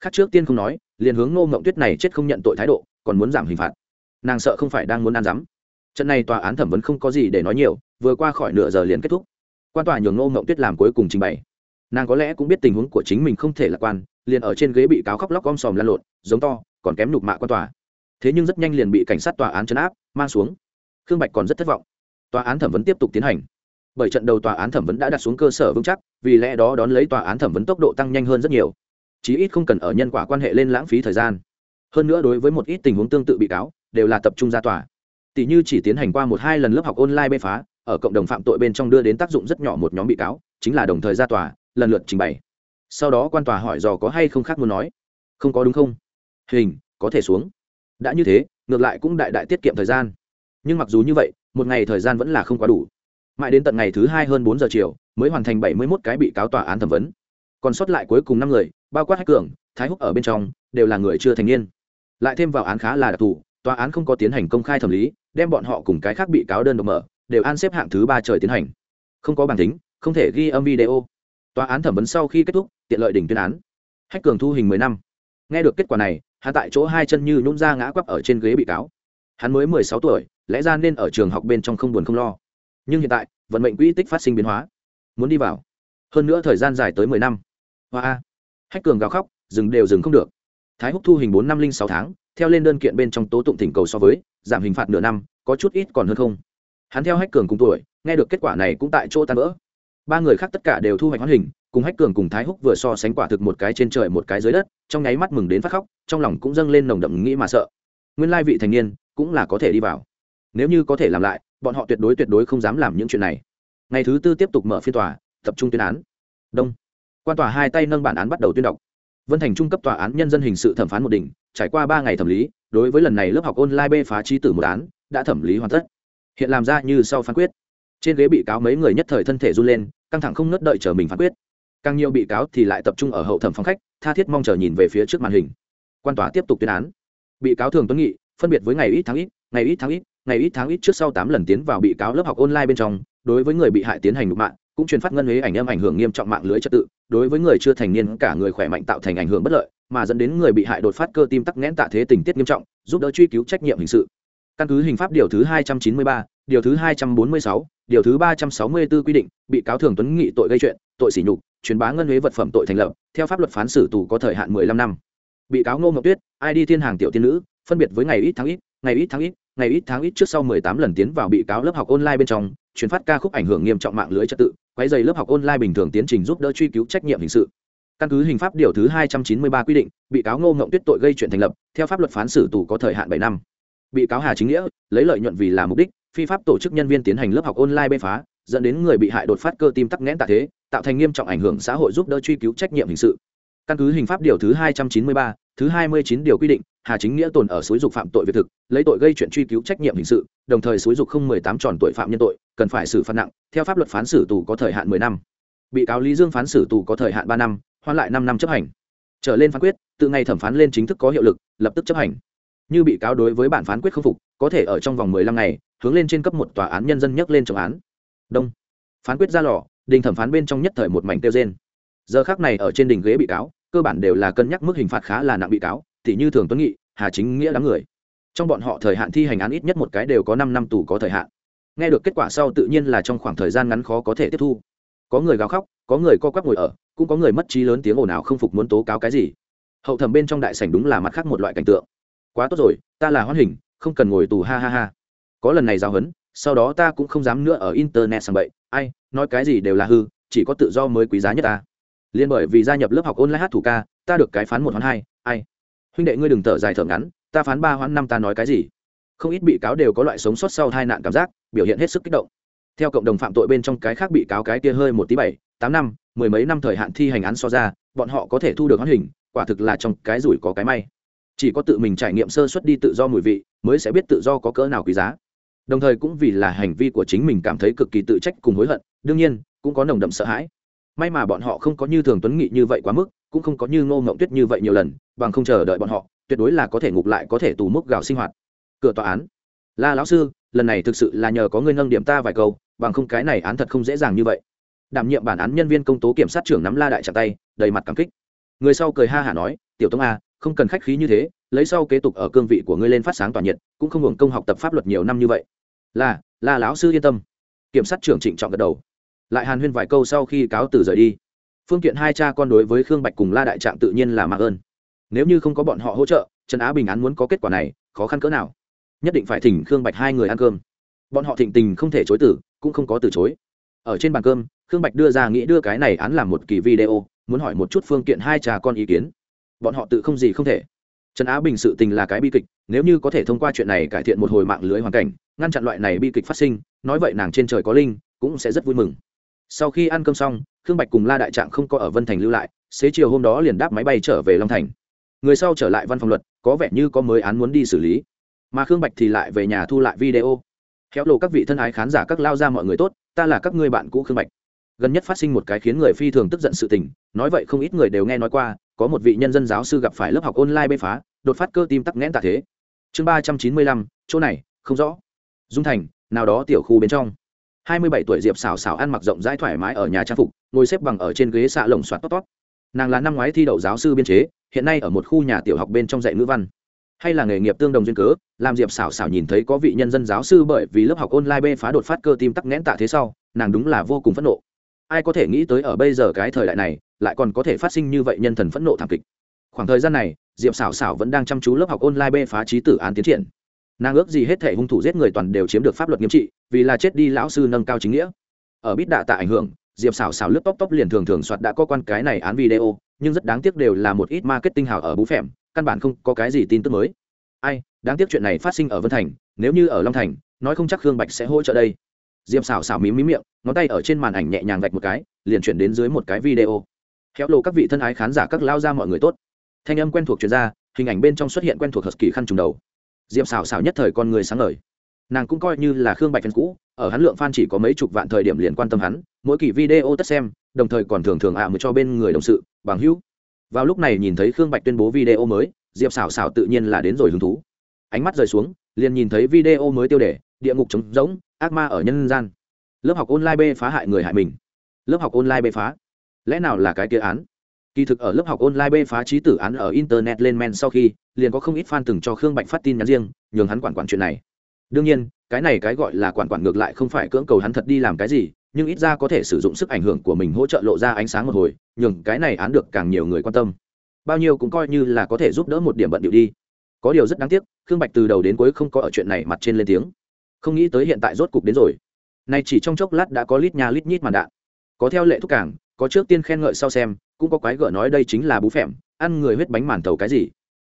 khác trước tiên không nói, liền hướng ngô mộng tuyết này chết không nhận tội thái độ, còn muốn giảm hình phạt. Nàng sợ không phải đang muốn ăn dám. Trận này tòa án thẩm vấn không có gì để nói nhiều, vừa qua khỏi nửa giờ liền kết thúc. Quan tòa nhường ngô mộng tuyết làm cuối cùng trình bày. Nàng có lẽ cũng biết tình huống của chính mình không thể lạc quan, liền ở trên ghế bị cáo khóc lóc om sòm lan lộn, giống to, còn kém nhục mạ quan tòa. Thế nhưng rất nhanh liền bị cảnh sát tòa án chấn áp, mang xuống. Khương bạch còn rất thất vọng. Tòa án thẩm vấn tiếp tục tiến hành. Bởi trận đầu tòa án thẩm vấn đã đặt xuống cơ sở vững chắc, vì lẽ đó đón lấy tòa án thẩm vấn tốc độ tăng nhanh hơn rất nhiều chí ít không cần ở nhân quả quan hệ lên lãng phí thời gian. Hơn nữa đối với một ít tình huống tương tự bị cáo, đều là tập trung ra tòa. Tỷ như chỉ tiến hành qua một hai lần lớp học online bê phá, ở cộng đồng phạm tội bên trong đưa đến tác dụng rất nhỏ một nhóm bị cáo, chính là đồng thời ra tòa, lần lượt trình bày. Sau đó quan tòa hỏi dò có hay không khác muốn nói. Không có đúng không? Hình, có thể xuống. Đã như thế, ngược lại cũng đại đại tiết kiệm thời gian. Nhưng mặc dù như vậy, một ngày thời gian vẫn là không quá đủ. Mãi đến tận ngày thứ hai hơn bốn giờ chiều, mới hoàn thành bảy mươi mốt cái bị cáo tòa án thẩm vấn. Còn sót lại cuối cùng năm người bao quát hách cường, thái húc ở bên trong, đều là người chưa thành niên. Lại thêm vào án khá là đặc thù, tòa án không có tiến hành công khai thẩm lý, đem bọn họ cùng cái khác bị cáo đơn độc mở, đều an xếp hạng thứ ba trời tiến hành. Không có bản tính, không thể ghi âm video. Tòa án thẩm vấn sau khi kết thúc, tiện lợi đỉnh tuyên án. Hách cường thu hình mười năm. Nghe được kết quả này, hắn tại chỗ hai chân như nhún ra ngã quắp ở trên ghế bị cáo. Hắn mới mười sáu tuổi, lẽ ra nên ở trường học bên trong không buồn không lo. Nhưng hiện tại, vận mệnh quỹ tích phát sinh biến hóa. Muốn đi vào. Hơn nữa thời gian dài tới mười năm. Hoa a hách cường gào khóc, dừng đều dừng không được. Thái húc thu hình bốn năm linh sáu tháng, theo lên đơn kiện bên trong tố tụng thỉnh cầu so với, giảm hình phạt nửa năm, có chút ít còn hơn không. Hắn theo hách cường cùng tuổi, nghe được kết quả này cũng tại chỗ tan vỡ. Ba người khác tất cả đều thu hoạch hoán hình, cùng hách cường cùng thái húc vừa so sánh quả thực một cái trên trời một cái dưới đất, trong nháy mắt mừng đến phát khóc, trong lòng cũng dâng lên nồng đậm nghĩ mà sợ. Nguyên lai vị thành niên cũng là có thể đi vào. Nếu như có thể làm lại, bọn họ tuyệt đối tuyệt đối không dám làm những chuyện này. Ngày thứ tư tiếp tục mở phiên tòa, tập trung tuyên án. Đông quan tòa hai tay nâng bản án bắt đầu tuyên đọc. Vân thành trung cấp tòa án nhân dân hình sự thẩm phán một đỉnh, trải qua ba ngày thẩm lý, đối với lần này lớp học online b phá trí tử một án, đã thẩm lý hoàn tất. Hiện làm ra như sau phán quyết. Trên ghế bị cáo mấy người nhất thời thân thể run lên, căng thẳng không nớt đợi chờ mình phán quyết. Càng nhiều bị cáo thì lại tập trung ở hậu thẩm phòng khách, tha thiết mong chờ nhìn về phía trước màn hình. Quan tòa tiếp tục tuyên án. Bị cáo thường tuấn nghị, phân biệt với ngày ít tháng ít, ngày ít tháng ít, ngày ít tháng ít trước sau tám lần tiến vào bị cáo lớp học online bên trong, đối với người bị hại tiến hành nhục mạng, cũng truyền phát ngân huế ảnh âm ảnh hưởng nghiêm trọng mạng lưới trật tự đối với người chưa thành niên, cả người khỏe mạnh tạo thành ảnh hưởng bất lợi, mà dẫn đến người bị hại đột phát cơ tim tắc nghẽn tạ thế tình tiết nghiêm trọng, giúp đỡ truy cứu trách nhiệm hình sự. Căn cứ hình pháp điều thứ hai trăm chín mươi ba, điều thứ hai trăm bốn mươi sáu, điều thứ ba trăm sáu mươi 364 quy định, bị cáo thường tuấn nghị tội gây chuyện, tội sỉ nhục, truyền bá ngân huế vật phẩm tội thành lập, theo pháp luật phán xử tù có thời hạn mười lăm năm. Bị cáo ngô ngọc tuyết id thiên hàng tiểu tiên nữ, phân biệt với ngày ít tháng ít, ngày ít tháng ít, ngày ít tháng ít trước sau mười tám lần tiến vào bị cáo lớp học online bên trong, truyền phát ca khúc ảnh hưởng nghiêm trọng mạng lưới trật tự quấy dày lớp học online bình thường tiến trình giúp đỡ truy cứu trách nhiệm hình sự. Căn cứ hình pháp điều thứ hai trăm chín mươi ba quy định, bị cáo ngô ngộng tuyết tội gây chuyện thành lập, theo pháp luật phán xử tù có thời hạn bảy năm. Bị cáo hà chính nghĩa lấy lợi nhuận vì là mục đích, phi pháp tổ chức nhân viên tiến hành lớp học online bê phá, dẫn đến người bị hại đột phát cơ tim tắc nghẽn tạ thế, tạo thành nghiêm trọng ảnh hưởng xã hội giúp đỡ truy cứu trách nhiệm hình sự. Căn cứ hình pháp điều thứ hai trăm chín mươi ba, thứ hai mươi chín điều quy định, hà chính nghĩa tồn ở xúi dục phạm tội việt thực, lấy tội gây chuyện truy cứu trách nhiệm hình sự, đồng thời xúi dục không mười tám tròn tội phạm nhân tội cần phải xử phạt nặng, theo pháp luật phán xử tù có thời hạn mười năm. Bị cáo lý dương phán xử tù có thời hạn ba năm hoan lại năm năm chấp hành. Trở lên phán quyết từ ngày thẩm phán lên chính thức có hiệu lực, lập tức chấp hành. Như bị cáo đối với bản phán quyết khâm phục, có thể ở trong vòng mười lăm ngày, hướng lên trên cấp một tòa án nhân dân nhắc lên trọng án. Đông. Phán quyết ra lò, đình thẩm phán bên trong nhất thời một mảnh tiêu trên giờ khác này ở trên đỉnh ghế bị cáo, cơ bản đều là cân nhắc mức hình phạt khá là nặng bị cáo thì như thường tuấn nghị, hà chính nghĩa đám người. Trong bọn họ thời hạn thi hành án ít nhất một cái đều có năm năm tù có thời hạn nghe được kết quả sau tự nhiên là trong khoảng thời gian ngắn khó có thể tiếp thu. Có người gào khóc, có người co quắp ngồi ở, cũng có người mất trí lớn tiếng ồn ào không phục muốn tố cáo cái gì. Hậu thẩm bên trong đại sảnh đúng là mặt khác một loại cảnh tượng. Quá tốt rồi, ta là hoan hình, không cần ngồi tù, ha ha ha. Có lần này giao huấn, sau đó ta cũng không dám nữa ở internet sàng bậy. Ai, nói cái gì đều là hư, chỉ có tự do mới quý giá nhất ta. Liên bởi vì gia nhập lớp học online hát thủ ca, ta được cái phán một hoán hai, ai? Huynh đệ ngươi đừng thở dài thở ngắn, ta phán ba hoán năm ta nói cái gì? Không ít bị cáo đều có loại sống sót sau hai nạn cảm giác, biểu hiện hết sức kích động. Theo cộng đồng phạm tội bên trong cái khác bị cáo cái kia hơi một tí bảy, tám năm, mười mấy năm thời hạn thi hành án so ra, bọn họ có thể thu được hoãn hình, quả thực là trong cái rủi có cái may. Chỉ có tự mình trải nghiệm sơ xuất đi tự do mùi vị, mới sẽ biết tự do có cỡ nào quý giá. Đồng thời cũng vì là hành vi của chính mình cảm thấy cực kỳ tự trách cùng hối hận, đương nhiên, cũng có nồng đậm sợ hãi. May mà bọn họ không có như thường tuấn nghị như vậy quá mức, cũng không có như ngô ngộng tuyết như vậy nhiều lần, bằng không chờ đợi bọn họ, tuyệt đối là có thể ngục lại có thể tù múc gạo sinh hoạt cửa tòa án. La lão sư, lần này thực sự là nhờ có người nâng điểm ta vài câu, bằng không cái này án thật không dễ dàng như vậy. Đảm nhiệm bản án nhân viên công tố kiểm sát trưởng nắm la đại chặt tay, đầy mặt cảm kích. Người sau cười ha hả nói, tiểu tông a à, không cần khách khí như thế, lấy sau kế tục ở cương vị của ngươi lên phát sáng tỏa nhiệt, cũng không hưởng công học tập pháp luật nhiều năm như vậy. Là là lão sư yên tâm. Kiểm sát trưởng trịnh trọng gật đầu. Lại hàn huyên vài câu sau khi cáo từ rời đi. Phương kiện hai cha con đối với khương bạch cùng la đại trạng tự nhiên là mạc ơn. Nếu như không có bọn họ hỗ trợ, trần á bình án muốn có kết quả này, khó khăn cỡ nào? Nhất định phải thỉnh khương bạch hai người ăn cơm. Bọn họ thịnh tình không thể chối tử cũng không có từ chối. Ở trên bàn cơm, khương bạch đưa ra nghĩ đưa cái này án làm một kỳ video, muốn hỏi một chút phương kiện hai cha con ý kiến. Bọn họ tự không gì không thể. Trần á bình sự tình là cái bi kịch, nếu như có thể thông qua chuyện này cải thiện một hồi mạng lưới hoàn cảnh, ngăn chặn loại này bi kịch phát sinh, nói vậy nàng trên trời có linh, cũng sẽ rất vui mừng. Sau khi ăn cơm xong, khương bạch cùng la đại trạng không có ở vân thành lưu lại, xế chiều hôm đó liền đáp máy bay trở về long thành. Người sau trở lại văn phòng luật, có vẻ như có mới án muốn đi xử lý mà khương bạch thì lại về nhà thu lại video. Khéo lộ các vị thân ái khán giả các lao ra mọi người tốt, ta là các người bạn cũ khương bạch. Gần nhất phát sinh một cái khiến người phi thường tức giận sự tình, nói vậy không ít người đều nghe nói qua, có một vị nhân dân giáo sư gặp phải lớp học online bê phá, đột phát cơ tim tắc nghẽn tạ thế. Chương ba trăm chín mươi lăm, chỗ này, không rõ. Dung thành, nào đó tiểu khu bên trong. Hai mươi bảy tuổi diệp xảo xảo ăn mặc rộng rãi thoải mái ở nhà trang phục, ngồi xếp bằng ở trên ghế xạ lồng xoạt tót tót nàng là năm ngoái thi đậu giáo sư biên chế, hiện nay ở một khu nhà tiểu học bên trong dạy ngữ văn hay là nghề nghiệp tương đồng duyên cớ làm diệp xảo xảo nhìn thấy có vị nhân dân giáo sư bởi vì lớp học online bê phá đột phát cơ tim tắc nghẽn tạ thế sau, nàng đúng là vô cùng phẫn nộ. Ai có thể nghĩ tới ở bây giờ cái thời đại này, lại còn có thể phát sinh như vậy nhân thần phẫn nộ thảm kịch. Khoảng thời gian này, diệp xảo xảo vẫn đang chăm chú lớp học online bê phá trí tử án tiến triển. Nàng ước gì hết thể hung thủ giết người toàn đều chiếm được pháp luật nghiêm trị, vì là chết đi lão sư nâng cao chính nghĩa. Ở bít đạ tạ ảnh hưởng, diệp xảo xảo lướt tóc tóc liền thường thường soạt đã có quan cái này án video, nhưng rất đáng tiếc đều là một ít marketing hào ở bú phèm căn bản không có cái gì tin tức mới. Ai, đáng tiếc chuyện này phát sinh ở vân thành, nếu như ở long thành, nói không chắc khương bạch sẽ hỗ trợ đây. Diệp xảo xảo mím mím miệng, ngón tay ở trên màn ảnh nhẹ nhàng vạch một cái, liền chuyển đến dưới một cái video. Khéo lộ các vị thân ái khán giả các lao ra mọi người tốt. Thanh âm quen thuộc chuyên gia hình ảnh bên trong xuất hiện quen thuộc hợp kỳ khăn trùng đầu. Diệp xảo xảo nhất thời con người sáng ngời. Nàng cũng coi như là khương bạch phân cũ, ở hắn lượng fan chỉ có mấy chục vạn thời điểm liền quan tâm hắn, mỗi kỳ video tất xem, đồng thời còn thường thường ạ à cho bên người đồng sự, bằng hữu vào lúc này nhìn thấy khương bạch tuyên bố video mới, diệp xảo xảo tự nhiên là đến rồi hứng thú. Ánh mắt rời xuống, liền nhìn thấy video mới tiêu đề, địa ngục trống rỗng, ác ma ở nhân gian. Lớp học online b phá hại người hại mình. Lớp học online b phá. Lẽ nào là cái kia án? Kỳ thực ở lớp học online b phá trí tử án ở internet lên men sau khi, liền có không ít fan từng cho khương bạch phát tin nhắn riêng, nhường hắn quản quản chuyện này. Đương nhiên, cái này cái gọi là quản quản ngược lại không phải cưỡng cầu hắn thật đi làm cái gì nhưng ít ra có thể sử dụng sức ảnh hưởng của mình hỗ trợ lộ ra ánh sáng một hồi, nhường cái này án được càng nhiều người quan tâm. Bao nhiêu cũng coi như là có thể giúp đỡ một điểm bận điệu đi. Có điều rất đáng tiếc, khương bạch từ đầu đến cuối không có ở chuyện này mặt trên lên tiếng. Không nghĩ tới hiện tại rốt cục đến rồi. Nay chỉ trong chốc lát đã có lít nha lít nhít màn đạn. Có theo lệ thúc cảng, có trước tiên khen ngợi sau xem, cũng có quái gở nói đây chính là bú phèm, ăn người huyết bánh màn tàu cái gì.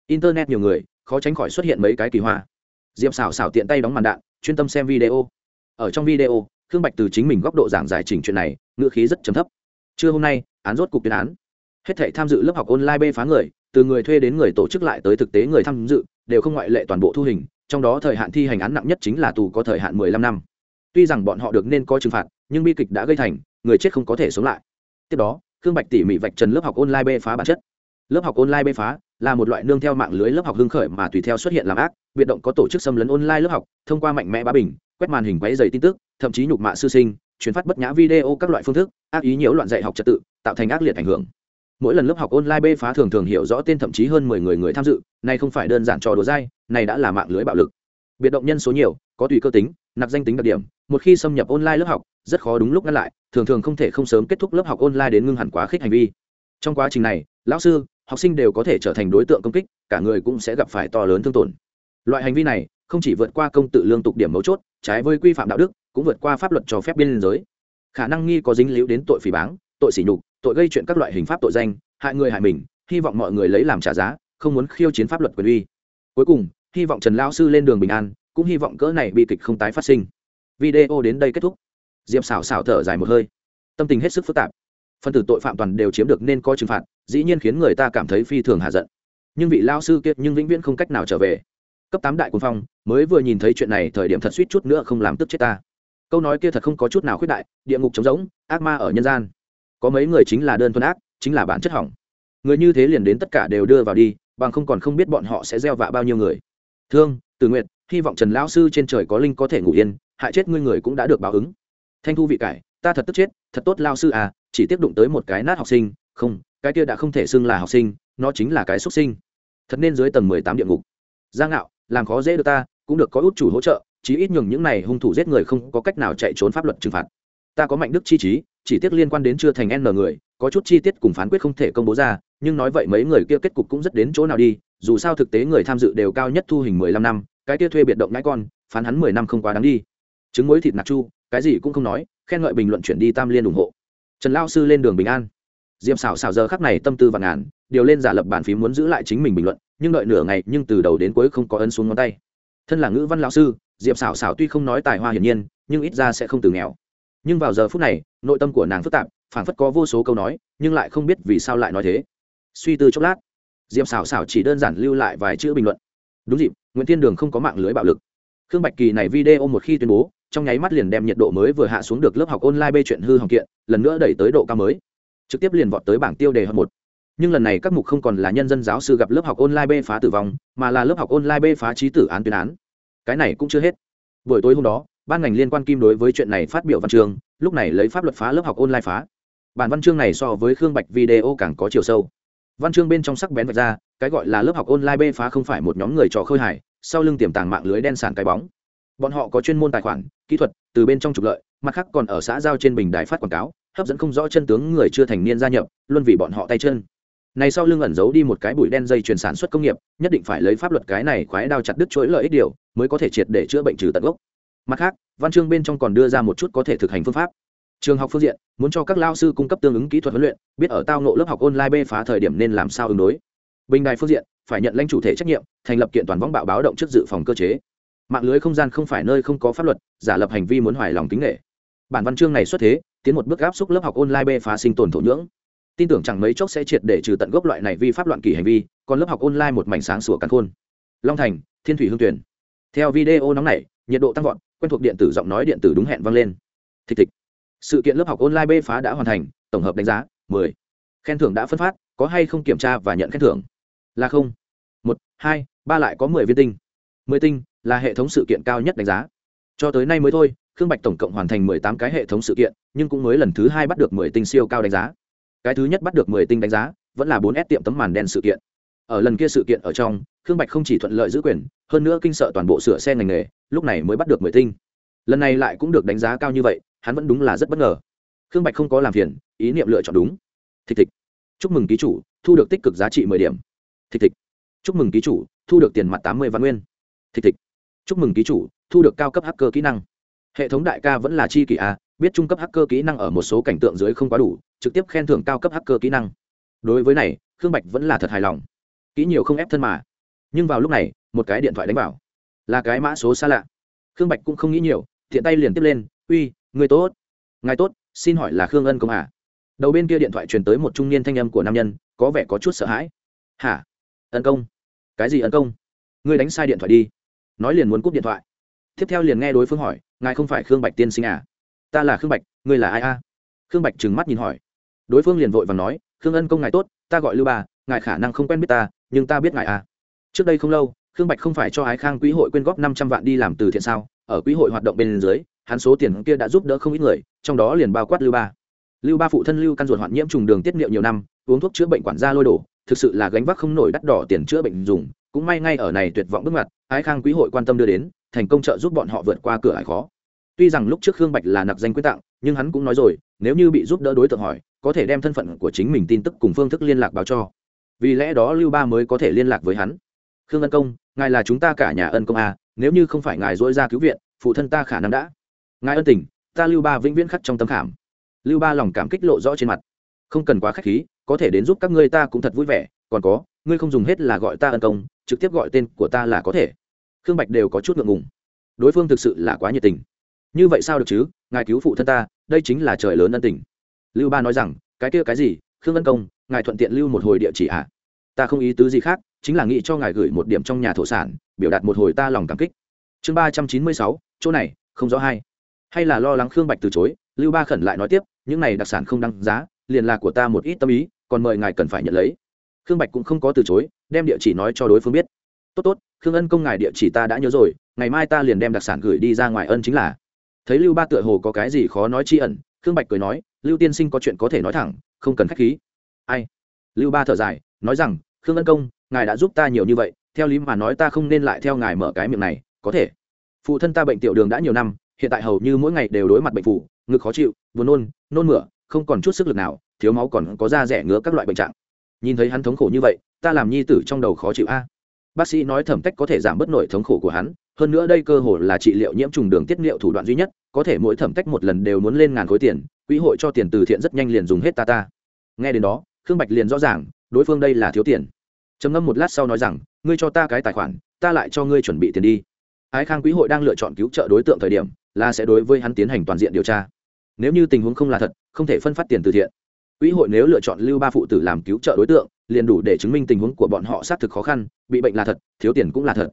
Internet nhiều người, khó tránh khỏi xuất hiện mấy cái kỳ hoa. Diệp xảo xảo tiện tay đóng màn đạn, chuyên tâm xem video. Ở trong video khương bạch từ chính mình góc độ giảng giải trình chuyện này, ngữ khí rất trầm thấp. Trưa hôm nay, án rốt cục tuyên án. Hết thể tham dự lớp học online bê phá người, từ người thuê đến người tổ chức lại tới thực tế người tham dự, đều không ngoại lệ toàn bộ thu hình, trong đó thời hạn thi hành án nặng nhất chính là tù có thời hạn 15 năm. Tuy rằng bọn họ được nên có trừng phạt, nhưng bi kịch đã gây thành, người chết không có thể sống lại. Tiếp đó, khương bạch tỉ mỉ vạch trần lớp học online bê phá bản chất. Lớp học online bê phá là một loại nương theo mạng lưới lớp học hưng khởi mà tùy theo xuất hiện làm ác, biệt động có tổ chức xâm lấn online lớp học, thông qua mạnh mẽ bá bình, quét màn hình quấy dày tin tức thậm chí nhục mạ sư sinh, truyền phát bất nhã video các loại phương thức, ác ý nhiễu loạn dạy học trật tự, tạo thành ác liệt ảnh hưởng. Mỗi lần lớp học online bê phá thường thường hiểu rõ tên thậm chí hơn mười người người tham dự, này không phải đơn giản trò đùa dai, này đã là mạng lưới bạo lực. Biệt động nhân số nhiều, có tùy cơ tính, nạp danh tính đặc điểm, một khi xâm nhập online lớp học, rất khó đúng lúc ngăn lại, thường thường không thể không sớm kết thúc lớp học online đến ngưng hẳn quá khích hành vi. Trong quá trình này, lão sư, học sinh đều có thể trở thành đối tượng công kích, cả người cũng sẽ gặp phải to lớn thương tổn. Loại hành vi này, không chỉ vượt qua công tự lương tục điểm mấu chốt, trái với quy phạm đạo đức cũng vượt qua pháp luật cho phép biên giới. Khả năng nghi có dính líu đến tội phỉ báng, tội sỉ nhục, tội gây chuyện các loại hình pháp tội danh, hại người hại mình, hy vọng mọi người lấy làm trả giá, không muốn khiêu chiến pháp luật quyền uy. Cuối cùng, hy vọng trần lao sư lên đường bình an, cũng hy vọng cỡ này bị kịch không tái phát sinh. Video đến đây kết thúc. Diệp xảo xảo thở dài một hơi. Tâm tình hết sức phức tạp. Phân tử tội phạm toàn đều chiếm được nên coi trừng phạt, dĩ nhiên khiến người ta cảm thấy phi thường hạ giận. Nhưng vị lao sư kiệt nhưng vĩnh viễn không cách nào trở về. Cấp tám đại quân phong, mới vừa nhìn thấy chuyện này, thời điểm thật suýt chút nữa không làm tức chết ta câu nói kia thật không có chút nào khuyết đại, địa ngục trống rỗng, ác ma ở nhân gian. Có mấy người chính là đơn thuần ác, chính là bản chất hỏng. Người như thế liền đến tất cả đều đưa vào đi, bằng không còn không biết bọn họ sẽ gieo vạ bao nhiêu người. Thương từ nguyện hy vọng trần lão sư trên trời có linh có thể ngủ yên, hại chết ngươi người cũng đã được báo ứng. Thanh thu vị cải, ta thật tức chết, thật tốt lao sư à chỉ tiếp đụng tới một cái nát học sinh, không, cái kia đã không thể xưng là học sinh, nó chính là cái xuất sinh. Thật nên dưới tầng mười tám địa ngục. Giang ngạo, làm khó dễ được ta, cũng được có út chủ hỗ trợ chí ít nhường những này hung thủ giết người không có cách nào chạy trốn pháp luật trừng phạt. Ta có mạnh đức chi trí, chỉ tiếc liên quan đến chưa thành n người, có chút chi tiết cùng phán quyết không thể công bố ra, nhưng nói vậy mấy người kia kết cục cũng rất đến chỗ nào đi, dù sao thực tế người tham dự đều cao nhất thu hình mười lăm năm, cái kia thuê biệt động ngãi con, phán hắn mười năm không quá đáng đi. Trứng muối thịt nạc chu, cái gì cũng không nói, khen ngợi bình luận chuyển đi tam liên ủng hộ. Trần lao sư lên đường bình an. Diệm xảo xảo giờ khắc này tâm tư và ngàn, điều lên giả lập bản phím muốn giữ lại chính mình bình luận, nhưng đợi nửa ngày nhưng từ đầu đến cuối không có ấn xuống ngón tay. Thân là ngữ văn lão sư diệp xảo xảo tuy không nói tài hoa hiển nhiên nhưng ít ra sẽ không từ nghèo nhưng vào giờ phút này nội tâm của nàng phức tạp phảng phất có vô số câu nói nhưng lại không biết vì sao lại nói thế suy tư chốc lát diệp xảo xảo chỉ đơn giản lưu lại vài chữ bình luận đúng dịp nguyễn thiên đường không có mạng lưới bạo lực khương bạch kỳ này video một khi tuyên bố trong nháy mắt liền đem nhiệt độ mới vừa hạ xuống được lớp học online bê chuyện hư hỏng kiện lần nữa đẩy tới độ cao mới trực tiếp liền vọt tới bảng tiêu đề hơn một nhưng lần này các mục không còn là nhân dân giáo sư gặp lớp học online bê phá tử vong mà là lớp học online bê phá trí tử án tuyên án cái này cũng chưa hết. Buổi tối hôm đó, ban ngành liên quan kim đối với chuyện này phát biểu văn chương, lúc này lấy pháp luật phá lớp học online phá. Bản văn chương này so với khương bạch video càng có chiều sâu. Văn chương bên trong sắc bén vạch ra, cái gọi là lớp học online bê phá không phải một nhóm người trò khơi hải sau lưng tiềm tàng mạng lưới đen sản cái bóng. Bọn họ có chuyên môn tài khoản, kỹ thuật, từ bên trong trục lợi, mặt khác còn ở xã giao trên bình đài phát quảng cáo, hấp dẫn không rõ chân tướng người chưa thành niên gia nhập, luôn vì bọn họ tay chân này sau lưng ẩn giấu đi một cái bụi đen dây chuyển sản xuất công nghiệp, nhất định phải lấy pháp luật cái này khoái đao chặt đứt chuỗi lợi ích điều, mới có thể triệt để chữa bệnh trừ tận gốc. Mặt khác, văn chương bên trong còn đưa ra một chút có thể thực hành phương pháp. Trường học phương diện, muốn cho các lao sư cung cấp tương ứng kỹ thuật huấn luyện, biết ở tao nộ lớp học online bê phá thời điểm nên làm sao ứng đối. Bình đài phương diện, phải nhận lãnh chủ thể trách nhiệm, thành lập kiện toàn võng bạo báo động trước dự phòng cơ chế. Mạng lưới không gian không phải nơi không có pháp luật, giả lập hành vi muốn hoài lòng kính nghệ. Bản văn chương này xuất thế, tiến một bước áp xúc lớp học online bê phá sinh tồn thổ nhưỡng tin tưởng chẳng mấy chốc sẽ triệt để trừ tận gốc loại này vi pháp loạn kỷ hành vi, còn lớp học online một mảnh sáng sủa căn khôn. Long thành, thiên thủy hương tuyển. Theo video nóng này, nhiệt độ tăng vọt, quen thuộc điện tử giọng nói điện tử đúng hẹn vang lên. Thịch thịch. Sự kiện lớp học online bê phá đã hoàn thành, tổng hợp đánh giá 10. khen thưởng đã phân phát, có hay không kiểm tra và nhận khen thưởng? Là không. Một, hai, ba lại có mười viên tinh. Mười tinh là hệ thống sự kiện cao nhất đánh giá. Cho tới nay mới thôi, khương bạch tổng cộng hoàn thành mười tám cái hệ thống sự kiện, nhưng cũng mới lần thứ hai bắt được mười tinh siêu cao đánh giá cái thứ nhất bắt được mười tinh đánh giá, vẫn là bốn s tiệm tấm màn đen sự kiện. Ở lần kia sự kiện ở trong, khương bạch không chỉ thuận lợi giữ quyền, hơn nữa kinh sợ toàn bộ sửa xe ngành nghề, lúc này mới bắt được mười tinh. Lần này lại cũng được đánh giá cao như vậy, hắn vẫn đúng là rất bất ngờ. Khương bạch không có làm phiền, ý niệm lựa chọn đúng. Thịch thịch chúc mừng ký chủ, thu được tích cực giá trị mười điểm. Thịch thịch chúc mừng ký chủ, thu được tiền mặt tám mươi văn nguyên. Thịch thịch chúc mừng ký chủ, thu được cao cấp hacker kỹ năng. Hệ thống đại ca vẫn là chi kỷ a biết trung cấp hacker kỹ năng ở một số cảnh tượng dưới không quá đủ, trực tiếp khen thưởng cao cấp hacker kỹ năng. Đối với này, khương bạch vẫn là thật hài lòng. Kỹ nhiều không ép thân mà. Nhưng vào lúc này, một cái điện thoại đánh vào. Là cái mã số xa lạ. Khương bạch cũng không nghĩ nhiều, thiện tay liền tiếp lên, uy, người tốt. Ngài tốt, xin hỏi là khương ân công à? Đầu bên kia điện thoại truyền tới một trung niên thanh âm của nam nhân, có vẻ có chút sợ hãi. Hả? Ân công? Cái gì ân công? Ngươi đánh sai điện thoại đi. Nói liền muốn cúp điện thoại. Tiếp theo liền nghe đối phương hỏi, ngài không phải khương bạch tiên sinh à? Ta là khương bạch ngươi là ai a khương bạch trừng mắt nhìn hỏi đối phương liền vội và nói khương ân công ngài tốt ta gọi lưu ba ngài khả năng không quen biết ta nhưng ta biết ngài à trước đây không lâu khương bạch không phải cho ái khang quỹ hội quyên góp năm trăm vạn đi làm từ thiện sao ở quỹ hội hoạt động bên dưới hắn số tiền kia đã giúp đỡ không ít người trong đó liền bao quát lưu ba lưu ba phụ thân lưu căn ruột hoạn nhiễm trùng đường tiết niệu nhiều năm uống thuốc chữa bệnh quản gia lôi đổ thực sự là gánh vác không nổi đắt đỏ tiền chữa bệnh dùng cũng may ngay ở này tuyệt vọng bước mặt ái khang quý hội quan tâm đưa đến thành công trợ giúp bọn họ vượt qua cửa ải khó tuy rằng lúc trước khương bạch là nặc danh quyết tặng nhưng hắn cũng nói rồi, nếu như bị giúp đỡ đối tượng hỏi, có thể đem thân phận của chính mình tin tức cùng phương thức liên lạc báo cho. Vì lẽ đó lưu ba mới có thể liên lạc với hắn. Khương ân công, ngài là chúng ta cả nhà ân công a nếu như không phải ngài dỗi ra cứu viện, phụ thân ta khả năng đã. Ngài ân tình, ta lưu ba vĩnh viễn khắc trong tâm khảm. Lưu ba lòng cảm kích lộ rõ trên mặt. Không cần quá k h á c h khí, có thể đến giúp các ngươi ta cũng thật vui vẻ, còn có, ngươi không dùng hết là gọi ta ân công, trực tiếp gọi tên của ta là có thể. Khương bạch đều có chút ngượng ngùng. Đối phương thực sự là quá nhiệt tình như vậy sao được chứ? Ngài cứu phụ thân ta, đây chính là trời lớn ân tình. Lưu ba nói rằng, cái kia cái gì? Khương ân công, ngài thuận tiện lưu một hồi địa chỉ ạ? À? ta không ý tứ gì khác, chính là nghĩ cho ngài gửi một điểm trong nhà thổ sản, biểu đạt một hồi ta lòng cảm kích. Chương ba trăm chín mươi sáu, chỗ này, không rõ hay hay là lo lắng khương bạch từ chối, lưu ba khẩn lại nói tiếp, những này đặc sản không đăng giá, liền là của ta một ít tâm ý, còn mời ngài cần phải nhận lấy. Khương bạch cũng không có từ chối, đem địa chỉ nói cho đối phương biết. Tốt tốt, khương ân công ngài địa chỉ ta đã nhớ rồi, ngày mai ta liền đem đặc sản gửi đi ra ngoài ân chính là thấy lưu ba tựa hồ có cái gì khó nói tri ẩn, khương bạch cười nói, lưu tiên sinh có chuyện có thể nói thẳng, không cần k h á c h khí. Ai? Lưu ba thở dài, nói rằng, khương ân công, ngài đã giúp ta nhiều như vậy, theo lý mà nói ta không nên lại theo ngài mở cái miệng này, có thể. Phụ thân ta bệnh tiểu đường đã nhiều năm, hiện tại hầu như mỗi ngày đều đối mặt bệnh phủ, ngực khó chịu, buồn nôn nôn mửa, không còn chút sức lực nào, thiếu máu còn có da rẻ ngứa các loại bệnh trạng. Nhìn thấy hắn thống khổ như vậy, ta làm nhi tử trong đầu khó chịu a bác sĩ nói thẩm tách có thể giảm bớt nổi thống khổ của hắn, hơn nữa đây cơ hội là trị liệu nhiễm trùng đường tiết niệu thủ đoạn duy nhất, có thể mỗi thẩm tách một lần đều muốn lên ngàn khối tiền, quỹ hội cho tiền từ thiện rất nhanh liền dùng hết ta ta. Nghe đến đó, khương bạch liền rõ ràng, đối phương đây là thiếu tiền. Trầm ngâm một lát sau nói rằng, ngươi cho ta cái tài khoản, ta lại cho ngươi chuẩn bị tiền đi. Ái khang quỹ hội đang lựa chọn cứu trợ đối tượng thời điểm, là sẽ đối với hắn tiến hành toàn diện điều tra. Nếu như tình huống không là thật, không thể phân phát tiền từ thiện quỹ hội nếu lựa chọn lưu ba phụ tử làm cứu trợ đối tượng, liền đủ để chứng minh tình huống của bọn họ xác thực khó khăn, bị bệnh là thật, thiếu tiền cũng là thật.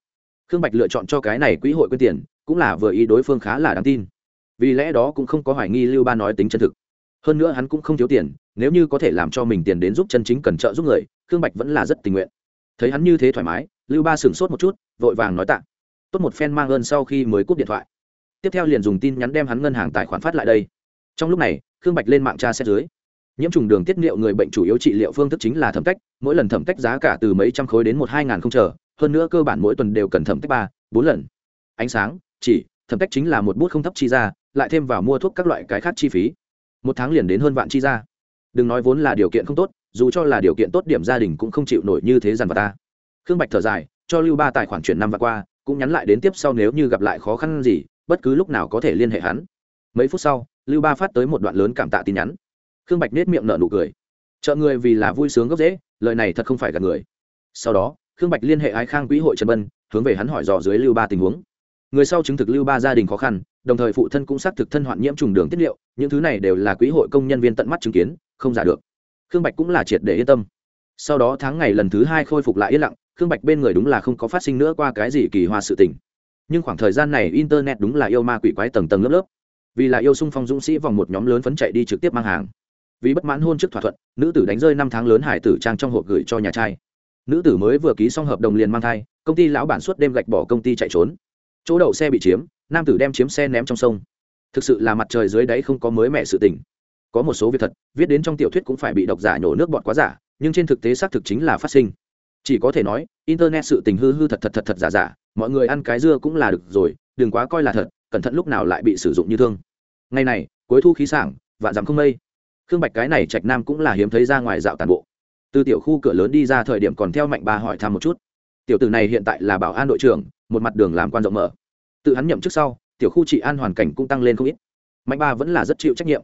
Khương bạch lựa chọn cho cái này quỹ hội quyên tiền, cũng là vừa ý đối phương khá là đáng tin. Vì lẽ đó cũng không có hoài nghi lưu ba nói tính chân thực. Hơn nữa hắn cũng không thiếu tiền, nếu như có thể làm cho mình tiền đến giúp chân chính cần trợ giúp người, khương bạch vẫn là rất tình nguyện. Thấy hắn như thế thoải mái, lưu ba sửng sốt một chút, vội vàng nói tạ. Tốt một phen mang ơn sau khi mới cúp điện thoại. Tiếp theo liền dùng tin nhắn đem hắn ngân hàng tài khoản phát lại đây. Trong lúc này, khương bạch lên mạng tra xét dưới nhiễm trùng đường tiết niệu người bệnh chủ yếu trị liệu phương thức chính là thẩm tách mỗi lần thẩm tách giá cả từ mấy trăm khối đến một hai ngàn không chờ, hơn nữa cơ bản mỗi tuần đều cần thẩm tách ba, bốn lần. Ánh sáng, chỉ, thẩm tách chính là một bút không thấp chi ra, lại thêm vào mua thuốc các loại cái khác chi phí. Một tháng liền đến hơn vạn chi ra. Đừng nói vốn là điều kiện không tốt, dù cho là điều kiện tốt điểm gia đình cũng không chịu nổi như thế dằn vào ta. Khương bạch thở dài, cho lưu ba tài khoản chuyển năm và qua, cũng nhắn lại đến tiếp sau nếu như gặp lại khó khăn gì, bất cứ lúc nào có thể liên hệ hắn. Mấy phút sau, lưu ba phát tới một đoạn lớn cảm tạ tin nhắn khương bạch nết miệng nở nụ cười. Trợ người vì là vui sướng gốc dễ lời này thật không phải gạt người. Sau đó, khương bạch liên hệ ái khang quỹ hội trần bân, hướng về hắn hỏi dò dưới lưu ba tình huống. Người sau chứng thực lưu ba gia đình khó khăn, đồng thời phụ thân cũng xác thực thân hoạn nhiễm trùng đường tiết liệu, những thứ này đều là quỹ hội công nhân viên tận mắt chứng kiến, không giả được. Khương bạch cũng là triệt để yên tâm. Sau đó tháng ngày lần thứ hai khôi phục lại yên lặng, khương bạch bên người đúng là không có phát sinh nữa qua cái gì kỳ hoa sự tình. Nhưng khoảng thời gian này internet đúng là yêu ma quỷ quái tầng tầng lớp lớp. Vì là yêu sung phong dũng sĩ vòng một nhóm lớn phấn chạy đi trực tiếp mang hàng vì bất mãn hôn trước thỏa thuận, nữ tử đánh rơi năm tháng lớn hải tử trang trong hộp gửi cho nhà trai. Nữ tử mới vừa ký xong hợp đồng liền mang thai, công ty lão bản suốt đêm gạch bỏ công ty chạy trốn. Chỗ đậu xe bị chiếm, nam tử đem chiếm xe ném trong sông. Thực sự là mặt trời dưới đáy không có mới mẹ sự tình. Có một số việc thật, viết đến trong tiểu thuyết cũng phải bị độc giả nhổ nước bọt quá giả, nhưng trên thực tế xác thực chính là phát sinh. Chỉ có thể nói, internet sự tình hư hư thật thật thật thật giả giả, mọi người ăn cái dưa cũng là được rồi, đừng quá coi là thật, cẩn thận lúc nào lại bị sử dụng như thương. Ngày này, cuối thu khí sảng, vạn dặm không mây khương bạch cái này trạch nam cũng là hiếm thấy ra ngoài dạo tàn bộ. Từ tiểu khu cửa lớn đi ra thời điểm còn theo mạnh ba hỏi thăm một chút. Tiểu tử này hiện tại là bảo an đội trưởng, một mặt đường làm quan rộng mở. Tự hắn nhậm trước sau, tiểu khu trị an hoàn cảnh cũng tăng lên không ít. Mạnh ba vẫn là rất chịu trách nhiệm.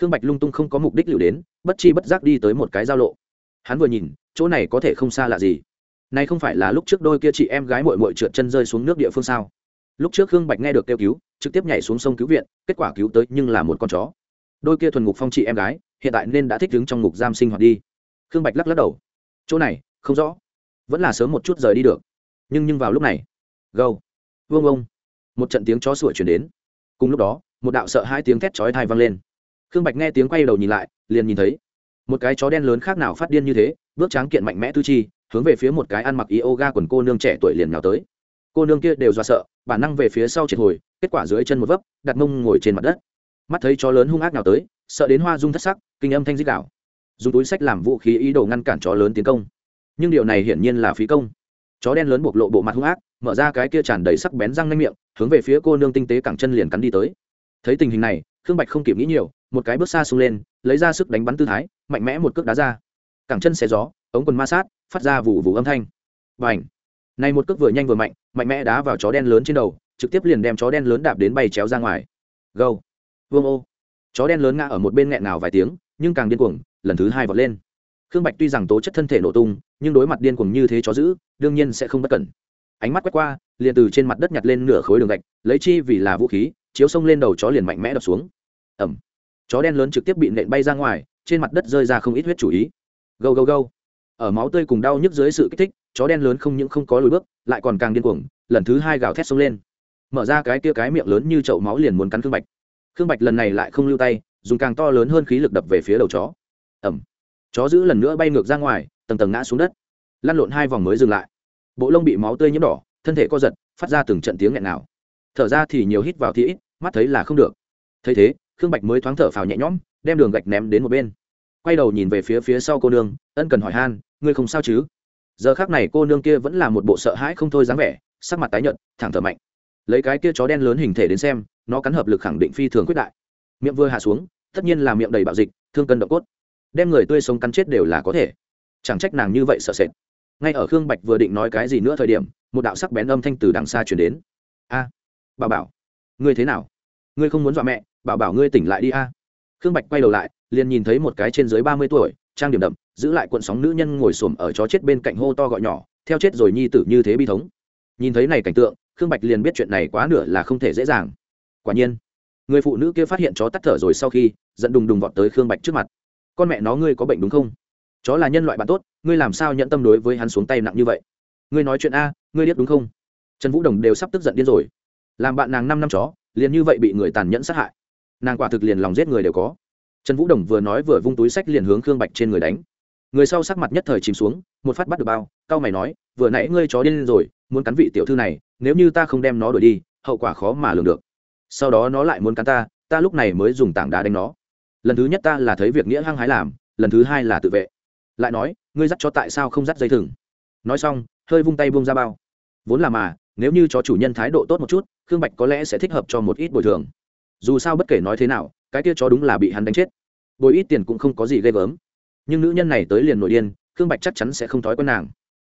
Khương bạch lung tung không có mục đích liệu đến, bất chi bất giác đi tới một cái giao lộ. Hắn vừa nhìn, chỗ này có thể không xa lạ gì. Này không phải là lúc trước đôi kia chị em gái mội mội trượt chân rơi xuống nước địa phương sao? Lúc trước khương bạch nghe được kêu cứu, trực tiếp nhảy xuống sông cứu viện, kết quả cứu tới nhưng là một con chó đôi kia thuần ngục phong chị em gái, hiện tại nên đã thích đứng trong ngục giam sinh hoạt đi. Khương bạch lắc lắc đầu. Chỗ này, không rõ. Vẫn là sớm một chút rời đi được. Nhưng nhưng vào lúc này, gâu vương ông một trận tiếng chó sủa chuyển đến. Cùng lúc đó, một đạo sợ hai tiếng thét chói thai vang lên. Khương bạch nghe tiếng quay đầu nhìn lại, liền nhìn thấy, một cái chó đen lớn khác nào phát điên như thế, bước tráng kiện mạnh mẽ tư chi, hướng về phía một cái ăn mặc yoga quần cô nương trẻ tuổi liền nhào tới. Cô nương kia đều do sợ, bản năng về phía sau triệt hồi, kết quả dưới chân một vấp, đặt mông ngồi trên mặt đất mắt thấy chó lớn hung ác nào tới, sợ đến hoa dung thất sắc, kinh âm thanh dích đạo dùng túi sách làm vũ khí ý đồ ngăn cản chó lớn tiến công. Nhưng điều này hiển nhiên là phí công. Chó đen lớn bộc lộ bộ mặt hung ác, mở ra cái kia tràn đầy sắc bén răng nanh miệng, hướng về phía cô nương tinh tế cẳng chân liền cắn đi tới. Thấy tình hình này, khương bạch không kịp nghĩ nhiều, một cái bước xa xông lên, lấy ra sức đánh bắn tư thái, mạnh mẽ một cước đá ra. Cẳng chân xé gió, ống quần ma sát, phát ra vụ vụ âm thanh. Và ảnh này một cước vừa nhanh vừa mạnh mạnh mẽ đá vào chó đen lớn trên đầu, trực tiếp liền đem chó đen lớn đạp đến bay chéo ra ngoài. Gâu! Vương ô. Chó đen lớn ngã ở một bên nghẹn nào vài tiếng, nhưng càng điên cuồng, lần thứ hai vọt lên. Khương bạch tuy rằng tố chất thân thể nổ tung, nhưng đối mặt điên cuồng như thế chó giữ đương nhiên sẽ không bất cẩn. Ánh mắt quét qua, liền từ trên mặt đất nhặt lên nửa khối đường gạch, lấy chi vì là vũ khí, chiếu xông lên đầu chó liền mạnh mẽ đập xuống. Ẩm chó đen lớn trực tiếp bị nện bay ra ngoài, trên mặt đất rơi ra không ít huyết chủ ý. Gâu gâu gâu. Ở máu tươi cùng đau nhức dưới sự kích thích, chó đen lớn không những không có lùi bước, lại còn càng điên cuồng, lần thứ hai gào thét xông lên. Mở ra cái kia cái miệng lớn như chậu máu liền muốn cắn khương bạch khương bạch lần này lại không lưu tay, dùng càng to lớn hơn khí lực đập về phía đầu chó. Ẩm chó giữ lần nữa bay ngược ra ngoài, tầng tầng ngã xuống đất. Lăn lộn hai vòng mới dừng lại. Bộ lông bị máu tươi nhiễm đỏ, thân thể co giật, phát ra từng trận tiếng nghẹn nào thở ra thì nhiều hít vào thì ít, mắt thấy là không được. Thấy thế, khương bạch mới thoáng thở phào nhẹ nhõm, đem đường gạch ném đến một bên. Quay đầu nhìn về phía phía sau cô nương, ân cần hỏi han, ngươi không sao chứ? Giờ khác này cô nương kia vẫn là một bộ sợ hãi không thôi dáng vẻ, sắc mặt tái nhợt, thẳng thở mạnh lấy cái kia chó đen lớn hình thể đến xem nó cắn hợp lực khẳng định phi thường quyết đại. Miệng vừa hạ xuống tất nhiên là miệng đầy bạo dịch thương cân động cốt. Đem người tươi sống cắn chết đều là có thể. Chẳng trách nàng như vậy sợ sệt. Ngay ở khương bạch vừa định nói cái gì nữa thời điểm một đạo sắc bén âm thanh từ đằng xa chuyển đến. A à, bà bảo ngươi thế nào? Ngươi không muốn dọa mẹ bảo bảo ngươi tỉnh lại đi a. Khương bạch quay đầu lại liền nhìn thấy một cái trên dưới ba mươi tuổi trang điểm đậm giữ lại cuộn sóng nữ nhân ngồi xổm ở chó chết bên cạnh hô to gọi nhỏ theo chết rồi nhi tử như thế bi thống. Nhìn thấy này cảnh tượng khương bạch liền biết chuyện này quá nửa là không thể dễ dàng. Quả nhiên, người phụ nữ kia phát hiện chó tắt thở rồi sau khi dẫn đùng đùng vọt tới khương bạch trước mặt. Con mẹ nó, ngươi có bệnh đúng không? Chó là nhân loại bạn tốt, ngươi làm sao nhận tâm đối với hắn xuống tay nặng như vậy? Ngươi nói chuyện a, ngươi biết đúng không? Trần vũ đồng đều sắp tức giận điên rồi. Làm bạn nàng năm năm chó, liền như vậy bị người tàn nhẫn sát hại, nàng quả thực liền lòng giết người đều có. Trần vũ đồng vừa nói vừa vung túi sách liền hướng khương bạch trên người đánh. Người sau sắc mặt nhất thời chìm xuống, một phát bắt được bao cao mày nói, vừa nãy ngươi chó điên rồi muốn cắn vị tiểu thư này, nếu như ta không đem nó đuổi đi, hậu quả khó mà lường được. Sau đó nó lại muốn cắn ta ta lúc này mới dùng tảng đá đánh nó. Lần thứ nhất ta là thấy việc nghĩa hăng hái làm, lần thứ hai là tự vệ. Lại nói, ngươi dắt cho tại sao không dắt dây thừng? Nói xong, hơi vung tay vung ra bao. Vốn là mà, nếu như cho chủ nhân thái độ tốt một chút, khương bạch có lẽ sẽ thích hợp cho một ít bồi thường. Dù sao bất kể nói thế nào, cái kia chó đúng là bị hắn đánh chết. Bồi ít tiền cũng không có gì ghê gớm. Nhưng nữ nhân này tới liền nội điên, khương bạch chắc chắn sẽ không thói quen nàng.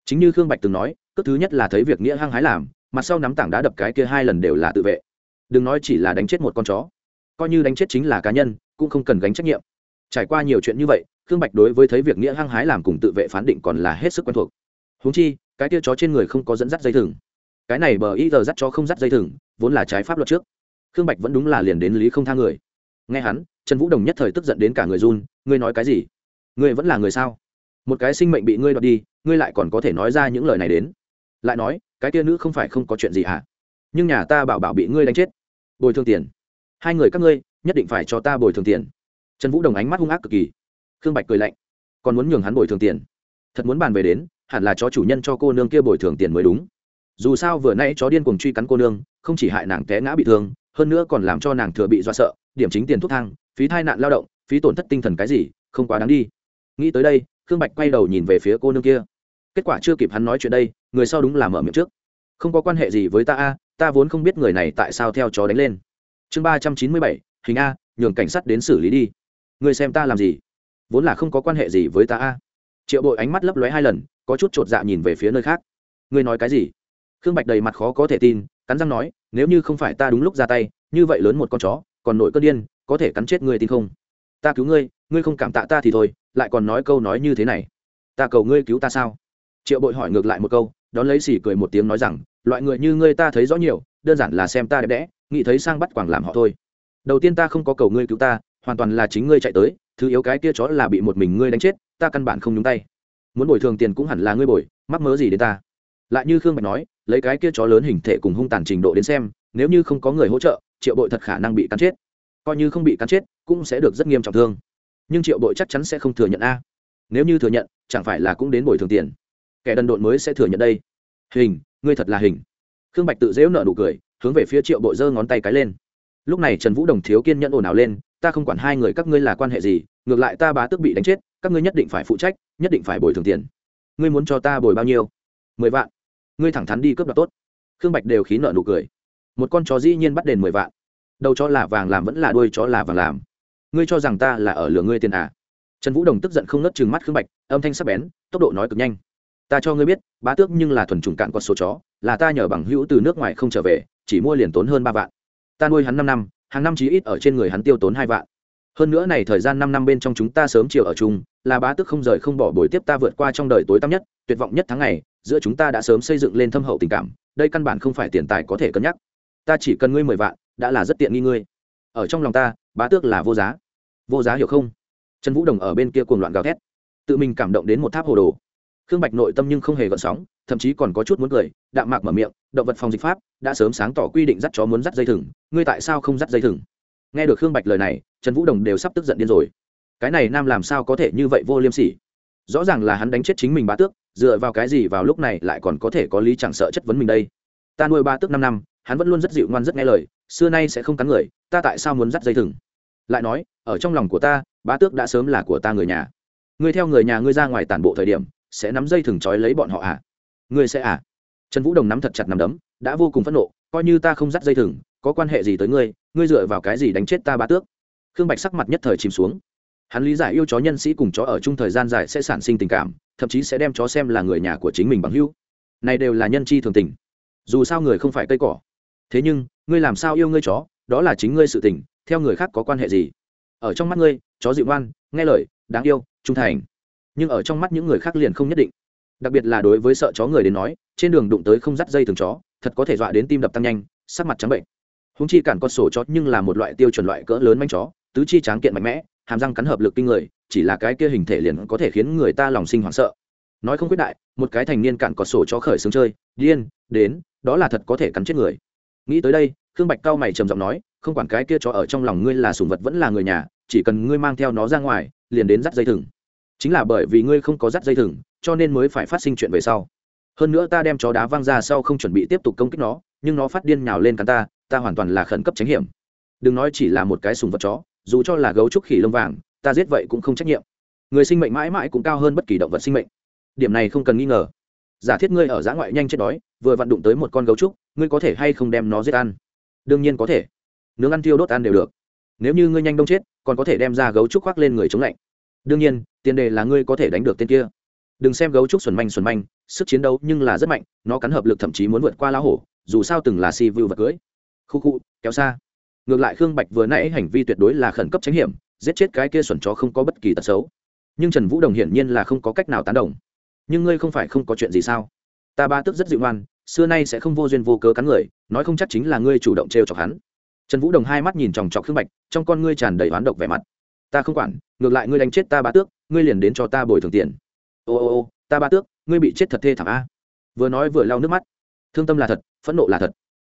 Chính như khương bạch từng nói cước thứ nhất là thấy việc nghĩa hăng hái làm mặt sau nắm tảng đá đập cái kia hai lần đều là tự vệ. Đừng nói chỉ là đánh chết một con chó. Coi như đánh chết chính là cá nhân, cũng không cần gánh trách nhiệm. Trải qua nhiều chuyện như vậy, khương bạch đối với thấy việc nghĩa hăng hái làm cùng tự vệ phán định còn là hết sức quen thuộc. Húng chi, cái kia chó trên người không có dẫn dắt dây thừng. Cái này bờ y giờ dắt chó không dắt dây thừng, vốn là trái pháp luật trước. Khương bạch vẫn đúng là liền đến lý không tha người. Nghe hắn, trần vũ đồng nhất thời tức giận đến cả người run, ngươi nói cái gì? Ngươi vẫn là người sao? Một cái sinh mệnh bị ngươi đoạt đi, ngươi lại còn có thể nói ra những lời này đến lại nói, cái tia nữ không phải không có chuyện gì hả? Nhưng nhà ta bảo bảo bị ngươi đánh chết. Bồi thường tiền. Hai người các ngươi, nhất định phải cho ta bồi thường tiền. Trần vũ đồng ánh mắt hung ác cực kỳ. Khương bạch cười lạnh. Còn muốn nhường hắn bồi thường tiền. Thật muốn bàn về đến, hẳn là chó chủ nhân cho cô nương kia bồi thường tiền mới đúng. Dù sao vừa nay chó điên cùng truy cắn cô nương, không chỉ hại nàng té ngã bị thương, hơn nữa còn làm cho nàng thừa bị do sợ, điểm chính tiền thuốc thang, phí thai nạn lao động, phí tổn thất tinh thần cái gì, không quá đáng đi. Nghĩ tới đây, khương bạch quay đầu nhìn về phía cô nương kia. Kết quả chưa kịp hắn nói chuyện đây người sau đúng là mở miệng trước. Không có quan hệ gì với ta a, ta vốn không biết người này tại sao theo chó đánh lên. Chương ba trăm chín mươi bảy, hình a, nhường cảnh sát đến xử lý đi. Người xem ta làm gì? Vốn là không có quan hệ gì với ta a. Triệu bội ánh mắt lấp lóe hai lần, có chút t r ộ t dạ nhìn về phía nơi khác. Ngươi nói cái gì? Khương bạch đầy mặt khó có thể tin, cắn răng nói, nếu như không phải ta đúng lúc ra tay, như vậy lớn một con chó, còn nội cơn điên, có thể cắn chết ngươi tin không? Ta cứu ngươi ngươi không cảm tạ ta thì thôi, lại còn nói câu nói như thế này. Ta cầu ngươi cứu ta sao? Triệu bội hỏi ngược lại một câu đón lấy xỉ cười một tiếng nói rằng, loại người như ngươi ta thấy rõ nhiều, đơn giản là xem ta đẹp đẽ, nghĩ thấy sang bắt quảng làm họ thôi. Đầu tiên ta không có cầu ngươi cứu ta, hoàn toàn là chính ngươi chạy tới, thứ yếu cái kia chó là bị một mình ngươi đánh chết, ta căn bản không nhúng tay. Muốn bồi thường tiền cũng hẳn là ngươi bồi, mắc mớ gì đến ta? Lại như khương bạch nói, lấy cái kia chó lớn hình thể cùng hung tàn trình độ đến xem, nếu như không có người hỗ trợ, triệu bội thật khả năng bị cắn chết. Coi như không bị cắn chết, cũng sẽ được rất nghiêm trọng thương. Nhưng triệu bội chắc chắn sẽ không thừa nhận a. Nếu như thừa nhận, chẳng phải là cũng đến bồi thường tiền kẻ đần độn mới sẽ thừa nhận đây. Hình, ngươi thật là hình. Khương bạch tự dễu nợ nụ cười, hướng về phía triệu bội giơ ngón tay cái lên. Lúc này trần vũ đồng thiếu kiên nhẫn ồn ào lên, ta không quản hai người các ngươi là quan hệ gì, ngược lại ta bá tước bị đánh chết, các ngươi nhất định phải phụ trách, nhất định phải bồi thường tiền. Ngươi muốn cho ta bồi bao nhiêu? Mười vạn. Ngươi thẳng thắn đi cướp đoạt tốt. Khương bạch đều khí nợ nụ cười. Một con chó dĩ nhiên bắt đền mười vạn. Đầu chó là vàng làm vẫn là đuôi chó là vàng làm. Ngươi cho rằng ta là ở lửa ngươi tiền à? Trần vũ đồng tức giận không nớt chừng mắt khương bạch, âm thanh sắc bén, tốc độ nói cực nhanh ta cho ngươi biết, bá tước nhưng là thuần trùng cạn con số chó, là ta nhờ bằng hữu từ nước ngoài không trở về, chỉ mua liền tốn hơn ba vạn. Ta nuôi hắn năm năm, hàng năm chí ít ở trên người hắn tiêu tốn hai vạn. Hơn nữa này thời gian năm năm bên trong chúng ta sớm chiều ở chung, là bá tước không rời không bỏ buổi tiếp ta vượt qua trong đời tối tăm nhất, tuyệt vọng nhất tháng ngày, giữa chúng ta đã sớm xây dựng lên thâm hậu tình cảm, đây căn bản không phải tiền tài có thể cân nhắc. Ta chỉ cần ngươi mười vạn, đã là rất tiện nghi ngươi. Ở trong lòng ta, bá tước là vô giá. Vô giá hiểu không? Trần vũ đồng ở bên kia cuồng loạn gào thét. Tự mình cảm động đến một tháp hồ đồ khương bạch nội tâm nhưng không hề gợn sóng, thậm chí còn có chút muốn cười, đạm mạc mở miệng, động vật phòng dịch pháp đã sớm sáng tỏ quy định dắt chó muốn dắt dây thừng, ngươi tại sao không dắt dây thừng? Nghe được khương bạch lời này, trần vũ đồng đều sắp tức giận điên rồi. Cái này nam làm sao có thể như vậy vô liêm sỉ? Rõ ràng là hắn đánh chết chính mình bá tước, dựa vào cái gì vào lúc này lại còn có thể có lý chẳng sợ chất vấn mình đây? Ta nuôi ba tước năm năm, hắn vẫn luôn rất dịu ngoan rất nghe lời, xưa nay sẽ không cắn người, ta tại sao muốn dắt dây thừng? Lại nói, ở trong lòng của ta, bá tước đã sớm là của ta người nhà. Ngươi theo người nhà ngươi ra ngoài tản bộ thời điểm sẽ nắm dây thừng trói lấy bọn họ à? Ngươi sẽ à? Trần vũ đồng nắm thật chặt nắm đấm, đã vô cùng phẫn nộ, coi như ta không dắt dây thừng, có quan hệ gì tới ngươi ngươi dựa vào cái gì đánh chết ta ba tước? Khương bạch sắc mặt nhất thời chìm xuống. Hắn lý giải yêu chó nhân sĩ cùng chó ở chung thời gian dài sẽ sản sinh tình cảm, thậm chí sẽ đem chó xem là người nhà của chính mình bằng hữu. Này đều là nhân chi thường tình. Dù sao người không phải cây cỏ. Thế nhưng, ngươi làm sao yêu ngươi chó? Đó là chính ngươi sự tình, theo người khác có quan hệ gì? Ở trong mắt ngươi, chó dịu ngoan, nghe lời, đáng yêu, trung thành nhưng ở trong mắt những người khác liền không nhất định. Đặc biệt là đối với sợ chó người đến nói, trên đường đụng tới không dắt dây thường chó, thật có thể dọa đến tim đập tăng nhanh, sắc mặt trắng bệnh. Húng chi cản con sổ chó nhưng là một loại tiêu chuẩn loại cỡ lớn manh chó, tứ chi tráng kiện mạnh mẽ, hàm răng cắn hợp lực kinh người, chỉ là cái kia hình thể liền có thể khiến người ta lòng sinh hoảng sợ. Nói không quyết đại, một cái thành niên cản cọt sổ chó khởi xướng chơi, điên, đến, đó là thật có thể cắn chết người. Nghĩ tới đây, khương bạch cao mày trầm giọng nói, không quản cái kia chó ở trong lòng ngươi là sùng vật vẫn là người nhà, chỉ cần ngươi mang theo nó ra ngoài, liền đến dắt dây thừng chính là bởi vì ngươi không có dắt dây thừng, cho nên mới phải phát sinh chuyện về sau. Hơn nữa ta đem chó đá văng ra sau không chuẩn bị tiếp tục công kích nó, nhưng nó phát điên nhào lên cắn ta ta hoàn toàn là khẩn cấp tránh hiểm. Đừng nói chỉ là một cái sùng vật chó, dù cho là gấu trúc khỉ lông vàng, ta giết vậy cũng không trách nhiệm. Người sinh mệnh mãi mãi cũng cao hơn bất kỳ động vật sinh mệnh. Điểm này không cần nghi ngờ. Giả thiết ngươi ở giã ngoại nhanh chết đói, vừa vặn đụng tới một con gấu trúc, ngươi có thể hay không đem nó giết ăn? Đương nhiên có thể. Nướng ăn thiêu đốt ăn đều được. Nếu như ngươi nhanh đông chết, còn có thể đem ra gấu trúc khoác lên người chống lạnh đương nhiên, tiền đề là ngươi có thể đánh được tên kia. Đừng xem gấu trúc xuẩn manh xuẩn manh, sức chiến đấu nhưng là rất mạnh, nó cắn hợp lực thậm chí muốn vượt qua lá hổ, dù sao từng là si vưu vật cưới. Khu khu, kéo xa. Ngược lại khương bạch vừa nãy hành vi tuyệt đối là khẩn cấp tránh hiểm, giết chết cái kia xuẩn chó không có bất kỳ tật xấu. Nhưng trần vũ đồng hiển nhiên là không có cách nào tán đồng. Nhưng ngươi không phải không có chuyện gì sao? Ta ba tức rất dịu ngoan, xưa nay sẽ không vô duyên vô cớ cắn người, nói không chắc chính là ngươi chủ động trêu chọc hắn. Trần vũ đồng hai mắt nhìn chòng chọc khương bạch, trong con ngươi tràn đầy oán độc vẻ mặt ta không quản, ngược lại ngươi đánh chết ta ba tước, ngươi liền đến cho ta bồi thường tiền. Ô ô ô, ta ba tước, ngươi bị chết thật thê thảm a. Vừa nói vừa lau nước mắt. Thương tâm là thật, phẫn nộ là thật.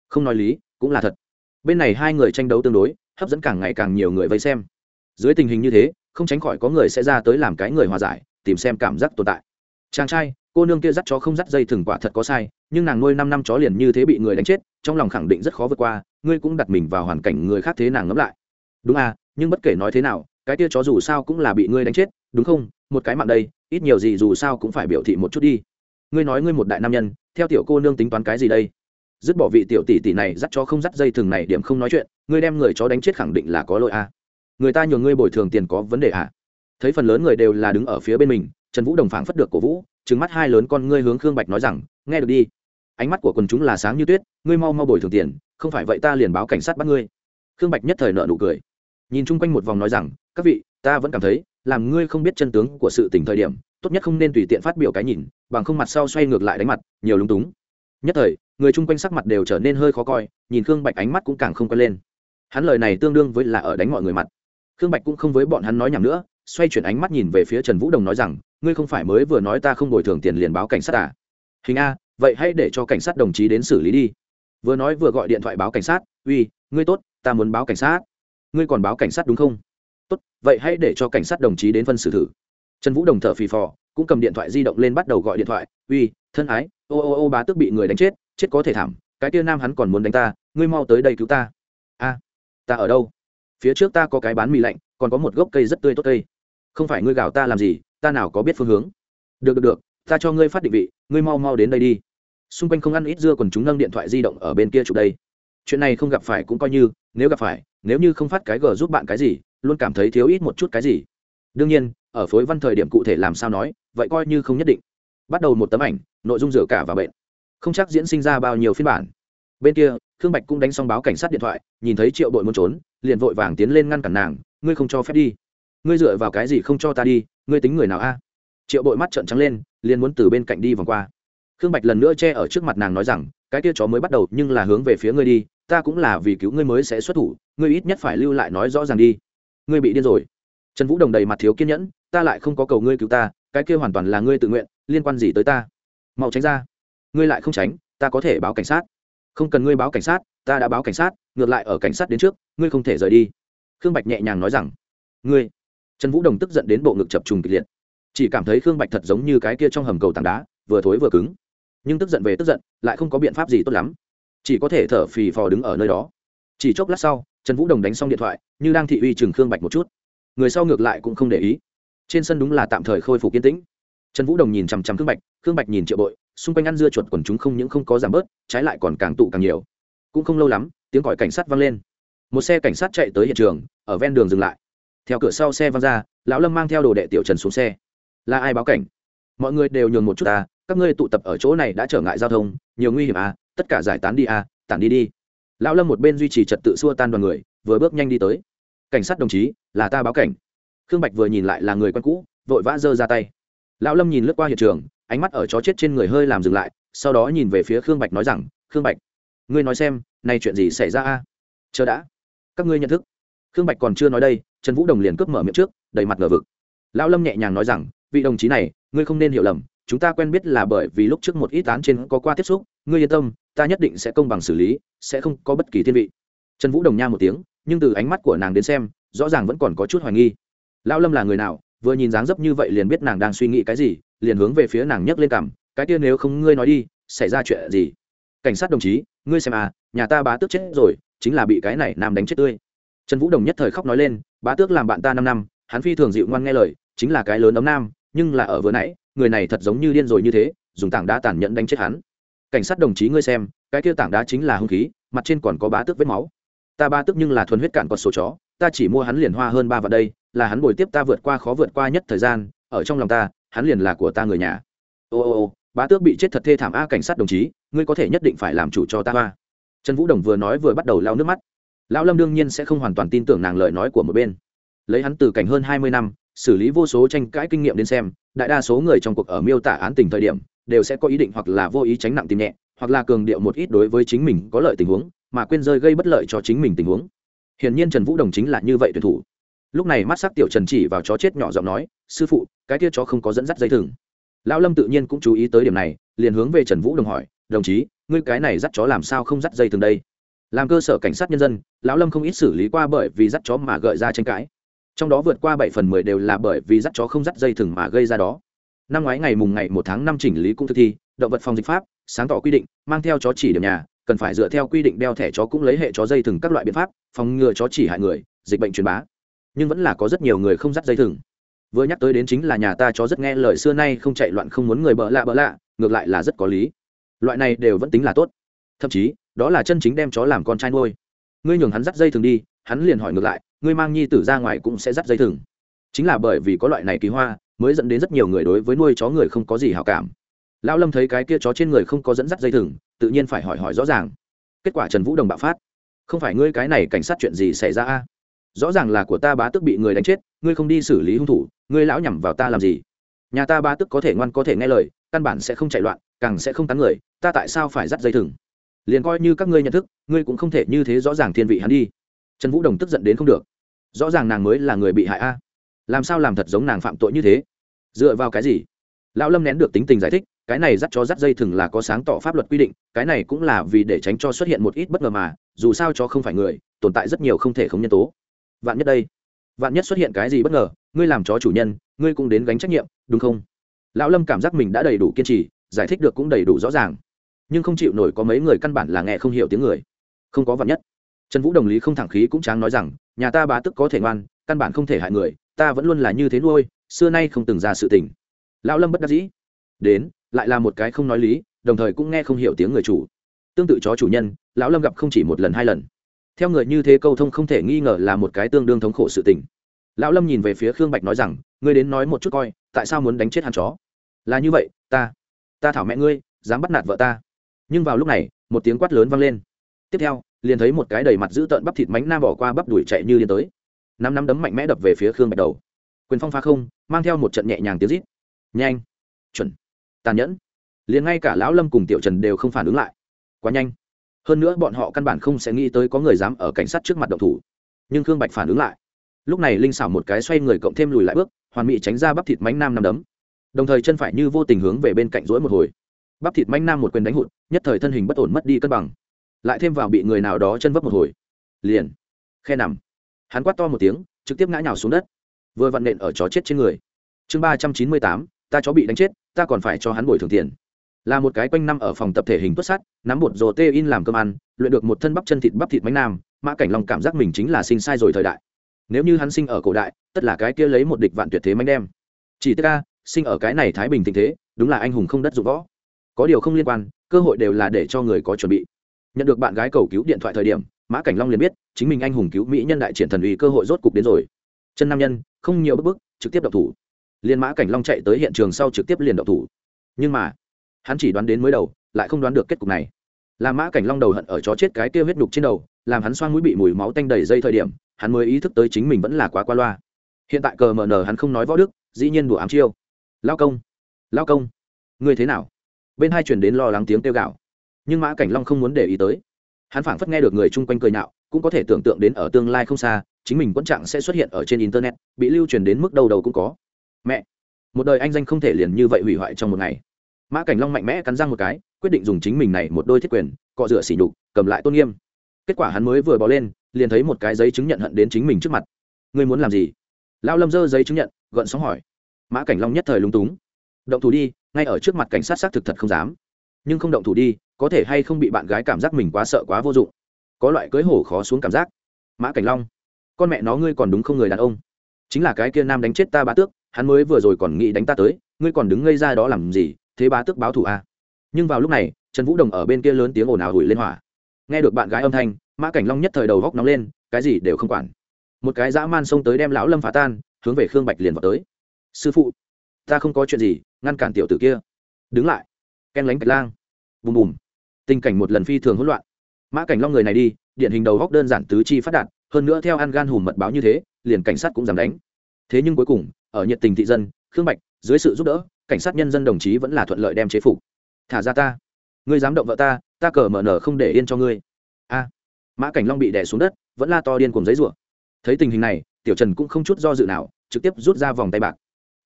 Không nói lý, cũng là thật. Bên này hai người tranh đấu tương đối, hấp dẫn càng ngày càng nhiều người vây xem. Dưới tình hình như thế, không tránh khỏi có người sẽ ra tới làm cái người hòa giải, tìm xem cảm giác tồn tại. Chàng trai, cô nương kia dắt chó không dắt dây thừng quả thật có sai, nhưng nàng nuôi năm năm chó liền như thế bị người đánh chết, trong lòng khẳng định rất khó vượt qua, ngươi cũng đặt mình vào hoàn cảnh người khác thế nàng ngẫm lại. Đúng à nhưng bất kể nói thế nào cái tia chó dù sao cũng là bị ngươi đánh chết, đúng không? Một cái mạng đây, ít nhiều gì dù sao cũng phải biểu thị một chút đi. Ngươi nói ngươi một đại nam nhân, theo tiểu cô nương tính toán cái gì đây? Dứt bỏ vị tiểu tỷ tỷ này, dắt chó không dắt dây thừng này điểm không nói chuyện, ngươi đem người chó đánh chết khẳng định là có lỗi à. người ta nhường ngươi bồi thường tiền có vấn đề à? Thấy phần lớn người đều là đứng ở phía bên mình, trần vũ đồng phảng phất được cổ vũ trứng mắt hai lớn con ngươi hướng khương bạch nói rằng, nghe được đi. Ánh mắt của quần chúng là sáng như tuyết, ngươi mau mau bồi thường tiền, không phải vậy ta liền báo cảnh sát bắt ngươi. Khương bạch nhất thời nợ nụ cười nhìn chung quanh một vòng nói rằng, các vị, ta vẫn cảm thấy, làm ngươi không biết chân tướng của sự tình thời điểm, tốt nhất không nên tùy tiện phát biểu cái nhìn, bằng không mặt sau xoay ngược lại đánh mặt, nhiều lúng túng. Nhất thời, người chung quanh sắc mặt đều trở nên hơi khó coi, nhìn khương bạch ánh mắt cũng càng không quen lên. Hắn lời này tương đương với là ở đánh mọi người mặt. Khương bạch cũng không với bọn hắn nói nhầm nữa, xoay chuyển ánh mắt nhìn về phía trần vũ đồng nói rằng, ngươi không phải mới vừa nói ta không bồi thường tiền liền báo cảnh sát à? Hình a, vậy hãy để cho cảnh sát đồng chí đến xử lý đi. Vừa nói vừa gọi điện thoại báo cảnh sát, uy, ngươi tốt, ta muốn báo cảnh sát ngươi còn báo cảnh sát đúng không? Tốt, vậy hãy để cho cảnh sát đồng chí đến phân xử thử. Trần vũ đồng thở phì phò, cũng cầm điện thoại di động lên bắt đầu gọi điện thoại. Uy, thân ái, ô ô ô bá tức bị người đánh chết chết có thể thảm, cái tia nam hắn còn muốn đánh ta, ngươi mau tới đây cứu ta. A, ta ở đâu? Phía trước ta có cái bán mì lạnh, còn có một gốc cây rất tươi tốt cây. Không phải ngươi gào ta làm gì, ta nào có biết phương hướng. Được được được, ta cho ngươi phát định vị, ngươi mau mau đến đây đi. Xung quanh không ăn ít dưa còn chúng nâng điện thoại di động ở bên kia chụp đây chuyện này không gặp phải cũng coi như, nếu gặp phải, nếu như không phát cái g giúp bạn cái gì, luôn cảm thấy thiếu ít một chút cái gì. Đương nhiên, ở phối văn thời điểm cụ thể làm sao nói, vậy coi như không nhất định. Bắt đầu một tấm ảnh, nội dung rửa cả và bệnh. Không chắc diễn sinh ra bao nhiêu phiên bản. Bên kia, khương bạch cũng đánh xong báo cảnh sát điện thoại, nhìn thấy triệu đội muốn trốn, liền vội vàng tiến lên ngăn cản nàng, ngươi không cho phép đi. Ngươi dựa vào cái gì không cho ta đi, ngươi tính người nào a? Triệu bội mắt trợn trắng lên, liền muốn từ bên cạnh đi vòng qua. Khương bạch lần nữa che ở trước mặt nàng nói rằng, cái kia chó mới bắt đầu, nhưng là hướng về phía ngươi đi ta cũng là vì cứu ngươi mới sẽ xuất thủ, ngươi ít nhất phải lưu lại nói rõ ràng đi. Ngươi bị điên rồi. Trần vũ đồng đầy mặt thiếu kiên nhẫn, ta lại không có cầu ngươi cứu ta, cái kia hoàn toàn là ngươi tự nguyện, liên quan gì tới ta? Mau tránh ra. Ngươi lại không tránh, ta có thể báo cảnh sát. Không cần ngươi báo cảnh sát, ta đã báo cảnh sát, ngược lại ở cảnh sát đến trước, ngươi không thể rời đi. Khương bạch nhẹ nhàng nói rằng, ngươi. Trần vũ đồng tức giận đến bộ ngực chập trùng kịch liệt. Chỉ cảm thấy khương bạch thật giống như cái kia trong hầm cầu tảng đá, vừa thối vừa cứng. Nhưng tức giận về tức giận, lại không có biện pháp gì tốt lắm chỉ có thể thở phì phò đứng ở nơi đó. Chỉ chốc lát sau, trần vũ đồng đánh xong điện thoại, như đang thị uy chừng khương bạch một chút. Người sau ngược lại cũng không để ý. Trên sân đúng là tạm thời khôi phục yên tĩnh. Trần vũ đồng nhìn chằm chằm khương bạch khương bạch nhìn triệu bội, xung quanh ăn dưa chuột quần chúng không những không có giảm bớt, trái lại còn càng tụ càng nhiều. Cũng không lâu lắm, tiếng còi cảnh sát vang lên. Một xe cảnh sát chạy tới hiện trường, ở ven đường dừng lại. Theo cửa sau xe văng ra, lão lâm mang theo đồ đệ tiểu trần xuống xe. Là ai báo cảnh? Mọi người đều nhường một chút ta, các ngươi tụ tập ở chỗ này đã trở ngại giao thông, nhiều nguy hiểm à tất cả giải tán đi à tản đi đi. Lão lâm một bên duy trì trật tự xua tan đoàn người, vừa bước nhanh đi tới. Cảnh sát đồng chí, là ta báo cảnh. Khương bạch vừa nhìn lại là người quen cũ, vội vã giơ ra tay. Lão lâm nhìn lướt qua hiện trường, ánh mắt ở chó chết trên người hơi làm dừng lại, sau đó nhìn về phía khương bạch nói rằng, khương bạch, ngươi nói xem nay chuyện gì xảy ra a? Chờ đã. Các ngươi nhận thức. Khương bạch còn chưa nói đây, trần vũ đồng liền cướp mở miệng trước, đầy mặt ngờ vực. Lão lâm nhẹ nhàng nói rằng, vị đồng chí này, ngươi không nên hiểu lầm chúng ta quen biết là bởi vì lúc trước một ít án trên có qua tiếp xúc, ngươi yên tâm, ta nhất định sẽ công bằng xử lý, sẽ không có bất kỳ thiên vị. Trần vũ đồng nha một tiếng, nhưng từ ánh mắt của nàng đến xem, rõ ràng vẫn còn có chút hoài nghi. Lão lâm là người nào, vừa nhìn dáng dấp như vậy liền biết nàng đang suy nghĩ cái gì, liền hướng về phía nàng nhấc lên cằm, cái kia nếu không ngươi nói đi, xảy ra chuyện gì? Cảnh sát đồng chí, ngươi xem à nhà ta bá tước chết rồi, chính là bị cái này nam đánh chết tươi. Trần vũ đồng nhất thời khóc nói lên, bá tước làm bạn ta năm năm, hắn phi thường dịu ngoan nghe lời, chính là cái lớn ấm nam, nhưng là ở vừa nãy người này thật giống như điên rồi như thế, dùng tảng đá tàn nhẫn đánh chết hắn. Cảnh sát đồng chí ngươi xem, cái kia tảng đá chính là hung khí, mặt trên còn có bá tước vết máu. Ta ba tước nhưng là thuần huyết cạn cọt số chó, ta chỉ mua hắn liền hoa hơn ba vào đây, là hắn bồi tiếp ta vượt qua khó vượt qua nhất thời gian, ở trong lòng ta, hắn liền là của ta người nhà. Ô ô ô, bá tước bị chết thật thê thảm a cảnh sát đồng chí, ngươi có thể nhất định phải làm chủ cho ta hoa trần vũ đồng vừa nói vừa bắt đầu lao nước mắt. Lão lâm đương nhiên sẽ không hoàn toàn tin tưởng nàng lời nói của một bên. Lấy hắn từ cảnh hơn hai mươi năm, xử lý vô số tranh cãi kinh nghiệm đến xem đại đa số người trong cuộc ở miêu tả án tình thời điểm, đều sẽ có ý định hoặc là vô ý tránh nặng tìm nhẹ, hoặc là cường điệu một ít đối với chính mình có lợi tình huống, mà quên rơi gây bất lợi cho chính mình tình huống. Hiển nhiên trần vũ đồng chính là như vậy tuyển thủ. Lúc này mắt sắc tiểu trần chỉ vào chó chết nhỏ giọng nói, sư phụ, cái kia chó không có dẫn dắt dây thừng. Lão lâm tự nhiên cũng chú ý tới điểm này, liền hướng về trần vũ đồng hỏi, đồng chí, ngươi cái này dắt chó làm sao không dắt dây thừng đây? Làm cơ sở cảnh sát nhân dân, lão lâm không ít xử lý qua bởi vì dắt chó mà gợi ra tranh cãi trong đó vượt qua bảy phần mười đều là bởi vì dắt chó không dắt dây thừng mà gây ra đó. Năm ngoái ngày mùng ngày một tháng năm chỉnh lý cũng thực thi, động vật phòng dịch pháp, sáng tỏ quy định, mang theo chó chỉ điểm nhà, cần phải dựa theo quy định đeo thẻ chó cũng lấy hệ chó dây thừng các loại biện pháp, phòng ngừa chó chỉ hại người, dịch bệnh truyền bá. Nhưng vẫn là có rất nhiều người không dắt dây thừng. Vừa nhắc tới đến chính là nhà ta chó rất nghe lời xưa nay không chạy loạn không muốn người bỡ lạ bỡ lạ, ngược lại là rất có lý. Loại này đều vẫn tính là tốt. Thậm chí, đó là chân chính đem chó làm con trai nuôi. Ngươi nhường hắn dắt dây thừng đi, hắn liền hỏi ngược lại ngươi mang nhi tử ra ngoài cũng sẽ dắt dây thừng. Chính là bởi vì có loại này kỳ hoa, mới dẫn đến rất nhiều người đối với nuôi chó người không có gì hào cảm. Lão lâm thấy cái kia chó trên người không có dẫn dắt dây thừng, tự nhiên phải hỏi hỏi rõ ràng. Kết quả trần vũ đồng bạo phát. Không phải ngươi cái này cảnh sát chuyện gì xảy ra a? Rõ ràng là của ta bá tức bị người đánh chết, ngươi không đi xử lý hung thủ, ngươi lão nhằm vào ta làm gì? Nhà ta bá tức có thể ngoan có thể nghe lời, căn bản sẽ không chạy loạn, càng sẽ không tán người, ta tại sao phải dắt dây thừng? Liền coi như các ngươi nhận thức, ngươi cũng không thể như thế rõ ràng thiên vị hắn đi. Trần vũ đồng tức giận đến không được rõ ràng nàng mới là người bị hại a. Làm sao làm thật giống nàng phạm tội như thế? Dựa vào cái gì? Lão lâm nén được tính tình giải thích, cái này dắt cho dắt dây thừng là có sáng tỏ pháp luật quy định, cái này cũng là vì để tránh cho xuất hiện một ít bất ngờ mà, dù sao cho không phải người, tồn tại rất nhiều không thể không nhân tố. Vạn nhất đây, vạn nhất xuất hiện cái gì bất ngờ, ngươi làm chó chủ nhân, ngươi cũng đến gánh trách nhiệm, đúng không? Lão lâm cảm giác mình đã đầy đủ kiên trì, giải thích được cũng đầy đủ rõ ràng. Nhưng không chịu nổi có mấy người căn bản là nghe không hiểu tiếng người. Không có vạn nhất. Trần vũ đồng lý không thẳng khí cũng tráng nói rằng nhà ta bá tức có thể ngoan, căn bản không thể hại người, ta vẫn luôn là như thế nuôi, xưa nay không từng ra sự tình. Lão lâm bất đắc dĩ. Đến, lại là một cái không nói lý, đồng thời cũng nghe không hiểu tiếng người chủ. Tương tự chó chủ nhân, lão lâm gặp không chỉ một lần hai lần. Theo người như thế câu thông không thể nghi ngờ là một cái tương đương thống khổ sự tình. Lão lâm nhìn về phía khương bạch nói rằng, ngươi đến nói một chút coi, tại sao muốn đánh chết hắn chó? Là như vậy, ta ta thảo mẹ ngươi, dám bắt nạt vợ ta. Nhưng vào lúc này, một tiếng quát lớn vang lên. Tiếp theo liền thấy một cái đầy mặt dữ tợn bắp thịt mánh nam bỏ qua bắp đuổi chạy như liên tới. Năm năm đấm mạnh mẽ đập về phía khương bạch đầu. Quyền phong pha không, mang theo một trận nhẹ nhàng tiếng rít. Nhanh, chuẩn, tàn nhẫn. Liền ngay cả lão lâm cùng tiểu trần đều không phản ứng lại. Quá nhanh. Hơn nữa bọn họ căn bản không sẽ nghĩ tới có người dám ở cảnh sát trước mặt động thủ. Nhưng khương bạch phản ứng lại. Lúc này linh xảo một cái xoay người cộng thêm lùi lại bước, hoàn mỹ tránh ra bắp thịt mánh nam nằm đấm. Đồng thời chân phải như vô tình hướng về bên cạnh rỗi một hồi. Bắp thịt mánh nam một quyền đánh hụt, nhất thời thân hình bất ổn mất đi cân bằng lại thêm vào bị người nào đó chân vấp một hồi. Liền. Khe nằm. Hắn quát to một tiếng, trực tiếp ngã nhào xuống đất. Vừa vặn nện ở chó chết trên người. Chương ba trăm chín mươi tám, ta chó bị đánh chết, ta còn phải cho hắn bồi thường tiền. Là một cái quanh năm ở phòng tập thể hình tuất sắt, nắm bột rồ tê in làm cơm ăn, luyện được một thân bắp chân thịt bắp thịt bánh nam, mã cảnh long cảm giác mình chính là sinh sai rồi thời đại. Nếu như hắn sinh ở cổ đại, tất là cái kia lấy một địch vạn tuyệt thế manh đem. Chỉ tức ca sinh ở cái này thái bình tình thế, đúng là anh hùng không đất dụng võ. Có điều không liên quan, cơ hội đều là để cho người có chuẩn bị nhận được bạn gái cầu cứu điện thoại thời điểm, mã cảnh long liền biết, chính mình anh hùng cứu mỹ nhân đại triển thần uy cơ hội rốt cục đến rồi. Chân nam nhân, không nhiều bức bức, trực tiếp độc thủ. Liên mã cảnh long chạy tới hiện trường sau trực tiếp liền độc thủ. Nhưng mà, hắn chỉ đoán đến mới đầu, lại không đoán được kết cục này. Là mã cảnh long đầu hận ở chó chết cái kia huyết đục trên đầu, làm hắn xoang mũi bị mùi máu tanh đầy dây thời điểm, hắn mới ý thức tới chính mình vẫn là quá qua loa. Hiện tại cờ mờ nờ hắn không nói võ đức, dĩ nhiên đùa ám chiêu. Lao công lao công, ngươi thế nào? Bên hai chuyển đến lo lắng tiếng kêu gạo nhưng mã cảnh long không muốn để ý tới hắn phảng phất nghe được người chung quanh cười nhạo cũng có thể tưởng tượng đến ở tương lai không xa chính mình quẫn trạng sẽ xuất hiện ở trên internet bị lưu truyền đến mức đầu đầu cũng có mẹ một đời anh danh không thể liền như vậy hủy hoại trong một ngày mã cảnh long mạnh mẽ cắn răng một cái quyết định dùng chính mình này một đôi thiết quyền cọ rửa xỉ đục cầm lại tôn nghiêm kết quả hắn mới vừa bỏ lên liền thấy một cái giấy chứng nhận hận đến chính mình trước mặt ngươi muốn làm gì lão lâm dơ giấy chứng nhận gợn sóng hỏi mã cảnh long nhất thời lung túng động thủ đi ngay ở trước mặt cảnh sát xác thực thật không dám nhưng không động thủ đi có thể hay không bị bạn gái cảm giác mình quá sợ quá vô dụng. Có loại cưới hổ khó xuống cảm giác. Mã cảnh long, con mẹ nó ngươi còn đúng không người đàn ông? Chính là cái kia nam đánh chết ta bá tước, hắn mới vừa rồi còn nghĩ đánh ta tới, ngươi còn đứng ngây ra đó làm gì, thế bá tước báo thủ à? nhưng vào lúc này, trần vũ đồng ở bên kia lớn tiếng ồn ào hủi lên hỏa. Nghe được bạn gái âm thanh, mã cảnh long nhất thời đầu góc nóng lên, cái gì đều không quản. Một cái dã man xông tới đem lão lâm phá tan, hướng về khương bạch liền vào tới. Sư phụ, ta không có chuyện gì, ngăn cản tiểu tử kia. Đứng lại. Ken lánh bạch lang. Bùm bùm tình cảnh một lần phi thường hỗn loạn. Mã cảnh long người này đi, điển hình đầu góc đơn giản tứ chi phát đạt, hơn nữa theo ăn gan hùm mật báo như thế, liền cảnh sát cũng dám đánh. Thế nhưng cuối cùng, ở nhiệt tình thị dân, khương bạch, dưới sự giúp đỡ, cảnh sát nhân dân đồng chí vẫn là thuận lợi đem chế phục. Thả ra ta. Ngươi dám động vợ ta ta cờ mở nở không để yên cho ngươi. A. Mã cảnh long bị đè xuống đất, vẫn la to điên cùng giấy rủa thấy tình hình này, tiểu trần cũng không chút do dự nào, trực tiếp rút ra vòng tay bạc.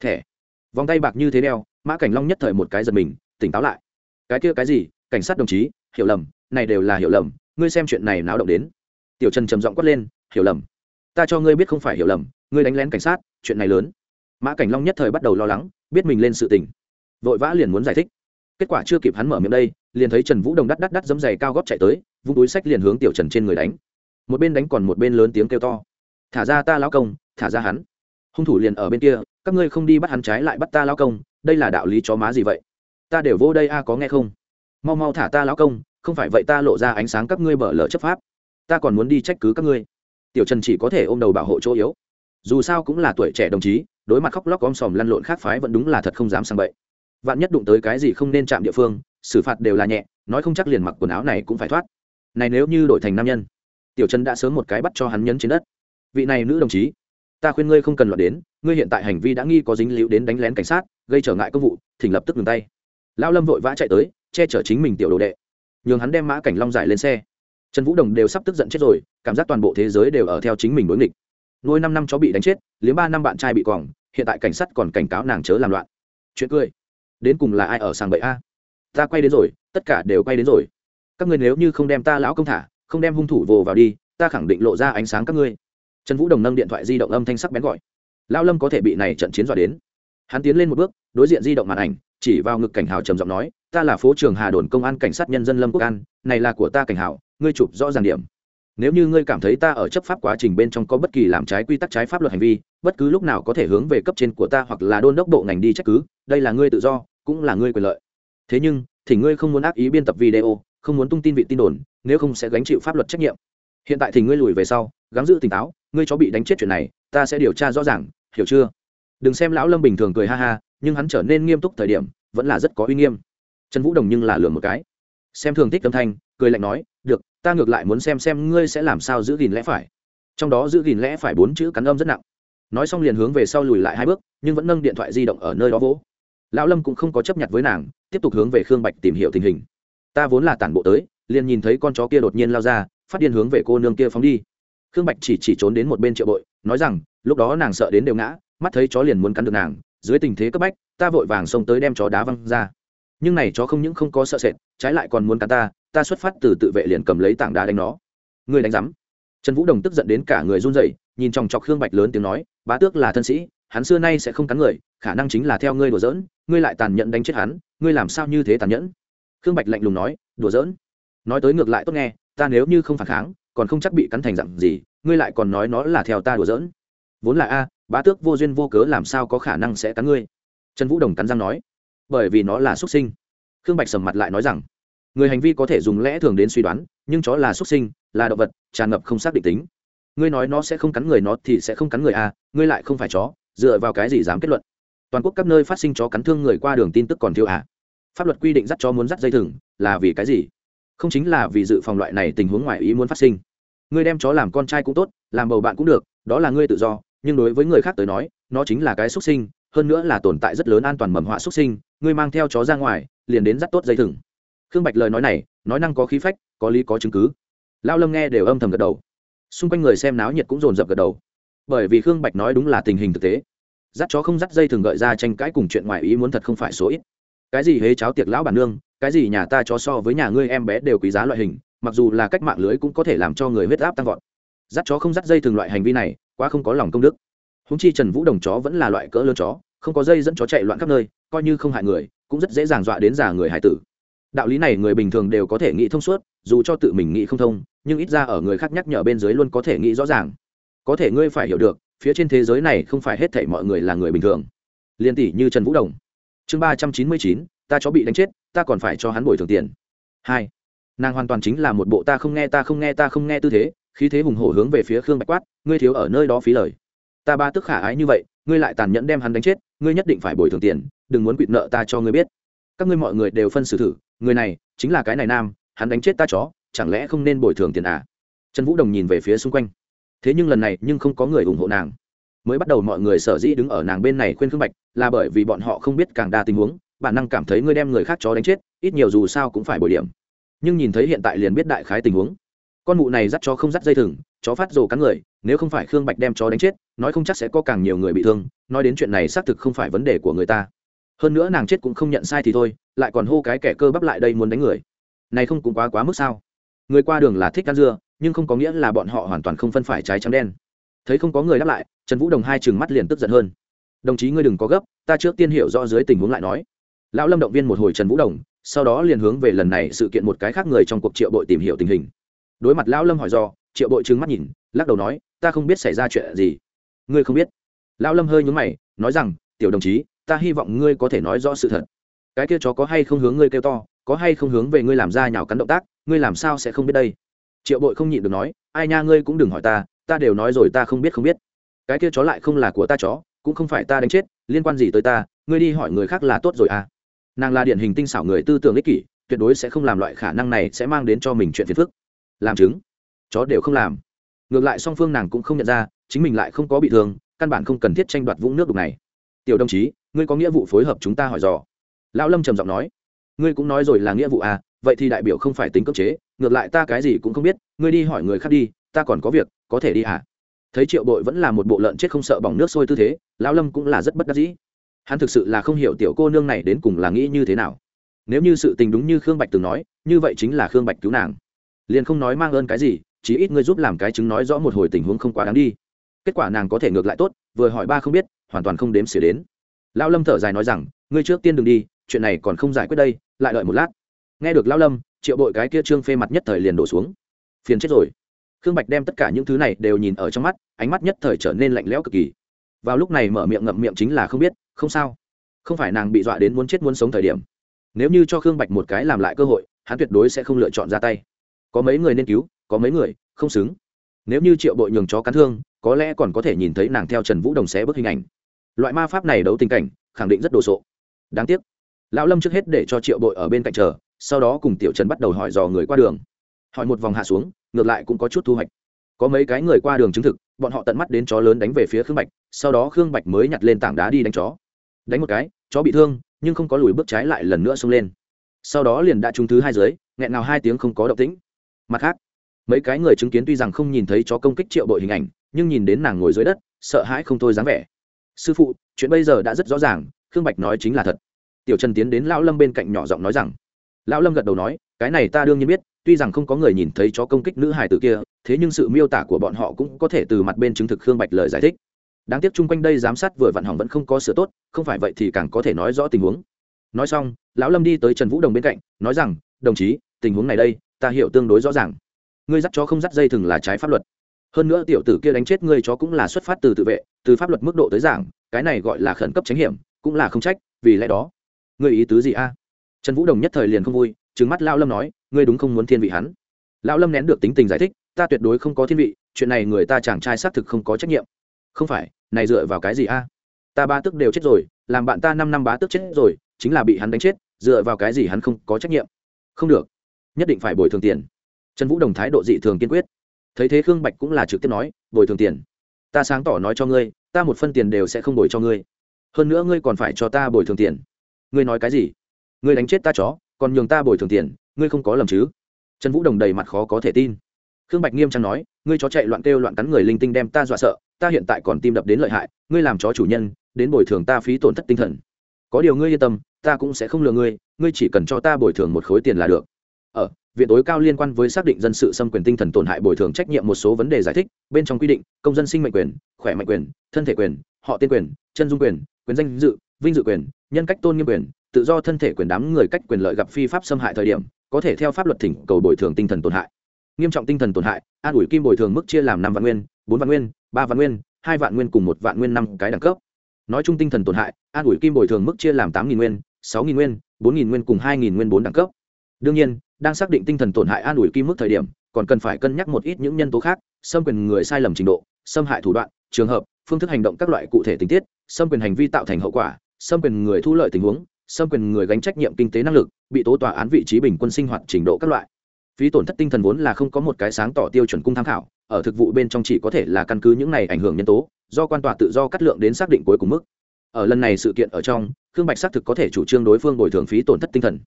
Thẻ. Vòng tay bạc như thế đeo, mã cảnh long nhất thời một cái giật mình, tỉnh táo lại. Cái kia cái gì? Cảnh sát đồng chí, hiểu lầm, này đều là hiểu lầm, ngươi xem chuyện này náo động đến. Tiểu trần trầm giọng quát lên, hiểu lầm. Ta cho ngươi biết không phải hiểu lầm, ngươi đánh lén cảnh sát, chuyện này lớn. Mã cảnh long nhất thời bắt đầu lo lắng, biết mình lên sự tình. Vội vã liền muốn giải thích. Kết quả chưa kịp hắn mở miệng đây, liền thấy trần vũ đồng đắt đắt đắt dấm giày cao góp chạy tới, vung túi sách liền hướng tiểu trần trên người đánh. Một bên đánh còn một bên lớn tiếng kêu to. Thả ra ta lao công, thả ra hắn. Hung thủ liền ở bên kia, các ngươi không đi bắt hắn trái lại bắt ta lao công, đây là đạo lý chó má gì vậy? Ta đều vô đây a, có nghe không? Mau mau thả ta lão công, không phải vậy ta lộ ra ánh sáng các ngươi bở lỡ chấp pháp. Ta còn muốn đi trách cứ các ngươi. Tiểu trần chỉ có thể ôm đầu bảo hộ chỗ yếu. Dù sao cũng là tuổi trẻ đồng chí, đối mặt khóc lóc om sòm lăn lộn khác phái vẫn đúng là thật không dám sang bậy. Vạn nhất đụng tới cái gì không nên chạm địa phương, xử phạt đều là nhẹ, nói không chắc liền mặc quần áo này cũng phải thoát. Này nếu như đổi thành nam nhân, tiểu trần đã sớm một cái bắt cho hắn nhấn trên đất. Vị này nữ đồng chí, ta khuyên ngươi không cần loạn đến, ngươi hiện tại hành vi đã nghi có dính líu đến đánh lén cảnh sát, gây trở ngại công vụ, thỉnh lập tức ngừng tay. Lão lâm vội vã chạy tới che chở chính mình tiểu đồ đệ. Nhường hắn đem mã cảnh long giải lên xe. Trần vũ đồng đều sắp tức giận chết rồi, cảm giác toàn bộ thế giới đều ở theo chính mình đối nghịch. Nuôi năm năm chó bị đánh chết, liếm ba năm bạn trai bị quòng hiện tại cảnh sát còn cảnh cáo nàng chớ làm loạn. Chuyện cười. Đến cùng là ai ở sàng bậy a? Ta quay đến rồi, tất cả đều quay đến rồi. Các ngươi nếu như không đem ta lão công thả, không đem hung thủ vồ vào đi, ta khẳng định lộ ra ánh sáng các ngươi. Trần vũ đồng nâng điện thoại di động âm thanh sắc bén gọi. Lão lâm có thể bị này trận chiến dọa đến. Hắn tiến lên một bước, đối diện di động màn ảnh, chỉ vào ngực cảnh hào trầm giọng nói ta là phố trường hà đồn công an cảnh sát nhân dân lâm quốc an, này là của ta cảnh hảo. ngươi chụp rõ ràng điểm. Nếu như ngươi cảm thấy ta ở chấp pháp quá trình bên trong có bất kỳ làm trái quy tắc trái pháp luật hành vi, bất cứ lúc nào có thể hướng về cấp trên của ta hoặc là đôn đốc bộ ngành đi trách cứ, đây là ngươi tự do, cũng là ngươi quyền lợi. Thế nhưng, thì ngươi không muốn ác ý biên tập video, không muốn tung tin vị tin đồn, nếu không sẽ gánh chịu pháp luật trách nhiệm. Hiện tại thì ngươi lùi về sau, gắng giữ tỉnh táo, ngươi chó bị đánh chết chuyện này, ta sẽ điều tra rõ ràng, hiểu chưa? Đừng xem lão lâm bình thường cười ha ha, nhưng hắn trở nên nghiêm túc thời điểm, vẫn là rất có uy nghiêm trần vũ đồng nhưng là lừa một cái. Xem thường thích âm thanh, cười lạnh nói, được, ta ngược lại muốn xem xem ngươi sẽ làm sao giữ gìn lẽ phải. Trong đó giữ gìn lẽ phải bốn chữ cắn âm rất nặng. Nói xong liền hướng về sau lùi lại hai bước, nhưng vẫn nâng điện thoại di động ở nơi đó vỗ. Lão lâm cũng không có chấp nhận với nàng, tiếp tục hướng về khương bạch tìm hiểu tình hình. Ta vốn là tản bộ tới, liền nhìn thấy con chó kia đột nhiên lao ra, phát điên hướng về cô nương kia phóng đi. Khương bạch chỉ chỉ trốn đến một bên triệu bội, nói rằng, lúc đó nàng sợ đến đều ngã, mắt thấy chó liền muốn cắn được nàng, dưới tình thế cấp bách, ta vội vàng xông tới đem chó đá văng ra nhưng này chó không những không có sợ sệt, trái lại còn muốn cắn ta ta xuất phát từ tự vệ liền cầm lấy tảng đá đánh nó. Người đánh rắm trần vũ đồng tức giận đến cả người run rẩy, nhìn chòng chọc khương bạch lớn tiếng nói, bá tước là thân sĩ, hắn xưa nay sẽ không cắn người, khả năng chính là theo ngươi đùa giỡn, ngươi lại tàn nhẫn đánh chết hắn, ngươi làm sao như thế tàn nhẫn? Khương bạch lạnh lùng nói, đùa giỡn. Nói tới ngược lại tốt nghe, ta nếu như không phản kháng, còn không chắc bị cắn thành dặn gì, ngươi lại còn nói nó là theo ta đùa giỡn. Vốn là a, bá tước vô duyên vô cớ làm sao có khả năng sẽ cắn ngươi? Trần vũ đồng cắn răng nói bởi vì nó là xuất sinh. Khương bạch sầm mặt lại nói rằng, người hành vi có thể dùng lẽ thường đến suy đoán, nhưng chó là xuất sinh, là động vật, tràn ngập không xác định tính. Ngươi nói nó sẽ không cắn người nó thì sẽ không cắn người à ngươi lại không phải chó, dựa vào cái gì dám kết luận? Toàn quốc các nơi phát sinh chó cắn thương người qua đường tin tức còn thiếu à? Pháp luật quy định dắt chó muốn dắt dây thừng, là vì cái gì? Không chính là vì dự phòng loại này tình huống ngoài ý muốn phát sinh. Ngươi đem chó làm con trai cũng tốt, làm bầu bạn cũng được, đó là ngươi tự do, nhưng đối với người khác tới nói, nó chính là cái xuất sinh, hơn nữa là tồn tại rất lớn an toàn mầm họa xuất sinh ngươi mang theo chó ra ngoài, liền đến dắt tốt dây thừng. Khương bạch lời nói này, nói năng có khí phách, có lý có chứng cứ. Lao lâm nghe đều âm thầm gật đầu. Xung quanh người xem náo nhiệt cũng dồn dập gật đầu. Bởi vì khương bạch nói đúng là tình hình thực tế. Dắt chó không dắt dây thường gợi ra tranh cãi cùng chuyện ngoài ý muốn thật không phải số ít. Cái gì hế cháo tiệc lão bản nương, cái gì nhà ta chó so với nhà ngươi em bé đều quý giá loại hình, mặc dù là cách mạng lưới cũng có thể làm cho người huyết áp tăng vọt. Dắt chó không dắt dây thường loại hành vi này, quá không có lòng công đức. Húng chi trần vũ đồng chó vẫn là loại cỡ lớn chó, không có dây dẫn chó chạy loạn khắp nơi coi như không hại người, cũng rất dễ dàng dọa đến già người hải tử. Đạo lý này người bình thường đều có thể nghĩ thông suốt, dù cho tự mình nghĩ không thông, nhưng ít ra ở người khác nhắc nhở bên dưới luôn có thể nghĩ rõ ràng. Có thể ngươi phải hiểu được, phía trên thế giới này không phải hết thảy mọi người là người bình thường. Liên tỷ như trần vũ đồng. Chương ba trăm chín mươi chín, ta chó bị đánh chết, ta còn phải cho hắn bồi thường tiền. Hai. Nàng hoàn toàn chính là một bộ ta không nghe, ta không nghe, ta không nghe tư thế, khí thế hùng hổ hướng về phía khương bạch quát, ngươi thiếu ở nơi đó phí lời. Ta ba tức khả ái như vậy, ngươi lại tàn nhẫn đem hắn đánh chết, ngươi nhất định phải bồi thường tiền đừng muốn quỵt nợ ta cho ngươi biết. Các ngươi mọi người đều phân xử thử, người này chính là cái này nam, hắn đánh chết ta chó, chẳng lẽ không nên bồi thường tiền à? Trần vũ đồng nhìn về phía xung quanh. Thế nhưng lần này nhưng không có người ủng hộ nàng. Mới bắt đầu mọi người sở dĩ đứng ở nàng bên này khuyên khương bạch, là bởi vì bọn họ không biết càng đa tình huống, bản năng cảm thấy ngươi đem người khác chó đánh chết, ít nhiều dù sao cũng phải bồi điểm. Nhưng nhìn thấy hiện tại liền biết đại khái tình huống. Con mụ này dắt chó không dắt dây thừng, chó phát rồ cắn người, nếu không phải khương bạch đem chó đánh chết, nói không chắc sẽ có càng nhiều người bị thương, nói đến chuyện này xác thực không phải vấn đề của người ta hơn nữa nàng chết cũng không nhận sai thì thôi, lại còn hô cái kẻ cơ bắp lại đây muốn đánh người. Này không cũng quá quá mức sao? Người qua đường là thích ăn dưa, nhưng không có nghĩa là bọn họ hoàn toàn không phân phải trái trắng đen. Thấy không có người đáp lại, trần vũ đồng hai chừng mắt liền tức giận hơn. Đồng chí ngươi đừng có gấp, ta trước tiên hiểu rõ dưới tình huống lại nói. Lão lâm động viên một hồi trần vũ đồng, sau đó liền hướng về lần này sự kiện một cái khác người trong cuộc triệu bội tìm hiểu tình hình. Đối mặt lão lâm hỏi do, triệu bội trừng mắt nhìn, lắc đầu nói, ta không biết xảy ra chuyện gì. Ngươi không biết. Lão lâm hơi nhúng mày, nói rằng, tiểu đồng chí ta hy vọng ngươi có thể nói rõ sự thật. Cái kia chó có hay không hướng ngươi kêu to, có hay không hướng về ngươi làm ra nhào cắn động tác, ngươi làm sao sẽ không biết đây? Triệu bội không nhịn được nói, ai nha ngươi cũng đừng hỏi ta ta đều nói rồi ta không biết không biết. Cái kia chó lại không là của ta chó, cũng không phải ta đánh chết, liên quan gì tới ta, ngươi đi hỏi người khác là tốt rồi à. Nàng là điển hình tinh xảo người tư tưởng ích kỷ, tuyệt đối sẽ không làm loại khả năng này sẽ mang đến cho mình chuyện phiền phức. Làm chứng. Chó đều không làm. Ngược lại song phương nàng cũng không nhận ra, chính mình lại không có bị thương, căn bản không cần thiết tranh đoạt vũng nước đục này tiểu đồng chí, ngươi có nghĩa vụ phối hợp chúng ta hỏi dò. Lão lâm trầm giọng nói. Ngươi cũng nói rồi là nghĩa vụ à vậy thì đại biểu không phải tính cưỡng chế, ngược lại ta cái gì cũng không biết, ngươi đi hỏi người khác đi, ta còn có việc, có thể đi à? Thấy triệu bội vẫn là một bộ lợn chết không sợ bỏng nước sôi tư thế, lão lâm cũng là rất bất đắc dĩ. Hắn thực sự là không hiểu tiểu cô nương này đến cùng là nghĩ như thế nào. Nếu như sự tình đúng như khương bạch từng nói, như vậy chính là khương bạch cứu nàng. Liền không nói mang ơn cái gì chỉ ít ngươi giúp làm cái chứng nói rõ một hồi tình huống không quá đáng đi. Kết quả nàng có thể ngược lại tốt, vừa hỏi ba không biết hoàn toàn không đếm xỉa đến. Lão lâm thở dài nói rằng, ngươi trước tiên đừng đi, chuyện này còn không giải quyết đây, lại đợi một lát. Nghe được lão lâm, triệu bội cái kia trương phê mặt nhất thời liền đổ xuống. Phiền chết rồi. Khương bạch đem tất cả những thứ này đều nhìn ở trong mắt, ánh mắt nhất thời trở nên lạnh lẽo cực kỳ. Vào lúc này mở miệng ngậm miệng chính là không biết, không sao. Không phải nàng bị dọa đến muốn chết muốn sống thời điểm. Nếu như cho khương bạch một cái làm lại cơ hội, hắn tuyệt đối sẽ không lựa chọn ra tay. Có mấy người nên cứu, có mấy người, không xứng. Nếu như triệu bội nhường chó cắn thương, có lẽ còn có thể nhìn thấy nàng theo trần vũ đồng xé bức hình ảnh loại ma pháp này đấu tình cảnh, khẳng định rất đồ sộ. Đáng tiếc, lão lâm trước hết để cho triệu bội ở bên cạnh chờ, sau đó cùng tiểu trần bắt đầu hỏi dò người qua đường. Hỏi một vòng hạ xuống, ngược lại cũng có chút thu hoạch. Có mấy cái người qua đường chứng thực, bọn họ tận mắt đến chó lớn đánh về phía khương bạch, sau đó khương bạch mới nhặt lên tảng đá đi đánh chó. Đánh một cái, chó bị thương, nhưng không có lùi bước trái lại lần nữa xông lên. Sau đó liền đã trúng thứ hai dưới, nghẹn nào hai tiếng không có động tĩnh. Mặt khác, mấy cái người chứng kiến tuy rằng không nhìn thấy chó công kích triệu bội hình ảnh, nhưng nhìn đến nàng ngồi dưới đất, sợ hãi không thôi dáng vẻ sư phụ, chuyện bây giờ đã rất rõ ràng, khương bạch nói chính là thật. Tiểu trần tiến đến lão lâm bên cạnh nhỏ giọng nói rằng, lão lâm gật đầu nói, cái này ta đương nhiên biết, tuy rằng không có người nhìn thấy chó công kích nữ hài tử kia, thế nhưng sự miêu tả của bọn họ cũng có thể từ mặt bên chứng thực khương bạch lời giải thích. Đáng tiếc chung quanh đây giám sát vừa vặn hỏng vẫn không có sửa tốt, không phải vậy thì càng có thể nói rõ tình huống. Nói xong, lão lâm đi tới trần vũ đồng bên cạnh, nói rằng, đồng chí, tình huống này đây, ta hiểu tương đối rõ ràng. Ngươi dắt chó không dắt dây thừng là trái pháp luật. Hơn nữa tiểu tử kia đánh chết ngươi chó cũng là xuất phát từ tự vệ từ pháp luật mức độ tới giảng, cái này gọi là khẩn cấp tránh hiểm, cũng là không trách, vì lẽ đó. Ngươi ý tứ gì a? Trần vũ đồng nhất thời liền không vui, trừng mắt lao lâm nói, ngươi đúng không muốn thiên vị hắn? Lão lâm nén được tính tình giải thích, ta tuyệt đối không có thiên vị, chuyện này người ta chàng trai xác thực không có trách nhiệm. Không phải, này dựa vào cái gì a? Ta ba tức đều chết rồi, làm bạn ta năm năm bá tức chết rồi, chính là bị hắn đánh chết, dựa vào cái gì hắn không có trách nhiệm? Không được. Nhất định phải bồi thường tiền. Trần vũ đồng thái độ dị thường kiên quyết. Thấy thế khương bạch cũng là trực tiếp nói, bồi thường tiền. Ta sáng tỏ nói cho ngươi ta một phân tiền đều sẽ không bồi cho ngươi. Hơn nữa ngươi còn phải cho ta bồi thường tiền. Ngươi nói cái gì? Ngươi đánh chết ta chó, còn nhường ta bồi thường tiền, ngươi không có lầm chứ? Trần vũ đồng đầy mặt khó có thể tin. Khương bạch nghiêm trang nói, ngươi chó chạy loạn kêu loạn cắn người linh tinh đem ta dọa sợ, ta hiện tại còn tim đập đến lợi hại, ngươi làm chó chủ nhân, đến bồi thường ta phí tổn thất tinh thần. Có điều ngươi yên tâm, ta cũng sẽ không lừa ngươi ngươi chỉ cần cho ta bồi thường một khối tiền là được. Ở viện tối cao liên quan với xác định dân sự xâm quyền tinh thần tổn hại bồi thường trách nhiệm một số vấn đề giải thích, bên trong quy định, công dân sinh mệnh quyền, khỏe mạnh quyền, thân thể quyền, họ tên quyền, chân dung quyền quyền danh dự, vinh dự quyền, nhân cách tôn nghiêm quyền, tự do thân thể quyền đám người cách quyền lợi gặp phi pháp xâm hại thời điểm, có thể theo pháp luật thỉnh cầu bồi thường tinh thần tổn hại. Nghiêm trọng tinh thần tổn hại, an ủi kim bồi thường mức chia làm năm vạn nguyên, bốn vạn nguyên, ba vạn nguyên, hai vạn nguyên cùng một vạn nguyên năm cái đẳng cấp. Nói chung tinh thần tổn hại, an ủi kim bồi thường mức chia làm tám nguyên, sáu nguyên, bốn nguyên cùng hai nguyên bốn đẳng cấp. Đương nhiên đang xác định tinh thần tổn hại an ủi kim mức thời điểm, còn cần phải cân nhắc một ít những nhân tố khác, xâm quyền người sai lầm trình độ, xâm hại thủ đoạn, trường hợp, phương thức hành động các loại cụ thể tình tiết, xâm quyền hành vi tạo thành hậu quả, xâm quyền người thu lợi tình huống, xâm quyền người gánh trách nhiệm kinh tế năng lực, bị tố tòa án vị trí bình quân sinh hoạt trình độ các loại. Phí tổn thất tinh thần vốn là không có một cái sáng tỏ tiêu chuẩn cung tham khảo, ở thực vụ bên trong chỉ có thể là căn cứ những này ảnh hưởng nhân tố, do quan tòa tự do cắt lượng đến xác định cuối cùng mức. Ở lần này sự kiện ở trong, khương bạch xác thực có thể chủ trương đối phương bồi thường phí tổn thất tinh thần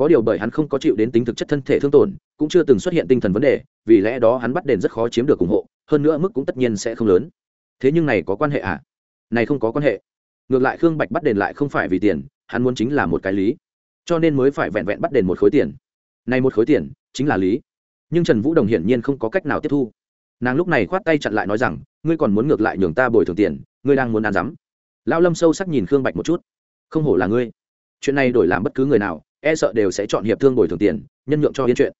có điều bởi hắn không có chịu đến tính thực chất thân thể thương tổn, cũng chưa từng xuất hiện tinh thần vấn đề, vì lẽ đó hắn bắt đền rất khó chiếm được ủng hộ, hơn nữa mức cũng tất nhiên sẽ không lớn. Thế nhưng này có quan hệ à? Này không có quan hệ. Ngược lại khương bạch bắt đền lại không phải vì tiền, hắn muốn chính là một cái lý. Cho nên mới phải vẹn vẹn bắt đền một khối tiền. Này một khối tiền, chính là lý. Nhưng trần vũ đồng hiển nhiên không có cách nào tiếp thu. Nàng lúc này khoát tay chặn lại nói rằng, ngươi còn muốn ngược lại nhường ta bồi thường tiền, ngươi đang muốn ăn rắm. Lão lâm sâu sắc nhìn khương bạch một chút. Không hổ là ngươi. Chuyện này đổi làm bất cứ người nào e sợ đều sẽ chọn hiệp thương bồi thường tiền, nhân nhượng cho yên chuyện.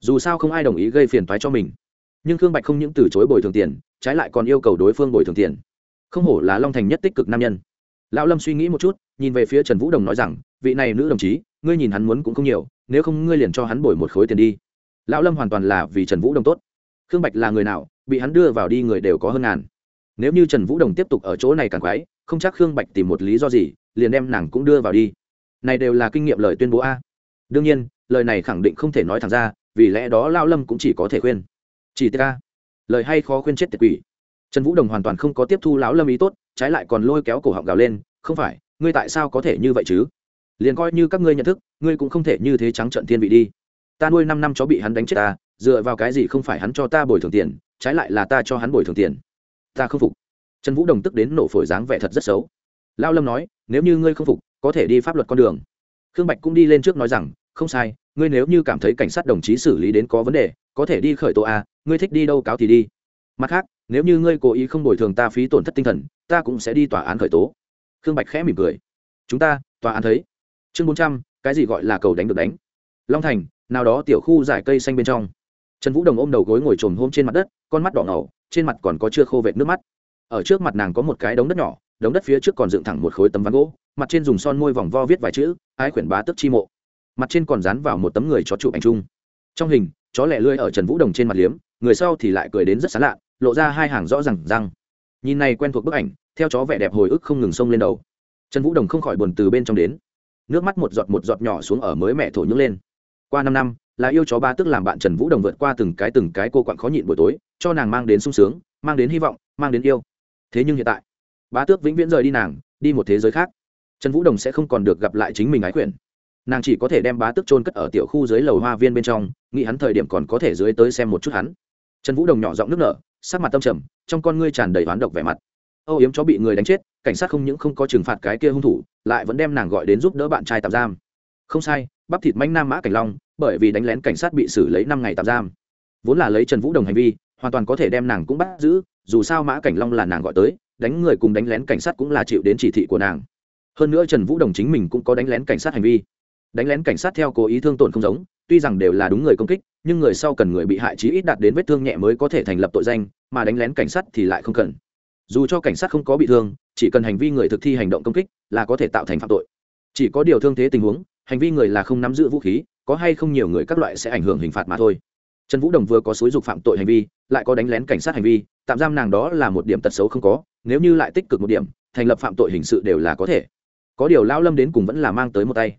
Dù sao không ai đồng ý gây phiền toái cho mình. Nhưng khương bạch không những từ chối bồi thường tiền, trái lại còn yêu cầu đối phương bồi thường tiền. Không hổ là long thành nhất tích cực nam nhân. Lão lâm suy nghĩ một chút, nhìn về phía trần vũ đồng nói rằng, vị này nữ đồng chí, ngươi nhìn hắn muốn cũng không nhiều, nếu không ngươi liền cho hắn bồi một khối tiền đi. Lão lâm hoàn toàn là vì trần vũ đồng tốt. Khương bạch là người nào, bị hắn đưa vào đi người đều có hơn ngàn. Nếu như trần vũ đồng tiếp tục ở chỗ này càng quái, không chắc khương bạch tìm một lý do gì, liền đem nàng cũng đưa vào đi này đều là kinh nghiệm lời tuyên bố a. Đương nhiên, lời này khẳng định không thể nói thẳng ra, vì lẽ đó lao lâm cũng chỉ có thể khuyên. Chỉ tiết ca lời hay khó khuyên chết tiệt quỷ. Trần vũ đồng hoàn toàn không có tiếp thu lão lâm ý tốt, trái lại còn lôi kéo cổ họng gào lên, không phải, ngươi tại sao có thể như vậy chứ? Liền coi như các ngươi nhận thức, ngươi cũng không thể như thế trắng trận thiên vị đi. Ta nuôi năm năm chó bị hắn đánh chết ta, dựa vào cái gì không phải hắn cho ta bồi thường tiền, trái lại là ta cho hắn bồi thường tiền. Ta không phục. Trần vũ đồng tức đến nổ phổi dáng vẻ thật rất xấu. Lao lâm nói, nếu như ngươi không phục có thể đi pháp luật con đường. Khương bạch cũng đi lên trước nói rằng, không sai, ngươi nếu như cảm thấy cảnh sát đồng chí xử lý đến có vấn đề, có thể đi khởi tố a, ngươi thích đi đâu cáo thì đi. Mặt khác, nếu như ngươi cố ý không bồi thường ta phí tổn thất tinh thần, ta cũng sẽ đi tòa án khởi tố. Khương bạch khẽ mỉm cười. Chúng ta, tòa án thấy. Chương bốn trăm, cái gì gọi là cầu đánh được đánh? Long thành, nào đó tiểu khu giải cây xanh bên trong. Trần vũ đồng ôm đầu gối ngồi trồm hôm trên mặt đất, con mắt đỏ ngầu, trên mặt còn có chưa khô vệt nước mắt. Ở trước mặt nàng có một cái đống đất nhỏ đống đất phía trước còn dựng thẳng một khối tấm ván gỗ, mặt trên dùng son môi vòng vo viết vài chữ, ái khuyển bá tức chi mộ. Mặt trên còn dán vào một tấm người chó chụp ảnh chung. Trong hình, chó lẻ lươi ở trần vũ đồng trên mặt liếm, người sau thì lại cười đến rất xán lạ, lộ ra hai hàng rõ r à n g răng. Nhìn này quen thuộc bức ảnh, theo chó vẻ đẹp hồi ức không ngừng sông lên đầu. Trần vũ đồng không khỏi buồn từ bên trong đến. Nước mắt một giọt một giọt nhỏ xuống ở mới mẹ thổ nhưỡng lên. Qua năm năm, là yêu chó ba tức làm bạn trần vũ đồng vượt qua từng cái từng cái cô quặn khó nhịn buổi tối, cho nàng mang đến sung sướng, mang đến hy vọng, mang đến yêu. Thế nhưng hiện tại bá tước vĩnh viễn rời đi nàng, đi một thế giới khác. Trần vũ đồng sẽ không còn được gặp lại chính mình ái quyển nàng chỉ có thể đem bá tước trôn cất ở tiểu khu dưới lầu hoa viên bên trong, nghĩ hắn thời điểm còn có thể dưới tới xem một chút hắn. Trần vũ đồng nhỏ giọng nước nở, sắc mặt tâm trầm, trong con ngươi tràn đầy oán độc vẻ mặt. Âu yếm chó bị người đánh chết, cảnh sát không những không có trừng phạt cái kia hung thủ, lại vẫn đem nàng gọi đến giúp đỡ bạn trai tạm giam. Không sai, bắp thịt manh nam mã cảnh long, bởi vì đánh lén cảnh sát bị xử lấy năm ngày tạm giam. Vốn là lấy trần vũ đồng hành vi, hoàn toàn có thể đem nàng cũng bắt giữ, dù sao mã cảnh long là nàng gọi tới đánh người cùng đánh lén cảnh sát cũng là chịu đến chỉ thị của nàng. Hơn nữa trần vũ đồng chính mình cũng có đánh lén cảnh sát hành vi. Đánh lén cảnh sát theo cố ý thương tổn không giống, tuy rằng đều là đúng người công kích, nhưng người sau cần người bị hại chí ít đạt đến vết thương nhẹ mới có thể thành lập tội danh, mà đánh lén cảnh sát thì lại không cần. Dù cho cảnh sát không có bị thương, chỉ cần hành vi người thực thi hành động công kích là có thể tạo thành phạm tội. Chỉ có điều thương thế tình huống, hành vi người là không nắm giữ vũ khí, có hay không nhiều người các loại sẽ ảnh hưởng hình phạt mà thôi trần vũ đồng vừa có xúi dục phạm tội hành vi, lại có đánh lén cảnh sát hành vi, tạm giam nàng đó là một điểm tật xấu không có, nếu như lại tích cực một điểm, thành lập phạm tội hình sự đều là có thể. Có điều lão lâm đến cùng vẫn là mang tới một tay.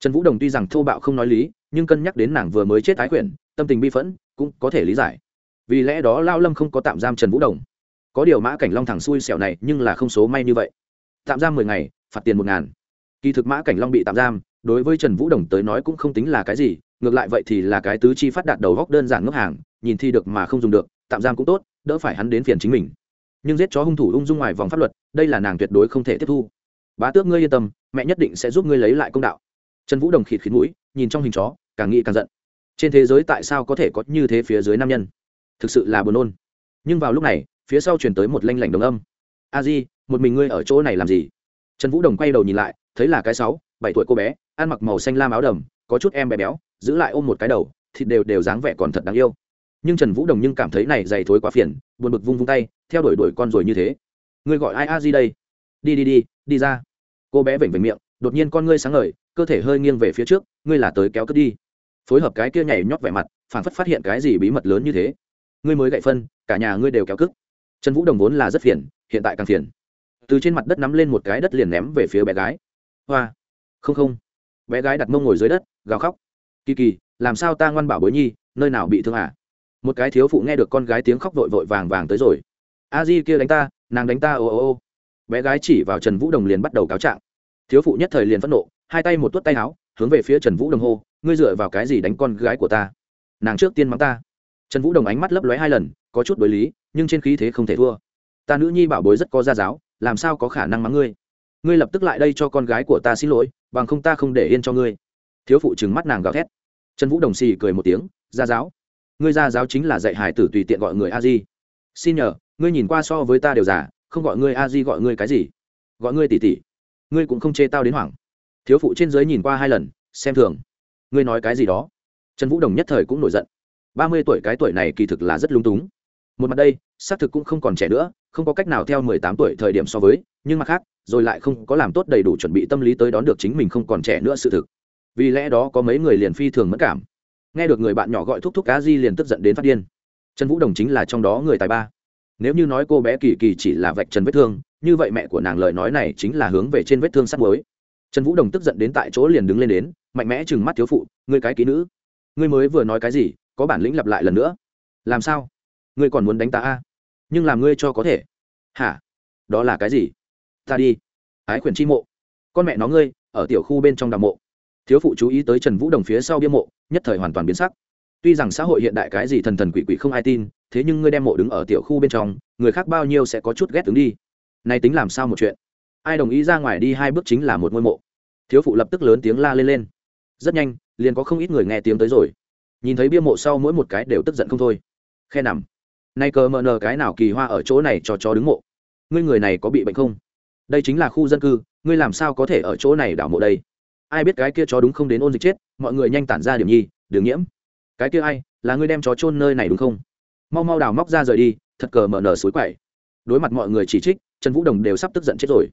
Trần vũ đồng tuy rằng thô bạo không nói lý, nhưng cân nhắc đến nàng vừa mới chết tái quyển, tâm tình bi phẫn, cũng có thể lý giải. Vì lẽ đó lao lâm không có tạm giam trần vũ đồng. Có điều mã cảnh long thẳng xui xẻo này nhưng là không số may như vậy. Tạm giam mười ngày, phạt tiền một ngàn. Kỳ thực mã cảnh long bị tạm giam đối với trần vũ đồng tới nói cũng không tính là cái gì, ngược lại vậy thì là cái tứ chi phát đạt đầu góc đơn giản ngốc hàng, nhìn thi được mà không dùng được, tạm giam cũng tốt, đỡ phải hắn đến phiền chính mình. Nhưng giết chó hung thủ ung dung ngoài vòng pháp luật, đây là nàng tuyệt đối không thể tiếp thu. Bá tước ngươi yên tâm, mẹ nhất định sẽ giúp ngươi lấy lại công đạo. Trần vũ đồng khịt khít mũi, nhìn trong hình chó, càng nghĩ càng giận. Trên thế giới tại sao có thể có như thế phía dưới nam nhân? Thực sự là buồn nôn. Nhưng vào lúc này, phía sau chuyển tới một lanh lảnh đồng âm. A di, một mình ngươi ở chỗ này làm gì? Trần vũ đồng quay đầu nhìn lại, thấy là cái sáu, bảy tuổi cô bé ăn mặc màu xanh lam áo đầm, có chút em bé béo, giữ lại ôm một cái đầu, thịt đều đều dáng vẻ còn thật đáng yêu. Nhưng trần vũ đồng nhưng cảm thấy này dày thối quá phiền, buồn bực vung vung tay, theo đuổi đuổi con rồi như thế. Ngươi gọi ai a di đây? Đi đi đi đi ra. Cô bé vểnh vểnh miệng, đột nhiên con ngươi sáng ngời, cơ thể hơi nghiêng về phía trước, ngươi là tới kéo cất đi. Phối hợp cái kia nhảy nhót vẻ mặt phản phất phát hiện cái gì bí mật lớn như thế. Ngươi mới gậy phân, cả nhà ngươi đều kéo cức. Trần vũ đồng vốn là rất phiền, hiện tại càng phiền. Từ trên mặt đất nắm lên một cái đất liền ném về phía bé gái. Hoa. Không không bé gái đặt mông ngồi dưới đất, gào khóc. Kỳ kỳ, làm sao ta ngoan bảo bối nhi, nơi nào bị thương à? Một cái thiếu phụ nghe được con gái tiếng khóc vội vội vàng vàng tới rồi. A di kia đánh ta, nàng đánh ta, ô ô ô. Bé gái chỉ vào trần vũ đồng liền bắt đầu cáo trạng. Thiếu phụ nhất thời liền phẫn nộ, hai tay một tuốt tay áo, hướng về phía trần vũ đồng hô, ngươi dựa vào cái gì đánh con gái của ta? Nàng trước tiên mắng ta. Trần vũ đồng ánh mắt lấp lóe hai lần, có chút đối lý, nhưng trên khí thế không thể thua. Ta nữ nhi bảo bối rất có gia giáo, làm sao có khả năng mắng ngươi? Ngươi lập tức lại đây cho con gái của ta xin lỗi, bằng không ta không để yên cho ngươi. Thiếu phụ trừng mắt nàng gào thét. Trần vũ đồng xì cười một tiếng, gia giáo, ngươi gia giáo chính là dạy hải tử tùy tiện gọi người a di. Xin nhờ, ngươi nhìn qua so với ta đều giả không gọi ngươi a di gọi ngươi cái gì? Gọi ngươi tỉ tỉ. Ngươi cũng không chê tao đến hoảng. Thiếu phụ trên dưới nhìn qua hai lần, xem thường. Ngươi nói cái gì đó? Trần vũ đồng nhất thời cũng nổi giận. Ba mươi tuổi cái tuổi này kỳ thực là rất lung túng một mặt đây, xác thực cũng không còn trẻ nữa, không có cách nào theo mười tám tuổi thời điểm so với, nhưng mặt khác, rồi lại không có làm tốt đầy đủ chuẩn bị tâm lý tới đón được chính mình không còn trẻ nữa sự thực. Vì lẽ đó có mấy người liền phi thường mất cảm. Nghe được người bạn nhỏ gọi thúc thúc cá di liền tức giận đến phát điên. Trần vũ đồng chính là trong đó người tài ba. Nếu như nói cô bé kỳ kỳ chỉ là vạch trần vết thương, như vậy mẹ của nàng lời nói này chính là hướng về trên vết thương sắt muối. Trần vũ đồng tức giận đến tại chỗ liền đứng lên đến, mạnh mẽ chừng mắt thiếu phụ, ngươi cái ký nữ, ngươi mới vừa nói cái gì, có bản lĩnh lặp lại lần nữa. Làm sao? Ngươi còn muốn đánh ta a? Nhưng làm ngươi cho có thể. Hả? Đó là cái gì? Ta đi. Ái khuyển chi mộ. Con mẹ nó ngươi, ở tiểu khu bên trong đào mộ. Thiếu phụ chú ý tới trần vũ đồng phía sau bia mộ, nhất thời hoàn toàn biến sắc. Tuy rằng xã hội hiện đại cái gì thần thần quỷ quỷ không ai tin, thế nhưng ngươi đem mộ đứng ở tiểu khu bên trong, người khác bao nhiêu sẽ có chút ghét đứng đi. Này tính làm sao một chuyện? Ai đồng ý ra ngoài đi hai bước chính là một ngôi mộ. Thiếu phụ lập tức lớn tiếng la lên lên. Rất nhanh, liền có không ít người nghe tiếng tới rồi. Nhìn thấy bia mộ sau mỗi một cái đều tức giận không thôi. Khe nằm nay cờ mờ nờ cái nào kỳ hoa ở chỗ này cho chó đứng mộ? Ngươi người này có bị bệnh không? Đây chính là khu dân cư, ngươi làm sao có thể ở chỗ này đảo mộ đây? Ai biết cái kia chó đúng không đến ôn dịch chết, mọi người nhanh tản ra điểm nhi đường nhiễm. Cái kia ai, là ngươi đem chó chôn nơi này đúng không? Mau mau đào móc ra rời đi, thật cờ mờ nờ suối quậy. Đối mặt mọi người chỉ trích, trần vũ đồng đều sắp tức giận chết rồi.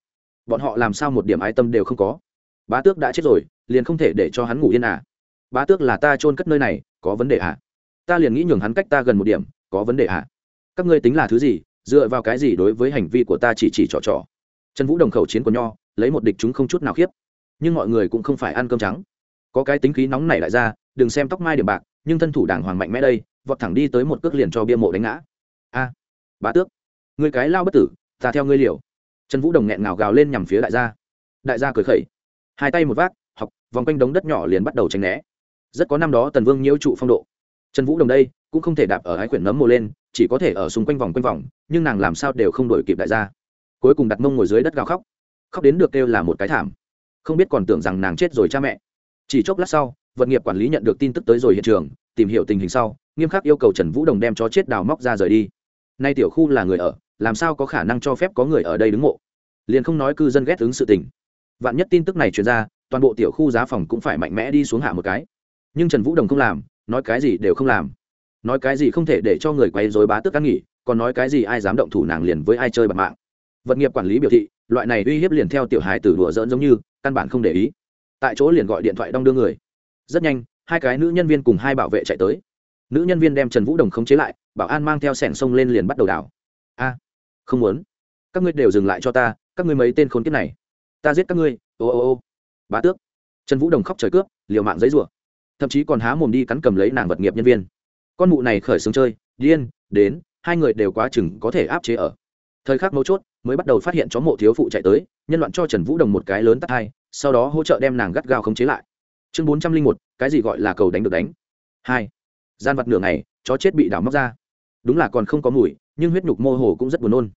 Bọn họ làm sao một điểm ái tâm đều không có. Bá tước đã chết rồi, liền không thể để cho hắn ngủ yên à? Bá tước là ta chôn cất nơi này, có vấn đề à? Ta liền nghĩ nhường hắn cách ta gần một điểm có vấn đề à? Các ngươi tính là thứ gì, dựa vào cái gì đối với hành vi của ta chỉ chỉ trò trò? Trần vũ đồng khẩu chiến của nho, lấy một địch chúng không chút nào khiếp. Nhưng mọi người cũng không phải ăn cơm trắng. Có cái tính khí nóng này lại ra, đừng xem tóc mai điểm bạc, nhưng thân thủ đàng hoàng mạnh mẽ đây, vọt thẳng đi tới một cước liền cho bia mộ đánh ngã. A, bá tước người cái lao bất tử, ta theo ngươi liều. Trần vũ đồng nghẹn ngào gào lên nhằm phía đại gia. Đại gia cười khẩy. Hai tay một vác, học, vòng quanh đống đất nhỏ liền bắt đầu tránh né. Rất có năm đó tần vương nhiễu trụ phong độ. Trần vũ đồng đây cũng không thể đạp ở ái quyển nấm mồ lên, chỉ có thể ở xung quanh vòng quanh vòng, nhưng nàng làm sao đều không đổi kịp đại gia cuối cùng đặt mông ngồi dưới đất gào khóc. Khóc đến được kêu là một cái thảm. Không biết còn tưởng rằng nàng chết rồi cha mẹ. Chỉ chốc lát sau, vật nghiệp quản lý nhận được tin tức tới rồi hiện trường, tìm hiểu tình hình sau, nghiêm khắc yêu cầu trần vũ đồng đem cho chết đào móc ra rời đi. Nay tiểu khu là người ở, làm sao có khả năng cho phép có người ở đây đứng mộ? Liền không nói cư dân ghét ứng sự tình. Vạn nhất tin tức này truyền ra, toàn bộ tiểu khu giá phòng cũng phải mạnh mẽ đi xuống hạ một cái. Nhưng trần vũ đồng không làm, nói cái gì đều không làm nói cái gì không thể để cho người quay dối bá tước ăn nghỉ, còn nói cái gì ai dám động thủ nàng liền với ai chơi bạc mạng. Vật nghiệp quản lý biểu thị, loại này uy hiếp liền theo tiểu hài tử đùa dỡn giống như, căn bản không để ý. Tại chỗ liền gọi điện thoại đong đưa người. Rất nhanh, hai cái nữ nhân viên cùng hai bảo vệ chạy tới. Nữ nhân viên đem trần vũ đồng khống chế lại, bảo an mang theo sẻng sông lên liền bắt đầu đảo a, không muốn. Các ngươi đều dừng lại cho ta, các ngươi mấy tên khốn kiếp này. Ta giết các ngươi, ô ô ô. Bá tước. Trần vũ đồng khóc trời cướp, liều mạng giấy rủa thậm chí còn há mồm đi cắn cầm lấy nàng vật nghiệp nhân viên con mụ này khởi xướng chơi, điên, đến, hai người đều quá chừng có thể áp chế ở. Thời khắc mấu chốt, mới bắt đầu phát hiện chó mộ thiếu phụ chạy tới, nhân loạn cho trần vũ đồng một cái lớn tắt hai, sau đó hỗ trợ đem nàng gắt gao khống chế lại. Chương bốn trăm linh một, cái gì gọi là cầu đánh được đánh? Hai, gian vật nửa ngày, chó chết bị đảo móc ra. Đúng là còn không có mùi, nhưng huyết nhục mô hồ cũng rất buồn nôn.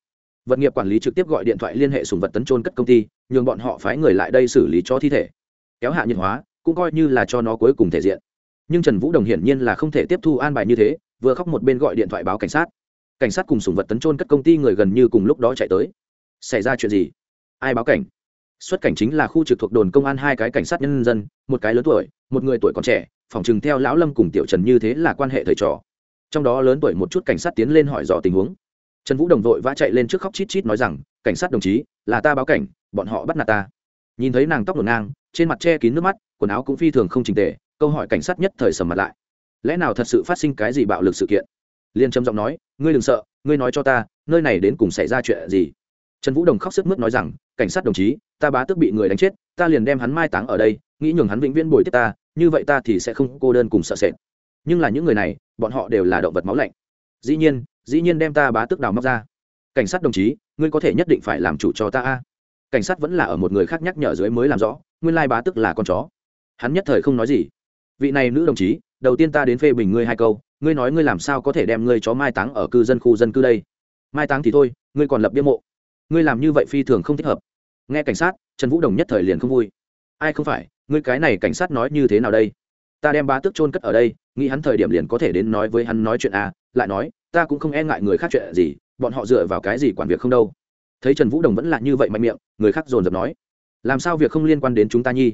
Vật nghiệp quản lý trực tiếp gọi điện thoại liên hệ sùng vật tấn trôn cất công ty, nhường bọn họ phái người lại đây xử lý cho thi thể. Kéo hạ nhiệt hóa, cũng coi như là cho nó cuối cùng thể diện nhưng trần vũ đồng hiển nhiên là không thể tiếp thu an bài như thế, vừa khóc một bên gọi điện thoại báo cảnh sát. Cảnh sát cùng sùng vật tấn trôn cất công ty người gần như cùng lúc đó chạy tới. Xảy ra chuyện gì? Ai báo cảnh? Xuất cảnh chính là khu trực thuộc đồn công an hai cái cảnh sát nhân dân, một cái lớn tuổi, một người tuổi còn trẻ, phòng chừng theo lão lâm cùng tiểu trần như thế là quan hệ thầy trò. Trong đó lớn tuổi một chút cảnh sát tiến lên hỏi dò tình huống. Trần vũ đồng vội vã chạy lên trước khóc chít chít nói rằng, cảnh sát đồng chí, là ta báo cảnh, bọn họ bắt nạt ta. Nhìn thấy nàng tóc ngổn ngang, trên mặt che kín nước mắt, quần áo cũng phi thường không trình tề câu hỏi cảnh sát nhất thời sầm mặt lại. Lẽ nào thật sự phát sinh cái gì bạo lực sự kiện? Liên trầm giọng nói, ngươi đừng sợ, ngươi nói cho ta, nơi này đến cùng xảy ra chuyện gì? Trần vũ đồng khóc sức mướt nói rằng, cảnh sát đồng chí, ta bá tước bị người đánh chết, ta liền đem hắn mai táng ở đây, nghĩ nhường hắn vĩnh viễn bồi tiếp ta, như vậy ta thì sẽ không cô đơn cùng sợ sệt. Nhưng là những người này, bọn họ đều là động vật máu lạnh. Dĩ nhiên dĩ nhiên đem ta bá tước đào móc ra. Cảnh sát đồng chí, ngươi có thể nhất định phải làm chủ cho ta a. Cảnh sát vẫn là ở một người khác nhắc nhở dưới mới làm rõ, nguyên lai bá tước là con chó. Hắn nhất thời không nói gì vị này nữ đồng chí, đầu tiên ta đến phê bình ngươi hai câu, ngươi nói ngươi làm sao có thể đem ngươi chó mai táng ở cư dân khu dân cư đây? Mai táng thì thôi, ngươi còn lập bia mộ. Ngươi làm như vậy phi thường không thích hợp. Nghe cảnh sát, trần vũ đồng nhất thời liền không vui. Ai không phải, ngươi cái này cảnh sát nói như thế nào đây? Ta đem ba tước trôn cất ở đây, nghĩ hắn thời điểm liền có thể đến nói với hắn nói chuyện à lại nói, ta cũng không e ngại người khác chuyện gì, bọn họ dựa vào cái gì quản việc không đâu? Thấy trần vũ đồng vẫn là như vậy mạnh miệng, người khác dồn dập nói. Làm sao việc không liên quan đến chúng ta nhi?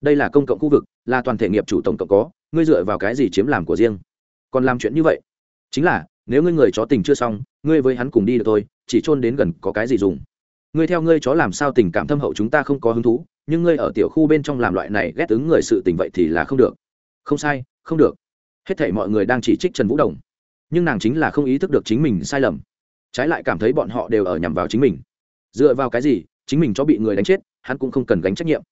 Đây là công cộng khu vực, là toàn thể nghiệp chủ tổng cộng có, ngươi dựa vào cái gì chiếm làm của riêng? Còn làm chuyện như vậy? Chính là, nếu ngươi người chó tình chưa xong, ngươi với hắn cùng đi được thôi, chỉ chôn đến gần có cái gì dùng? Ngươi theo ngươi chó làm sao tình cảm thâm hậu chúng ta không có hứng thú, nhưng ngươi ở tiểu khu bên trong làm loại này ghét ứng người sự tình vậy thì là không được. Không sai, không được. Hết thảy mọi người đang chỉ trích trần vũ đồng. Nhưng nàng chính là không ý thức được chính mình sai lầm. Trái lại cảm thấy bọn họ đều ở nhằm vào chính mình. Dựa vào cái gì, chính mình cho bị người đánh chết, hắn cũng không cần gánh trách nhiệm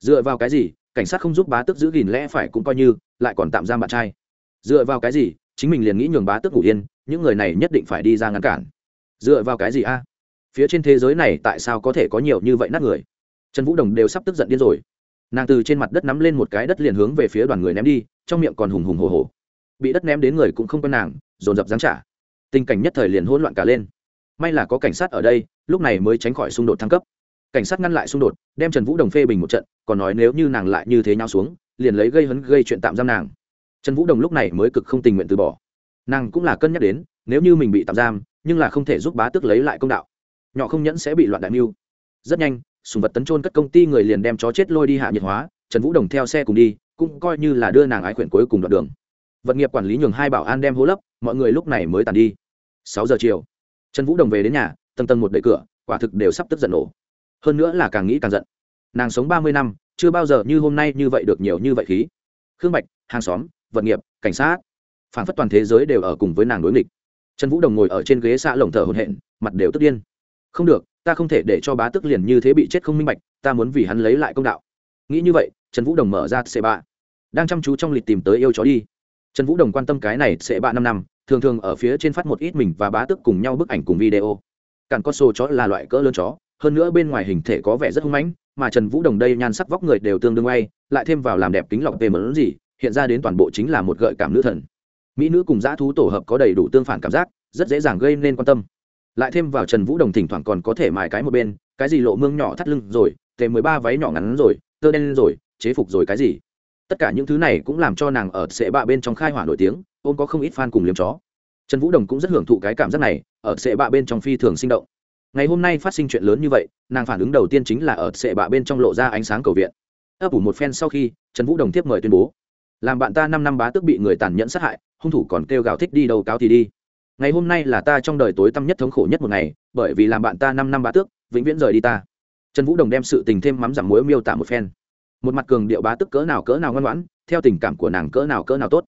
dựa vào cái gì, cảnh sát không giúp bá tước giữ gìn lẽ phải cũng coi như, lại còn tạm giam bạn trai? Dựa vào cái gì, chính mình liền nghĩ nhường bá tước ngủ yên, những người này nhất định phải đi ra ngăn cản. Dựa vào cái gì a? Phía trên thế giới này tại sao có thể có nhiều như vậy nát người? Trần vũ đồng đều sắp tức giận điên rồi. Nàng từ trên mặt đất nắm lên một cái đất liền hướng về phía đoàn người ném đi, trong miệng còn hùng hùng hồ hồ bị đất ném đến người cũng không quen nàng, dồn dập giáng trả. Tình cảnh nhất thời liền hỗn loạn cả lên. May là có cảnh sát ở đây, lúc này mới tránh khỏi xung đột thăng cấp cảnh sát ngăn lại xung đột, đem trần vũ đồng phê bình một trận, còn nói nếu như nàng lại như thế nhau xuống, liền lấy gây hấn, gây chuyện tạm giam nàng. Trần vũ đồng lúc này mới cực không tình nguyện từ bỏ. Nàng cũng là cân nhắc đến, nếu như mình bị tạm giam, nhưng là không thể giúp bá tước lấy lại công đạo. Nhỏ không nhẫn sẽ bị loạn đại mưu. Rất nhanh, sùng vật tấn trôn cất công ty người liền đem chó chết lôi đi hạ nhiệt hóa, trần vũ đồng theo xe cùng đi, cũng coi như là đưa nàng ái khuyển cuối cùng đoạn đường. Vật nghiệp quản lý nhường hai bảo an đem hố lấp, mọi người lúc này mới tàn đi. Sáu giờ chiều, trần vũ đồng về đến nhà, tầng tầng một đẩy cửa, quả thực đều sắp tức giận nổ hơn nữa là càng nghĩ càng giận. Nàng sống ba mươi năm, chưa bao giờ như hôm nay như vậy được nhiều như vậy khí. Khương bạch, hàng xóm, vật nghiệp, cảnh sát. Phản phất toàn thế giới đều ở cùng với nàng đối nghịch. Trần vũ đồng ngồi ở trên ghế xạ lồng thở hồn hện mặt đều tức điên. Không được, ta không thể để cho bá tức liền như thế bị chết không minh bạch, ta muốn vì hắn lấy lại công đạo. Nghĩ như vậy, trần vũ đồng mở ra c ba đang chăm chú trong lịch tìm tới yêu chó đi. Trần vũ đồng quan tâm cái này c ba năm năm, thường thường ở phía trên phát một ít mình và bá tức cùng nhau bức ảnh cùng video. Cản con sô chó là loại cỡ lớn chó hơn nữa bên ngoài hình thể có vẻ rất hung mãnh mà trần vũ đồng đây nhan sắc vóc người đều tương đương ngay, lại thêm vào làm đẹp kính lọc về mẫn gì hiện ra đến toàn bộ chính là một gợi cảm nữ thần. Mỹ nữ cùng dã thú tổ hợp có đầy đủ tương phản cảm giác rất dễ dàng gây nên quan tâm. Lại thêm vào trần vũ đồng thỉnh thoảng còn có thể mài cái một bên cái gì lộ mương nhỏ thắt lưng rồi tề mười ba váy nhỏ ngắn rồi tơ đen rồi chế phục rồi cái gì. Tất cả những thứ này cũng làm cho nàng ở sệ bạ bên trong khai hỏa nổi tiếng ôm có không ít fan cùng liếm chó. Trần vũ đồng cũng rất hưởng thụ cái cảm giác này ở sệ bạ bên trong phi thường sinh động ngày hôm nay phát sinh chuyện lớn như vậy, nàng phản ứng đầu tiên chính là ở sệ bạ bên trong lộ ra ánh sáng cầu viện. Ấp ủ một phen sau khi, trần vũ đồng tiếp mời tuyên bố. Làm bạn ta năm năm bá tức bị người tàn nhẫn sát hại, hung thủ còn kêu gào thích đi đầu cáo thì đi. Ngày hôm nay là ta trong đời tối tăm nhất thống khổ nhất một ngày, bởi vì làm bạn ta năm năm bá tước, vĩnh viễn rời đi ta. Trần vũ đồng đem sự tình thêm mắm giảm muối miêu tả một phen. Một mặt cường điệu bá tức cỡ nào cỡ nào ngoan ngoãn, theo tình cảm của nàng cỡ nào cỡ nào tốt.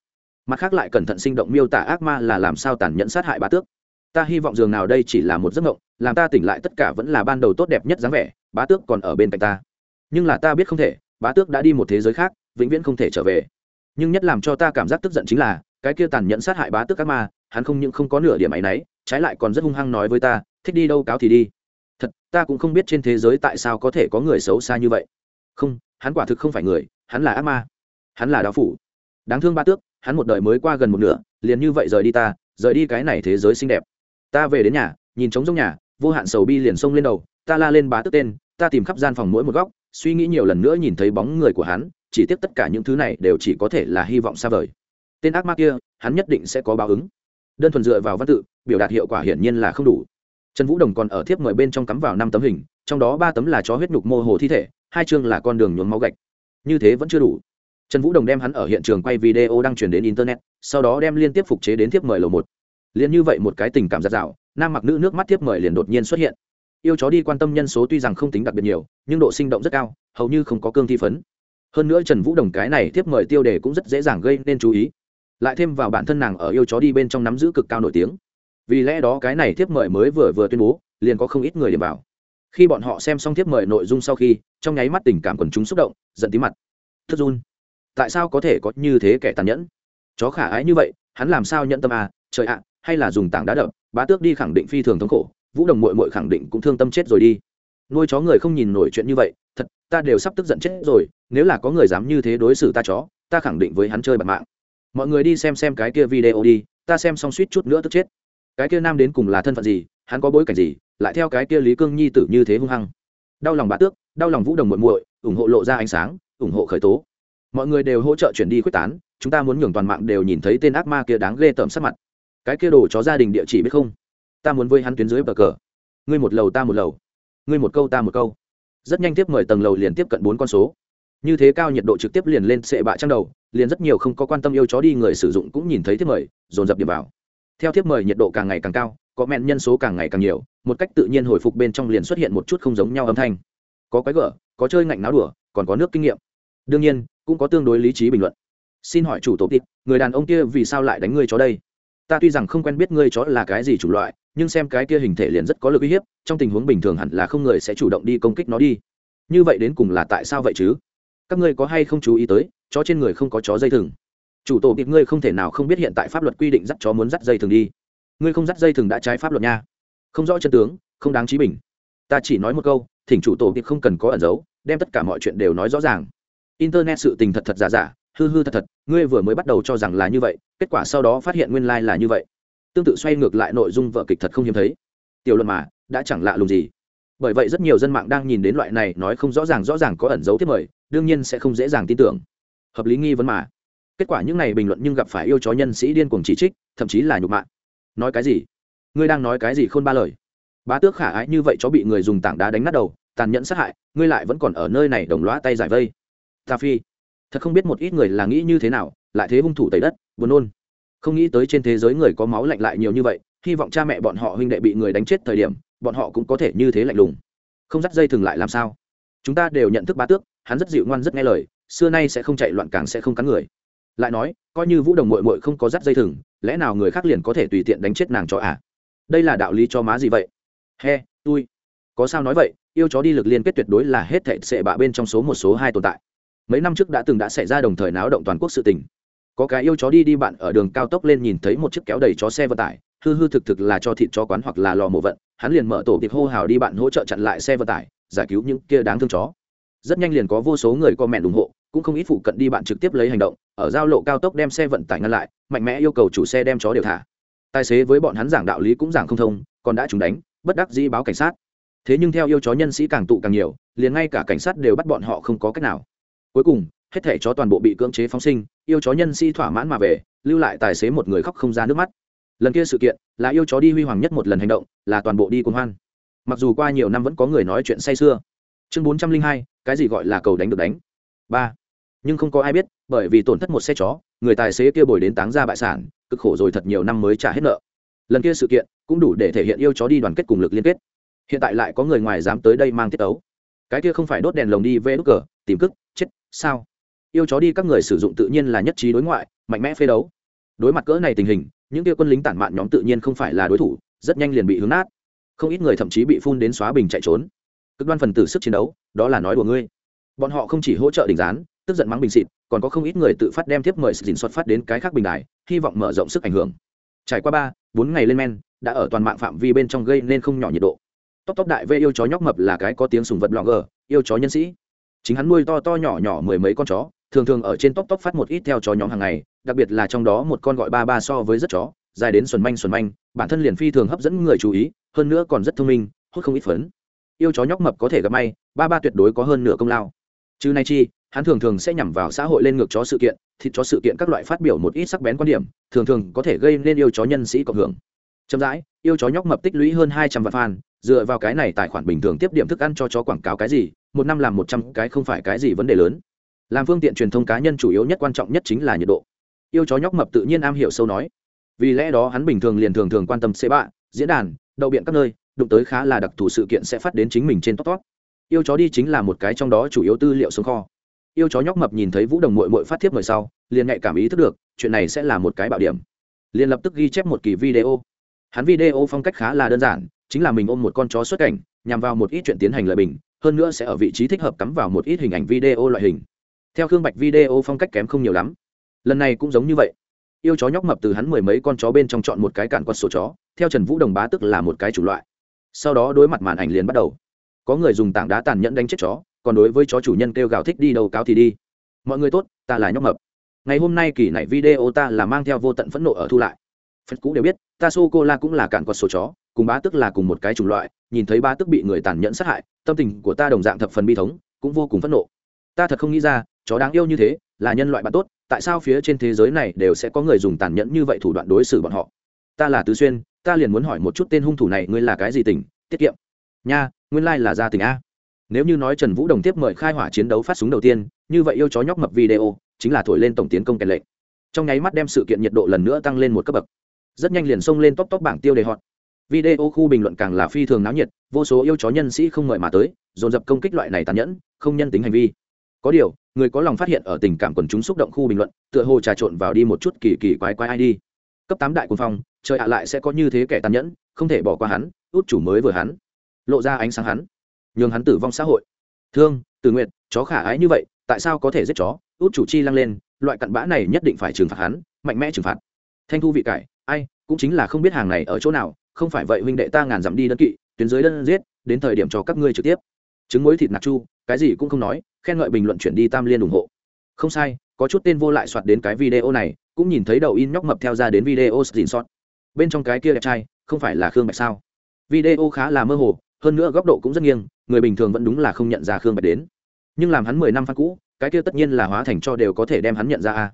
Mặt khác lại cẩn thận sinh động miêu tả ác ma là làm sao tàn nhẫn sát hại bá tước ta hy vọng giường nào đây chỉ là một giấc mộng làm ta tỉnh lại tất cả vẫn là ban đầu tốt đẹp nhất dáng vẻ bá tước còn ở bên cạnh ta. Nhưng là ta biết không thể bá tước đã đi một thế giới khác vĩnh viễn không thể trở về. Nhưng nhất làm cho ta cảm giác tức giận chính là cái kia tàn nhẫn sát hại bá tước các ma hắn không những không có nửa điểm ấy nấy, trái lại còn rất hung hăng nói với ta thích đi đâu cáo thì đi. Thật ta cũng không biết trên thế giới tại sao có thể có người xấu xa như vậy. Không hắn quả thực không phải người hắn là ác ma. Hắn là đạo phủ. Đáng thương ba tước hắn một đời mới qua gần một nửa liền như vậy rời đi ta rời đi cái này thế giới xinh đẹp ta về đến nhà, nhìn trống trong nhà, vô hạn sầu bi liền xông lên đầu, ta la lên bá tước tên, ta tìm khắp gian phòng mỗi một góc, suy nghĩ nhiều lần nữa nhìn thấy bóng người của hắn, chỉ tiếc tất cả những thứ này đều chỉ có thể là hy vọng xa vời. Tên ác ma kia, hắn nhất định sẽ có báo ứng. Đơn thuần dựa vào văn tự, biểu đạt hiệu quả hiển nhiên là không đủ. Trần vũ đồng còn ở thiếp mời bên trong cắm vào năm tấm hình, trong đó ba tấm là chó huyết nhục mô hồ thi thể, hai chương là con đường nhuốm máu gạch. Như thế vẫn chưa đủ. Trần vũ đồng đem hắn ở hiện trường quay video đăng truyền đến internet, sau đó đem liên tiếp phục chế đến thiếp mời lầu một liền như vậy một cái tình cảm giặt rào, nam mặc nữ nước mắt tiếp mời liền đột nhiên xuất hiện. Yêu chó đi quan tâm nhân số tuy rằng không tính đặc biệt nhiều, nhưng độ sinh động rất cao, hầu như không có cương thi phấn. Hơn nữa trần vũ đồng cái này tiếp mời tiêu đề cũng rất dễ dàng gây nên chú ý. Lại thêm vào bản thân nàng ở yêu chó đi bên trong nắm giữ cực cao nổi tiếng. Vì lẽ đó cái này tiếp mời mới vừa vừa tuyên bố, liền có không ít người điểm vào. Khi bọn họ xem xong tiếp mời nội dung sau khi, trong nháy mắt tình cảm quần chúng xúc động, giận tí mặt. Thất run. Tại sao có thể có như thế kẻ tàn nhẫn? Chó khả ái như vậy, hắn làm sao nhận tâm à? Trời ạ hay là dùng tảng đá đập, bá tước đi khẳng định phi thường thống khổ, vũ đồng mội mội khẳng định cũng thương tâm chết rồi đi. Nuôi chó người không nhìn nổi chuyện như vậy, thật, ta đều sắp tức giận chết rồi, nếu là có người dám như thế đối xử ta chó, ta khẳng định với hắn chơi bật mạng. Mọi người đi xem xem cái kia video đi, ta xem xong suýt chút nữa tức chết. Cái kia nam đến cùng là thân phận gì, hắn có bối cảnh gì, lại theo cái kia lý cương nhi tử như thế hung hăng. Đau lòng bá tước, đau lòng vũ đồng muội muội, ủng hộ lộ ra ánh sáng, ủng hộ khởi tố. Mọi người đều hỗ trợ chuyển đi quyết tán, chúng ta muốn nhường toàn mạng đều nhìn thấy tên ác ma kia đáng ghê tởm sắc mặt cái kia đồ chó gia đình địa chỉ biết không? Ta muốn với hắn tuyến dưới bờ cờ. Ngươi một lầu ta một lầu. Ngươi một câu ta một câu. Rất nhanh tiếp mời tầng lầu liền tiếp cận bốn con số. Như thế cao nhiệt độ trực tiếp liền lên sệ bạ trang đầu, liền rất nhiều không có quan tâm yêu chó đi người sử dụng cũng nhìn thấy tiếp mời, dồn dập điểm vào. Theo tiếp mời nhiệt độ càng ngày càng cao, có mẹn nhân số càng ngày càng nhiều, một cách tự nhiên hồi phục bên trong liền xuất hiện một chút không giống nhau âm thanh. Có quái gở, có chơi ngạnh náo đùa, còn có nước kinh nghiệm. Đương nhiên, cũng có tương đối lý trí bình luận. Xin hỏi chủ tổ tịt người đàn ông kia vì sao lại đánh ngươi chó đây? Ta tuy rằng không quen biết ngươi chó là cái gì chủ loại, nhưng xem cái kia hình thể liền rất có lực uy hiếp, trong tình huống bình thường hẳn là không người sẽ chủ động đi công kích nó đi. Như vậy đến cùng là tại sao vậy chứ? Các ngươi có hay không chú ý tới, chó trên người không có chó dây thừng. Chủ tổ tiệp ngươi không thể nào không biết hiện tại pháp luật quy định dắt chó muốn dắt dây thừng đi. Ngươi không dắt dây thừng đã trái pháp luật nha. Không rõ chân tướng, không đáng trí bình. Ta chỉ nói một câu, thỉnh chủ tổ tiệp không cần có ẩn giấu, đem tất cả mọi chuyện đều nói rõ ràng. Internet sự tình thật thật giả giả hư hư thật thật, ngươi vừa mới bắt đầu cho rằng là như vậy, kết quả sau đó phát hiện nguyên lai là như vậy. Tương tự xoay ngược lại nội dung vợ kịch thật không hiếm thấy. Tiểu luận mà, đã chẳng lạ lùng gì. Bởi vậy rất nhiều dân mạng đang nhìn đến loại này nói không rõ ràng rõ ràng có ẩn dấu thiết mời, đương nhiên sẽ không dễ dàng tin tưởng. Hợp lý nghi vấn mà. Kết quả những này bình luận nhưng gặp phải yêu chó nhân sĩ điên cuồng chỉ trích, thậm chí là nhục mạ. Nói cái gì? Ngươi đang nói cái gì khôn ba lời? Bá tước khả ái như vậy chó bị người dùng tảng đá đánh nát đầu, tàn nhẫn sát hại, ngươi lại vẫn còn ở nơi này đồng loá tay giải vây. Ta phi thật không biết một ít người là nghĩ như thế nào, lại thế hung thủ tẩy đất, buồn nôn. Không nghĩ tới trên thế giới người có máu lạnh lại nhiều như vậy, hy vọng cha mẹ bọn họ huynh đệ bị người đánh chết thời điểm, bọn họ cũng có thể như thế lạnh lùng. Không dắt dây thường lại làm sao? Chúng ta đều nhận thức bá tước, hắn rất dịu ngoan rất nghe lời, xưa nay sẽ không chạy loạn càng sẽ không cắn người. Lại nói, coi như vũ đồng mội mội không có dắt dây thừng, lẽ nào người khác liền có thể tùy tiện đánh chết nàng cho à? Đây là đạo lý cho má gì vậy? He, tui. Có sao nói vậy, yêu chó đi lực liên kết tuyệt đối là hết thệ sệ bạ bên trong số một số hai tồn tại mấy năm trước đã từng đã xảy ra đồng thời náo động toàn quốc sự tình. Có cái yêu chó đi đi bạn ở đường cao tốc lên nhìn thấy một chiếc kéo đầy chó xe vận tải, hư hư thực thực là cho thịt chó quán hoặc là lò mổ vận, hắn liền mở tổ tiệc hô hào đi bạn hỗ trợ chặn lại xe vận tải, giải cứu những kia đáng thương chó. Rất nhanh liền có vô số người comment ủng hộ, cũng không ít phụ cận đi bạn trực tiếp lấy hành động, ở giao lộ cao tốc đem xe vận tải ngăn lại, mạnh mẽ yêu cầu chủ xe đem chó đều thả. Tài xế với bọn hắn giảng đạo lý cũng giảng không thông, còn đã chúng đánh, bất đắc dĩ báo cảnh sát. Thế nhưng theo yêu chó nhân sĩ càng tụ càng nhiều, liền ngay cả cảnh sát đều bắt bọn họ không có cách nào cuối cùng, hết thể chó toàn bộ bị cưỡng chế phóng sinh, yêu chó nhân sĩ thỏa mãn mà về, lưu lại tài xế một người khóc không ra nước mắt. Lần kia sự kiện, là yêu chó đi huy hoàng nhất một lần hành động, là toàn bộ đi cùng hoan. Mặc dù qua nhiều năm vẫn có người nói chuyện say sưa. Chương bốn trăm linh hai, cái gì gọi là cầu đánh được đánh? Ba. Nhưng không có ai biết, bởi vì tổn thất một xe chó, người tài xế kia bồi đến táng ra bại sản, cực khổ rồi thật nhiều năm mới trả hết nợ. Lần kia sự kiện, cũng đủ để thể hiện yêu chó đi đoàn kết cùng lực liên kết. Hiện tại lại có người ngoài dám tới đây mang tiết ấu. Cái kia không phải đốt đèn lồng đi vê đốt cờ, tìm cức chết sao? Yêu chó đi các người sử dụng tự nhiên là nhất trí đối ngoại, mạnh mẽ phê đấu. Đối mặt cỡ này tình hình, những kia quân lính tản mạn nhóm tự nhiên không phải là đối thủ, rất nhanh liền bị hướng nát. Không ít người thậm chí bị phun đến xóa bình chạy trốn. Cực đoan phần tử sức chiến đấu, đó là nói của ngươi. Bọn họ không chỉ hỗ trợ đình gián, tức giận mắng bình xịt, còn có không ít người tự phát đem tiếp mời dình xuất phát đến cái khác bình đài, hy vọng mở rộng sức ảnh hưởng. Trải qua ba, bốn ngày lên men, đã ở toàn mạng phạm vi bên trong gây nên không nhỏ nhiệt độ. Tóc tóc đại vê yêu chó nhóc mập là cái có tiếng sùng vật blogger yêu chó nhân sĩ chính hắn nuôi to to nhỏ nhỏ mười mấy con chó, thường thường ở trên tóc tóc phát một ít theo chó nhóm hàng ngày, đặc biệt là trong đó một con gọi ba ba so với rất chó, dài đến xuẩn manh xuẩn manh, bản thân liền phi thường hấp dẫn người chú ý, hơn nữa còn rất thông minh, hút không ít phấn. Yêu chó nhóc mập có thể gặp may, ba ba tuyệt đối có hơn nửa công lao. Chứ nay chi, hắn thường thường sẽ nhằm vào xã hội lên ngược chó sự kiện, thịt chó sự kiện các loại phát biểu một ít sắc bén quan điểm, thường thường có thể gây nên yêu chó nhân sĩ cộng hưởng. Chậm rãi, yêu chó nhóc mập tích lũy hơn hai trăm vạn fan dựa vào cái này tài khoản bình thường tiếp điểm thức ăn cho chó quảng cáo cái gì, một năm làm một trăm cái không phải cái gì vấn đề lớn. Làm phương tiện truyền thông cá nhân chủ yếu nhất quan trọng nhất chính là nhiệt độ. Yêu chó nhóc mập tự nhiên am hiểu sâu nói. Vì lẽ đó hắn bình thường liền thường thường quan tâm xế bạ, diễn đàn, đậu biện các nơi, đụng tới khá là đặc thù sự kiện sẽ phát đến chính mình trên top top. Yêu chó đi chính là một cái trong đó chủ yếu tư liệu sống kho. Yêu chó nhóc mập nhìn thấy vũ đồng mội mội phát thiếp người sau, liền nhạy cảm ý thức được, chuyện này sẽ là một cái bạo điểm. Liền lập tức ghi chép một kỳ video. Hắn video phong cách khá là đơn giản chính là mình ôm một con chó xuất cảnh, nhằm vào một ít chuyện tiến hành lợi bình, hơn nữa sẽ ở vị trí thích hợp cắm vào một ít hình ảnh video loại hình. Theo khương bạch video phong cách kém không nhiều lắm. Lần này cũng giống như vậy. Yêu chó nhóc mập từ hắn mười mấy con chó bên trong chọn một cái cản quật sổ chó, theo trần vũ đồng bá tức là một cái chủ loại. Sau đó đối mặt màn ảnh liền bắt đầu. Có người dùng tảng đá tàn nhẫn đánh chết chó, còn đối với chó chủ nhân kêu gào thích đi đâu cáo thì đi. Mọi người tốt, ta là nhóc mập. Ngày hôm nay kỳ này video ta là mang theo vô tận phẫn nộ ở thu lại. Phật cũ đều biết, ta sô cô la cũng là cản quật sổ chó cùng bá tức là cùng một cái chủng loại, nhìn thấy bá tức bị người tàn nhẫn sát hại, tâm tình của ta đồng dạng thập phần bi thống, cũng vô cùng phẫn nộ. Ta thật không nghĩ ra, chó đáng yêu như thế, là nhân loại bạn tốt, tại sao phía trên thế giới này đều sẽ có người dùng tàn nhẫn như vậy thủ đoạn đối xử bọn họ? Ta là tứ xuyên, ta liền muốn hỏi một chút tên hung thủ này ngươi là cái gì tình, tiết kiệm? Nha, nguyên lai là gia tình a. Nếu như nói trần vũ đồng tiếp mời khai hỏa chiến đấu phát súng đầu tiên, như vậy yêu chó nhóc mập video, chính là thổi lên tổng tiến công kèn lệnh. Trong nháy mắt đem sự kiện nhiệt độ lần nữa tăng lên một cấp bậc. Rất nhanh liền xông lên top top bảng tiêu đề hot video khu bình luận càng là phi thường náo nhiệt, vô số yêu chó nhân sĩ không ngợi mà tới, dồn dập công kích loại này tàn nhẫn, không nhân tính hành vi. Có điều, người có lòng phát hiện ở tình cảm quần chúng xúc động khu bình luận, tựa hồ trà trộn vào đi một chút kỳ kỳ quái quái ai đi. Cấp tám đại quân phong, trời ạ lại sẽ có như thế kẻ tàn nhẫn, không thể bỏ qua hắn, út chủ mới vừa hắn. Lộ ra ánh sáng hắn, nhường hắn tử vong xã hội. Thương từ nguyện chó khả ái như vậy, tại sao có thể giết chó? Út chủ chi lăng lên, loại cặn bã này nhất định phải trừng phạt hắn, mạnh mẽ trừng phạt. Thanh thu vị cải, ai, cũng chính là không biết hàng này ở chỗ nào không phải vậy huynh đệ ta ngàn dặm đi đơn kỵ, tuyến dưới đơn giết, đến thời điểm cho các ngươi trực tiếp. Trứng muối thịt nạc chu, cái gì cũng không nói, khen ngợi bình luận chuyển đi tam liên ủng hộ. Không sai, có chút tên vô lại soạt đến cái video này, cũng nhìn thấy đầu in nhóc mập theo ra đến video xin sót. Bên trong cái kia đẹp trai, không phải là khương bạch sao? Video khá là mơ hồ, hơn nữa góc độ cũng rất nghiêng, người bình thường vẫn đúng là không nhận ra khương bạch đến. Nhưng làm hắn mười năm phan cũ, cái kia tất nhiên là hóa thành cho đều có thể đem hắn nhận ra a.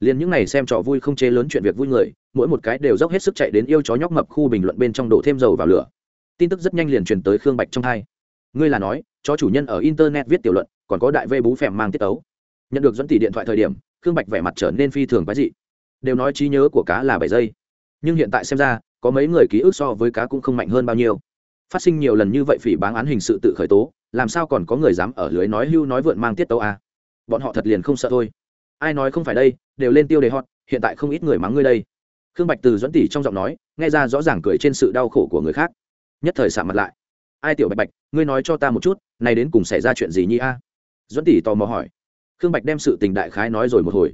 Liền những này xem trò vui không chế lớn chuyện việc vui người mỗi một cái đều dốc hết sức chạy đến yêu chó nhóc mập khu bình luận bên trong đổ thêm dầu vào lửa. Tin tức rất nhanh liền truyền tới khương bạch trong hai. Ngươi là nói, chó chủ nhân ở internet viết tiểu luận, còn có đại vê bú phèm mang tiết tấu. Nhận được dẫn tỷ điện thoại thời điểm, khương bạch vẻ mặt trở nên phi thường quái dị. Đều nói trí nhớ của cá là bảy giây. Nhưng hiện tại xem ra, có mấy người ký ức so với cá cũng không mạnh hơn bao nhiêu. Phát sinh nhiều lần như vậy phỉ báng án hình sự tự khởi tố, làm sao còn có người dám ở lưới nói hưu nói vượn mang tiết tấu à? bọn họ thật liền không sợ thôi. Ai nói không phải đây, đều lên tiêu đề hot, hiện tại không ít người mắng ngươi đây khương bạch từ dẫn tỷ trong giọng nói, nghe ra rõ ràng cười trên sự đau khổ của người khác. Nhất thời xạ mặt lại. Ai tiểu bạch bạch, ngươi nói cho ta một chút, này đến cùng xảy ra chuyện gì nhi a? À? dẫn tỷ tò mò hỏi. Khương bạch đem sự tình đại khái nói rồi một hồi.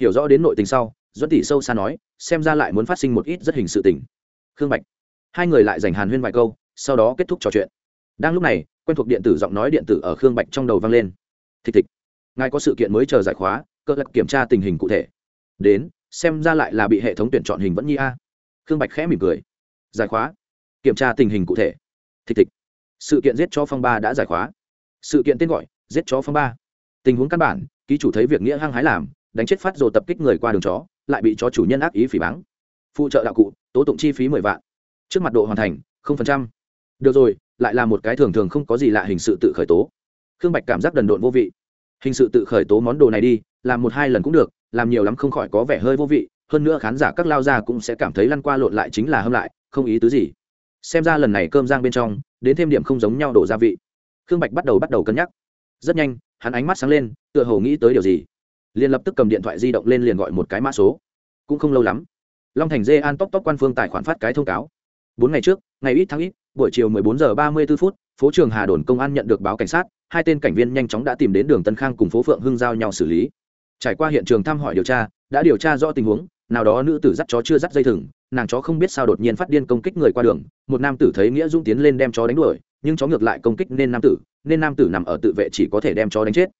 Hiểu rõ đến nội tình sau dẫn tỷ sâu xa nói, xem ra lại muốn phát sinh một ít rất hình sự tình. Khương bạch. Hai người lại dành hàn huyên vài câu, sau đó kết thúc trò chuyện. Đang lúc này, quen thuộc điện tử giọng nói điện tử ở khương bạch trong đầu vang lên. Thịch thịch, ngài có sự kiện mới chờ giải khóa, cơ lập kiểm tra tình hình cụ thể. Đến xem ra lại là bị hệ thống tuyển chọn hình vẫn nhi a. Khương bạch khẽ mỉm cười. Giải khóa. Kiểm tra tình hình cụ thể. Thịt thịt sự kiện giết chó phong ba đã giải khóa. Sự kiện tên gọi, giết chó phong ba. Tình huống căn bản, ký chủ thấy việc nghĩa hăng hái làm, đánh chết phát rồi tập kích người qua đường chó, lại bị chó chủ nhân ác ý phỉ báng. Phụ trợ đạo cụ, tố tụng chi phí mười vạn. Trước mặt độ hoàn thành, không phần trăm. Được rồi, lại là một cái thường thường không có gì lạ hình sự tự khởi tố. Khương bạch cảm giác đần độn vô vị hình sự tự khởi tố món đồ này đi, làm một hai lần cũng được, làm nhiều lắm không khỏi có vẻ hơi vô vị, hơn nữa khán giả các lao ra cũng sẽ cảm thấy lăn qua lộn lại chính là hâm lại, không ý tứ gì. Xem ra lần này cơm rang bên trong, đến thêm điểm không giống nhau đổ gia vị. Khương bạch bắt đầu bắt đầu cân nhắc. Rất nhanh, hắn ánh mắt sáng lên, tựa hồ nghĩ tới điều gì. Liền lập tức cầm điện thoại di động lên liền gọi một cái mã số. Cũng không lâu lắm, long thành dê an tóc tóc quan phương tài khoản phát cái thông cáo. Bốn ngày trước, ngày ít tháng ít, buổi chiều 14 giờ 34 phút, phố trường hà đồn công an nhận được báo cảnh sát hai tên cảnh viên nhanh chóng đã tìm đến đường tân khang cùng phố phượng hưng giao nhau xử lý. Trải qua hiện trường thăm hỏi điều tra, đã điều tra rõ tình huống, nào đó nữ tử dắt chó chưa dắt dây thừng, nàng chó không biết sao đột nhiên phát điên công kích người qua đường, một nam tử thấy nghĩa dũng tiến lên đem chó đánh đuổi, nhưng chó ngược lại công kích nên nam tử, nên nam tử nằm ở tự vệ chỉ có thể đem chó đánh chết.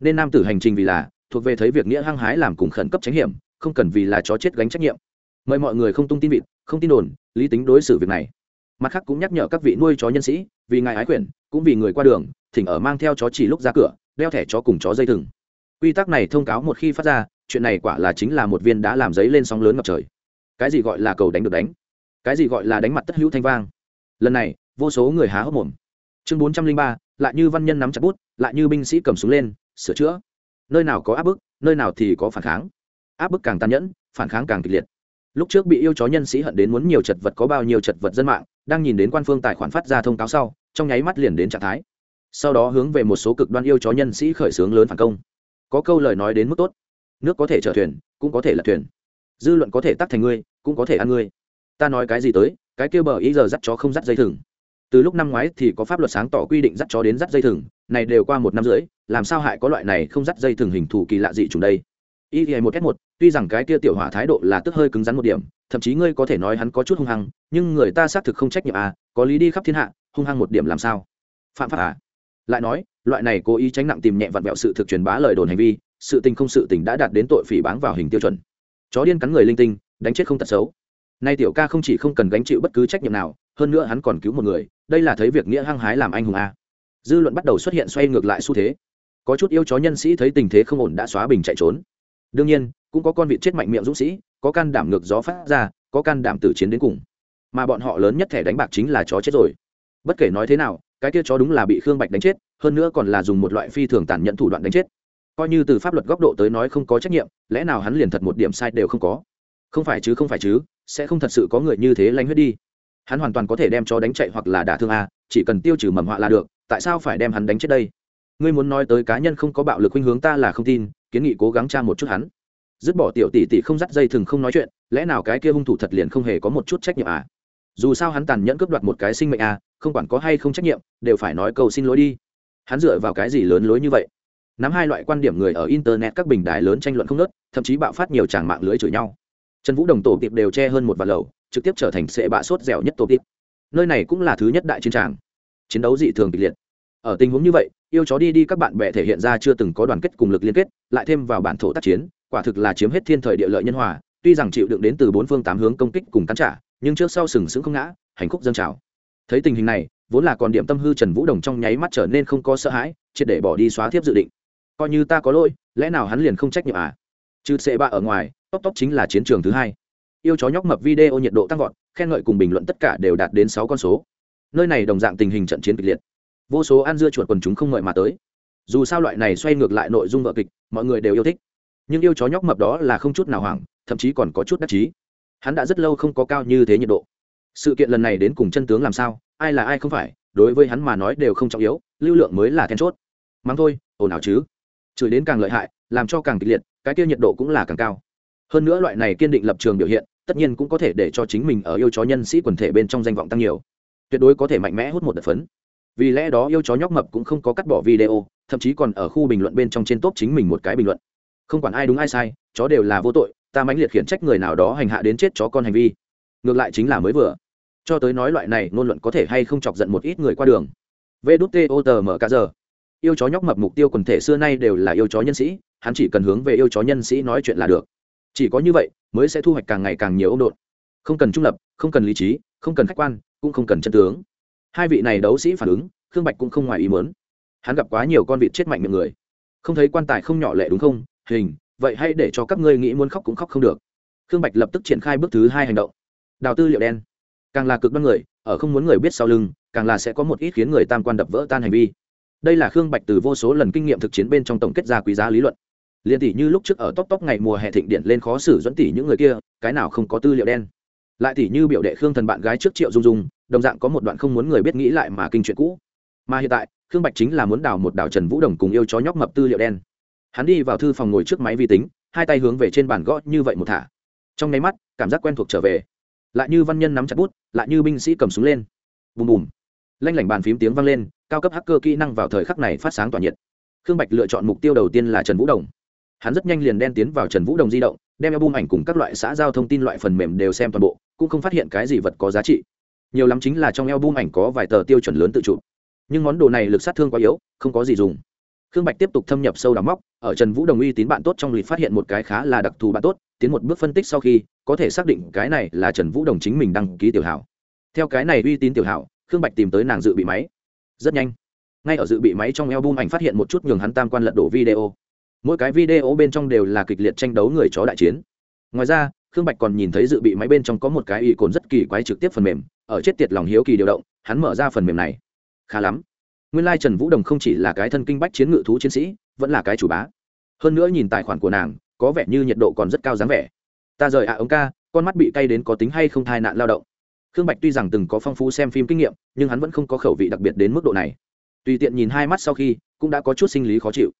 Nên nam tử hành trình vì là, thuộc về thấy việc nghĩa hăng hái làm cùng khẩn cấp tránh hiểm, không cần vì là chó chết gánh trách nhiệm. Mời mọi người không tung tin vịt, không tin đồn, lý tính đối xử việc này. Mặt khác cũng nhắc nhở các vị nuôi chó nhân sĩ, vì ngài ái quyền cũng vì người qua đường, thỉnh ở mang theo chó chỉ lúc ra cửa, đeo thẻ chó cùng chó dây thừng. Quy tắc này thông cáo một khi phát ra, chuyện này quả là chính là một viên đã làm giấy lên sóng lớn ngập trời. Cái gì gọi là cầu đánh được đánh? Cái gì gọi là đánh mặt tất hữu thanh vang? Lần này, vô số người há hốc mồm. Chương bốn trăm linh ba, lại như văn nhân nắm chặt bút, lại như binh sĩ cầm súng lên, sửa chữa. Nơi nào có áp bức, nơi nào thì có phản kháng. Áp bức càng tàn nhẫn, phản kháng càng kịch liệt. Lúc trước bị yêu chó nhân sĩ hận đến muốn nhiều chật vật có bao nhiêu chật vật dân mạng, đang nhìn đến quan phương tài khoản phát ra thông cáo sau trong nháy mắt liền đến trạng thái. Sau đó hướng về một số cực đoan yêu chó nhân sĩ khởi xướng lớn phản công. Có câu lời nói đến mức tốt, nước có thể chở thuyền, cũng có thể là thuyền. Dư luận có thể tắt thành ngươi, cũng có thể ăn ngươi. Ta nói cái gì tới, cái kia bờ ý giờ dắt chó không dắt dây thừng. Từ lúc năm ngoái thì có pháp luật sáng tỏ quy định dắt chó đến dắt dây thừng, này đều qua một năm rưỡi, làm sao hại có loại này không dắt dây thừng hình thù kỳ lạ gì chúng đây? Y một s một, tuy rằng cái kia tiểu hỏa thái độ là tức hơi cứng rắn một điểm, thậm chí ngươi có thể nói hắn có chút hung hăng, nhưng người ta xác thực không trách nhiệm à có lý đi khắp thiên hạ hung hăng một điểm làm sao? Phạm pháp à? Lại nói, loại này cố ý tránh nặng tìm nhẹ vặn vẹo sự thực truyền bá lời đồn hành vi, sự tình không sự tình đã đạt đến tội phỉ báng vào hình tiêu chuẩn. Chó điên cắn người linh tinh, đánh chết không tật xấu. Nay tiểu ca không chỉ không cần gánh chịu bất cứ trách nhiệm nào, hơn nữa hắn còn cứu một người, đây là thấy việc nghĩa hăng hái làm anh hùng a dư luận bắt đầu xuất hiện xoay ngược lại xu thế. Có chút yêu chó nhân sĩ thấy tình thế không ổn đã xóa bình chạy trốn. Đương nhiên, cũng có con vịt chết mạnh miệng dũng sĩ, có can đảm ngược gió phát ra, có can đảm tử chiến đến cùng. Mà bọn họ lớn nhất thẻ đánh bạc chính là chó chết rồi bất kể nói thế nào, cái kia chó đúng là bị khương bạch đánh chết, hơn nữa còn là dùng một loại phi thường tàn nhẫn thủ đoạn đánh chết. Coi như từ pháp luật góc độ tới nói không có trách nhiệm, lẽ nào hắn liền thật một điểm sai đều không có? Không phải chứ, không phải chứ, sẽ không thật sự có người như thế lanh huyết đi. Hắn hoàn toàn có thể đem chó đánh chạy hoặc là đả thương a, chỉ cần tiêu trừ mầm họa là được, tại sao phải đem hắn đánh chết đây? Ngươi muốn nói tới cá nhân không có bạo lực khuynh hướng ta là không tin, kiến nghị cố gắng tra một chút hắn. Dứt bỏ tiểu tỷ tỷ không dắt dây thừng không nói chuyện, lẽ nào cái kia hung thủ thật liền không hề có một chút trách nhiệm à? Dù sao hắn tàn nhẫn cướp đoạt một cái sinh mệnh à không quản có hay không trách nhiệm, đều phải nói cầu xin lỗi đi. Hắn dựa vào cái gì lớn lối như vậy? Nắm hai loại quan điểm người ở internet các bình đài lớn tranh luận không nớt thậm chí bạo phát nhiều tràng mạng lưới chửi nhau. Trần vũ đồng tổ tiệp đều che hơn một vạt lầu, trực tiếp trở thành sệ bạ sốt dẻo nhất tổ tiệp. Nơi này cũng là thứ nhất đại chiến tràng. Chiến đấu dị thường kịch liệt. Ở tình huống như vậy, yêu chó đi đi các bạn bè thể hiện ra chưa từng có đoàn kết cùng lực liên kết, lại thêm vào bản thổ tác chiến, quả thực là chiếm hết thiên thời địa lợi nhân hòa, tuy rằng chịu đựng đến từ bốn phương tám hướng công kích cùng cắn trả, nhưng trước sau sừng sững không ngã, hành khúc dâng trào thấy tình hình này, vốn là còn điểm tâm hư trần vũ đồng trong nháy mắt trở nên không có sợ hãi, triệt để bỏ đi xóa thiếp dự định. Coi như ta có lỗi, lẽ nào hắn liền không trách nhiệm à? Trừ sệ ba ở ngoài tóc tóc chính là chiến trường thứ hai. Yêu chó nhóc mập video nhiệt độ tăng vọt, khen ngợi cùng bình luận tất cả đều đạt đến sáu con số. Nơi này đồng dạng tình hình trận chiến kịch liệt. Vô số ăn dưa chuột quần chúng không ngợi mà tới. Dù sao loại này xoay ngược lại nội dung vợ kịch, mọi người đều yêu thích. Nhưng yêu chó nhóc mập đó là không chút nào hoảng, thậm chí còn có chút đắc chí. Hắn đã rất lâu không có cao như thế nhiệt độ sự kiện lần này đến cùng chân tướng làm sao, ai là ai không phải, đối với hắn mà nói đều không trọng yếu, lưu lượng mới là then chốt. Mắng thôi, ồn ào chứ. Chửi đến càng lợi hại, làm cho càng kịch liệt, cái kia nhiệt độ cũng là càng cao. Hơn nữa loại này kiên định lập trường biểu hiện, tất nhiên cũng có thể để cho chính mình ở yêu chó nhân sĩ quần thể bên trong danh vọng tăng nhiều. Tuyệt đối có thể mạnh mẽ hút một đợt phấn. Vì lẽ đó yêu chó nhóc mập cũng không có cắt bỏ video, thậm chí còn ở khu bình luận bên trong trên top chính mình một cái bình luận. Không quản ai đúng ai sai, chó đều là vô tội, ta mãnh liệt khiển trách người nào đó hành hạ đến chết chó con hành vi. Ngược lại chính là mới vừa cho tới nói loại này ngôn luận có thể hay không chọc giận một ít người qua đường. Vê đút tê ô tờ cả giờ. Yêu chó nhóc mập mục tiêu quần thể xưa nay đều là yêu chó nhân sĩ, hắn chỉ cần hướng về yêu chó nhân sĩ nói chuyện là được. Chỉ có như vậy, mới sẽ thu hoạch càng ngày càng nhiều ông đột không cần trung lập, không cần lý trí, không cần khách quan, cũng không cần chân tướng. Hai vị này đấu sĩ phản ứng, khương bạch cũng không ngoài ý mớn hắn gặp quá nhiều con vịt chết mạnh miệng người. Không thấy quan tài không nhỏ lệ đúng không? Hình, vậy hãy để cho các ngươi nghĩ muốn khóc cũng khóc không được. Khương bạch lập tức triển khai bước thứ hai hành động. Đào tư liệu đen càng là cực đoan người, ở không muốn người biết sau lưng, càng là sẽ có một ít khiến người tam quan đập vỡ tan hành vi. Đây là khương bạch từ vô số lần kinh nghiệm thực chiến bên trong tổng kết ra quý giá lý luận. Liên tỷ như lúc trước ở tóc tóc ngày mùa hè thịnh điện lên khó xử dẫn tỷ những người kia, cái nào không có tư liệu đen. Lại tỷ như biểu đệ khương thần bạn gái trước triệu dung dung, đồng dạng có một đoạn không muốn người biết nghĩ lại mà kinh chuyện cũ. Mà hiện tại, khương bạch chính là muốn đào một đào trần vũ đồng cùng yêu chó nhóc mập tư liệu đen. Hắn đi vào thư phòng ngồi trước máy vi tính, hai tay hướng về trên bàn gõ như vậy một thả. Trong nháy mắt, cảm giác quen thuộc trở về lại như văn nhân nắm chặt bút, lại như binh sĩ cầm súng lên. Bùm bùm. Lanh lảnh bàn phím tiếng vang lên, cao cấp hacker kỹ năng vào thời khắc này phát sáng tỏa nhiệt. Khương bạch lựa chọn mục tiêu đầu tiên là trần vũ đồng. Hắn rất nhanh liền đen tiến vào trần vũ đồng di động, đem album ảnh cùng các loại xã giao thông tin loại phần mềm đều xem toàn bộ, cũng không phát hiện cái gì vật có giá trị. Nhiều lắm chính là trong album ảnh có vài tờ tiêu chuẩn lớn tự chụp nhưng món đồ này lực sát thương quá yếu, không có gì dùng khương bạch tiếp tục thâm nhập sâu đào móc, ở trần vũ đồng uy tín bạn tốt trong lịch phát hiện một cái khá là đặc thù bạn tốt, tiến một bước phân tích sau khi, có thể xác định cái này là trần vũ đồng chính mình đăng ký tiểu hảo. Theo cái này uy tín tiểu hảo, khương bạch tìm tới nàng dự bị máy. Rất nhanh. Ngay ở dự bị máy trong album ảnh phát hiện một chút nhường hắn tam quan lật đổ video. Mỗi cái video bên trong đều là kịch liệt tranh đấu người chó đại chiến. Ngoài ra, khương bạch còn nhìn thấy dự bị máy bên trong có một cái y cồn rất kỳ quái trực tiếp phần mềm, ở chết tiệt lòng hiếu kỳ điều động, hắn mở ra phần mềm này. Khá lắm nguyên lai trần vũ đồng không chỉ là cái thân kinh bách chiến ngự thú chiến sĩ, vẫn là cái chủ bá. Hơn nữa nhìn tài khoản của nàng, có vẻ như nhiệt độ còn rất cao dáng vẻ. Ta rời ạ à ống ca, con mắt bị cay đến có tính hay không thai nạn lao động. Khương bạch tuy rằng từng có phong phú xem phim kinh nghiệm, nhưng hắn vẫn không có khẩu vị đặc biệt đến mức độ này. Tùy tiện nhìn hai mắt sau khi, cũng đã có chút sinh lý khó chịu.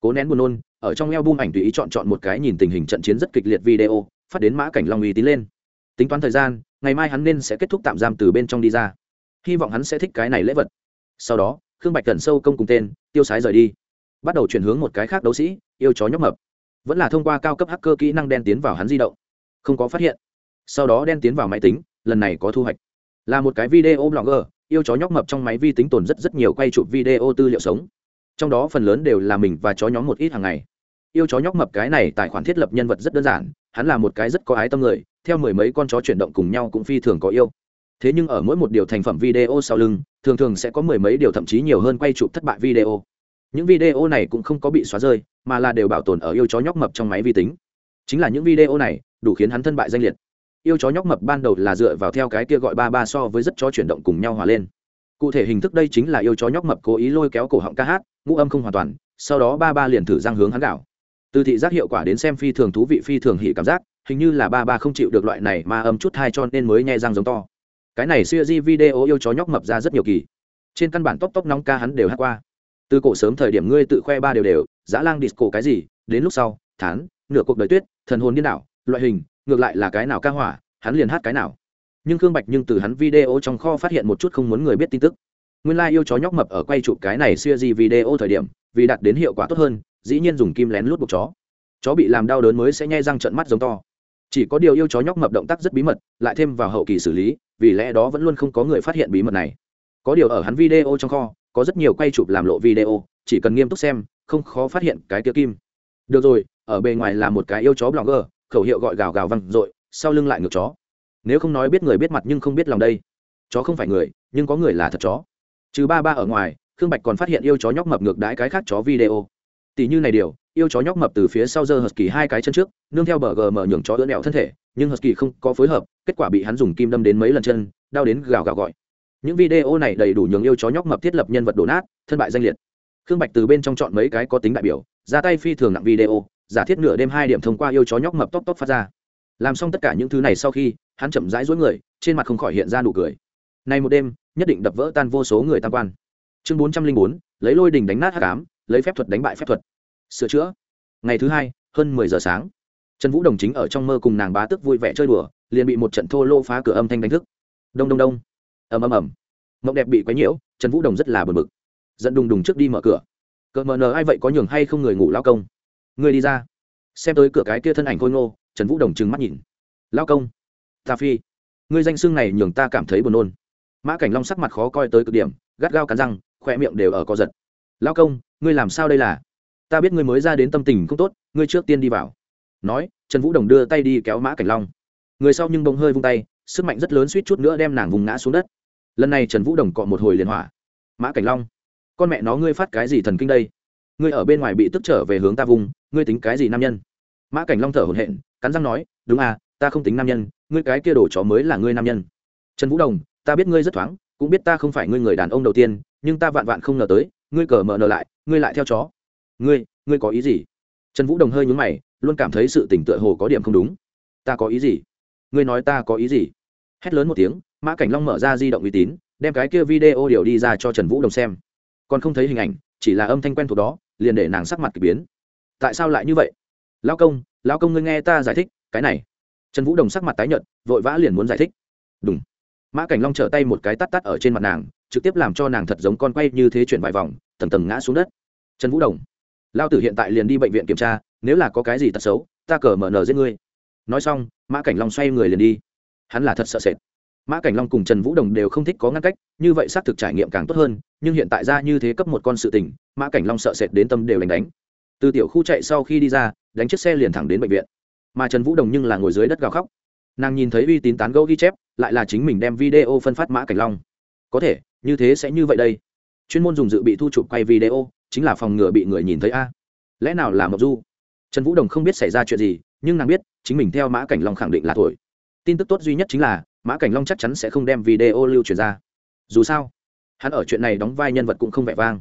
Cố nén buồn nôn, ở trong eo bung ảnh tùy ý chọn chọn một cái nhìn tình hình trận chiến rất kịch liệt video, phát đến mã cảnh long uy tín lên. Tính toán thời gian, ngày mai hắn nên sẽ kết thúc tạm giam từ bên trong đi ra. Hy vọng hắn sẽ thích cái này lễ vật. Sau đó khương bạch cẩn sâu công cùng tên, tiêu sái rời đi. Bắt đầu chuyển hướng một cái khác đấu sĩ, yêu chó nhóc mập. Vẫn là thông qua cao cấp hacker kỹ năng đen tiến vào hắn di động. Không có phát hiện. Sau đó đen tiến vào máy tính, lần này có thu hoạch. Là một cái video blogger, yêu chó nhóc mập trong máy vi tính tồn rất rất nhiều quay chụp video tư liệu sống. Trong đó phần lớn đều là mình và chó nhóm một ít hàng ngày. Yêu chó nhóc mập cái này tài khoản thiết lập nhân vật rất đơn giản, hắn là một cái rất có ái tâm người, theo mười mấy con chó chuyển động cùng nhau cũng phi thường có yêu. Thế nhưng ở mỗi một điều thành phẩm video sau lưng thường thường sẽ có mười mấy điều thậm chí nhiều hơn quay chụp thất bại video. Những video này cũng không có bị xóa rơi, mà là đều bảo tồn ở yêu chó nhóc mập trong máy vi tính. Chính là những video này, đủ khiến hắn thân bại danh liệt. Yêu chó nhóc mập ban đầu là dựa vào theo cái kia gọi ba ba so với rất chó chuyển động cùng nhau hòa lên. Cụ thể hình thức đây chính là yêu chó nhóc mập cố ý lôi kéo cổ họng ca hát, ngũ âm không hoàn toàn, sau đó ba ba liền thử răng hướng hắn đảo từ thị giác hiệu quả đến xem phi thường thú vị phi thường hỉ cảm giác, hình như là ba ba không chịu được loại này mà âm chút thai cho nên mới nhẹ răng giống to cái này siêu di video yêu chó nhóc mập ra rất nhiều kỳ. Trên căn bản tóc tóc nóng ca hắn đều hát qua. Từ cổ sớm thời điểm ngươi tự khoe ba đều đều, dã lang disco cái gì, đến lúc sau, thán, nửa cuộc đời tuyết, thần hồn điên đảo, loại hình, ngược lại là cái nào ca hỏa, hắn liền hát cái nào. Nhưng khương bạch nhưng từ hắn video trong kho phát hiện một chút không muốn người biết tin tức. Nguyên lai、like、yêu chó nhóc mập ở quay chụp cái này xưa di video thời điểm, vì đạt đến hiệu quả tốt hơn, dĩ nhiên dùng kim lén lút buộc chó. Chó bị làm đau đớn mới sẽ nhai răng trận mắt giống to. Chỉ có điều yêu chó nhóc mập động tác rất bí mật, lại thêm vào hậu kỳ xử lý vì lẽ đó vẫn luôn không có người phát hiện bí mật này. Có điều ở hắn video trong kho, có rất nhiều quay chụp làm lộ video, chỉ cần nghiêm túc xem, không khó phát hiện cái kia kim. Được rồi, ở bề ngoài là một cái yêu chó blogger, khẩu hiệu gọi gào gào văng r sau lưng lại ngược chó. Nếu không nói biết người biết mặt nhưng không biết lòng đây. Chó không phải người, nhưng có người là thật chó. Trừ ba ba ở ngoài, khương bạch còn phát hiện yêu chó nhóc mập ngược đãi cái khác chó video. Tỷ như này điều, yêu chó nhóc mập từ phía sau giơ hờ kỳ hai cái chân trước, nương theo bờ gờ mở nhường chó ưỡn đẹo thân thể nhưng husky không có phối hợp kết quả bị hắn dùng kim đâm đến mấy lần chân đau đến gào gào gọi. Những video này đầy đủ nhường yêu chó nhóc mập thiết lập nhân vật đổ nát thân bại danh liệt. Khương bạch từ bên trong chọn mấy cái có tính đại biểu ra tay phi thường nặng video giả thiết nửa đêm hai điểm thông qua yêu chó nhóc mập tóc tóc phát ra. Làm xong tất cả những thứ này sau khi hắn chậm rãi dối người trên mặt không khỏi hiện ra nụ cười. Nay một đêm nhất định đập vỡ tan vô số người tam quan. Chương bốn trăm linh bốn lấy lôi đình đánh nát hắc ám, lấy phép thuật đánh bại phép thuật. Sửa chữa. Ngày thứ hai hơn mười giờ sáng trần vũ đồng chính ở trong mơ cùng nàng bá tức vui vẻ chơi đùa, liền bị một trận thô lô phá cửa âm thanh đánh thức. Đông đông đông. Ầm ầm ầm. Mộng đẹp bị quấy nhiễu, trần vũ đồng rất là bực bực. Dẫn đùng đùng trước đi mở cửa. Cỡ mờ nờ ai vậy có nhường hay không người ngủ lao công? Người đi ra. Xem tới cửa cái kia thân ảnh khôi ngô, trần vũ đồng trừng mắt nhìn. Lao công. Ta phi. Ngươi danh xương này nhường ta cảm thấy buồn nôn. Mã cảnh long sắc mặt khó coi tới cực điểm, gắt gao cắn răng khoe miệng đều ở co giật. Lao công, ngươi làm sao đây là? Ta biết ngươi mới ra đến tâm tình không tốt, ngươi trước tiên đi vào nói, trần vũ đồng đưa tay đi kéo mã cảnh long. Người sau nhưng bông hơi vung tay, sức mạnh rất lớn suýt chút nữa đem nàng vùng ngã xuống đất. Lần này trần vũ đồng cọ một hồi liền hỏa. Mã cảnh long, con mẹ nó ngươi phát cái gì thần kinh đây? Ngươi ở bên ngoài bị tức trở về hướng ta vùng, ngươi tính cái gì nam nhân? Mã cảnh long thở hổn hển, cắn răng nói, đúng à ta không tính nam nhân, ngươi cái kia đổ chó mới là ngươi nam nhân. Trần vũ đồng, ta biết ngươi rất thoáng, cũng biết ta không phải ngươi người đàn ông đầu tiên, nhưng ta vạn vạn không ngờ tới, ngươi cờ mở nở lại, ngươi lại theo chó. Ngươi ngươi có ý gì? Trần vũ đồng hơi nhúng mày luôn cảm thấy sự tỉnh tựa hồ có điểm không đúng. Ta có ý gì? Ngươi nói ta có ý gì? Hét lớn một tiếng, mã cảnh long mở ra di động uy tín, đem cái kia video điều đi ra cho trần vũ đồng xem. Còn không thấy hình ảnh, chỉ là âm thanh quen thuộc đó, liền để nàng sắc mặt k ỳ biến. Tại sao lại như vậy? Lao công lao công ngươi nghe ta giải thích, cái này. Trần vũ đồng sắc mặt tái nhợt, vội vã liền muốn giải thích. Đúng mã cảnh long trở tay một cái tắt tắt ở trên mặt nàng, trực tiếp làm cho nàng thật giống con quay như thế chuyển vài vòng, tầng tầng ngã xuống đất. Trần vũ đồng. Lao tử hiện tại liền đi bệnh viện kiểm tra nếu là có cái gì tật xấu, ta cờ mở nở giết ngươi. Nói xong, mã cảnh long xoay người liền đi. Hắn là thật sợ sệt. Mã cảnh long cùng trần vũ đồng đều không thích có ngăn cách, như vậy xác thực trải nghiệm càng tốt hơn, nhưng hiện tại ra như thế cấp một con sự tình, mã cảnh long sợ sệt đến tâm đều đánh đánh. Từ tiểu khu chạy sau khi đi ra, đánh chiếc xe liền thẳng đến bệnh viện. Mà trần vũ đồng nhưng là ngồi dưới đất gào khóc. Nàng nhìn thấy uy tín tán gẫu ghi chép, lại là chính mình đem video phân phát mã cảnh long. Có thể, như thế sẽ như vậy đây. Chuyên môn dùng dự bị thu chụp quay video, chính là phòng ngừa bị người nhìn thấy a. Lẽ nào là mộc du? Trần vũ đồng không biết xảy ra chuyện gì, nhưng nàng biết, chính mình theo mã cảnh long khẳng định là thổi. Tin tức tốt duy nhất chính là, mã cảnh long chắc chắn sẽ không đem video lưu truyền ra. Dù sao, hắn ở chuyện này đóng vai nhân vật cũng không vẻ vang.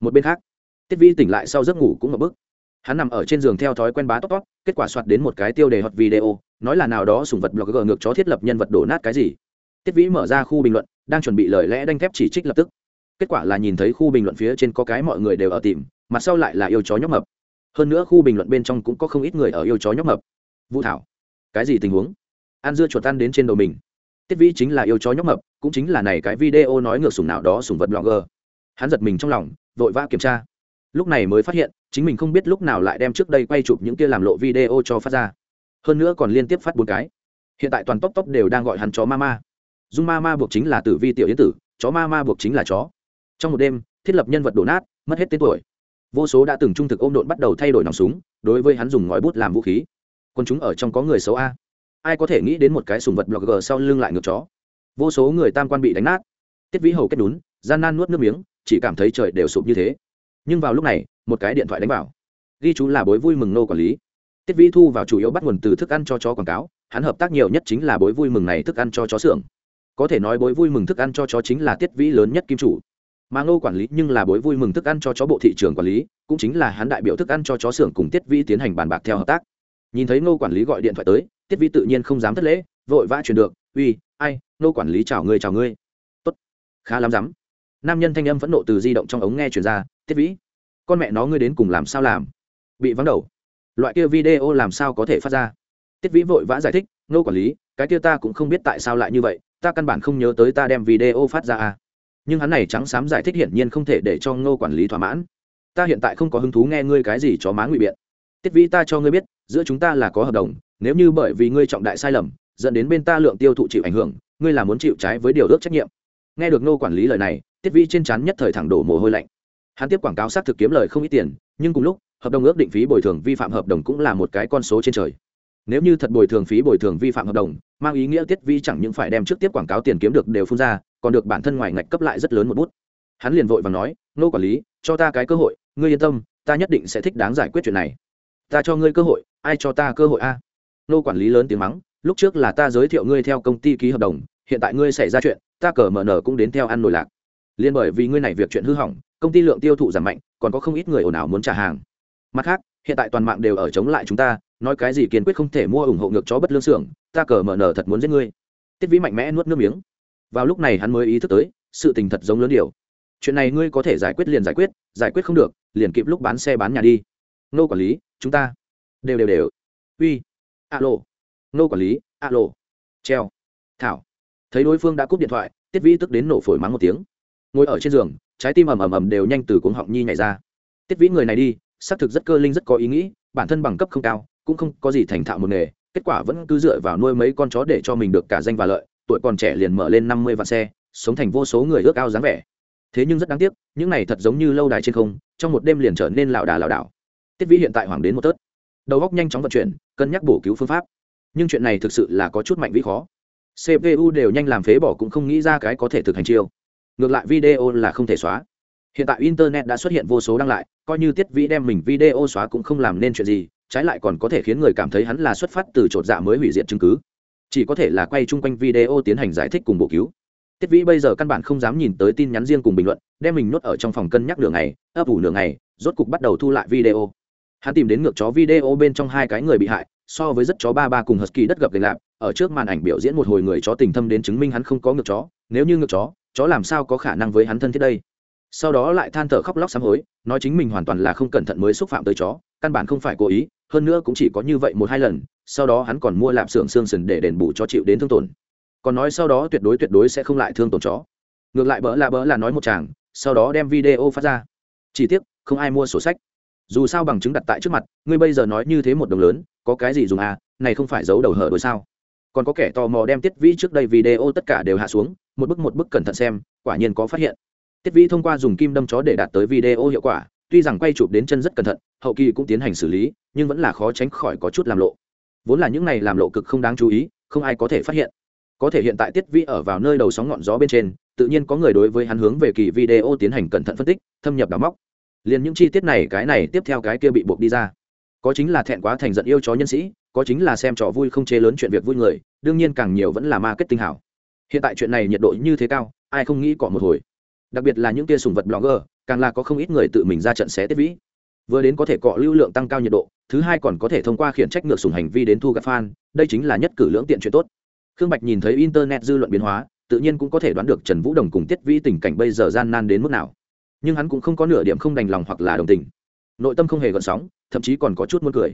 Một bên khác, tiết vi tỉnh lại sau giấc ngủ cũng một bức hắn nằm ở trên giường theo thói quen bá tóc tóc kết quả soạt đến một cái tiêu đề hoặc video, nói là nào đó sùng vật blogger ngược chó thiết lập nhân vật đổ nát cái gì. Tiết vĩ mở ra khu bình luận, đang chuẩn bị lời lẽ đanh thép chỉ trích lập tức. Kết quả là nhìn thấy khu bình luận phía trên có cái mọi người đều ở tìm, mặt sau lại là yêu chó nhóc mập hơn nữa khu bình luận bên trong cũng có không ít người ở yêu chó nhóc mập. Vũ thảo, cái gì tình huống? Ăn dưa chuột tan đến trên đầu mình. Tiết vĩ chính là yêu chó nhóc mập, cũng chính là này cái video nói ngược sùng nào đó sùng vật blogger. Hắn giật mình trong lòng, vội vã kiểm tra. Lúc này mới phát hiện, chính mình không biết lúc nào lại đem trước đây quay chụp những kia làm lộ video cho phát ra. Hơn nữa còn liên tiếp phát bốn cái. Hiện tại toàn tóc tóc đều đang gọi hắn chó ma ma dung ma ma buộc chính là tử vi tiểu yến tử, chó ma ma buộc chính là chó. Trong một đêm, thiết lập nhân vật đổ nát, mất hết tên tuổi vô số đã từng trung thực ôm độn bắt đầu thay đổi nòng súng, đối với hắn dùng ngòi bút làm vũ khí. Quân chúng ở trong có người xấu a. Ai có thể nghĩ đến một cái sùng vật blogger sau lưng lại ngược chó. Vô số người tam quan bị đánh nát. Tiết vĩ hầu kết đún gian nan nuốt nước miếng, chỉ cảm thấy trời đều sụp như thế. Nhưng vào lúc này, một cái điện thoại đánh vào. Ghi chú là bối vui mừng nô quản lý. Tiết vĩ thu vào chủ yếu bắt nguồn từ thức ăn cho chó quảng cáo, hắn hợp tác nhiều nhất chính là bối vui mừng này thức ăn cho chó xưởng. Có thể nói bối vui mừng thức ăn cho chó chính là tiết vĩ lớn nhất kim chủ mà ngô quản lý nhưng là bối vui mừng thức ăn cho chó bộ thị trường quản lý, cũng chính là hắn đại biểu thức ăn cho chó xưởng cùng tiết Vi tiến hành bàn bạc theo hợp tác. Nhìn thấy ngô quản lý gọi điện thoại tới, tiết Vi tự nhiên không dám thất lễ, vội vã truyền được, uy, ai, ngô quản lý chào ngươi chào ngươi. Tốt, khá lắm dám. Nam nhân thanh âm phẫn nộ từ di động trong ống nghe truyền ra, tiết vĩ, con mẹ nó ngươi đến cùng làm sao làm? Bị vắng đầu. Loại kia video làm sao có thể phát ra? Tiết vĩ vội vã giải thích, Ngô quản lý, cái kia ta cũng không biết tại sao lại như vậy, ta căn bản không nhớ tới ta đem video phát ra à nhưng hắn này trắng xám giải thích hiển nhiên không thể để cho ngô quản lý thỏa mãn. Ta hiện tại không có hứng thú nghe ngươi cái gì cho má ngụy biện. Tiết vĩ, ta cho ngươi biết, giữa chúng ta là có hợp đồng, nếu như bởi vì ngươi trọng đại sai lầm, dẫn đến bên ta lượng tiêu thụ chịu ảnh hưởng, ngươi là muốn chịu trái với điều ước trách nhiệm. Nghe được ngô quản lý lời này, tiết vĩ trên chắn nhất thời thẳng đổ mồ hôi lạnh. Hắn tiếp quảng cáo xác thực kiếm lời không ít tiền, nhưng cùng lúc, hợp đồng ước định phí bồi thường vi phạm hợp đồng cũng là một cái con số trên trời. Nếu như thật bồi thường phí bồi thường vi phạm hợp đồng, mang ý nghĩa tiết vi chẳng những phải đem trước tiếp quảng cáo tiền kiếm được đều phun ra còn được bản thân ngoài ngạch cấp lại rất lớn một bút. Hắn liền vội và nói nô quản lý, cho ta cái cơ hội, ngươi yên tâm, ta nhất định sẽ thích đáng giải quyết chuyện này. Ta cho ngươi cơ hội, ai cho ta cơ hội a? Nô quản lý lớn tiếng mắng, lúc trước là ta giới thiệu ngươi theo công ty ký hợp đồng, hiện tại ngươi xảy ra chuyện, ta cờ mở nở cũng đến theo ăn nổi lạc. Liên bởi vì ngươi này việc chuyện hư hỏng, công ty lượng tiêu thụ giảm mạnh, còn có không ít người ồn ào muốn trả hàng. Mặt khác, hiện tại toàn mạng đều ở chống lại chúng ta, nói cái gì kiên quyết không thể mua ủng hộ ngược chó bất lương xưởng, ta cờ mở nở thật muốn giết ngươi. Tiết vĩ mạnh mẽ nuốt nước miếng vào lúc này hắn mới ý thức tới, sự tình thật giống lớn điều. Chuyện này ngươi có thể giải quyết liền giải quyết giải quyết không được, liền kịp lúc bán xe bán nhà đi. Nô quản lý, chúng ta đều đều đều. Uy, alo. Nô quản lý, alo. Treo. Thảo. Thấy đối phương đã cúp điện thoại, tiết vĩ tức đến nổ phổi mắng một tiếng. Ngồi ở trên giường, trái tim ầm ầm ầm đều nhanh từ cuống họng nhi nhảy ra. Tiết vĩ người này đi, xác thực rất cơ linh, rất có ý nghĩ, bản thân bằng cấp không cao, cũng không có gì thành thạo một nghề, kết quả vẫn cứ dựa vào nuôi mấy con chó để cho mình được cả danh và lợi tuổi còn trẻ liền mở lên năm mươi vạn xe, sống thành vô số người ước ao dáng vẻ. Thế nhưng rất đáng tiếc, những này thật giống như lâu đài trên không, trong một đêm liền trở nên lảo đà lảo đảo. Tiết vĩ hiện tại hoảng đến một tớt đầu góc nhanh chóng vận chuyển, cân nhắc bổ cứu phương pháp. Nhưng chuyện này thực sự là có chút mạnh vĩ khó. Cpu đều nhanh làm phế bỏ cũng không nghĩ ra cái có thể thực hành chiêu. Ngược lại video là không thể xóa. Hiện tại internet đã xuất hiện vô số đăng lại, coi như tiết vĩ đem mình video xóa cũng không làm nên chuyện gì, trái lại còn có thể khiến người cảm thấy hắn là xuất phát từ chột dạ mới hủy diệt chứng cứ chỉ có thể là quay chung quanh video tiến hành giải thích cùng bổ cứu. Tiết vĩ bây giờ căn bản không dám nhìn tới tin nhắn riêng cùng bình luận, đem mình nuốt ở trong phòng cân nhắc nửa ngày, ấp ủ nửa ngày, rốt cục bắt đầu thu lại video. Hắn tìm đến ngược chó video bên trong hai cái người bị hại, so với rất chó ba ba cùng husky đất gập gành lạp, ở trước màn ảnh biểu diễn một hồi người chó tình thâm đến chứng minh hắn không có ngược chó, nếu như ngược chó chó làm sao có khả năng với hắn thân thiết đây? Sau đó lại than thở khóc lóc sám hối, nói chính mình hoàn toàn là không cẩn thận mới xúc phạm tới chó, căn bản không phải cố ý hơn nữa cũng chỉ có như vậy một hai lần, sau đó hắn còn mua lạp xưởng xương sần để đền bù cho chịu đến thương tổn. Còn nói sau đó tuyệt đối tuyệt đối sẽ không lại thương tổn chó. Ngược lại bỡ là bỡ là nói một chàng, sau đó đem video phát ra. Chỉ tiếc, không ai mua sổ sách. Dù sao bằng chứng đặt tại trước mặt, ngươi bây giờ nói như thế một đồng lớn, có cái gì dùng à này không phải giấu đầu hở đôi sao? Còn có kẻ tò mò đem tiết vĩ trước đây video tất cả đều hạ xuống, một bức một bức cẩn thận xem, quả nhiên có phát hiện. Tiết vĩ thông qua dùng kim đâm chó để đạt tới video hiệu quả tuy rằng quay chụp đến chân rất cẩn thận, hậu kỳ cũng tiến hành xử lý, nhưng vẫn là khó tránh khỏi có chút làm lộ. Vốn là những này làm lộ cực không đáng chú ý, không ai có thể phát hiện. Có thể hiện tại tiết vi ở vào nơi đầu sóng ngọn gió bên trên, tự nhiên có người đối với hắn hướng về kỳ video tiến hành cẩn thận phân tích, thâm nhập đào móc. Liền những chi tiết này, cái này tiếp theo cái kia bị buộc đi ra. Có chính là thẹn quá thành giận yêu chó nhân sĩ, có chính là xem trò vui không chê lớn chuyện việc vui người, đương nhiên càng nhiều vẫn là ma kết tinh hảo. Hiện tại chuyện này nhiệt độ như thế cao, ai không nghĩ cọ một hồi. Đặc biệt là những kia sùng vật blogger càng là có không ít người tự mình ra trận xé tiết vĩ. Vừa đến có thể cọ lưu lượng tăng cao nhiệt độ, thứ hai còn có thể thông qua khiển trách ngược sùng hành vi đến thu gạt fan, đây chính là nhất cử lưỡng tiện chuyện tốt. Khương bạch nhìn thấy internet dư luận biến hóa, tự nhiên cũng có thể đoán được trần vũ đồng cùng tiết vĩ tình cảnh bây giờ gian nan đến mức nào. Nhưng hắn cũng không có nửa điểm không đành lòng hoặc là đồng tình. Nội tâm không hề gợn sóng, thậm chí còn có chút muốn cười.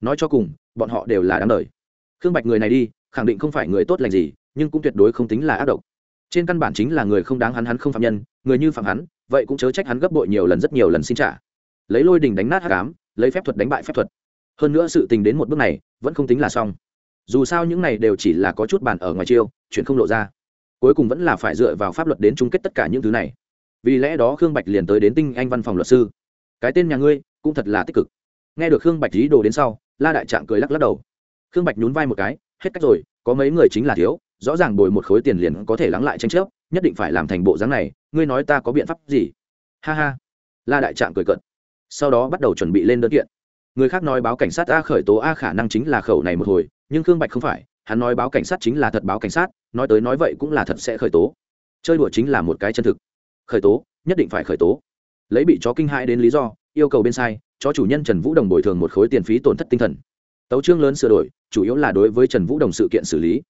Nói cho cùng, bọn họ đều là đáng đời. Khương bạch người này đi, khẳng định không phải người tốt lành gì, nhưng cũng tuyệt đối không tính là ác độc. Trên căn bản chính là người không đáng hắn hắn không phạm nhân, người như phạm hắn vậy cũng chớ trách hắn gấp bội nhiều lần rất nhiều lần xin trả. Lấy lôi đình đánh nát hát cám lấy phép thuật đánh bại phép thuật. Hơn nữa sự tình đến một bước này, vẫn không tính là xong. Dù sao những này đều chỉ là có chút bàn ở ngoài chiêu, chuyện không lộ ra. Cuối cùng vẫn là phải dựa vào pháp luật đến chung kết tất cả những thứ này. Vì lẽ đó khương bạch liền tới đến tinh anh văn phòng luật sư. Cái tên nhà ngươi, cũng thật là tích cực. Nghe được khương bạch lý đồ đến sau, la đại trạng cười lắc lắc đầu. Khương bạch nhún vai một cái, hết cách rồi, có mấy người chính là thiếu rõ ràng bồi một khối tiền liền có thể lắng lại tranh chấp, nhất định phải làm thành bộ dáng này, ngươi nói ta có biện pháp gì? Ha ha. La đại trạng cười cận sau đó bắt đầu chuẩn bị lên đơn kiện. Người khác nói báo cảnh sát a khởi tố a khả năng chính là khẩu này một hồi, nhưng khương bạch không phải, hắn nói báo cảnh sát chính là thật báo cảnh sát, nói tới nói vậy cũng là thật sẽ khởi tố. Chơi đùa chính là một cái chân thực. Khởi tố, nhất định phải khởi tố. Lấy bị chó kinh hãi đến lý do, yêu cầu bên sai cho chủ nhân trần vũ đồng bồi thường một khối tiền phí tổn thất tinh thần. Tấu chương lớn sửa đổi, chủ yếu là đối với trần vũ đồng sự kiện xử lý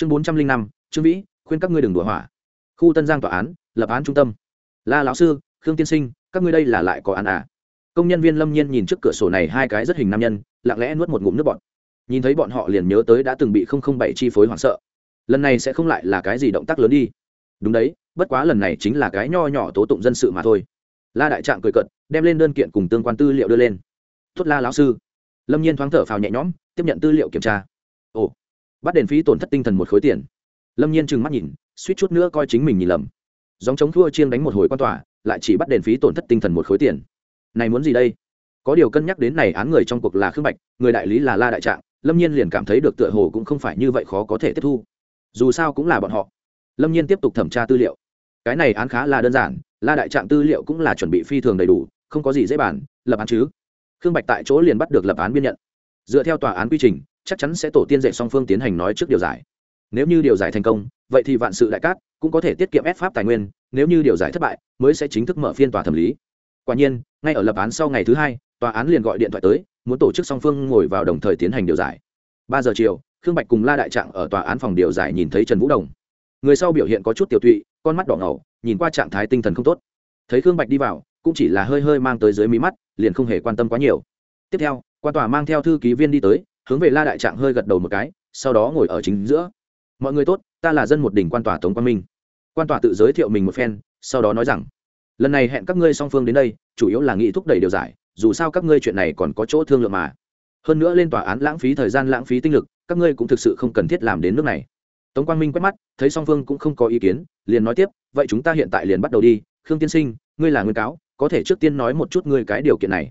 chương bốn trăm linh năm, trương vĩ, khuyên các ngươi đừng đùa hỏa. Khu tân giang tòa án, lập án trung tâm. La lão sư, khương tiên sinh, các ngươi đây là lại có án à? Công nhân viên lâm nhiên nhìn trước cửa sổ này hai cái rất hình nam nhân, lặng lẽ nuốt một ngụm nước bọt. Nhìn thấy bọn họ liền nhớ tới đã từng bị không không bảy chi phối hoảng sợ. Lần này sẽ không lại là cái gì động tác lớn đi. Đúng đấy, bất quá lần này chính là cái nho nhỏ tố tụng dân sự mà thôi. La đại trạng cười cận đem lên đơn kiện cùng tương quan tư liệu đưa lên. Tuất la lão sư. Lâm nhiên thoáng thở phào nhẹ nhõm, tiếp nhận tư liệu kiểm tra. Ồ bắt đền phí tổn thất tinh thần một khối tiền. Lâm nhiên trừng mắt nhìn, suýt chút nữa coi chính mình nhìn lầm. Dòng chống thua chiêng đánh một hồi quan tòa, lại chỉ bắt đền phí tổn thất tinh thần một khối tiền. Này muốn gì đây? Có điều cân nhắc đến này án người trong cuộc là khương bạch, người đại lý là la đại trạng, lâm nhiên liền cảm thấy được tựa hồ cũng không phải như vậy khó có thể tiếp thu. Dù sao cũng là bọn họ. Lâm nhiên tiếp tục thẩm tra tư liệu. Cái này án khá là đơn giản, la đại trạng tư liệu cũng là chuẩn bị phi thường đầy đủ, không có gì dễ bản lập án chứ. Khương bạch tại chỗ liền bắt được lập án biên nhận. Dựa theo tòa án quy trình chắc chắn sẽ tổ tiên dạy song phương tiến hành nói trước điều giải. Nếu như điều giải thành công, vậy thì vạn sự đại cát cũng có thể tiết kiệm ép pháp tài nguyên, nếu như điều giải thất bại, mới sẽ chính thức mở phiên tòa thẩm lý. Quả nhiên, ngay ở lập án sau ngày thứ hai, tòa án liền gọi điện thoại tới, muốn tổ chức song phương ngồi vào đồng thời tiến hành điều giải. Ba giờ chiều, khương bạch cùng la đại trạng ở tòa án phòng điều giải nhìn thấy trần vũ đồng. Người sau biểu hiện có chút tiểu tụy, con mắt đỏ ngầu, nhìn qua trạng thái tinh thần không tốt. Thấy khương bạch đi vào, cũng chỉ là hơi hơi mang tới dưới mí mắt, liền không hề quan tâm quá nhiều. Tiếp theo quan tòa mang theo thư ký viên đi tới hướng về la đại trạng hơi gật đầu một cái, sau đó ngồi ở chính giữa. Mọi người tốt, ta là dân một đỉnh quan tòa tống quang minh. Quan tòa tự giới thiệu mình một phen, sau đó nói rằng, lần này hẹn các ngươi song phương đến đây, chủ yếu là nghị thúc đẩy điều giải, dù sao các ngươi chuyện này còn có chỗ thương lượng mà. Hơn nữa lên tòa án lãng phí thời gian, lãng phí tinh lực, các ngươi cũng thực sự không cần thiết làm đến nước này. Tống quang minh quét mắt, thấy song phương cũng không có ý kiến, liền nói tiếp, vậy chúng ta hiện tại liền bắt đầu đi. Khương tiên sinh, ngươi là nguyên cáo, có thể trước tiên nói một chút ngươi cái điều kiện này.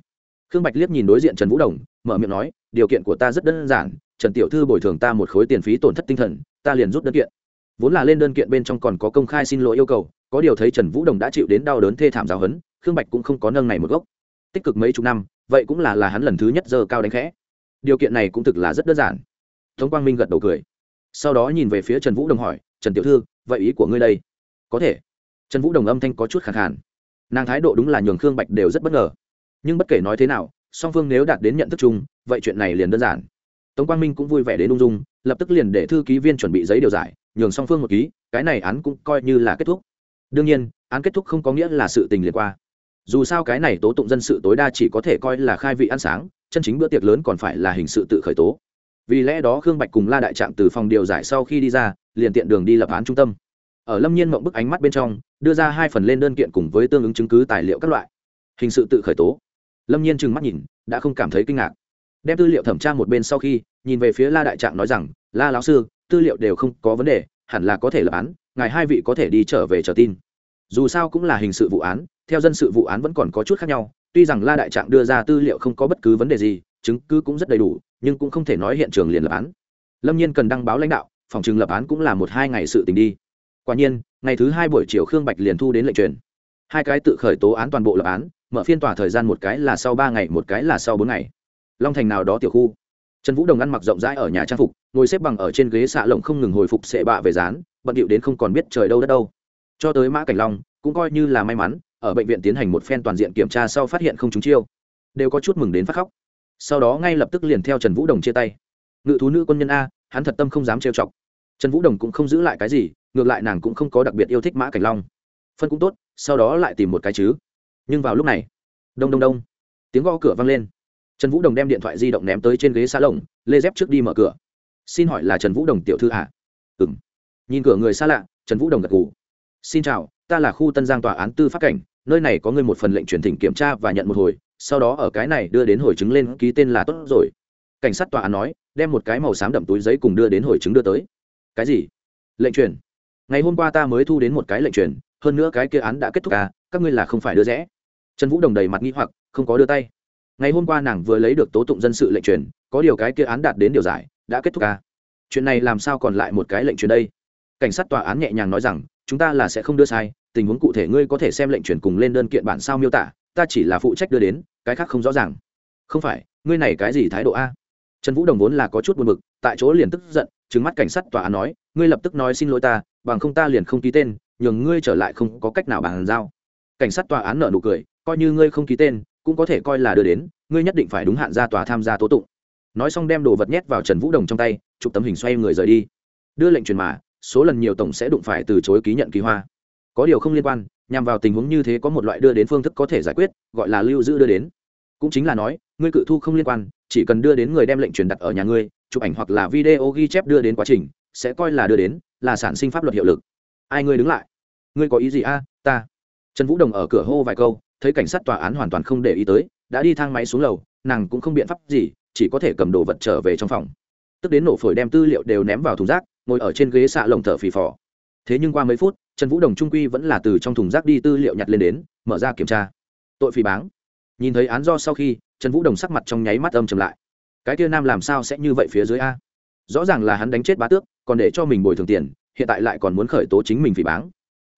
Khương bạch liếc nhìn đối diện trần vũ đồng, mở miệng nói điều kiện của ta rất đơn giản, trần tiểu thư bồi thường ta một khối tiền phí tổn thất tinh thần, ta liền rút đơn kiện. Vốn là lên đơn kiện bên trong còn có công khai xin lỗi yêu cầu, có điều thấy trần vũ đồng đã chịu đến đau đớn thê thảm giáo hấn khương bạch cũng không có nâng này một gốc. Tích cực mấy chục năm, vậy cũng là là hắn lần thứ nhất giờ cao đánh khẽ. Điều kiện này cũng thực là rất đơn giản. Tống quang minh gật đầu cười. Sau đó nhìn về phía trần vũ đồng hỏi, trần tiểu thư, vậy ý của ngươi đây? Có thể. Trần vũ đồng âm thanh có chút khẳng khàn. Nàng thái độ đúng là nhường khương bạch đều rất bất ngờ. Nhưng bất kể nói thế nào song phương nếu đạt đến nhận thức chung, vậy chuyện này liền đơn giản. Tống quang minh cũng vui vẻ đến ung dung, lập tức liền để thư ký viên chuẩn bị giấy điều giải, nhường song phương một ký, cái này án cũng coi như là kết thúc. Đương nhiên, án kết thúc không có nghĩa là sự tình liền qua. Dù sao cái này tố tụng dân sự tối đa chỉ có thể coi là khai vị ăn sáng, chân chính bữa tiệc lớn còn phải là hình sự tự khởi tố. Vì lẽ đó khương bạch cùng la đại trạng từ phòng điều giải sau khi đi ra, liền tiện đường đi lập án trung tâm. Ở lâm nhiên mộng bức ánh mắt bên trong, đưa ra hai phần lên đơn kiện cùng với tương ứng chứng cứ tài liệu các loại. Hình sự tự khởi tố lâm nhiên trừng mắt nhìn đã không cảm thấy kinh ngạc đem tư liệu thẩm tra một bên sau khi nhìn về phía la đại trạng nói rằng la lão sư tư liệu đều không có vấn đề hẳn là có thể lập án ngài hai vị có thể đi trở về chờ tin dù sao cũng là hình sự vụ án theo dân sự vụ án vẫn còn có chút khác nhau tuy rằng la đại trạng đưa ra tư liệu không có bất cứ vấn đề gì chứng cứ cũng rất đầy đủ nhưng cũng không thể nói hiện trường liền lập án lâm nhiên cần đăng báo lãnh đạo phòng trường lập án cũng là một hai ngày sự tình đi quả nhiên ngày thứ hai buổi chiều khương bạch liền thu đến lệnh truyền hai cái tự khởi tố án toàn bộ lập án mở phiên tòa thời gian một cái là sau ba ngày, một cái là sau bốn ngày. Long thành nào đó tiểu khu. Trần vũ đồng ăn mặc rộng rãi ở nhà trang phục, ngồi xếp bằng ở trên ghế xạ lồng không ngừng hồi phục sệ bạ về dán, bận điệu đến không còn biết trời đâu đất đâu. Cho tới mã cảnh long, cũng coi như là may mắn, ở bệnh viện tiến hành một phen toàn diện kiểm tra sau phát hiện không trúng chiêu. Đều có chút mừng đến phát khóc. Sau đó ngay lập tức liền theo trần vũ đồng chia tay. Ngự thú nữ quân nhân a, hắn thật tâm không dám trêu chọc. Trần vũ đồng cũng không giữ lại cái gì, ngược lại nàng cũng không có đặc biệt yêu thích mã cảnh long. Phân cũng tốt, sau đó lại tìm một cái chứ nhưng vào lúc này, đông đông đông, tiếng gõ cửa vang lên. Trần vũ đồng đem điện thoại di động ném tới trên ghế xa lồng lê dép trước đi mở cửa. Xin hỏi là trần vũ đồng tiểu thư ạ? À? ừ m nhìn cửa người xa lạ, trần vũ đồng gật g ủ xin chào, ta là khu tân giang tòa án tư pháp cảnh, nơi này có người một phần lệnh truyền thỉnh kiểm tra và nhận một hồi, sau đó ở cái này đưa đến hồi chứng lên, ký tên là tốt rồi. Cảnh sát tòa án nói, đem một cái màu xám đậm túi giấy cùng đưa đến hồi chứng đưa tới. Cái gì? Lệnh truyền. Ngày hôm qua ta mới thu đến một cái lệnh truyền, hơn nữa cái kia án đã kết thúc à các ngươi là không phải đưa rẽ trần vũ đồng đầy mặt nghĩ hoặc, không có đưa tay. Ngày hôm qua nàng vừa lấy được tố tụng dân sự lệnh truyền, có điều cái kia án đạt đến điều giải, đã kết thúc ca chuyện này làm sao còn lại một cái lệnh truyền đây? Cảnh sát tòa án nhẹ nhàng nói rằng, chúng ta là sẽ không đưa sai, tình huống cụ thể ngươi có thể xem lệnh truyền cùng lên đơn kiện bản sao miêu tả, ta chỉ là phụ trách đưa đến, cái khác không rõ ràng. Không phải, ngươi này cái gì thái độ a? Trần vũ đồng vốn là có chút buồn b ự c tại chỗ liền tức giận trứng mắt cảnh sát tòa án nói, ngươi lập tức nói xin lỗi ta, bằng không ta liền không ký tên, nhường ngươi trở lại không có cách nào bàn giao. Cảnh sát tòa án nợ nụ cười coi như ngươi không ký tên, cũng có thể coi là đưa đến, ngươi nhất định phải đúng hạn ra tòa tham gia tố tụng. Nói xong đem đồ vật nhét vào trần vũ đồng trong tay, chụp tấm hình xoay người rời đi. Đưa lệnh truyền mà, số lần nhiều tổng sẽ đụng phải từ chối ký nhận kỳ hoa. Có điều không liên quan, nhằm vào tình huống như thế có một loại đưa đến phương thức có thể giải quyết, gọi là lưu giữ đưa đến. Cũng chính là nói, ngươi cự thu không liên quan, chỉ cần đưa đến người đem lệnh truyền đặt ở nhà ngươi, chụp ảnh hoặc là video ghi chép đưa đến quá trình, sẽ coi là đưa đến, là sản sinh pháp luật hiệu lực. Ai ngươi đứng lại? Ngươi có ý gì a? Ta. Trần vũ đồng ở cửa hô vài câu thấy cảnh sát tòa án hoàn toàn không để ý tới, đã đi thang máy xuống lầu, nàng cũng không biện pháp gì, chỉ có thể cầm đồ vật trở về trong phòng. Tức đến nổ phổi đem tư liệu đều ném vào thùng rác, ngồi ở trên ghế xạ lồng thở phì phò. Thế nhưng qua mấy phút, trần vũ đồng trung quy vẫn là từ trong thùng rác đi tư liệu nhặt lên đến, mở ra kiểm tra. Tội phì báng. Nhìn thấy án do sau khi, trần vũ đồng sắc mặt trong nháy mắt âm chầm lại. Cái kia nam làm sao sẽ như vậy phía dưới a? Rõ ràng là hắn đánh chết bá tước, còn để cho mình bồi thường tiền, hiện tại lại còn muốn khởi tố chính mình phỉ báng.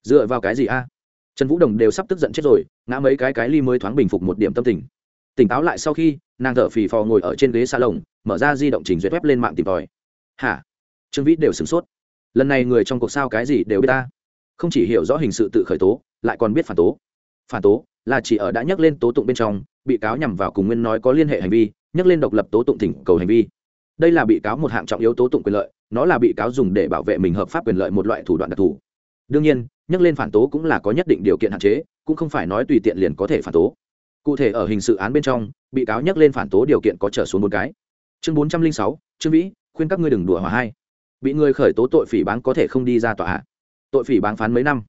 Dựa vào cái gì a? Trần vũ đồng đều sắp tức giận chết rồi ngã mấy cái cái ly mới thoáng bình phục một điểm tâm tình. Tỉnh táo lại sau khi, nàng thở phì phò ngồi ở trên ghế xa lồng mở ra di động trình duyệt web lên mạng tìm tòi. Hả? Trương vĩ đều sửng sốt. Lần này người trong cuộc sao cái gì đều biết ta. Không chỉ hiểu rõ hình sự tự khởi tố, lại còn biết phản tố. Phản tố là chỉ ở đã nhắc lên tố tụng bên trong, bị cáo nhằm vào cùng nguyên nói có liên hệ hành vi, nhắc lên độc lập tố tụng thỉnh cầu hành vi. Đây là bị cáo một hạng trọng yếu tố tụng quyền lợi, nó là bị cáo dùng để bảo vệ mình hợp pháp quyền lợi một loại thủ đoạn đặc thù. Đương nhiên nhắc lên phản tố cũng là có nhất định điều kiện hạn chế, cũng không phải nói tùy tiện liền có thể phản tố. Cụ thể ở hình sự án bên trong, bị cáo nhắc lên phản tố điều kiện có trở xuống một cái. Chương bốn trăm linh sáu, trương vĩ, khuyên các ngươi đừng đùa hòa hai. Bị người khởi tố tội phỉ báng có thể không đi ra tòa hạ. Tội phỉ báng phán mấy năm.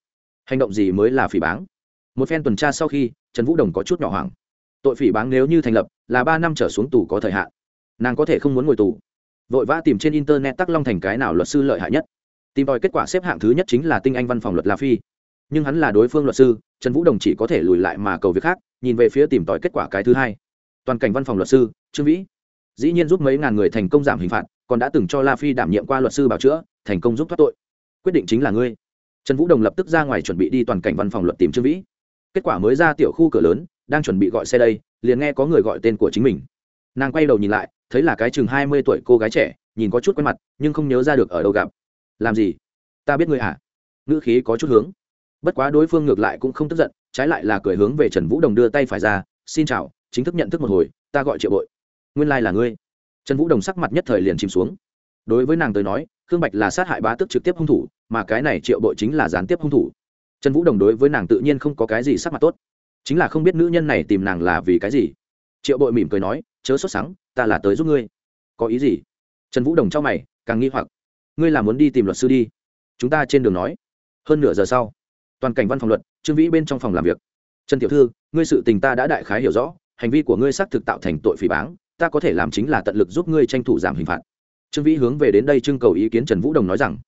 Hành động gì mới là phỉ báng? Một phen tuần tra sau khi, trần vũ đồng có chút nhỏ hoảng. Tội phỉ báng nếu như thành lập, là ba năm trở xuống tù có thời hạn. Nàng có thể không muốn ngồi tù. Vội vã tìm trên internet tắc long thành cái nào luật sư lợi hại nhất tìm tòi kết quả xếp hạng thứ nhất chính là tinh anh văn phòng luật la phi. Nhưng hắn là đối phương luật sư, trần vũ đồng chỉ có thể lùi lại mà cầu việc khác, nhìn về phía tìm tòi kết quả cái thứ hai. Toàn cảnh văn phòng luật sư, trương vĩ. Dĩ nhiên giúp mấy ngàn người thành công giảm hình phạt, còn đã từng cho la phi đảm nhiệm qua luật sư bảo chữa, thành công giúp thoát tội. Quyết định chính là ngươi. Trần vũ đồng lập tức ra ngoài chuẩn bị đi toàn cảnh văn phòng luật tìm trương vĩ. Kết quả mới ra tiểu khu cửa lớn, đang chuẩn bị gọi xe đây, liền nghe có người gọi tên của chính mình. Nàng quay đầu nhìn lại, thấy là cái chừng hai mươi tuổi cô gái trẻ, nhìn có chút quen mặt, nhưng không nhớ ra được ở đâu gặp làm gì? Ta biết ngươi hả ngữ khí có chút hướng. Bất quá đối phương ngược lại cũng không tức giận, trái lại là cười hướng về trần vũ đồng đưa tay phải ra, xin chào, chính thức nhận thức một hồi, ta gọi triệu bội. Nguyên lai là ngươi. Trần vũ đồng sắc mặt nhất thời liền chìm xuống. Đối với nàng tới nói, khương bạch là sát hại bá tước trực tiếp hung thủ, mà cái này triệu bội chính là gián tiếp hung thủ. Trần vũ đồng đối với nàng tự nhiên không có cái gì sắc mặt tốt. Chính là không biết nữ nhân này tìm nàng là vì cái gì. Triệu bội mỉm cười nói, chớ sốt sắng, ta là tới giúp ngươi. Có ý gì? Trần vũ đồng cho mày, càng nghi hoặc ngươi là muốn đi tìm luật sư đi. Chúng ta trên đường nói. Hơn nửa giờ sau, toàn cảnh văn phòng luật, trương vĩ bên trong phòng làm việc. Trần tiểu thư, ngươi sự tình ta đã đại khái hiểu rõ, hành vi của ngươi xác thực tạo thành tội phỉ báng, ta có thể làm chính là tận lực giúp ngươi tranh thủ giảm hình phạt. Trương vĩ hướng về đến đây trưng cầu ý kiến trần vũ đồng nói rằng,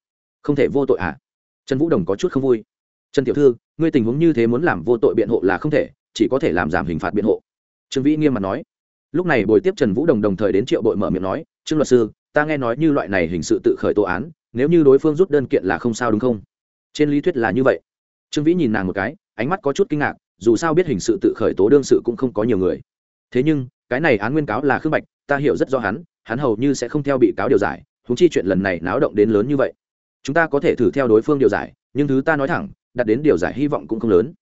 không thể vô tội à? Trần vũ đồng có chút không vui. Trần tiểu thư, ngươi tình huống như thế muốn làm vô tội biện hộ là không thể, chỉ có thể làm giảm hình phạt biện hộ. Trương vĩ nghiêm mặt nói. Lúc này bồi tiếp trần vũ đồng đồng thời đến triệu bội mở miệng nói, trương luật sư ta nghe nói như loại này hình sự tự khởi tố án, nếu như đối phương rút đơn kiện là không sao đúng không? Trên lý thuyết là như vậy. Trương vĩ nhìn nàng một cái, ánh mắt có chút kinh ngạc, dù sao biết hình sự tự khởi tố đương sự cũng không có nhiều người. Thế nhưng, cái này án nguyên cáo là khương bạch, ta hiểu rất rõ hắn hắn hầu như sẽ không theo bị cáo điều giải húng chi chuyện lần này náo động đến lớn như vậy. Chúng ta có thể thử theo đối phương điều giải, nhưng thứ ta nói thẳng đặt đến điều giải hy vọng cũng không lớn.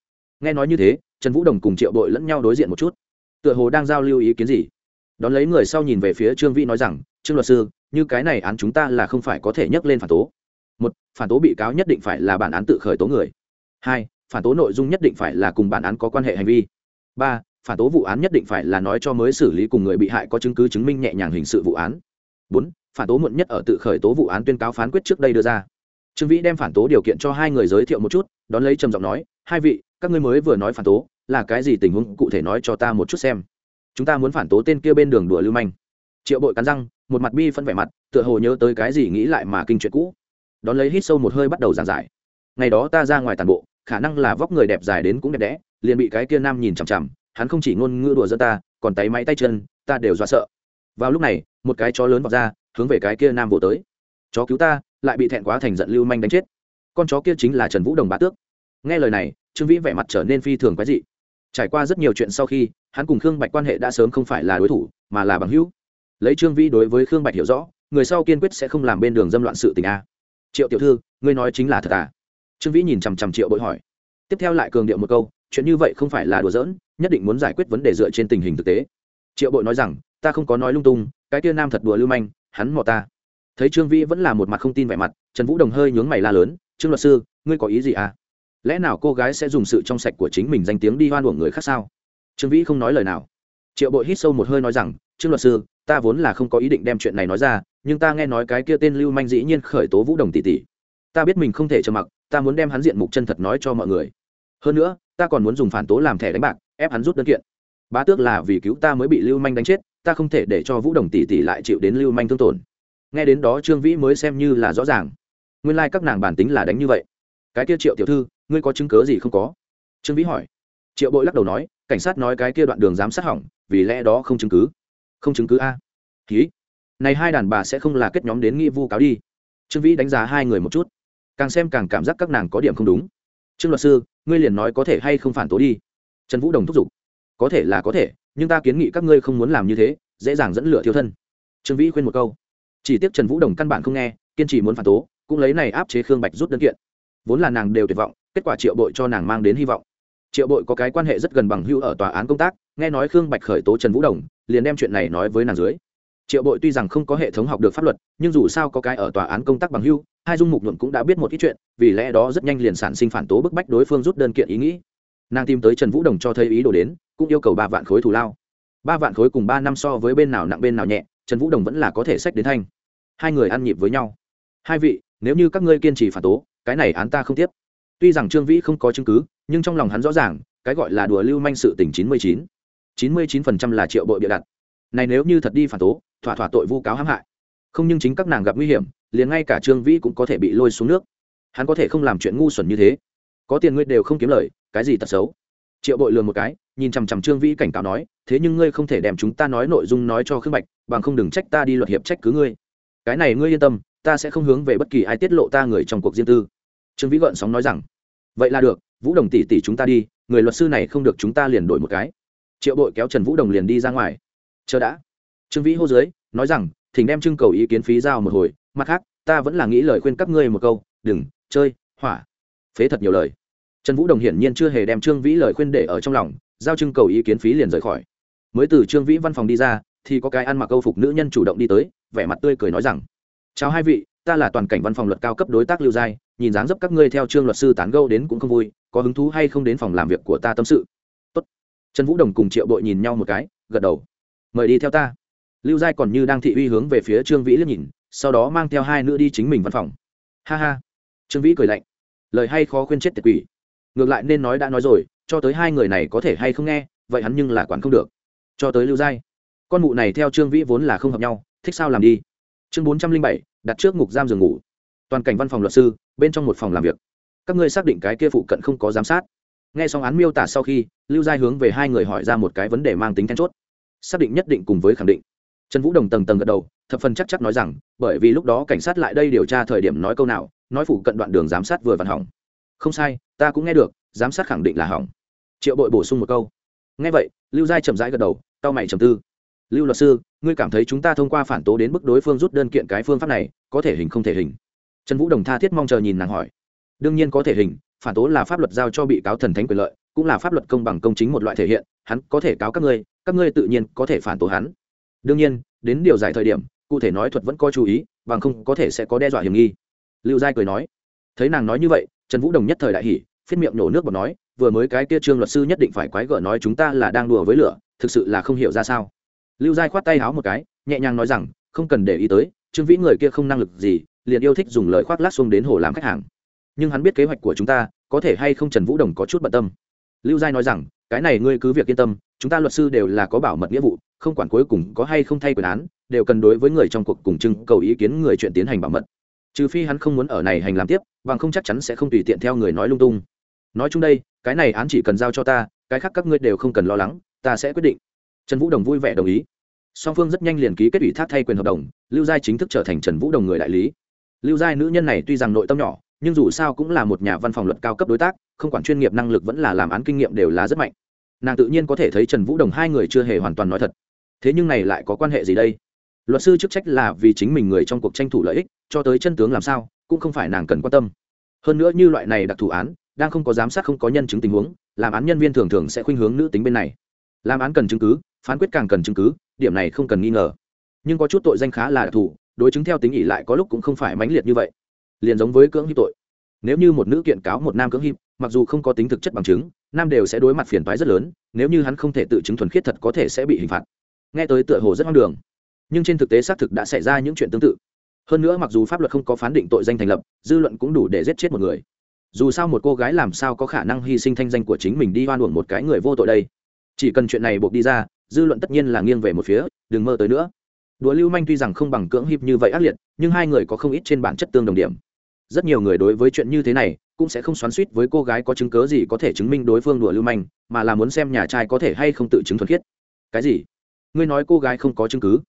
Nghe nói như thế, trần vũ đồng cùng triệu đội lẫn nhau đối diện một chút. Tựa hồ đang giao lưu ý kiến gì? Đón lấy người sau nhìn về phía trương vĩ nói rằng, trương luật sư, như cái này án chúng ta là không phải có thể nhắc lên phản tố. Một, phản tố bị cáo nhất định phải là bản án tự khởi tố người. Hai, phản tố nội dung nhất định phải là cùng bản án có quan hệ hành vi. Ba, phản tố vụ án nhất định phải là nói cho mới xử lý cùng người bị hại có chứng cứ chứng minh nhẹ nhàng hình sự vụ án. Bốn, phản tố muộn nhất ở tự khởi tố vụ án tuyên cáo phán quyết trước đây đưa ra. Trương vĩ đem phản tố điều kiện cho hai người giới thiệu một chút, đón lấy trầm giọng nói, hai vị, các ngươi mới vừa nói phản tố, là cái gì tình huống, cụ thể nói cho ta một chút xem chúng ta muốn phản tố tên kia bên đường đùa lưu manh. Triệu bội cắn răng, một mặt bi phân vẻ mặt, tựa hồ nhớ tới cái gì nghĩ lại mà kinh chuyện cũ. Đón lấy hít sâu một hơi bắt đầu giảng giải. Ngày đó ta ra ngoài tàn bộ, khả năng là vóc người đẹp dài đến cũng đẹp đẽ, liền bị cái kia nam nhìn chằm chằm, hắn không chỉ ngôn ngữ đùa dân ta, còn tay máy tay chân, ta đều dọa sợ. Vào lúc này, một cái chó lớn vọt ra, hướng về cái kia nam vỗ tới. Chó cứu ta, lại bị thẹn quá thành giận lưu manh đánh chết. Con chó kia chính là trần vũ đồng bá tước. Nghe lời này, trương vĩ vẻ mặt trở nên phi thường quái dị trải qua rất nhiều chuyện sau khi, hắn cùng khương bạch quan hệ đã sớm không phải là đối thủ, mà là bằng hữu. Lấy trương vĩ đối với khương bạch hiểu rõ, người sau kiên quyết sẽ không làm bên đường dâm loạn sự tình a. Triệu tiểu thư, ngươi nói chính là thật à? Trương vĩ nhìn chằm chằm triệu bội hỏi. Tiếp theo lại cường điệu một câu, chuyện như vậy không phải là đùa giỡn, nhất định muốn giải quyết vấn đề dựa trên tình hình thực tế. Triệu bội nói rằng, ta không có nói lung tung, cái tia nam thật đùa lưu manh, hắn mò ta. Thấy trương vĩ vẫn là một mặt không tin vẻ mặt, trần vũ đồng hơi nhướng mày la lớn, trương luật sư, ngươi có ý gì à? Lẽ nào cô gái sẽ dùng sự trong sạch của chính mình danh tiếng đi hoan uổng người khác sao? Trương vĩ không nói lời nào. Triệu bội hít sâu một hơi nói rằng, trương luật sư, ta vốn là không có ý định đem chuyện này nói ra, nhưng ta nghe nói cái kia tên lưu manh dĩ nhiên khởi tố vũ đồng tỷ tỷ. Ta biết mình không thể trầm mặc, ta muốn đem hắn diện mục chân thật nói cho mọi người. Hơn nữa, ta còn muốn dùng phản tố làm thẻ đánh bạc, ép hắn rút đơn kiện. Bá tước là vì cứu ta mới bị lưu manh đánh chết, ta không thể để cho vũ đồng tỷ tỷ lại chịu đến lưu manh thương tổn. Nghe đến đó trương vĩ mới xem như là rõ ràng. Nguyên lai、like、các nàng bản tính là đánh như vậy. Cái kia triệu tiểu thư ngươi có chứng cớ gì không có? Trương vĩ hỏi. Triệu bội lắc đầu nói, cảnh sát nói cái kia đoạn đường giám sát hỏng, vì lẽ đó không chứng cứ. Không chứng cứ a? Ký này hai đàn bà sẽ không là kết nhóm đến nghĩa vu cáo đi. Trương vĩ đánh giá hai người một chút. Càng xem càng cảm giác các nàng có điểm không đúng. Trương luật sư, ngươi liền nói có thể hay không phản tố đi. Trần vũ đồng thúc giục. Có thể là có thể, nhưng ta kiến nghị các ngươi không muốn làm như thế, dễ dàng dẫn lửa thiêu thân. Trương vĩ khuyên một câu. Chỉ tiếc trần vũ đồng căn bản không nghe, kiên trì muốn phản tố, cũng lấy này áp chế khương bạch rút đơn kiện. Vốn là nàng đều tuyệt vọng kết quả triệu bội cho nàng mang đến hy vọng. Triệu bội có cái quan hệ rất gần bằng hưu ở tòa án công tác, nghe nói khương bạch khởi tố trần vũ đồng, liền đem chuyện này nói với nàng dưới. Triệu bội tuy rằng không có hệ thống học được pháp luật, nhưng dù sao có cái ở tòa án công tác bằng hưu hai dung mục nhuận cũng đã biết một ít chuyện, vì lẽ đó rất nhanh liền sản sinh phản tố bức bách đối phương rút đơn kiện ý nghĩ. Nàng tìm tới trần vũ đồng cho thấy ý đồ đến, cũng yêu cầu ba vạn khối thù lao. Ba vạn khối cùng ba năm so với bên nào nặng bên nào nhẹ, trần vũ đồng vẫn là có thể sách đến thanh. Hai người ăn nhịp với nhau. Hai vị, nếu như các ngươi kiên trì phản tố, cái này án ta không tiếp tuy rằng trương vĩ không có chứng cứ, nhưng trong lòng hắn rõ ràng, cái gọi là đùa lưu manh sự tình chín mươi chín. chín mươi chín phần trăm là triệu bội bịa đặt. Này nếu như thật đi phản tố, thỏa thỏa tội vu cáo hãm hại. Không nhưng chính các nàng gặp nguy hiểm, liền ngay cả trương vĩ cũng có thể bị lôi xuống nước. Hắn có thể không làm chuyện ngu xuẩn như thế. Có tiền ngươi đều không kiếm lời, cái gì tật xấu? Triệu bội lừa một cái, nhìn chằm chằm trương vĩ cảnh cáo nói, thế nhưng ngươi không thể đem chúng ta nói nội dung nói cho khương bạch, bằng không đừng trách ta đi luật hiệp trách cứ ngươi. Cái này ngươi yên tâm, ta sẽ không hướng về bất kỳ ai tiết lộ ta người trong cuộc riêng tư trương vĩ gợn sóng nói rằng, vậy là được, vũ đồng tỷ tỷ chúng ta đi, người luật sư này không được chúng ta liền đổi một cái. Triệu bội kéo trần vũ đồng liền đi ra ngoài. Chờ đã. Trương vĩ hô dưới, nói rằng, thỉnh đem trưng cầu ý kiến phí giao một hồi, mặt khác, ta vẫn là nghĩ lời khuyên các ngươi một câu, đừng, chơi, hỏa. Phế thật nhiều lời. Trần vũ đồng hiển nhiên chưa hề đem trương vĩ lời khuyên để ở trong lòng, giao trưng cầu ý kiến phí liền rời khỏi. Mới từ trương vĩ văn phòng đi ra, thì có cái ăn mặc câu phục nữ nhân chủ động đi tới, vẻ mặt tươi cười nói rằng, chào hai vị, ta là toàn cảnh văn phòng luật cao cấp đối tác lưu giai nhìn dáng dấp các ngươi theo trương luật sư tán gâu đến cũng không vui, có hứng thú hay không đến phòng làm việc của ta tâm sự? Tốt. trần vũ đồng cùng triệu bội nhìn nhau một cái, gật đầu. Mời đi theo ta. Lưu giai còn như đang thị uy hướng về phía trương vĩ liếc nhìn, sau đó mang theo hai nữ đi chính mình văn phòng. Ha ha. Trương vĩ cười lạnh. Lời hay khó khuyên chết tiệt quỷ. Ngược lại nên nói đã nói rồi, cho tới hai người này có thể hay không nghe, vậy hắn nhưng là quản không được. Cho tới lưu giai. Con mụ này theo trương vĩ vốn là không hợp nhau, thích sao làm đi. Chương bốn trăm linh bảy, đặt trước ngục giam giường ngủ. Toàn cảnh văn phòng luật sư bên trong một phòng làm việc. Các ngươi xác định cái kia phụ cận không có giám sát. Nghe xong án miêu tả sau khi, lưu giai hướng về hai người hỏi ra một cái vấn đề mang tính then chốt. Xác định nhất định cùng với khẳng định. Trần vũ đồng tầng tầng gật đầu, thập phần chắc chắc nói rằng, bởi vì lúc đó cảnh sát lại đây điều tra thời điểm nói câu nào, nói phụ cận đoạn đường giám sát vừa vặn hỏng. Không sai, ta cũng nghe được, giám sát khẳng định là hỏng. Triệu bội bổ sung một câu. Nghe vậy, lưu giai chậm rãi gật đầu tao mày trầm tư. Lưu luật sư, ngươi cảm thấy chúng ta thông qua phản tố đến mức đối phương rút đơn kiện cái phương pháp này, có thể hình không thể hình? Trần vũ đồng tha thiết mong chờ nhìn nàng hỏi. Đương nhiên có thể hình, phản tố là pháp luật giao cho bị cáo thần thánh quyền lợi, cũng là pháp luật công bằng công chính một loại thể hiện, hắn có thể cáo các ngươi các ngươi tự nhiên có thể phản tố hắn. Đương nhiên, đến điều giải thời điểm, cụ thể nói thuật vẫn có chú ý, bằng không có thể sẽ có đe dọa hiểm nghi. Lưu giai cười nói. Thấy nàng nói như vậy, trần vũ đồng nhất thời đại hỉ, phiết miệng nổ nước bọt nói, vừa mới cái kia trương luật sư nhất định phải quái gở nói chúng ta là đang đùa với lửa, thực sự là không hiểu ra sao. Lưu giai khoát tay háo một cái, nhẹ nhàng nói rằng, không cần để ý tới, trương vĩ người kia không năng lực gì liền yêu thích dùng lời khoác lác xuống đến hồ làm khách hàng. Nhưng hắn biết kế hoạch của chúng ta, có thể hay không trần vũ đồng có chút bận tâm. Lưu giai nói rằng, cái này ngươi cứ việc yên tâm, chúng ta luật sư đều là có bảo mật nghĩa vụ, không quản cuối cùng có hay không thay quyền án, đều cần đối với người trong cuộc cùng trưng cầu ý kiến người chuyện tiến hành bảo mật. Trừ phi hắn không muốn ở này hành làm tiếp, bằng không chắc chắn sẽ không tùy tiện theo người nói lung tung. Nói chung đây, cái này án chỉ cần giao cho ta, cái khác các ngươi đều không cần lo lắng, ta sẽ quyết định. Trần vũ đồng vui vẻ đồng ý. Song phương rất nhanh liền ký kết ủy thác thay quyền hợp đồng, lưu giai chính thức trở thành trần vũ đồng người đại lý lưu giai nữ nhân này tuy rằng nội tâm nhỏ, nhưng dù sao cũng là một nhà văn phòng luật cao cấp đối tác, không quản chuyên nghiệp năng lực vẫn là làm án kinh nghiệm đều là rất mạnh. Nàng tự nhiên có thể thấy trần vũ đồng hai người chưa hề hoàn toàn nói thật. Thế nhưng này lại có quan hệ gì đây? Luật sư chức trách là vì chính mình người trong cuộc tranh thủ lợi ích, cho tới chân tướng làm sao, cũng không phải nàng cần quan tâm. Hơn nữa như loại này đặc thù án, đang không có giám sát không có nhân chứng tình huống, làm án nhân viên thường thường sẽ khuynh hướng nữ tính bên này. Làm án cần chứng cứ, phán quyết càng cần chứng cứ, điểm này không cần nghi ngờ. Nhưng có chút tội danh khá là đặc thù đối chứng theo tính ỉ lại có lúc cũng không phải mãnh liệt như vậy. Liền giống với cưỡng hiếp tội. Nếu như một nữ kiện cáo một nam cưỡng hiếp mặc dù không có tính thực chất bằng chứng, nam đều sẽ đối mặt phiền toái rất lớn, nếu như hắn không thể tự chứng thuần khiết thật có thể sẽ bị hình phạt. Nghe tới tựa hồ rất hoang đường. Nhưng trên thực tế xác thực đã xảy ra những chuyện tương tự. Hơn nữa mặc dù pháp luật không có phán định tội danh thành lập, dư luận cũng đủ để giết chết một người. Dù sao một cô gái làm sao có khả năng hy sinh thanh danh của chính mình đi oan uổng một cái người vô tội đây? Chỉ cần chuyện này buộc đi ra, dư luận tất nhiên là nghiêng về một phía, đừng mơ tới nữa đùa lưu manh tuy rằng không bằng cưỡng hiếp như vậy ác liệt, nhưng hai người có không ít trên bản chất tương đồng điểm. Rất nhiều người đối với chuyện như thế này, cũng sẽ không xoắn suýt với cô gái có chứng cớ gì có thể chứng minh đối phương đùa lưu manh, mà là muốn xem nhà trai có thể hay không tự chứng thuần khiết. Cái gì? Ngươi nói cô gái không có chứng cứ?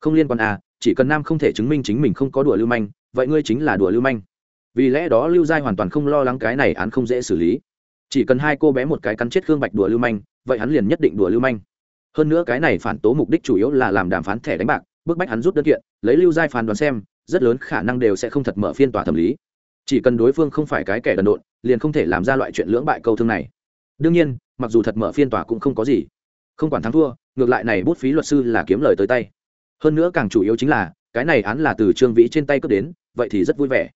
Không liên quan à chỉ cần nam không thể chứng minh chính mình không có đùa lưu manh, vậy ngươi chính là đùa lưu manh. Vì lẽ đó lưu giai hoàn toàn không lo lắng cái này án không dễ xử lý. Chỉ cần hai cô bé một cái cắn chết khương bạch đùa lưu manh, vậy hắn liền nhất định đùa lưu manh. Hơn nữa cái này phản tố mục đích chủ yếu là làm đàm phán thẻ đánh bạc bức bách hắn rút đơn kiện, lấy lưu giai phán đoán xem, rất lớn khả năng đều sẽ không thật mở phiên tòa thẩm lý. Chỉ cần đối phương không phải cái kẻ đần độn, liền không thể làm ra loại chuyện lưỡng bại câu thương này. Đương nhiên, mặc dù thật mở phiên tòa cũng không có gì. Không quản thắng thua, ngược lại này bút phí luật sư là kiếm lời tới tay. Hơn nữa càng chủ yếu chính là, cái này án là từ trương vĩ trên tay cướp đến, vậy thì rất vui vẻ.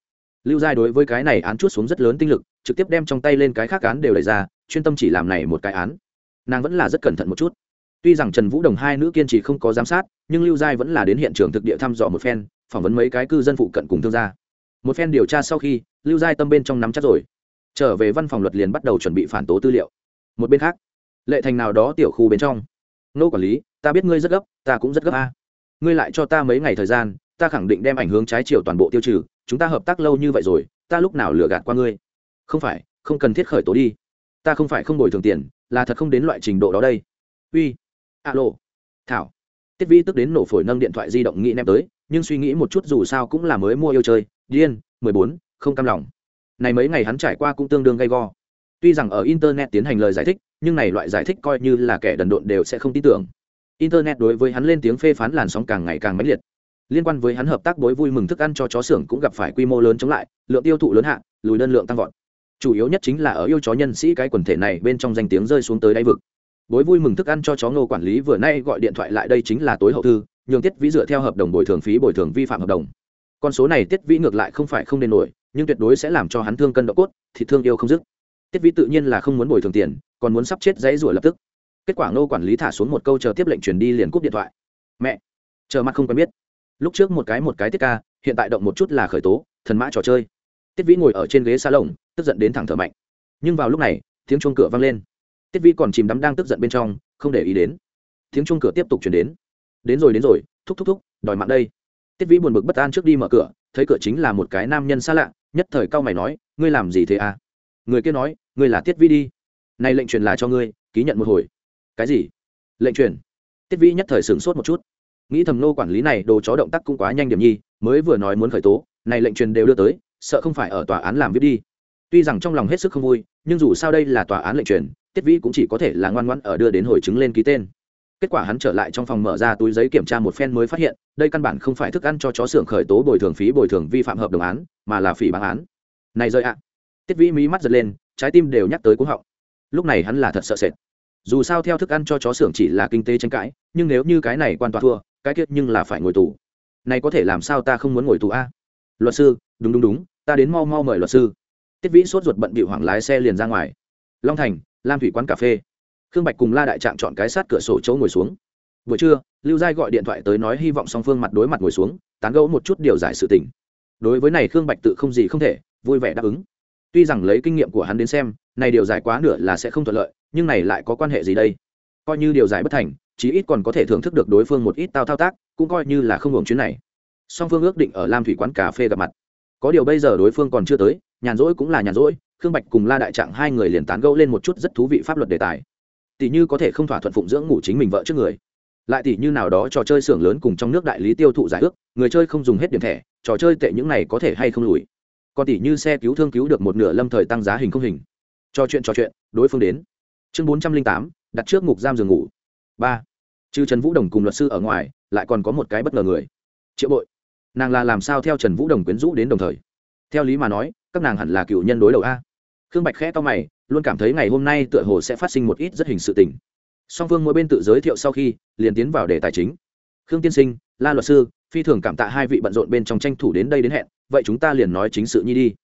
Lưu giai đối với cái này án chút xuống rất lớn tinh lực, trực tiếp đem trong tay lên cái khác án đều đẩy ra, chuyên tâm chỉ làm này một cái án. Nàng vẫn là rất cẩn thận một chút tuy rằng trần vũ đồng hai nữ kiên trì không có giám sát, nhưng lưu giai vẫn là đến hiện trường thực địa thăm dò một phen, phỏng vấn mấy cái cư dân phụ cận cùng thương gia. Một phen điều tra sau khi, lưu giai tâm bên trong nắm chắc rồi. Trở về văn phòng luật liền bắt đầu chuẩn bị phản tố tư liệu. Một bên khác, lệ thành nào đó tiểu khu bên trong. Nô quản lý, ta biết ngươi rất gấp, ta cũng rất gấp a. Ngươi lại cho ta mấy ngày thời gian, ta khẳng định đem ảnh hướng trái chiều toàn bộ tiêu trừ, chúng ta hợp tác lâu như vậy rồi, ta lúc nào lừa gạt qua ngươi? Không phải, không cần thiết khởi tố đi. Ta không phải không bồi thường tiền, là thật không đến loại trình độ đó đây. Uy alo. Thảo. Tiết vi tức đến nổ phổi nâng điện thoại di động nghĩ nem tới, nhưng suy nghĩ một chút dù sao cũng là mới mua yêu chơi. Điên, mười bốn, không cam lòng. Này mấy ngày hắn trải qua cũng tương đương gay go. Tuy rằng ở internet tiến hành lời giải thích, nhưng này loại giải thích coi như là kẻ đần độn đều sẽ không tin tưởng. Internet đối với hắn lên tiếng phê phán làn sóng càng ngày càng mãnh liệt. Liên quan với hắn hợp tác bối vui mừng thức ăn cho chó xưởng cũng gặp phải quy mô lớn chống lại, lượng tiêu thụ lớn hạ, lùi đơn lượng tăng vọt. Chủ yếu nhất chính là ở yêu chó nhân sĩ cái quần thể này bên trong danh tiếng rơi xuống tới đáy vực bối vui mừng thức ăn cho chó ngô quản lý vừa nay gọi điện thoại lại đây chính là tối hậu thư, nhường tiết vĩ dựa theo hợp đồng bồi thường phí bồi thường vi phạm hợp đồng. Con số này tiết vĩ ngược lại không phải không nên nổi, nhưng tuyệt đối sẽ làm cho hắn thương cân độ cốt thì thương yêu không dứt. Tiết vĩ tự nhiên là không muốn bồi thường tiền, còn muốn sắp chết dãy rủa lập tức. Kết quả ngô quản lý thả xuống một câu chờ tiếp lệnh truyền đi liền cúp điện thoại. Mẹ, chờ mặt không quen biết. Lúc trước một cái một cái tiết ca, hiện tại động một chút là khởi tố, thần mã trò chơi. Tiết vĩ ngồi ở trên ghế xa lồng tức giận đến thẳng thở mạnh. Nhưng vào lúc này, tiếng chuông cửa vang lên tiết Vi còn chìm đắm đang tức giận bên trong, không để ý đến. Tiếng chung cửa tiếp tục chuyển đến. Đến rồi đến rồi, thúc thúc thúc, đòi mạng đây. Tiết vĩ buồn bực bất an trước đi mở cửa, thấy cửa chính là một cái nam nhân xa lạ, nhất thời cao mày nói, ngươi làm gì thế à? Người kia nói, ngươi là tiết vĩ đi. Nay lệnh truyền là cho ngươi, ký nhận một hồi. Cái gì? Lệnh truyền. Tiết vĩ nhất thời sửng sốt một chút. Nghĩ thầm nô quản lý này, đồ chó động tác cũng quá nhanh điểm nhi, mới vừa nói muốn khởi tố, này lệnh truyền đều đưa tới, sợ không phải ở tòa án làm viết đi. Tuy rằng trong lòng hết sức không vui, nhưng dù sao đây là tòa án lệnh truyền tiết vĩ cũng chỉ có thể là ngoan ngoãn ở đưa đến hồi chứng lên ký tên. Kết quả hắn trở lại trong phòng mở ra túi giấy kiểm tra một phen mới phát hiện, đây căn bản không phải thức ăn cho chó xưởng khởi tố bồi thường phí bồi thường vi phạm hợp đồng án, mà là phỉ bán án. Này rơi ạ. Tiết vĩ mí mắt giật lên, trái tim đều nhắc tới cúng họng. Lúc này hắn là thật sợ sệt. Dù sao theo thức ăn cho chó xưởng chỉ là kinh tế tranh cãi, nhưng nếu như cái này quan tòa thua, cái kiết nhưng là phải ngồi tù. Này có thể làm sao ta không muốn ngồi tù a? Luật sư, đúng đúng đúng, ta đến mau mau mời luật sư. Tiết vĩ sốt ruột bận bị hoảng lái xe liền ra ngoài. Long thành lam thủy quán cà phê. Khương bạch cùng la đại trạng chọn cái sát cửa sổ chỗ ngồi xuống. Buổi trưa, lưu giai gọi điện thoại tới nói hy vọng song phương mặt đối mặt ngồi xuống, tán gẫu một chút điều giải sự tình. Đối với này khương bạch tự không gì không thể, vui vẻ đáp ứng. Tuy rằng lấy kinh nghiệm của hắn đến xem, này điều giải quá nửa là sẽ không thuận lợi, nhưng này lại có quan hệ gì đây? Coi như điều giải bất thành, chí ít còn có thể thưởng thức được đối phương một ít tao thao tác, cũng coi như là không hưởng chuyến này. Song phương ước định ở lam thủy quán cà phê gặp mặt. Có điều bây giờ đối phương còn chưa tới, nhàn rỗi cũng là nhàn rỗi khương bạch cùng la đại trạng hai người liền tán gẫu lên một chút rất thú vị pháp luật đề tài. Tỷ như có thể không thỏa thuận phụng dưỡng ngủ chính mình vợ trước người. Lại tỷ như nào đó trò chơi xưởng lớn cùng trong nước đại lý tiêu thụ giải ước, người chơi không dùng hết điểm thẻ, trò chơi tệ những này có thể hay không lùi. Còn tỷ như xe cứu thương cứu được một nửa lâm thời tăng giá hình không hình. Trò chuyện trò chuyện, đối phương đến. Chương bốn trăm linh tám, đặt trước ngục giam giường ngủ. Ba. Trừ trần vũ đồng cùng luật sư ở ngoài, lại còn có một cái bất ngờ người. Triệu bội. Nàng là làm sao theo trần vũ đồng quyến rũ đến đồng thời? Theo lý mà nói, các nàng hẳn là cựu nhân đối đầu a khương bạch khẽ to mày, luôn cảm thấy ngày hôm nay tựa hồ sẽ phát sinh một ít rất hình sự tình. Song phương mỗi bên tự giới thiệu sau khi, liền tiến vào đề tài chính. Khương tiên sinh, la luật sư, phi thường cảm tạ hai vị bận rộn bên trong tranh thủ đến đây đến hẹn, vậy chúng ta liền nói chính sự nhi đi.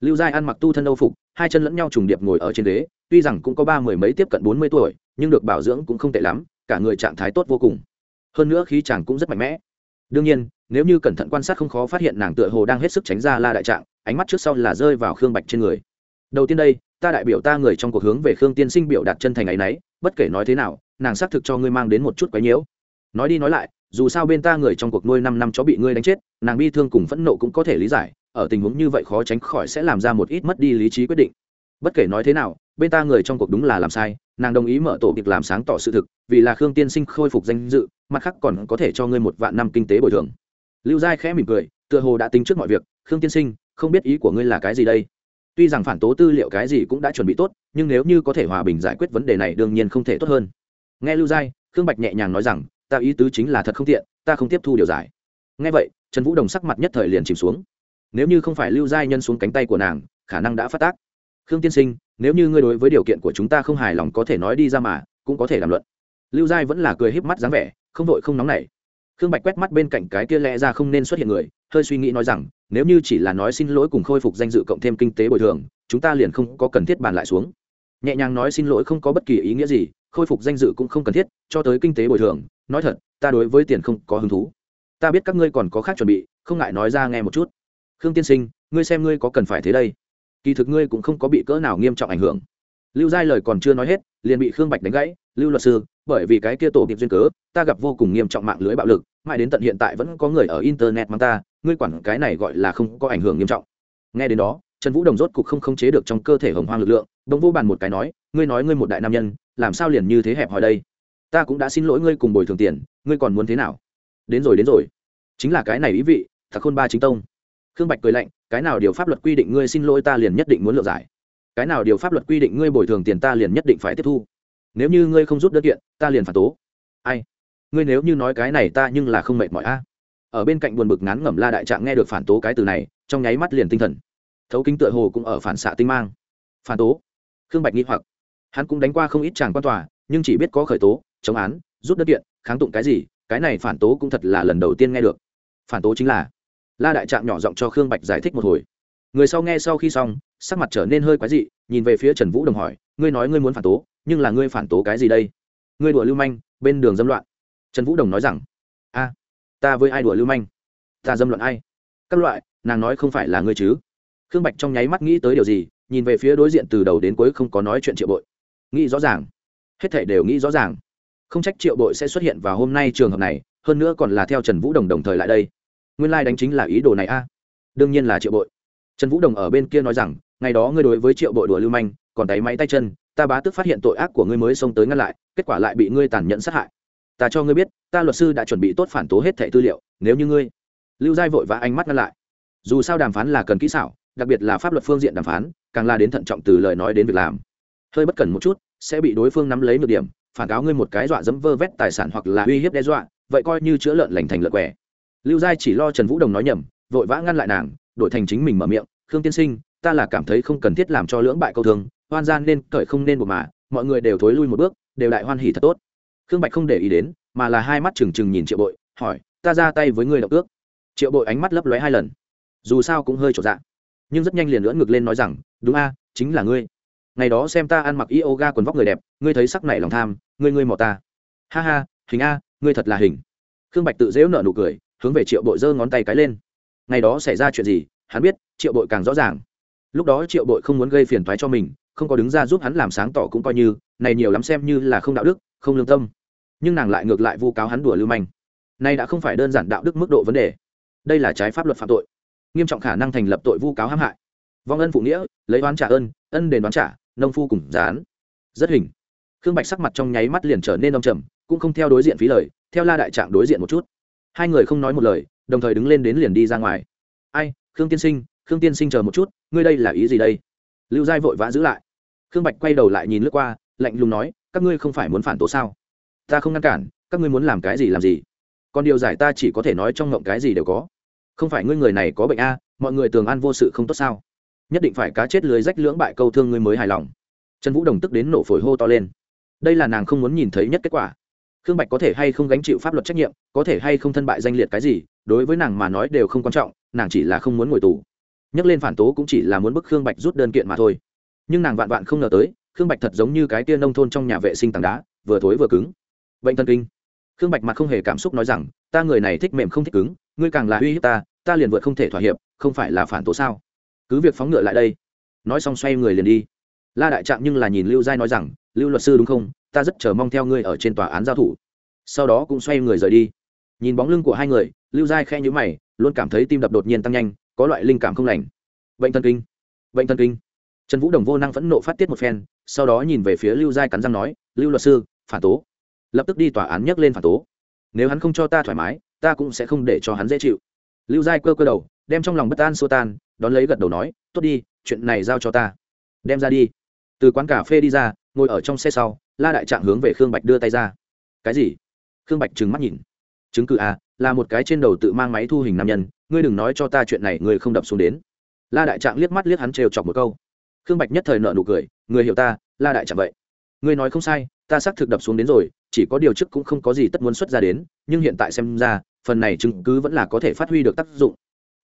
Lưu giai ăn mặc tu thân âu phục, hai chân lẫn nhau trùng điệp ngồi ở trên ghế, tuy rằng cũng có ba mười mấy tiếp cận bốn mươi tuổi, nhưng được bảo dưỡng cũng không tệ lắm, cả người trạng thái tốt vô cùng. Hơn nữa khí chàng cũng rất mạnh mẽ. Đương nhiên, nếu như cẩn thận quan sát không khó phát hiện nàng tựa hồ đang hết sức tránh ra la đại trạng, ánh mắt trước sau là rơi vào khương bạch trên người đầu tiên đây, ta đại biểu ta người trong cuộc hướng về khương tiên sinh biểu đạt chân thành ấy nấy, bất kể nói thế nào, nàng xác thực cho ngươi mang đến một chút quái nhiễu. Nói đi nói lại, dù sao bên ta người trong cuộc nuôi năm năm chó bị ngươi đánh chết, nàng bi thương cùng phẫn nộ cũng có thể lý giải, ở tình huống như vậy khó tránh khỏi sẽ làm ra một ít mất đi lý trí quyết định. Bất kể nói thế nào, bên ta người trong cuộc đúng là làm sai, nàng đồng ý mở tổ việc làm sáng tỏ sự thực, vì là khương tiên sinh khôi phục danh dự, mặt khác còn có thể cho ngươi một vạn năm kinh tế bồi thường. Lưu giai khẽ mỉm cười, tựa hồ đã tính trước mọi việc, khương tiên sinh, không biết ý của ngươi là cái gì đây? Tuy rằng phản tố tư liệu cái gì cũng đã chuẩn bị tốt, nhưng nếu như có thể hòa bình giải quyết vấn đề này đương nhiên không thể tốt hơn. Nghe lưu giai, khương bạch nhẹ nhàng nói rằng, ta ý tứ chính là thật không tiện, ta không tiếp thu điều giải. Nghe vậy, trần vũ đồng sắc mặt nhất thời liền chìm xuống. Nếu như không phải lưu giai nhân xuống cánh tay của nàng, khả năng đã phát tác. Khương tiên sinh, nếu như ngươi đối với điều kiện của chúng ta không hài lòng có thể nói đi ra mà, cũng có thể làm luận. Lưu giai vẫn là cười híp mắt dáng vẻ, không vội không nóng nảy. Khương bạch quét mắt bên cạnh cái kia lẽ ra không nên xuất hiện người, hơi suy nghĩ nói rằng nếu như chỉ là nói xin lỗi cùng khôi phục danh dự cộng thêm kinh tế bồi thường, chúng ta liền không có cần thiết bàn lại xuống. Nhẹ nhàng nói xin lỗi không có bất kỳ ý nghĩa gì, khôi phục danh dự cũng không cần thiết, cho tới kinh tế bồi thường. Nói thật, ta đối với tiền không có hứng thú. Ta biết các ngươi còn có khác chuẩn bị, không ngại nói ra nghe một chút. Khương tiên sinh, ngươi xem ngươi có cần phải thế đây. Kỳ thực ngươi cũng không có bị cỡ nào nghiêm trọng ảnh hưởng. Lưu giai lời còn chưa nói hết, liền bị khương bạch đánh gãy. Lưu luật sư, bởi vì cái kia tổ nghiệp duyên cớ, ta gặp vô cùng nghiêm trọng mạng lưới bạo lực, mãi đến tận hiện tại vẫn có người ở internet mang ta ngươi quản cái này gọi là không có ảnh hưởng nghiêm trọng. Nghe đến đó, trần vũ đồng rốt cục không khống chế được trong cơ thể hồng hoang lực lượng, bỗng vô bàn một cái nói, ngươi nói ngươi một đại nam nhân, làm sao liền như thế hẹp hòi đây? Ta cũng đã xin lỗi ngươi cùng bồi thường tiền, ngươi còn muốn thế nào? Đến rồi đến rồi. Chính là cái này ý vị thật khôn ba chính tông. Khương bạch cười lạnh, cái nào điều pháp luật quy định ngươi xin lỗi ta liền nhất định muốn lựa giải? Cái nào điều pháp luật quy định ngươi bồi thường tiền ta liền nhất định phải tiếp thu? Nếu như ngươi không rút đơn kiện, ta liền phản tố. Ai? Ngươi nếu như nói cái này ta nhưng là không mệt mỏi a ở bên cạnh buồn bực ngán ngẩm la đại trạng nghe được phản tố cái từ này, trong nháy mắt liền tinh thần. Thấu kính tựa hồ cũng ở phản xạ tinh mang. Phản tố? Khương bạch nghĩ hoặc. Hắn cũng đánh qua không ít chàng quan tòa, nhưng chỉ biết có khởi tố, chống án, rút đơn kiện, kháng tụng cái gì, cái này phản tố cũng thật là lần đầu tiên nghe được. Phản tố chính là la đại trạng nhỏ giọng cho khương bạch giải thích một hồi. Người sau nghe sau khi xong, sắc mặt trở nên hơi quái dị, nhìn về phía trần vũ đồng hỏi, ngươi nói ngươi muốn phản tố, nhưng là ngươi phản tố cái gì đây? Ngươi đùa lưu manh, bên đường dâm loạn. Trần vũ đồng nói rằng ta với ai đùa lưu manh? Ta dâm luận ai? Các loại, nàng nói không phải là ngươi chứ? Khương bạch trong nháy mắt nghĩ tới điều gì, nhìn về phía đối diện từ đầu đến cuối không có nói chuyện triệu bội. Nghĩ rõ ràng. Hết thể đều nghĩ rõ ràng. Không trách triệu bội sẽ xuất hiện vào hôm nay trường hợp này, hơn nữa còn là theo trần vũ đồng đồng thời lại đây. Nguyên lai、like、đánh chính là ý đồ này a. À? Đương nhiên là triệu bội. Trần vũ đồng ở bên kia nói rằng, ngày đó ngươi đối với triệu bội đùa lưu manh, còn tay máy tay chân, ta bá tức phát hiện tội ác của ngươi mới xông tới ngăn lại, kết quả lại bị ngươi tàn nhẫn sát hại ta cho ngươi biết, ta luật sư đã chuẩn bị tốt phản tố hết thẻ tư liệu, nếu như ngươi. Lưu giai vội và ánh mắt ngăn lại. Dù sao đàm phán là cần kỹ xảo, đặc biệt là pháp luật phương diện đàm phán, càng la đến thận trọng từ lời nói đến việc làm. Hơi bất cần một chút, sẽ bị đối phương nắm lấy một điểm, phản cáo ngươi một cái dọa dẫm vơ vét tài sản hoặc là uy hiếp đe dọa, vậy coi như chữa lợn lành thành lợn quẻ. Lưu giai chỉ lo trần vũ đồng nói nhầm, vội vã ngăn lại nàng, đổi thành chính mình mở miệng, khương tiên sinh, ta là cảm thấy không cần thiết làm cho lưỡng bại câu thương hoan gian nên cởi không nên một mà, mọi người đều thối lui một bước, đều đại hoan hỉ thật tốt khương bạch không để ý đến, mà là hai mắt trừng trừng nhìn triệu bội, hỏi, ta ra tay với ngươi độc ước triệu bội ánh mắt lấp lóe hai lần. Dù sao cũng hơi trộn dạng nhưng rất nhanh liền lưỡn ngực lên nói rằng, đúng a, chính là ngươi. Ngày đó xem ta ăn mặc yoga quần vóc người đẹp, ngươi thấy sắc này lòng tham, ngươi ngươi mò ta. Ha ha, hình a, ngươi thật là hình. Khương bạch tự dễu nợ nụ cười, hướng về triệu bội giơ ngón tay cái lên. Ngày đó xảy ra chuyện gì, hắn biết, triệu bội càng rõ ràng. Lúc đó triệu bội không muốn gây phiền thoái cho mình, không có đứng ra giúp hắn làm sáng tỏ cũng coi như, này nhiều lắm xem như là không đạo đức không lương tâm. Nhưng nàng lại ngược lại vu cáo hắn đùa lưu manh. Nay đã không phải đơn giản đạo đức mức độ vấn đề. Đây là trái pháp luật phạm tội. Nghiêm trọng khả năng thành lập tội vu cáo hãm hại. Vong ân phụ nghĩa, lấy oán trả ơn, ân đền đoán trả, nông phu cùng gián. Rất hình. Khương bạch sắc mặt trong nháy mắt liền trở nên đông trầm, cũng không theo đối diện phí lời, theo la đại trạng đối diện một chút. Hai người không nói một lời, đồng thời đứng lên đến liền đi ra ngoài. Ai, khương tiên sinh, khương tiên sinh chờ một chút, ngươi đây là ý gì đây? Lưu giai vội vã giữ lại. Khương bạch quay đầu lại nhìn lướt qua, lạnh lùng nói các ngươi không phải muốn phản tố sao? Ta không ngăn cản, các ngươi muốn làm cái gì làm gì? Còn điều giải ta chỉ có thể nói trong ngộng cái gì đều có. Không phải ngươi người này có bệnh a, mọi người tường ăn vô sự không tốt sao? Nhất định phải cá chết lưới rách lưỡng bại câu thương ngươi mới hài lòng. Trần vũ đồng tức đến nổ phổi hô to lên. Đây là nàng không muốn nhìn thấy nhất kết quả. Khương bạch có thể hay không gánh chịu pháp luật trách nhiệm, có thể hay không thân bại danh liệt cái gì, đối với nàng mà nói đều không quan trọng, nàng chỉ là không muốn ngồi tù. Nhắc lên phản tố cũng chỉ là muốn bức khương bạch rút đơn kiện mà thôi. Nhưng nàng vạn vạn không ngờ tới khương bạch thật giống như cái tia nông thôn trong nhà vệ sinh tảng đá, vừa thối vừa cứng. Bệnh thần kinh. Khương bạch mặt không hề cảm xúc nói rằng, ta người này thích mềm không thích cứng, ngươi càng là uy hiếp ta ta liền vượt không thể thỏa hiệp, không phải là phản tố sao? Cứ việc phóng ngựa lại đây. Nói xong xoay người liền đi. La đại trạng nhưng là nhìn lưu giai nói rằng, lưu luật sư đúng không? Ta rất chờ mong theo ngươi ở trên tòa án giao thủ. Sau đó cũng xoay người rời đi. Nhìn bóng lưng của hai người, lưu giai khe nhữ mày, luôn cảm thấy tim đập đột nhiên tăng nhanh, có loại linh cảm không lành. Bệnh thần kinh. Bệnh thần kinh. Trần vũ đồng vô năng phẫn nộ phát tiết một phen sau đó nhìn về phía lưu giai cắn răng nói, lưu luật sư, phản tố. Lập tức đi tòa án nhắc lên phản tố. Nếu hắn không cho ta thoải mái, ta cũng sẽ không để cho hắn dễ chịu. Lưu giai cơ cơ đầu, đem trong lòng bất an xô tan, đón lấy gật đầu nói, tốt đi, chuyện này giao cho ta. Đem ra đi. Từ quán cà phê đi ra, ngồi ở trong xe sau, la đại trạng hướng về khương bạch đưa tay ra. Cái gì? Khương bạch trừng mắt nhìn. Chứng cứ à là một cái trên đầu tự mang máy thu hình nam nhân, ngươi đừng nói cho ta chuyện này, ngươi không đập xuống đến. La đại trạng liếc mắt liếc hắn trêu chọc một câu khương bạch nhất thời nợ nụ cười, người hiểu ta, la đại chẳng vậy? Ngươi nói không sai, ta xác thực đập xuống đến rồi, chỉ có điều chức cũng không có gì tất muốn xuất ra đến, nhưng hiện tại xem ra, phần này chứng cứ vẫn là có thể phát huy được tác dụng.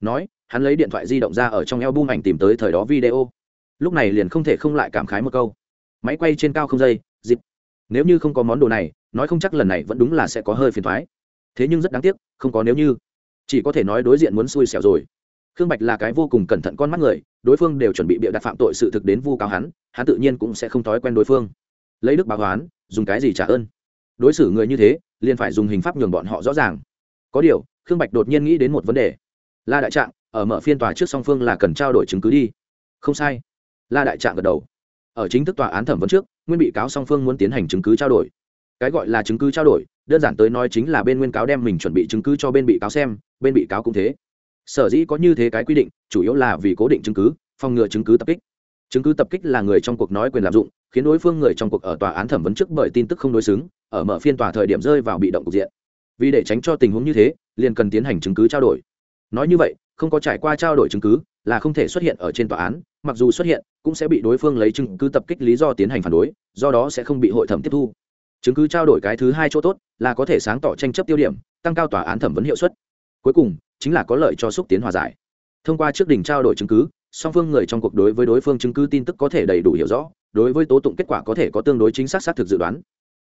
Nói, hắn lấy điện thoại di động ra ở trong eo bung ảnh tìm tới thời đó video. Lúc này liền không thể không lại cảm khái một câu. Máy quay trên cao không dây, dịp. Nếu như không có món đồ này, nói không chắc lần này vẫn đúng là sẽ có hơi phiền thoái. Thế nhưng rất đáng tiếc, không có nếu như. Chỉ có thể nói đối diện muốn xui xẻo rồi khương bạch là cái vô cùng cẩn thận con mắt người, đối phương đều chuẩn bị bịa đặt phạm tội sự thực đến vu cáo hắn hắn tự nhiên cũng sẽ không thói quen đối phương. Lấy đức báo toán dùng cái gì trả ơn? Đối xử người như thế, liền phải dùng hình pháp nhường bọn họ rõ ràng. Có điều, khương bạch đột nhiên nghĩ đến một vấn đề. La đại trạng, ở mở phiên tòa trước song phương là cần trao đổi chứng cứ đi. Không sai. La đại trạng gật đầu. Ở chính thức tòa án thẩm vấn trước, nguyên bị cáo song phương muốn tiến hành chứng cứ trao đổi. Cái gọi là chứng cứ trao đổi, đơn giản tới nói chính là bên nguyên cáo đem mình chuẩn bị chứng cứ cho bên bị cáo xem, bên bị cáo cũng thế sở dĩ có như thế cái quy định, chủ yếu là vì cố định chứng cứ, phòng ngừa chứng cứ tập kích. Chứng cứ tập kích là người trong cuộc nói quyền lạm dụng, khiến đối phương người trong cuộc ở tòa án thẩm vấn trước bởi tin tức không đối xứng, ở mở phiên tòa thời điểm rơi vào bị động cục diện. Vì để tránh cho tình huống như thế, liền cần tiến hành chứng cứ trao đổi. Nói như vậy, không có trải qua trao đổi chứng cứ là không thể xuất hiện ở trên tòa án, mặc dù xuất hiện, cũng sẽ bị đối phương lấy chứng cứ tập kích lý do tiến hành phản đối, do đó sẽ không bị hội thẩm tiếp thu. Chứng cứ trao đổi cái thứ hai chỗ tốt là có thể sáng tỏ tranh chấp tiêu điểm, tăng cao tòa án thẩm vấn hiệu suất. Cuối cùng chính là có lợi cho xúc tiến hòa giải. Thông qua trước đỉnh trao đổi chứng cứ, song phương người trong cuộc đối với đối phương chứng cứ tin tức có thể đầy đủ hiểu rõ, đối với tố tụng kết quả có thể có tương đối chính xác xác thực dự đoán.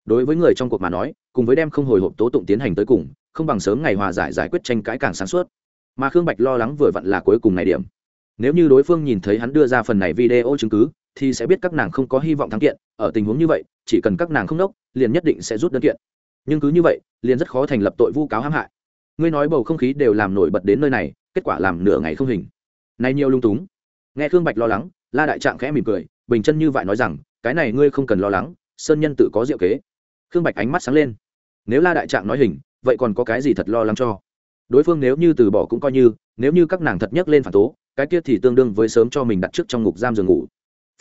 Đối với người trong cuộc mà nói, cùng với đem không hồi hộp tố tụng tiến hành tới cùng, không bằng sớm ngày hòa giải giải quyết tranh cãi càng sáng suốt. Mà khương bạch lo lắng vừa vặn là cuối cùng này điểm. Nếu như đối phương nhìn thấy hắn đưa ra phần này video chứng cứ, thì sẽ biết các nàng không có hy vọng thắng kiện. Ở tình huống như vậy, chỉ cần các nàng không đốc, liền nhất định sẽ rút đơn kiện. Nhưng cứ như vậy, liền rất khó thành lập tội vu cáo hãm hại ngươi nói bầu không khí đều làm nổi bật đến nơi này, kết quả làm nửa ngày không hình. Này nhiều lung túng. Nghe khương bạch lo lắng, la đại trạng khẽ mỉm cười, bình chân như vậy nói rằng, cái này ngươi không cần lo lắng, sơn nhân tự có diệu kế. Khương bạch ánh mắt sáng lên. Nếu la đại trạng nói hình, vậy còn có cái gì thật lo lắng cho? Đối phương nếu như từ bỏ cũng coi như, nếu như các nàng thật nhắc lên phản tố, cái kia thì tương đương với sớm cho mình đặt trước trong ngục giam giường ngủ.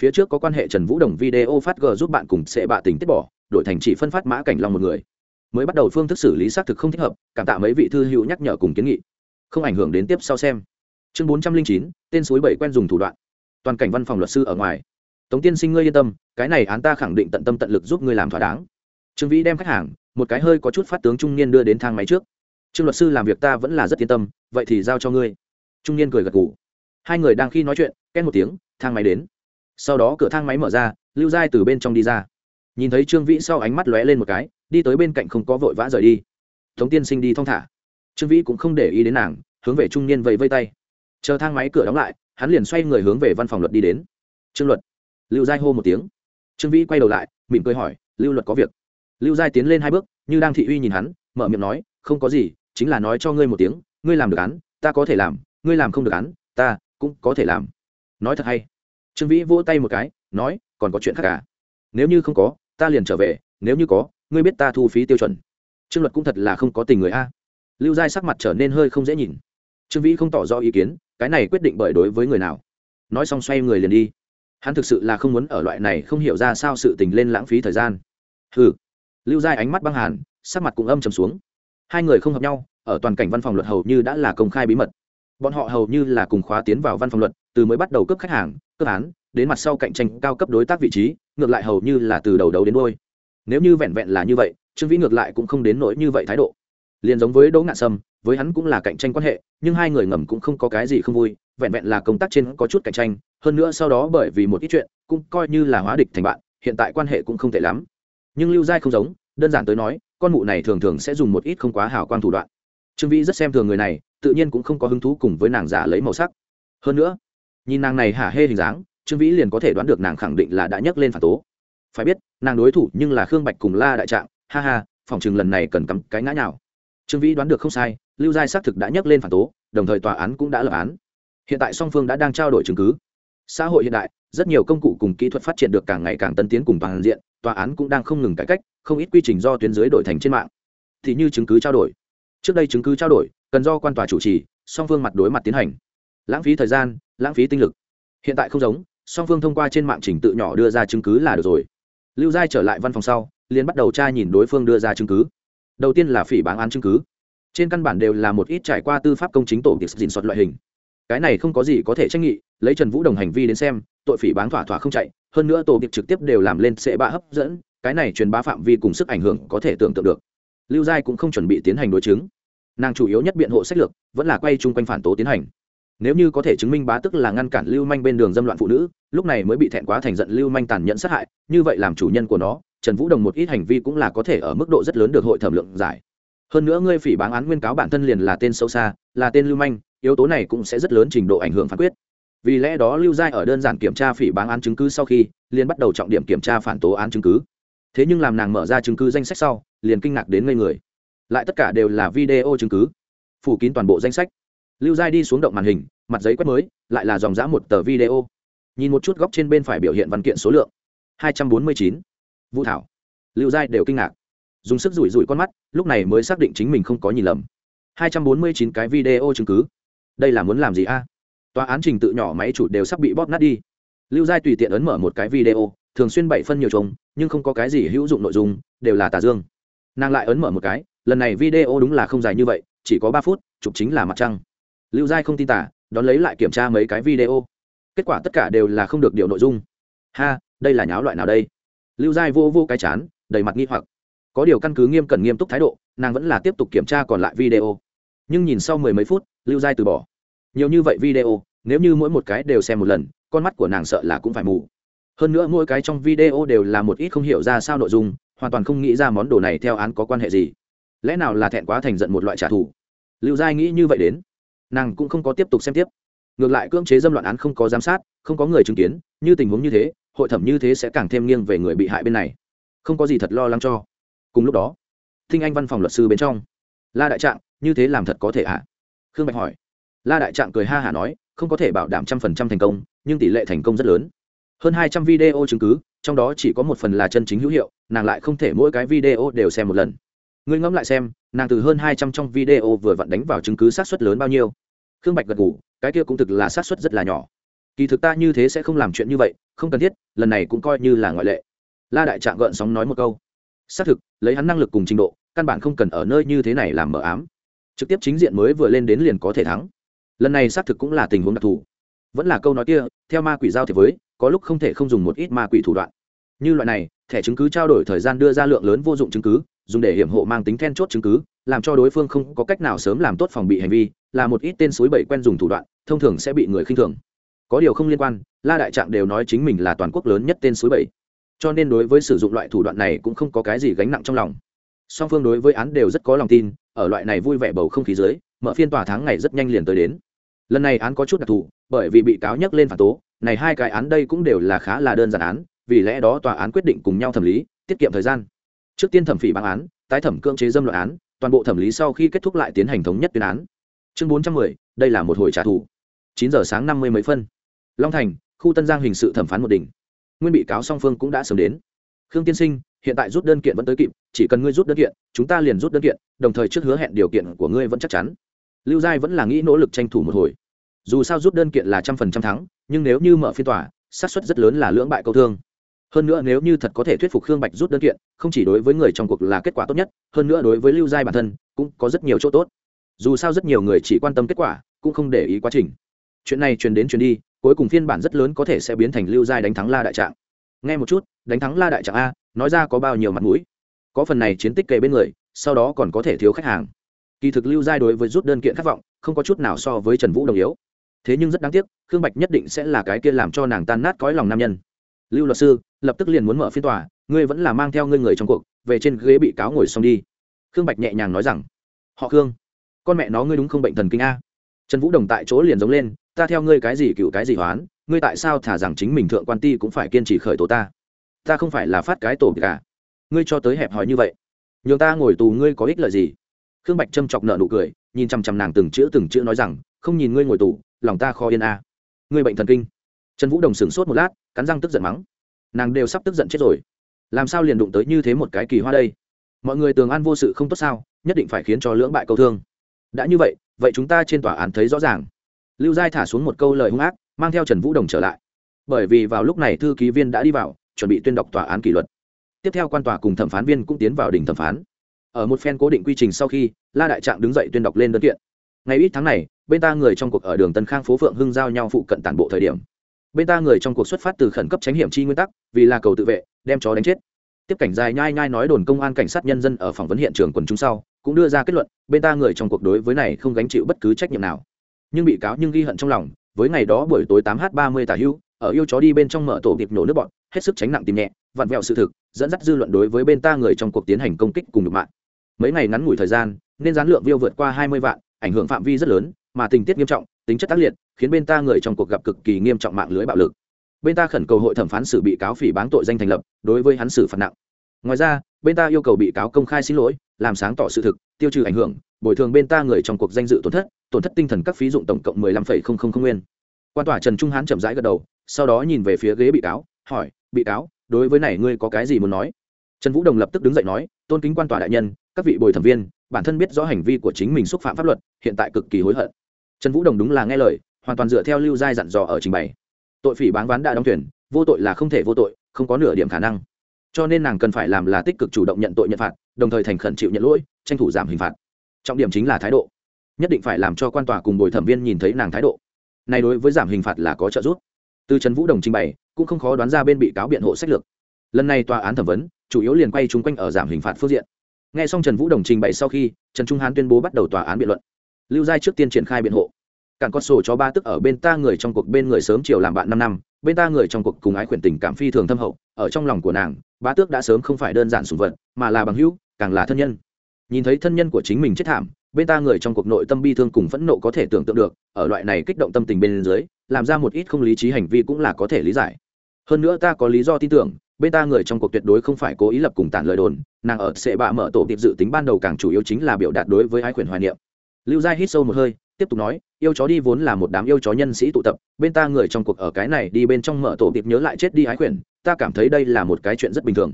Phía trước có quan hệ trần vũ đồng video phát g giúp bạn cùng sẽ bạ tình tiết bỏ, đổi thành chỉ phân phát mã cảnh long một người mới bắt đầu phương thức xử lý xác thực không thích hợp, cảm tạ mấy vị thư hữu nhắc nhở cùng kiến nghị. Không ảnh hưởng đến tiếp sau xem. Chương bốn trăm linh chín, tên suối bảy quen dùng thủ đoạn. Toàn cảnh văn phòng luật sư ở ngoài. Tống tiên sinh ngươi yên tâm, cái này án ta khẳng định tận tâm tận lực giúp ngươi làm thỏa đáng. Trương vĩ đem khách hàng, một cái hơi có chút phát tướng trung niên đưa đến thang máy trước. Trương luật sư làm việc ta vẫn là rất yên tâm, vậy thì giao cho ngươi. Trung niên cười gật gù. Hai người đang khi nói chuyện ken một tiếng, thang máy đến. Sau đó cửa thang máy mở ra, lưu giai từ bên trong đi ra. Nhìn thấy trương vĩ sau ánh mắt lóe lên một cái đi tới bên cạnh không có vội vã rời đi. Tống tiên sinh đi thong thả. Trương vĩ cũng không để ý đến nàng, hướng về trung niên vẫy vây tay. Chờ thang máy cửa đóng lại, hắn liền xoay người hướng về văn phòng luật đi đến. Trương luật. Lưu giai hô một tiếng. Trương vĩ quay đầu lại, mỉm cười hỏi, lưu luật có việc? Lưu giai tiến lên hai bước, như đang thị uy nhìn hắn, mở miệng nói, không có gì, chính là nói cho ngươi một tiếng, ngươi làm được án, ta có thể làm, ngươi làm không được án, ta cũng có thể làm. Nói thật hay. Trương vĩ vỗ tay một cái, nói, còn có chuyện khác cả à? nếu như không có, ta liền trở về, nếu như có ngươi biết ta thu phí tiêu chuẩn. Trương luật cũng thật là không có tình người a. Lưu giai sắc mặt trở nên hơi không dễ nhìn. Trương vĩ không tỏ rõ ý kiến, cái này quyết định bởi đối với người nào? Nói xong xoay người liền đi. Hắn thực sự là không muốn ở loại này không hiểu ra sao sự tình lên lãng phí thời gian. Hừ. Lưu giai ánh mắt băng hàn, sắc mặt cũng âm trầm xuống. Hai người không hợp nhau, ở toàn cảnh văn phòng luật hầu như đã là công khai bí mật. Bọn họ hầu như là cùng khóa tiến vào văn phòng luật, từ mới bắt đầu cấp khách hàng cấp án, đến mặt sau cạnh tranh cao cấp đối tác vị trí, ngược lại hầu như là từ đầu đầu đến đôi nếu như vẹn vẹn là như vậy, trương vĩ ngược lại cũng không đến nỗi như vậy thái độ. Liền giống với đỗ ngạn sâm, với hắn cũng là cạnh tranh quan hệ, nhưng hai người ngầm cũng không có cái gì không vui, vẹn vẹn là công tác trên có chút cạnh tranh, hơn nữa sau đó bởi vì một ít chuyện, cũng coi như là hóa địch thành bạn, hiện tại quan hệ cũng không tệ lắm. Nhưng lưu giai không giống, đơn giản tới nói, con mụ này thường thường sẽ dùng một ít không quá hào quang thủ đoạn. Trương vĩ rất xem thường người này, tự nhiên cũng không có hứng thú cùng với nàng giả lấy màu sắc. Hơn nữa, nhìn nàng này hả hê hình dáng, trương vĩ liền có thể đoán được nàng khẳng định là đã nhấc lên phản tố. Phải biết nàng đối thủ nhưng là khương bạch cùng la đại trạng. Ha ha, phòng chừng lần này cần cắm cái ngã nào trương vĩ đoán được không sai, lưu giai xác thực đã nhấc lên phản tố, đồng thời tòa án cũng đã lập án. Hiện tại song phương đã đang trao đổi chứng cứ. Xã hội hiện đại, rất nhiều công cụ cùng kỹ thuật phát triển được càng ngày càng tân tiến cùng toàn diện, tòa án cũng đang không ngừng cải cách, không ít quy trình do tuyến dưới đổi thành trên mạng. Thì như chứng cứ trao đổi. Trước đây chứng cứ trao đổi, cần do quan tòa chủ trì, song phương mặt đối mặt tiến hành. Lãng phí thời gian, lãng phí tinh lực. Hiện tại không giống, song phương thông qua trên mạng trình tự nhỏ đưa ra chứng cứ là được rồi lưu giai trở lại văn phòng sau, liền bắt đầu tra nhìn đối phương đưa ra chứng cứ. Đầu tiên là phỉ bán án chứng cứ. Trên căn bản đều là một ít trải qua tư pháp công chính tổ tiệc dình soạt loại hình. Cái này không có gì có thể tranh nghị, lấy trần vũ đồng hành vi đến xem, tội phỉ bán thỏa thỏa không chạy, hơn nữa tổ tiệc trực tiếp đều làm lên sẽ bạ hấp dẫn, cái này truyền bá phạm vi cùng sức ảnh hưởng có thể tưởng tượng được. Lưu giai cũng không chuẩn bị tiến hành đối chứng. Nàng chủ yếu nhất biện hộ sách lược, vẫn là quay chung quanh phản tố tiến hành. Nếu như có thể chứng minh bá tức là ngăn cản lưu manh bên đường dâm loạn phụ nữ lúc này mới bị thẹn quá thành giận lưu manh tàn nhẫn sát hại, như vậy làm chủ nhân của nó, trần vũ đồng một ít hành vi cũng là có thể ở mức độ rất lớn được hội thẩm lượng giải. Hơn nữa ngươi phỉ báng án nguyên cáo bản thân liền là tên sâu xa, là tên lưu manh, yếu tố này cũng sẽ rất lớn trình độ ảnh hưởng phán quyết. Vì lẽ đó lưu giai ở đơn giản kiểm tra phỉ báng án chứng cứ sau khi, liền bắt đầu trọng điểm kiểm tra phản tố án chứng cứ. Thế nhưng làm nàng mở ra chứng cứ danh sách sau, liền kinh ngạc đến ngây người. Lại tất cả đều là video chứng cứ. Phủ kín toàn bộ danh sách. Lưu giai đi xuống động màn hình, mặt giấy quét mới, lại là dòng dã một tờ video nhìn một chút góc trên bên phải biểu hiện văn kiện số lượng. Hai trăm bốn mươi chín. Vũ thảo. Lưu giai đều kinh ngạc. Dùng sức rủi rủi con mắt, lúc này mới xác định chính mình không có nhìn lầm. Hai trăm bốn mươi chín cái video chứng cứ. Đây là muốn làm gì a? Tòa án trình tự nhỏ máy chủ đều sắp bị bóp nát đi. Lưu giai tùy tiện ấn mở một cái video, thường xuyên bảy phân nhiều chồng nhưng không có cái gì hữu dụng nội dung, đều là tà dương. Nàng lại ấn mở một cái, lần này video đúng là không dài như vậy, chỉ có ba phút, chụp chính là mặt trăng. Lưu giai không tin tả đón lấy lại kiểm tra mấy cái video kết quả tất cả đều là không được điều nội dung. Ha, đây là nháo loại nào đây? Lưu giai vô vô cái chán, đầy mặt nghi hoặc. Có điều căn cứ nghiêm cẩn nghiêm túc thái độ, nàng vẫn là tiếp tục kiểm tra còn lại video. Nhưng nhìn sau mười mấy phút, lưu giai từ bỏ. Nhiều như vậy video, nếu như mỗi một cái đều xem một lần, con mắt của nàng sợ là cũng phải mù. Hơn nữa mỗi cái trong video đều là một ít không hiểu ra sao nội dung, hoàn toàn không nghĩ ra món đồ này theo án có quan hệ gì. Lẽ nào là thẹn quá thành giận một loại trả thù? Lưu giai nghĩ như vậy đến. Nàng cũng không có tiếp tục xem tiếp ngược lại cưỡng chế dâm loạn án không có giám sát, không có người chứng kiến, như tình huống như thế, hội thẩm như thế sẽ càng thêm nghiêng về người bị hại bên này. Không có gì thật lo lắng cho. Cùng lúc đó, thinh anh văn phòng luật sư bên trong. La đại trạng, như thế làm thật có thể ạ à? khương bạch hỏi. La đại trạng cười ha hả nói, không có thể bảo đảm trăm phần trăm thành công, nhưng tỷ lệ thành công rất lớn. Hơn hai trăm video chứng cứ, trong đó chỉ có một phần là chân chính hữu hiệu, nàng lại không thể mỗi cái video đều xem một lần. Ngươi ngẫm lại xem, nàng từ hơn hai trăm trong video vừa vặn đánh vào chứng cứ sát xuất lớn bao nhiêu? Khương bạch gật ngủ cái kia cũng thực là sát xuất rất là nhỏ. Kỳ thực ta như thế sẽ không làm chuyện như vậy, không cần thiết, lần này cũng coi như là ngoại lệ. La đại trạng gợn sóng nói một câu. Xác thực, lấy hắn năng lực cùng trình độ, căn bản không cần ở nơi như thế này làm mờ ám. Trực tiếp chính diện mới vừa lên đến liền có thể thắng. Lần này xác thực cũng là tình huống đặc thù. Vẫn là câu nói kia, theo ma quỷ giao thì với, có lúc không thể không dùng một ít ma quỷ thủ đoạn. Như loại này, thẻ chứng cứ trao đổi thời gian đưa ra lượng lớn vô dụng chứng cứ, dùng để hiểm hộ mang tính then chốt chứng cứ làm cho đối phương không có cách nào sớm làm tốt phòng bị hành vi, là một ít tên suối bậy quen dùng thủ đoạn, thông thường sẽ bị người khinh thường. Có điều không liên quan, la đại trạng đều nói chính mình là toàn quốc lớn nhất tên suối bậy. Cho nên đối với sử dụng loại thủ đoạn này cũng không có cái gì gánh nặng trong lòng. Song phương đối với án đều rất có lòng tin, ở loại này vui vẻ bầu không khí dưới, mở phiên tòa tháng ngày rất nhanh liền tới đến. Lần này án có chút đặc thù, bởi vì bị cáo nhắc lên phản tố, này hai cái án đây cũng đều là khá là đơn giản án, vì lẽ đó tòa án quyết định cùng nhau thẩm lý, tiết kiệm thời gian. Trước tiên thẩm phỉ bản án, tái thẩm cưỡng chế dâm luận án toàn bộ thẩm lý sau khi kết thúc lại tiến hành thống nhất tuyên án. Chương bốn trăm mười, đây là một hồi trả thù. Chín giờ sáng năm mươi mấy phân. Long thành, khu tân giang hình sự thẩm phán một đỉnh. Nguyên bị cáo song phương cũng đã sớm đến. Khương tiên sinh, hiện tại rút đơn kiện vẫn tới kịp, chỉ cần ngươi rút đơn kiện, chúng ta liền rút đơn kiện, đồng thời trước hứa hẹn điều kiện của ngươi vẫn chắc chắn. Lưu giai vẫn là nghĩ nỗ lực tranh thủ một hồi. Dù sao rút đơn kiện là trăm phần trăm thắng, nhưng nếu như mở phiên tòa, xác suất rất lớn là lưỡng bại câu thương hơn nữa nếu như thật có thể thuyết phục khương bạch rút đơn kiện, không chỉ đối với người trong cuộc là kết quả tốt nhất, hơn nữa đối với lưu giai bản thân, cũng có rất nhiều chỗ tốt. Dù sao rất nhiều người chỉ quan tâm kết quả, cũng không để ý quá trình. Chuyện này truyền đến truyền đi, cuối cùng phiên bản rất lớn có thể sẽ biến thành lưu giai đánh thắng la đại trạng nghe một chút, đánh thắng la đại trạng a, nói ra có bao nhiêu mặt mũi. Có phần này chiến tích kề bên người, sau đó còn có thể thiếu khách hàng. Kỳ thực lưu giai đối với rút đơn kiện khát vọng, không có chút nào so với trần vũ đồng yếu. Thế nhưng rất đáng tiếc, khương bạch nhất định sẽ là cái kia làm cho nàng tan nát cõi lòng nam nhân lưu luật sư, lập tức liền muốn mở phiên tòa, ngươi vẫn là mang theo ngươi người trong cuộc, về trên ghế bị cáo ngồi xong đi. Khương bạch nhẹ nhàng nói rằng, họ khương, con mẹ nó ngươi đúng không bệnh thần kinh a? Trần vũ đồng tại chỗ liền giống lên, ta theo ngươi cái gì cựu cái gì hoán, ngươi tại sao thả rằng chính mình thượng quan ti cũng phải kiên trì khởi tố ta? Ta không phải là phát cái tổ cả ngươi cho tới hẹp hòi như vậy, nhường ta ngồi tù ngươi có ích lợi gì? Khương bạch châm chọc nợ nụ cười, nhìn chằm chằm nàng từng chữ từng chữ nói rằng, không nhìn ngươi ngồi tù, lòng ta khó yên a. Ngươi bệnh thần kinh. Trần vũ đồng sửng sốt một lát cắn răng tức giận mắng. Nàng đều sắp tức giận chết rồi. Làm sao liền đụng tới như thế một cái kỳ hoa đây? Mọi người tường an vô sự không tốt sao, nhất định phải khiến cho lưỡng bại câu thương. Đã như vậy vậy chúng ta trên tòa án thấy rõ ràng. Lưu giai thả xuống một câu lời hung ác, mang theo trần vũ đồng trở lại. Bởi vì vào lúc này thư ký viên đã đi vào, chuẩn bị tuyên đọc tòa án kỷ luật. Tiếp theo quan tòa cùng thẩm phán viên cũng tiến vào đỉnh thẩm phán. Ở một phen cố định quy trình sau khi, la đại trạng đứng dậy tuyên đọc lên đơn kiện. Ngày ít tháng này, bên ta người trong cuộc ở đường tân khang phố phượng hưng giao nhau phụ cận tản bộ thời điểm bên ta người trong cuộc xuất phát từ khẩn cấp tránh hiểm chi nguyên tắc, vì là cầu tự vệ, đem chó đánh chết. Tiếp cảnh dài nhai nhai nói đồn công an cảnh sát nhân dân ở phỏng vấn hiện trường quần chúng sau, cũng đưa ra kết luận, bên ta người trong cuộc đối với này không gánh chịu bất cứ trách nhiệm nào. Nhưng bị cáo nhưng ghi hận trong lòng, với ngày đó buổi tối 8 h 30 tả hưu, ở yêu chó đi bên trong mở tổ kịp nổ nước bọn, hết sức tránh nặng tìm nhẹ, vặn vẹo sự thực, dẫn dắt dư luận đối với bên ta người trong cuộc tiến hành công kích cùng được mạng. Mấy ngày ngắn ngủi thời gian, nên gián lượng viêu vượt qua hai mươi vạn, ảnh hưởng phạm vi rất lớn mà tình tiết nghiêm trọng, tính chất tác liệt, khiến bên ta người trong cuộc gặp cực kỳ nghiêm trọng mạng lưới bạo lực. Bên ta khẩn cầu hội thẩm phán xử bị cáo phỉ báng tội danh thành lập, đối với hắn xử phạt nặng. Ngoài ra, bên ta yêu cầu bị cáo công khai xin lỗi, làm sáng tỏ sự thực, tiêu trừ ảnh hưởng, bồi thường bên ta người trong cuộc danh dự tổn thất tổn thất tinh thần các phí dụng tổng cộng mười lăm phẩy không không không nguyên. Quan tòa trần trung hán chậm rãi gật đầu, sau đó nhìn về phía ghế bị cáo, hỏi, bị cáo, đối với này ngươi có cái gì muốn nói? Trần vũ đồng lập tức đứng dậy nói, tôn kính quan tòa đại nhân, các vị bồi thẩm viên, bản thân biết rõ hành vi của chính mình xúc phạm pháp luật, hiện tại cực kỳ hối hận trần vũ đồng đúng là nghe lời, hoàn toàn dựa theo lưu giai dặn dò ở trình bày. Tội phỉ báng ván đã đóng thuyền, vô tội là không thể vô tội, không có nửa điểm khả năng. Cho nên nàng cần phải làm là tích cực chủ động nhận tội nhận phạt, đồng thời thành khẩn chịu nhận lỗi, tranh thủ giảm hình phạt. Trọng điểm chính là thái độ. Nhất định phải làm cho quan tòa cùng bồi thẩm viên nhìn thấy nàng thái độ. Này đối với giảm hình phạt là có trợ giúp. Từ trần vũ đồng trình bày, cũng không khó đoán ra bên bị cáo biện hộ sách lược. Lần này tòa án thẩm vấn, chủ yếu liền quay chung quanh ở giảm hình phạt phương diện. N g h e xong trần vũ đồng trình bày sau khi, trần trung hán tuyên bố bắt đầu tòa án biện luận lưu giai trước tiên triển khai biện hộ. Cản con sổ cho ba tức ở bên ta người trong cuộc bên người sớm chiều làm bạn năm năm, bên ta người trong cuộc cùng ái khuyển tình cảm phi thường thâm hậu, ở trong lòng của nàng bá tước đã sớm không phải đơn giản sùng vật, mà là bằng hữu, càng là thân nhân. Nhìn thấy thân nhân của chính mình chết thảm, bên ta người trong cuộc nội tâm bi thương cùng phẫn nộ có thể tưởng tượng được, ở loại này kích động tâm tình bên dưới, làm ra một ít không lý trí hành vi cũng là có thể lý giải. Hơn nữa ta có lý do tin tưởng, bên ta người trong cuộc tuyệt đối không phải cố ý lập cùng tản lời đồn, nàng ở sệ bạ mở tổ tiệp dự tính ban đầu càng chủ yếu chính là biểu đạt đối với ái khuyển hoài niệm lưu giai hít sâu một hơi, tiếp tục nói, yêu chó đi vốn là một đám yêu chó nhân sĩ tụ tập, bên ta người trong cuộc ở cái này đi bên trong mở tổ tiệp nhớ lại chết đi ái quyển. ta cảm thấy đây là một cái chuyện rất bình thường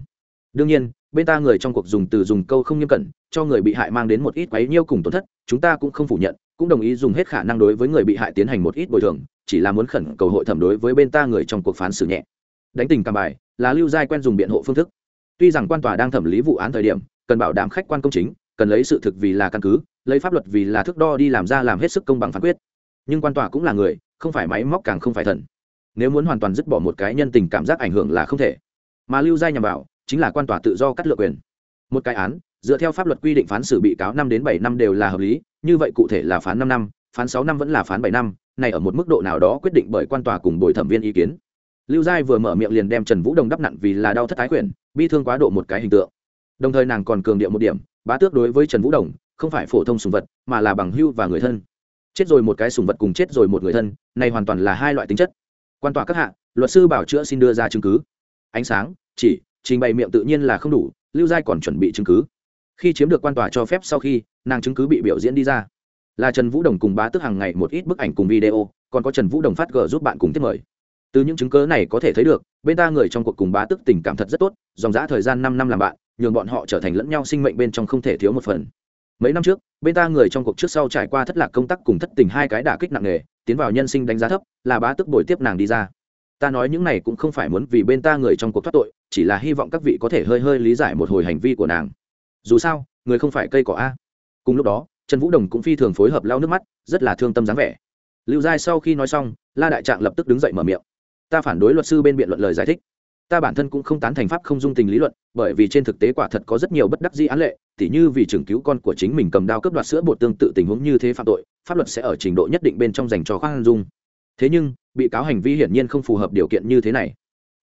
đương nhiên, bên ta người trong cuộc dùng từ dùng câu không nghiêm cẩn, cho người bị hại mang đến một ít quấy nhiêu cùng tổn thất, chúng ta cũng không phủ nhận, cũng đồng ý dùng hết khả năng đối với người bị hại tiến hành một ít bồi thường, chỉ là muốn khẩn cầu hội thẩm đối với bên ta người trong cuộc phán xử nhẹ đánh tình cảm bài, là lưu giai quen dùng biện hộ phương thức tuy rằng quan tòa đang thẩm lý vụ án thời điểm, cần bảo đảm khách quan công chính, cần lấy sự thực vì là căn cứ lấy pháp luật vì là thước đo đi làm ra làm hết sức công bằng phán quyết. Nhưng quan tòa cũng là người, không phải máy móc càng không phải thần. Nếu muốn hoàn toàn dứt bỏ một cái nhân tình cảm giác ảnh hưởng là không thể. Mà lưu giai nhằm vào, chính là quan tòa tự do cắt lựa quyền. Một cái án, dựa theo pháp luật quy định phán xử bị cáo năm đến bảy năm đều là hợp lý, như vậy cụ thể là phán năm năm, phán sáu năm vẫn là phán bảy năm, này ở một mức độ nào đó quyết định bởi quan tòa cùng bồi thẩm viên ý kiến. Lưu giai vừa mở miệng liền đem trần vũ đồng đắp nặn vì là đau thất thái quyền, bi thương quá độ một cái hình tượng. Đồng thời nàng còn cường điệu một điểm, bá tước đối với trần vũ đồng không phải phổ thông sùng vật, mà là bằng hưu và người thân. Chết rồi một cái sùng vật cùng chết rồi một người thân, này hoàn toàn là hai loại tính chất. Quan tòa các hạ, luật sư bảo chữa xin đưa ra chứng cứ. Ánh sáng, chỉ, trình bày miệng tự nhiên là không đủ, lưu giai còn chuẩn bị chứng cứ. Khi chiếm được quan tòa cho phép sau khi, nàng chứng cứ bị biểu diễn đi ra. Là trần vũ đồng cùng bá tước hàng ngày một ít bức ảnh cùng video, còn có trần vũ đồng phát g giúp bạn cùng tiếp mời. Từ những chứng cớ này có thể thấy được, bên ta người trong cuộc cùng bá tước tình cảm thật rất tốt, dòng dã thời gian năm năm làm bạn, nhường bọn họ trở thành lẫn nhau sinh mệnh bên trong không thể thiếu một phần mấy năm trước, bên ta người trong cuộc trước sau trải qua thất lạc công tác cùng thất tình hai cái đả kích nặng nề, tiến vào nhân sinh đánh giá thấp, là bá tức bồi tiếp nàng đi ra. Ta nói những này cũng không phải muốn vì bên ta người trong cuộc thoát tội, chỉ là hy vọng các vị có thể hơi hơi lý giải một hồi hành vi của nàng. Dù sao, người không phải cây cỏ a. Cùng lúc đó, trần vũ đồng cũng phi thường phối hợp lau nước mắt, rất là thương tâm dáng vẻ. Lưu giai sau khi nói xong, la đại trạng lập tức đứng dậy mở miệng. Ta phản đối luật sư bên biện luận lời giải thích. Ta bản thân cũng không tán thành pháp không dung tình lý luận, bởi vì trên thực tế quả thật có rất nhiều bất đắc dĩ án lệ tỉ như vì trưởng cứu con của chính mình cầm đao cướp đoạt sữa bột tương tự tình huống như thế phạm tội, pháp luật sẽ ở trình độ nhất định bên trong dành cho khoan dung. Thế nhưng, bị cáo hành vi hiển nhiên không phù hợp điều kiện như thế này.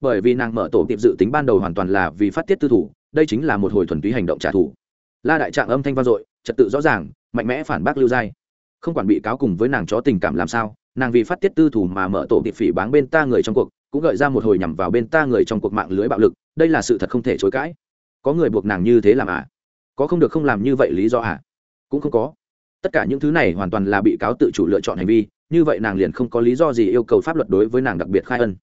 Bởi vì nàng mở tổ tiệp dự tính ban đầu hoàn toàn là vì phát tiết tư thủ, đây chính là một hồi thuần túy hành động trả thù. La đại trạng âm thanh vang dội, trật tự rõ ràng, mạnh mẽ phản bác lưu giai. Không quản bị cáo cùng với nàng chó tình cảm làm sao, nàng vì phát tiết tư thủ mà mở tổ tiệp phỉ báng bên ta người trong cuộc, cũng gợi ra một hồi nhằm vào bên ta người trong cuộc mạng lưới bạo lực, đây là sự thật không thể chối cãi. Có người buộc nàng như thế làm à? Có không được không làm như vậy lý do à? Cũng không có. Tất cả những thứ này hoàn toàn là bị cáo tự chủ lựa chọn hành vi, như vậy nàng liền không có lý do gì yêu cầu pháp luật đối với nàng đặc biệt khai ân.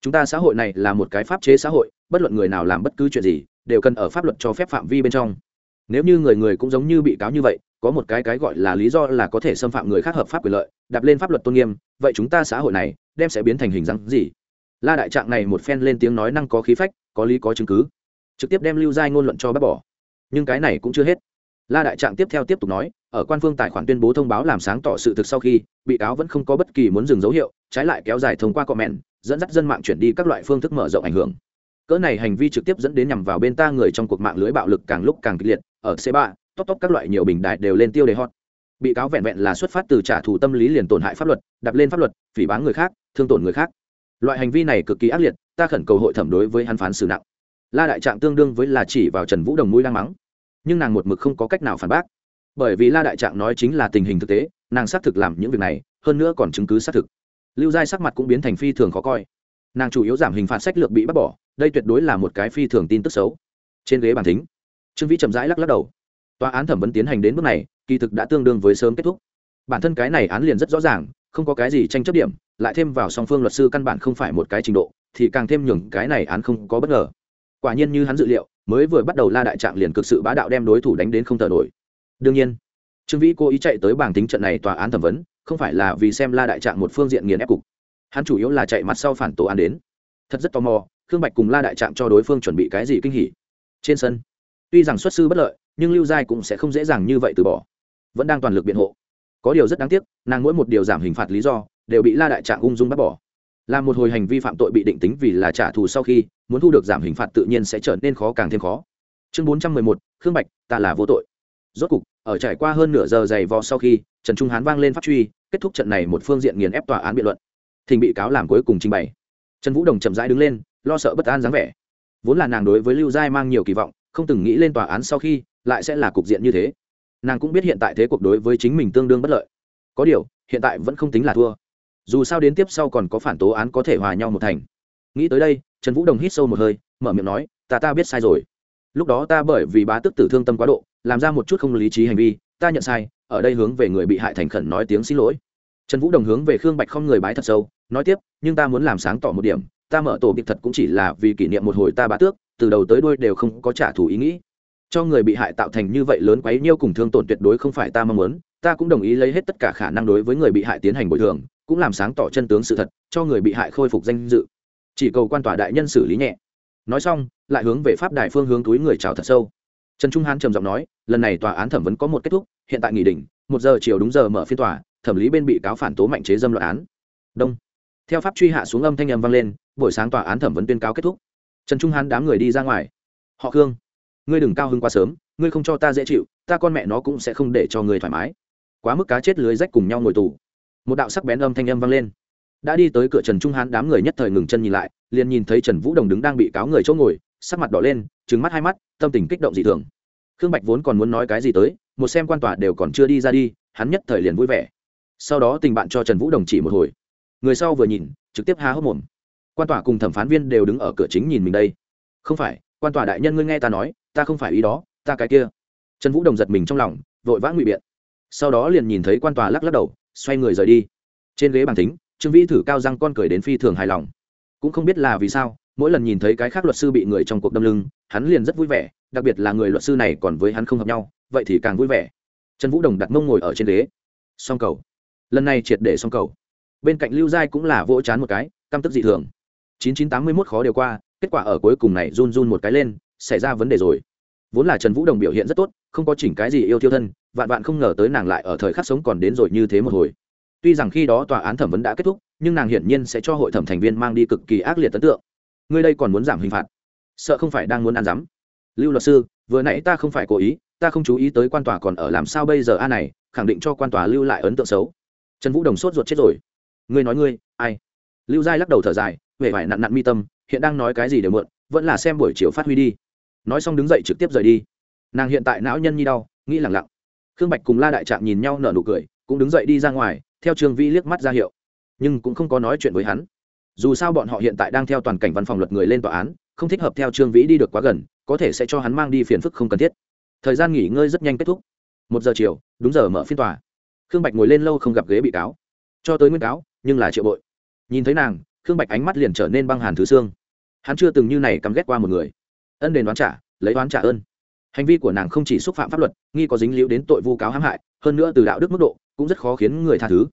Chúng ta xã hội này là một cái pháp chế xã hội, bất luận người nào làm bất cứ chuyện gì, đều cần ở pháp luật cho phép phạm vi bên trong. Nếu như người người cũng giống như bị cáo như vậy, có một cái cái gọi là lý do là có thể xâm phạm người khác hợp pháp quyền lợi, đạp lên pháp luật tôn nghiêm, vậy chúng ta xã hội này đem sẽ biến thành hình dáng gì? La đại trạng này một phen lên tiếng nói năng có khí phách, có lý có chứng cứ. Trực tiếp đem lưu giai ngôn luận cho bác bỏ nhưng cái này cũng chưa hết. La đại trạng tiếp theo tiếp tục nói, ở quan phương tài khoản tuyên bố thông báo làm sáng tỏ sự thực sau khi, bị cáo vẫn không có bất kỳ muốn dừng dấu hiệu, trái lại kéo dài thông qua comment, dẫn dắt dân mạng chuyển đi các loại phương thức mở rộng ảnh hưởng. Cỡ này hành vi trực tiếp dẫn đến nhằm vào bên ta người trong cuộc mạng lưới bạo lực càng lúc càng kịch liệt, ở c 3 top top các loại nhiều bình đại đều lên tiêu đề hot. Bị cáo vẹn vẹn là xuất phát từ trả thù tâm lý liền tổn hại pháp luật, đập lên pháp luật, phỉ báng người khác, thương tổn người khác. Loại hành vi này cực kỳ ác liệt, ta khẩn cầu hội thẩm đối với hắn phán xử nặng la đại trạng tương đương với là chỉ vào trần vũ đồng mũi đang mắng. Nhưng nàng một mực không có cách nào phản bác. Bởi vì la đại trạng nói chính là tình hình thực tế, nàng xác thực làm những việc này, hơn nữa còn chứng cứ xác thực. Lưu giai sắc mặt cũng biến thành phi thường khó coi. Nàng chủ yếu giảm hình phạt sách lược bị bắt bỏ, đây tuyệt đối là một cái phi thường tin tức xấu. Trên ghế bàn thính, trương vĩ chậm rãi lắc lắc đầu. Tòa án thẩm vấn tiến hành đến bước này, kỳ thực đã tương đương với sớm kết thúc. Bản thân cái này án liền rất rõ ràng, không có cái gì tranh chấp điểm, lại thêm vào song phương luật sư căn bản không phải một cái trình độ, thì càng thêm nhường cái này án không có bất ngờ quả nhiên như hắn dự liệu, mới vừa bắt đầu la đại trạng liền cực sự bá đạo đem đối thủ đánh đến không thở nổi. Đương nhiên, trương vĩ cố ý chạy tới bảng tính trận này tòa án thẩm vấn, không phải là vì xem la đại trạng một phương diện nghiền ép cục. Hắn chủ yếu là chạy mặt sau phản tổ án đến. Thật rất tò mò, khương bạch cùng la đại trạng cho đối phương chuẩn bị cái gì kinh hỉ. Trên sân, tuy rằng xuất sư bất lợi, nhưng lưu giai cũng sẽ không dễ dàng như vậy từ bỏ. Vẫn đang toàn lực biện hộ. Có điều rất đáng tiếc, nàng mỗi một điều giảm hình phạt lý do, đều bị la đại trạng ung dung bắt bỏ là một hồi hành vi phạm tội bị định tính vì là trả thù sau khi muốn thu được giảm hình phạt tự nhiên sẽ trở nên khó càng thêm khó. Chương bốn trăm mười một, khương bạch, ta là vô tội. Rốt cục, ở trải qua hơn nửa giờ dày vò sau khi, trần trung hán vang lên phát truy, kết thúc trận này một phương diện nghiền ép tòa án biện luận. Thình bị cáo làm cuối cùng trình bày. Trần vũ đồng chậm rãi đứng lên, lo sợ bất an dáng vẻ. Vốn là nàng đối với lưu giai mang nhiều kỳ vọng, không từng nghĩ lên tòa án sau khi, lại sẽ là cục diện như thế. Nàng cũng biết hiện tại thế cuộc đối với chính mình tương đương bất lợi. Có điều, hiện tại vẫn không tính là thua dù sao đến tiếp sau còn có phản tố án có thể hòa nhau một thành. Nghĩ tới đây, trần vũ đồng hít sâu một hơi, mở miệng nói, ta ta biết sai rồi. Lúc đó ta bởi vì bá tức tử thương tâm quá độ, làm ra một chút không lý trí hành vi, ta nhận sai, ở đây hướng về người bị hại thành khẩn nói tiếng xin lỗi. Trần vũ đồng hướng về khương bạch không người bái thật sâu, nói tiếp, nhưng ta muốn làm sáng tỏ một điểm, ta mở tổ kịch thật cũng chỉ là vì kỷ niệm một hồi ta bá tước, từ đầu tới đuôi đều không có trả thù ý nghĩ. Cho người bị hại tạo thành như vậy lớn quấy nhiêu cùng thương tổn tuyệt đối không phải ta mong muốn, ta cũng đồng ý lấy hết tất cả khả năng đối với người bị hại tiến hành bồi thường cũng làm sáng tỏ chân tướng sự thật, cho người bị hại khôi phục danh dự. Chỉ cầu quan tòa đại nhân xử lý nhẹ. Nói xong, lại hướng về pháp đại phương hướng túi người chào thật sâu. Trần trung hán trầm giọng nói, lần này tòa án thẩm vấn có một kết thúc, hiện tại nghỉ đỉnh, một giờ chiều đúng giờ mở phiên tòa, thẩm lý bên bị cáo phản tố mạnh chế dâm luận án. Đông. Theo pháp truy hạ xuống âm thanh âm vang lên, buổi sáng tòa án thẩm vấn tuyên cáo kết thúc. Trần trung hán đám người đi ra ngoài. Họ khương, ngươi đừng cao hưng quá sớm, ngươi không cho ta dễ chịu, ta con mẹ nó cũng sẽ không để cho ngươi thoải mái. Quá mức cá chết lưới rách cùng nhau ngồi tù một đạo sắc bén âm thanh âm vang lên. Đã đi tới cửa trần trung hán đám người nhất thời ngừng chân nhìn lại, liền nhìn thấy trần vũ đồng đứng đang bị cáo người chỗ ngồi, sắc mặt đỏ lên trứng mắt hai mắt, tâm tình kích động dị thường. Khương bạch vốn còn muốn nói cái gì tới, một xem quan tòa đều còn chưa đi ra đi, hắn nhất thời liền vui vẻ. Sau đó tình bạn cho trần vũ đồng chỉ một hồi. Người sau vừa nhìn, trực tiếp há hốc mồm. Quan tòa cùng thẩm phán viên đều đứng ở cửa chính nhìn mình đây. Không phải, quan tòa đại nhân ngươi nghe ta nói, ta không phải ý đó, ta cái kia. Trần vũ đồng giật mình trong lòng, vội vã ngụy biện. Sau đó liền nhìn thấy quan tòa lắc lắc đầu xoay người rời đi. Trên ghế bàn tính trương vĩ thử cao răng con cười đến phi thường hài lòng. Cũng không biết là vì sao, mỗi lần nhìn thấy cái khác luật sư bị người trong cuộc đâm lưng, hắn liền rất vui vẻ, đặc biệt là người luật sư này còn với hắn không hợp nhau, vậy thì càng vui vẻ. Trần vũ đồng đặt mông ngồi ở trên ghế. Song cầu. Lần này triệt để song cầu. Bên cạnh lưu giai cũng là vỗ chán một cái, căm tức dị thường. chín chín tám mươi mốt khó đều qua, kết quả ở cuối cùng này run run một cái lên, xảy ra vấn đề rồi. Vốn là trần vũ đồng biểu hiện rất tốt, không có chỉnh cái gì yêu thiêu thân vạn vạn không ngờ tới nàng lại ở thời khắc sống còn đến rồi như thế một hồi. Tuy rằng khi đó tòa án thẩm vấn đã kết thúc, nhưng nàng hiển nhiên sẽ cho hội thẩm thành viên mang đi cực kỳ ác liệt ấn tượng. Ngươi đây còn muốn giảm hình phạt? Sợ không phải đang muốn ăn dám lưu luật sư, vừa nãy ta không phải cố ý, ta không chú ý tới quan tòa còn ở làm sao bây giờ a này, khẳng định cho quan tòa lưu lại ấn tượng xấu. Trần vũ đồng sốt ruột chết rồi. Ngươi nói ngươi, ai? Lưu giai lắc đầu thở dài, vẻ vải nặn nặn mi tâm, hiện đang nói cái gì để mượn, vẫn là xem buổi chiều phát huy đi. Nói xong đứng dậy trực tiếp rời đi. Nàng hiện tại não nhân nhi đau, nghĩ lẳng lặng khương bạch cùng la đại trạng nhìn nhau nở nụ cười, cũng đứng dậy đi ra ngoài, theo trường vi liếc mắt ra hiệu. Nhưng cũng không có nói chuyện với hắn. Dù sao bọn họ hiện tại đang theo toàn cảnh văn phòng luật người lên tòa án, không thích hợp theo trương vĩ đi được quá gần, có thể sẽ cho hắn mang đi phiền phức không cần thiết. Thời gian nghỉ ngơi rất nhanh kết thúc. Một giờ chiều, đúng giờ mở phiên tòa. Khương bạch ngồi lên lâu không gặp ghế bị cáo. Cho tới nguyên cáo, nhưng là triệu bội. Nhìn thấy nàng, khương bạch ánh mắt liền trở nên băng hàn thứ xương. Hắn chưa từng như này căm ghét qua một người. Ân đền đoán trả, lấy đoán trả ơn hành vi của nàng không chỉ xúc phạm pháp luật, nghi có dính liễu đến tội vu cáo hãm hại, hơn nữa từ đạo đức mức độ, cũng rất khó khiến người tha thứ.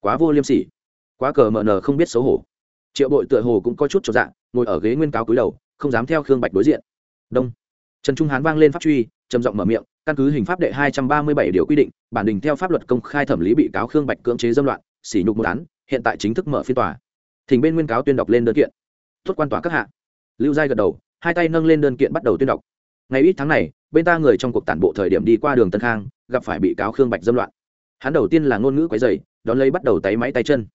Quá vô liêm sỉ, quá cờ mờ nờ không biết xấu hổ. Triệu bội tựa hồ cũng có chút cho dạng ngồi ở ghế nguyên cáo cúi đầu, không dám theo khương bạch đối diện. Đông. Trần trung hán vang lên pháp truy, trầm giọng mở miệng, căn cứ hình pháp đệ hai trăm ba mươi bảy điều quy định, bản đình theo pháp luật công khai thẩm lý bị cáo khương bạch cưỡng chế dâm loạn, sỉ nhục một án, hiện tại chính thức mở phiên tòa. Thỉnh bên nguyên cáo tuyên đọc lên đơn kiện. Tốt quan tòa các hạ. Lưu giai gật đầu, hai tay nâng lên đơn kiện bắt đầu tuyên đọc. Ngày ít tháng này bên ta người trong cuộc tản bộ thời điểm đi qua đường tân khang, gặp phải bị cáo khương bạch dâm loạn. Hắn đầu tiên là ngôn ngữ quấy dày đón lấy bắt đầu tay máy tay chân.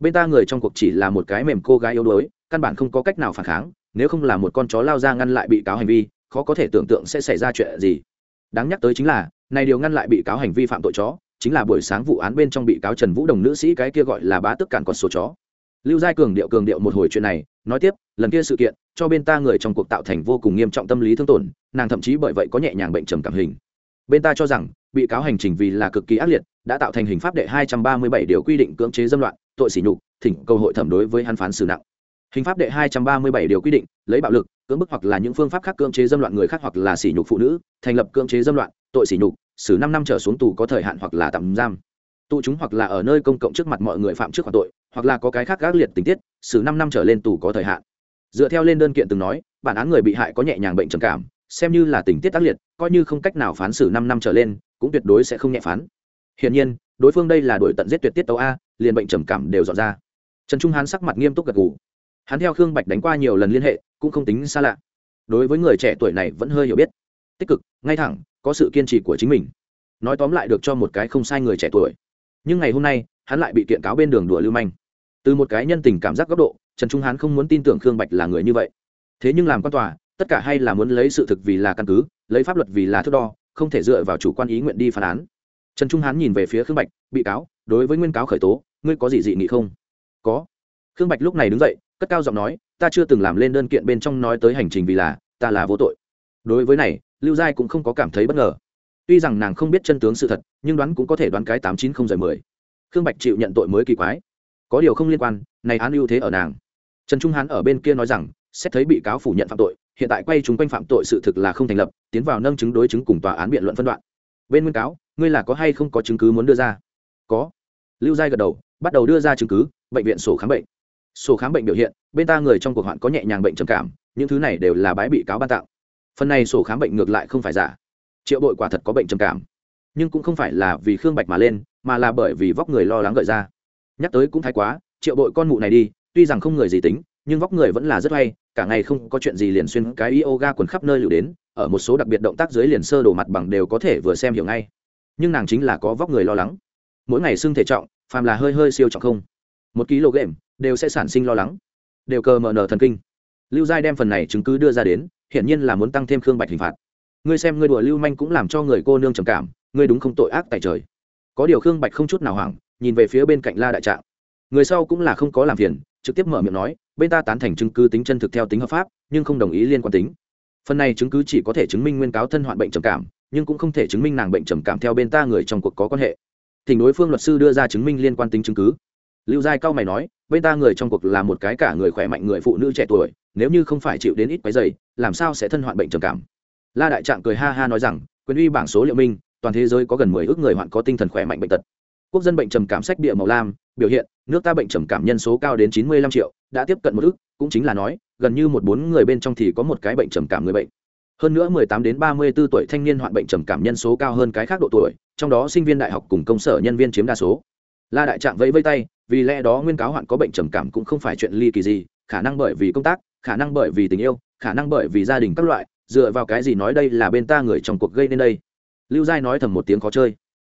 Bên ta người trong cuộc chỉ là một cái mềm cô gái yếu đuối, căn bản không có cách nào phản kháng, nếu không là một con chó lao ra ngăn lại bị cáo hành vi, khó có thể tưởng tượng sẽ xảy ra chuyện gì. Đáng nhắc tới chính là, này điều ngăn lại bị cáo hành vi phạm tội chó, chính là buổi sáng vụ án bên trong bị cáo trần vũ đồng nữ sĩ cái kia gọi là bá tức cản con số chó lưu giai cường điệu cường điệu một hồi chuyện này, nói tiếp, lần kia sự kiện, cho bên ta người trong cuộc tạo thành vô cùng nghiêm trọng tâm lý thương tổn, nàng thậm chí bởi vậy có nhẹ nhàng bệnh trầm cảm hình. Bên ta cho rằng, bị cáo hành trình vì là cực kỳ ác liệt, đã tạo thành hình pháp đệ hai trăm ba mươi bảy điều quy định cưỡng chế dâm loạn, tội sỉ nhục, thỉnh cầu hội thẩm đối với hắn phán xử nặng. Hình pháp đệ hai trăm ba mươi bảy điều quy định, lấy bạo lực, cưỡng bức hoặc là những phương pháp khác cưỡng chế dâm loạn người khác hoặc là sỉ nhục phụ nữ, thành lập cưỡng chế dâm loạn, tội sỉ nhục, xử năm năm trở xuống tù có thời hạn hoặc là tạm giam tụ chúng hoặc là ở nơi công cộng trước mặt mọi người phạm trước khoản tội, hoặc là có cái khác gác liệt tình tiết, xử năm năm trở lên tù có thời hạn. Dựa theo lên đơn kiện từng nói, bản án người bị hại có nhẹ nhàng bệnh trầm cảm, xem như là tình tiết tác liệt, coi như không cách nào phán xử năm năm trở lên, cũng tuyệt đối sẽ không nhẹ phán. Hiển nhiên, đối phương đây là đổi tận giết tuyệt tiết tấu a, liền bệnh trầm cảm đều dọn ra. Trần trung hán sắc mặt nghiêm túc gật gù. Hắn theo khương bạch đánh qua nhiều lần liên hệ, cũng không tính xa lạ. Đối với người trẻ tuổi này vẫn hơi hiểu biết. Tích cực, ngay thẳng, có sự kiên trì của chính mình. Nói tóm lại được cho một cái không sai người trẻ tuổi nhưng ngày hôm nay, hắn lại bị kiện cáo bên đường đùa lưu manh. Từ một cái nhân tình cảm giác góc độ, trần trung hán không muốn tin tưởng khương bạch là người như vậy. Thế nhưng làm quan tòa, tất cả hay là muốn lấy sự thực vì là căn cứ, lấy pháp luật vì là thước đo, không thể dựa vào chủ quan ý nguyện đi phán án. Trần trung hán nhìn về phía khương bạch, bị cáo, đối với nguyên cáo khởi tố, ngươi có gì dị nghị không? Có. Khương bạch lúc này đứng dậy, cất cao giọng nói, ta chưa từng làm lên đơn kiện bên trong nói tới hành trình vì là, ta là vô tội. Đối với này, lưu giai cũng không có cảm thấy bất ngờ tuy rằng nàng không biết chân tướng sự thật, nhưng đoán cũng có thể đoán cái tám chín không giờ mười. Khương bạch chịu nhận tội mới kỳ quái. Có điều không liên quan, này án ưu thế ở nàng. Trần trung hán ở bên kia nói rằng, xét thấy bị cáo phủ nhận phạm tội, hiện tại quay chúng quanh phạm tội sự thực là không thành lập, tiến vào nâng chứng đối chứng cùng tòa án biện luận phân đoạn. Bên nguyên cáo, ngươi là có hay không có chứng cứ muốn đưa ra? Có. Lưu giai gật đầu, bắt đầu đưa ra chứng cứ, bệnh viện sổ khám bệnh. Sổ khám bệnh biểu hiện, bên ta người trong cuộc hoạn có nhẹ nhàng bệnh trầm cảm, những thứ này đều là bái bị cáo ban tặng phần này sổ khám bệnh ngược lại không phải giả triệu bội quả thật có bệnh trầm cảm. Nhưng cũng không phải là vì khương bạch mà lên, mà là bởi vì vóc người lo lắng gợi ra. Nhắc tới cũng thái quá, triệu bội con mụ này đi, tuy rằng không người gì tính, nhưng vóc người vẫn là rất hay, cả ngày không có chuyện gì liền xuyên cái yoga quần khắp nơi lựu đến, ở một số đặc biệt động tác dưới liền sơ đồ mặt bằng đều có thể vừa xem hiểu ngay. Nhưng nàng chính là có vóc người lo lắng. Mỗi ngày xưng thể trọng, phàm là hơi hơi siêu trọng không. Một kg đều sẽ sản sinh lo lắng. Đều cờ mờ nờ thần kinh. Lưu giai đem phần này chứng cứ đưa ra đến, hiển nhiên là muốn tăng thêm khương bạch hình phạt ngươi xem ngươi đùa lưu manh cũng làm cho người cô nương trầm cảm, ngươi đúng không tội ác tại trời. Có điều khương bạch không chút nào hoảng, nhìn về phía bên cạnh la đại trạng. Người sau cũng là không có làm phiền, trực tiếp mở miệng nói, bên ta tán thành chứng cứ tính chân thực theo tính hợp pháp, nhưng không đồng ý liên quan tính. Phần này chứng cứ chỉ có thể chứng minh nguyên cáo thân hoạn bệnh trầm cảm, nhưng cũng không thể chứng minh nàng bệnh trầm cảm theo bên ta người trong cuộc có quan hệ. Thỉnh đối phương luật sư đưa ra chứng minh liên quan tính chứng cứ. Lưu giai cao mày nói, bên ta người trong cuộc là một cái cả người khỏe mạnh người phụ nữ trẻ tuổi, nếu như không phải chịu đến ít quái dày làm sao sẽ thân hoạn bệnh trầm cảm? La đại trạng cười ha ha nói rằng, quyền uy bảng số liệu minh, toàn thế giới có gần mười ước người hoạn có tinh thần khỏe mạnh bệnh tật. Quốc dân bệnh trầm cảm sách địa màu lam, biểu hiện, nước ta bệnh trầm cảm nhân số cao đến chín mươi lăm triệu, đã tiếp cận một ước, cũng chính là nói, gần như một bốn người bên trong thì có một cái bệnh trầm cảm người bệnh. Hơn nữa mười tám đến ba mươi 34 tuổi thanh niên hoạn bệnh trầm cảm nhân số cao hơn cái khác độ tuổi, trong đó sinh viên đại học cùng công sở nhân viên chiếm đa số. La đại trạng vẫy vẫy tay, vì lẽ đó nguyên cáo hoạn có bệnh trầm cảm cũng không phải chuyện ly kỳ gì, khả năng bởi vì công tác, khả năng bởi vì tình yêu, khả năng bởi vì gia đình các loại dựa vào cái gì nói đây là bên ta người trong cuộc gây nên đây? Lưu giai nói thầm một tiếng khó chơi.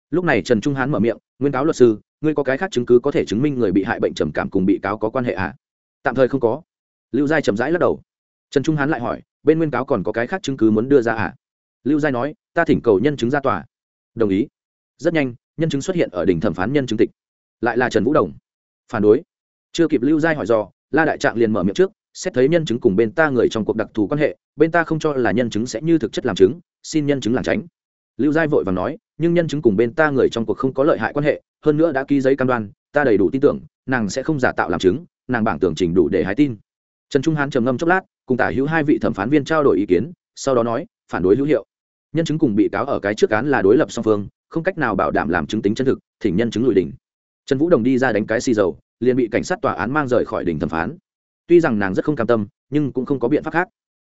Lúc này trần trung hán mở miệng, nguyên cáo luật sư, ngươi có cái khác chứng cứ có thể chứng minh người bị hại bệnh trầm cảm cùng bị cáo có quan hệ à? tạm thời không có. Lưu giai chậm rãi lắc đầu. Trần trung hán lại hỏi, bên nguyên cáo còn có cái khác chứng cứ muốn đưa ra à? lưu giai nói, ta thỉnh cầu nhân chứng ra tòa. Đồng ý. Rất nhanh, nhân chứng xuất hiện ở đỉnh thẩm phán nhân chứng tịch. Lại là trần vũ đồng. Phản đối. Chưa kịp lưu giai hỏi dò, la đại trạng liền mở miệng trước xét thấy nhân chứng cùng bên ta người trong cuộc đặc thù quan hệ, bên ta không cho là nhân chứng sẽ như thực chất làm chứng, xin nhân chứng làm tránh. Lưu giai vội và nói, nhưng nhân chứng cùng bên ta người trong cuộc không có lợi hại quan hệ, hơn nữa đã ký giấy cam đoan, ta đầy đủ tin tưởng, nàng sẽ không giả tạo làm chứng, nàng bảng tưởng trình đủ để hái tin. Trần trung hán trầm ngâm chốc lát, cùng tả hữu hai vị thẩm phán viên trao đổi ý kiến, sau đó nói, phản đối hữu hiệu. Nhân chứng cùng bị cáo ở cái trước án là đối lập song phương, không cách nào bảo đảm làm chứng tính chân thực, thỉnh nhân chứng lùi đỉnh. Trần vũ đồng đi ra đánh cái xì dầu, liền bị cảnh sát tòa án mang rời khỏi đỉnh thẩm phán tuy rằng nàng rất không cam tâm, nhưng cũng không có biện pháp khác.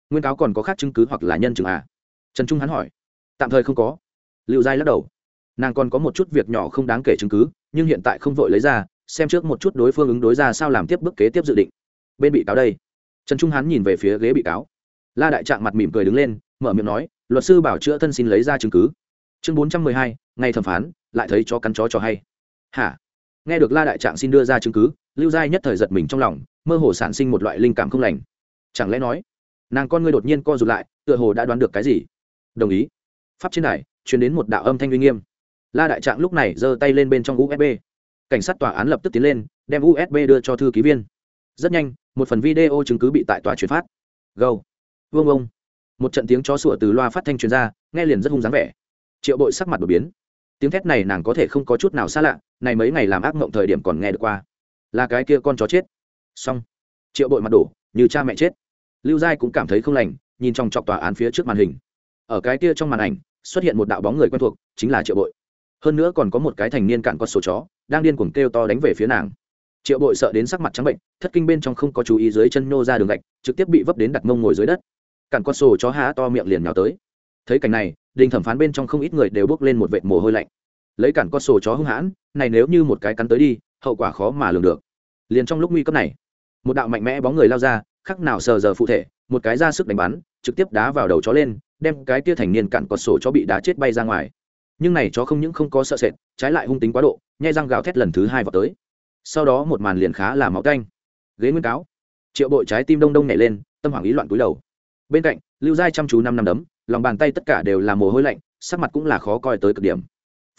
Nguyên cáo còn có khác chứng cứ hoặc là nhân chứng à? Trần trung hắn hỏi. Tạm thời không có. Lưu giai lắc đầu. Nàng còn có một chút việc nhỏ không đáng kể chứng cứ, nhưng hiện tại không vội lấy ra, xem trước một chút đối phương ứng đối ra sao làm tiếp bước kế tiếp dự định. Bên bị cáo đây. Trần trung hắn nhìn về phía ghế bị cáo. La đại trạng mặt mỉm cười đứng lên, mở miệng nói, luật sư bảo chữa thân xin lấy ra chứng cứ. Chương bốn trăm mười hai, ngày thẩm phán, lại thấy cho cắn chó cho hay. Hả? Nghe được la đại trạng xin đưa ra chứng cứ, lưu giai nhất thời giật mình trong lòng mơ hồ sản sinh một loại linh cảm không lành. Chẳng lẽ nói, nàng con ngươi đột nhiên co rụt lại, tựa hồ đã đoán được cái gì? Đồng ý. Pháp trên này chuyển đến một đạo âm thanh uy nghiêm. La đại trạng lúc này giơ tay lên bên trong usb cảnh sát tòa án lập tức tiến lên, đem usb đưa cho thư ký viên. Rất nhanh, một phần video chứng cứ bị tại tòa truyền phát. Gâu. vương ông một trận tiếng chó sủa từ loa phát thanh truyền ra, nghe liền rất hung dáng vẻ. Triệu bội sắc mặt đột biến. Tiếng thét này nàng có thể không có chút nào xa lạ, này mấy ngày làm ác mộng thời điểm còn nghe được qua. Là cái kia con chó chết xong. Triệu bội mặt đổ, như cha mẹ chết. Lưu giai cũng cảm thấy không lành, nhìn trong chọc tòa án phía trước màn hình. Ở cái kia trong màn ảnh, xuất hiện một đạo bóng người quen thuộc, chính là triệu bội. Hơn nữa còn có một cái thành niên cạn con số chó, đang điên cuồng kêu to đánh về phía nàng. Triệu bội sợ đến sắc mặt trắng bệnh, thất kinh bên trong không có chú ý dưới chân nhô ra đường gạch, trực tiếp bị vấp đến đặt mông ngồi dưới đất. Cạn con sổ chó há to miệng liền nhào tới. Thấy cảnh này, đình thẩm phán bên trong không ít người đều bước lên một vệt mồ hôi lạnh. Lấy cản con sổ chó hung hãn, này nếu như một cái cắn tới đi, hậu quả khó mà lường được. Liền trong lúc nguy cấp này một đạo mạnh mẽ bóng người lao ra, khắc nào sờ giờ phụ thể, một cái ra sức đánh bắn, trực tiếp đá vào đầu chó lên, đem cái tia thành niên cạn cọt sổ chó bị đá chết bay ra ngoài. Nhưng này chó không những không có sợ sệt, trái lại hung tính quá độ, nhai răng gào thét lần thứ hai vào tới. Sau đó một màn liền khá là máu canh. Ghế nguyên cáo. Triệu bội trái tim đông đông nhảy lên, tâm hoảng ý loạn cúi đầu. Bên cạnh, lưu giai chăm chú năm năm đấm, lòng bàn tay tất cả đều là mồ hôi lạnh, sắc mặt cũng là khó coi tới cực điểm.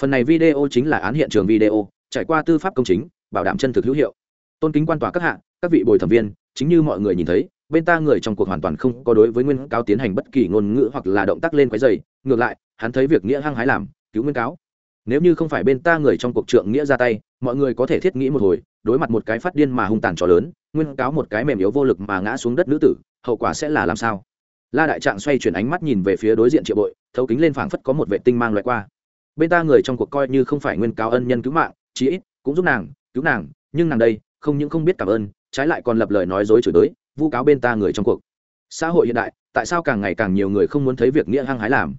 Phần này video chính là án hiện trường video, trải qua tư pháp công chính, bảo đảm chân thực hữu hiệu. Tôn kính quan tòa các hạ các vị bồi thẩm viên, chính như mọi người nhìn thấy, bên ta người trong cuộc hoàn toàn không có đối với nguyên cáo tiến hành bất kỳ ngôn ngữ hoặc là động tác lên quái dày ngược lại, hắn thấy việc nghĩa hăng hái làm, cứu nguyên cáo. Nếu như không phải bên ta người trong cuộc trượng nghĩa ra tay, mọi người có thể thiết nghĩ một hồi, đối mặt một cái phát điên mà hung tàn trò lớn, nguyên cáo một cái mềm yếu vô lực mà ngã xuống đất nữ tử, hậu quả sẽ là làm sao? La đại trạng xoay chuyển ánh mắt nhìn về phía đối diện triệu bội, thấu kính lên phảng phất có một vệ tinh mang loại qua. Bên ta người trong cuộc coi như không phải nguyên cáo ân nhân cứu mạng, chí ít cũng giúp nàng, cứu nàng, nhưng nàng đây, không những không biết cảm ơn trái lại còn lập lời nói dối chửi tới vu cáo bên ta người trong cuộc. Xã hội hiện đại, tại sao càng ngày càng nhiều người không muốn thấy việc nghĩa hăng hái làm?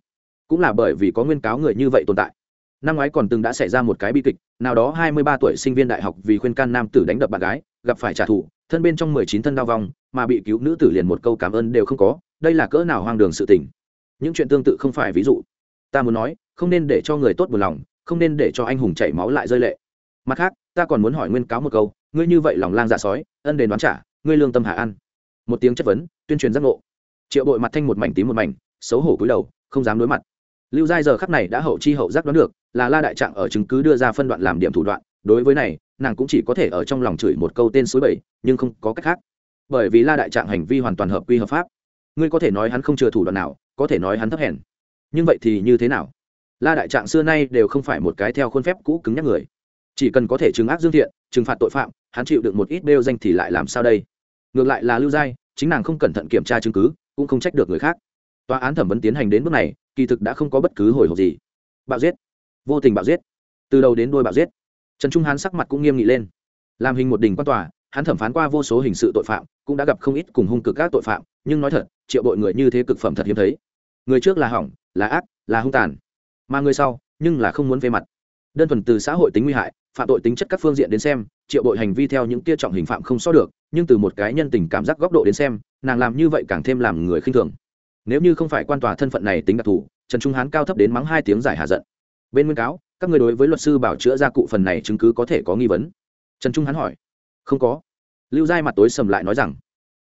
Cũng là bởi vì có nguyên cáo người như vậy tồn tại. Năm ngoái còn từng đã xảy ra một cái bi kịch, nào đó hai mươi ba tuổi sinh viên đại học vì khuyên can nam tử đánh đập bạn gái, gặp phải trả thù, thân bên trong mười chín thân đau vong, mà bị cứu nữ tử liền một câu cảm ơn đều không có, đây là cỡ nào hoang đường sự tình? Những chuyện tương tự không phải ví dụ. Ta muốn nói, không nên để cho người tốt buồn lòng, không nên để cho anh hùng chảy máu lại rơi lệ mặt khác, ta còn muốn hỏi nguyên cáo một câu, ngươi như vậy lòng lang dạ sói, ân đền đoán trả, ngươi lương tâm hạ ăn. Một tiếng chất vấn, tuyên truyền giác ngộ. Triệu bội mặt thanh một mảnh tím một mảnh, xấu hổ cúi đầu, không dám đối mặt. Lưu giai giờ khắp này đã hậu chi hậu giác đoán được, là la đại trạng ở chứng cứ đưa ra phân đoạn làm điểm thủ đoạn, đối với này, nàng cũng chỉ có thể ở trong lòng chửi một câu tên suối bảy nhưng không có cách khác. Bởi vì la đại trạng hành vi hoàn toàn hợp quy hợp pháp. Ngươi có thể nói hắn không chừa thủ đoạn nào, có thể nói hắn thấp hèn. Nhưng vậy thì như thế nào? La đại trạng xưa nay đều không phải một cái theo khuôn phép cũ cứng nhắc người chỉ cần có thể trừng ác dương thiện, trừng phạt tội phạm, hắn chịu được một ít bêu danh thì lại làm sao đây? Ngược lại là lưu giai, chính nàng không cẩn thận kiểm tra chứng cứ, cũng không trách được người khác. Tòa án thẩm vấn tiến hành đến bước này, kỳ thực đã không có bất cứ hồi hộp gì. Bạo giết. Vô tình bạo giết. Từ đầu đến đôi bạo giết. Trần trung hán sắc mặt cũng nghiêm nghị lên. Làm hình một đình quan tòa, hắn thẩm phán qua vô số hình sự tội phạm, cũng đã gặp không ít cùng hung cực các tội phạm, nhưng nói thật, triệu bội người như thế cực phẩm thật hiếm thấy. Người trước là hỏng, là ác, là hung tàn. Mà người sau, nhưng là không muốn về mặt. Đơn thuần từ xã hội tính nguy hại phạm tội tính chất các phương diện đến xem, triệu bội hành vi theo những kia trọng hình phạm không so được, nhưng từ một cái nhân tình cảm giác góc độ đến xem, nàng làm như vậy càng thêm làm người khinh thường. Nếu như không phải quan tòa thân phận này tính đặc thù, trần trung hán cao thấp đến mắng hai tiếng giải hạ giận. Bên nguyên cáo, các người đối với luật sư bảo chữa ra cụ phần này chứng cứ có thể có nghi vấn. Trần trung hán hỏi, không có. Lưu giai mặt tối sầm lại nói rằng,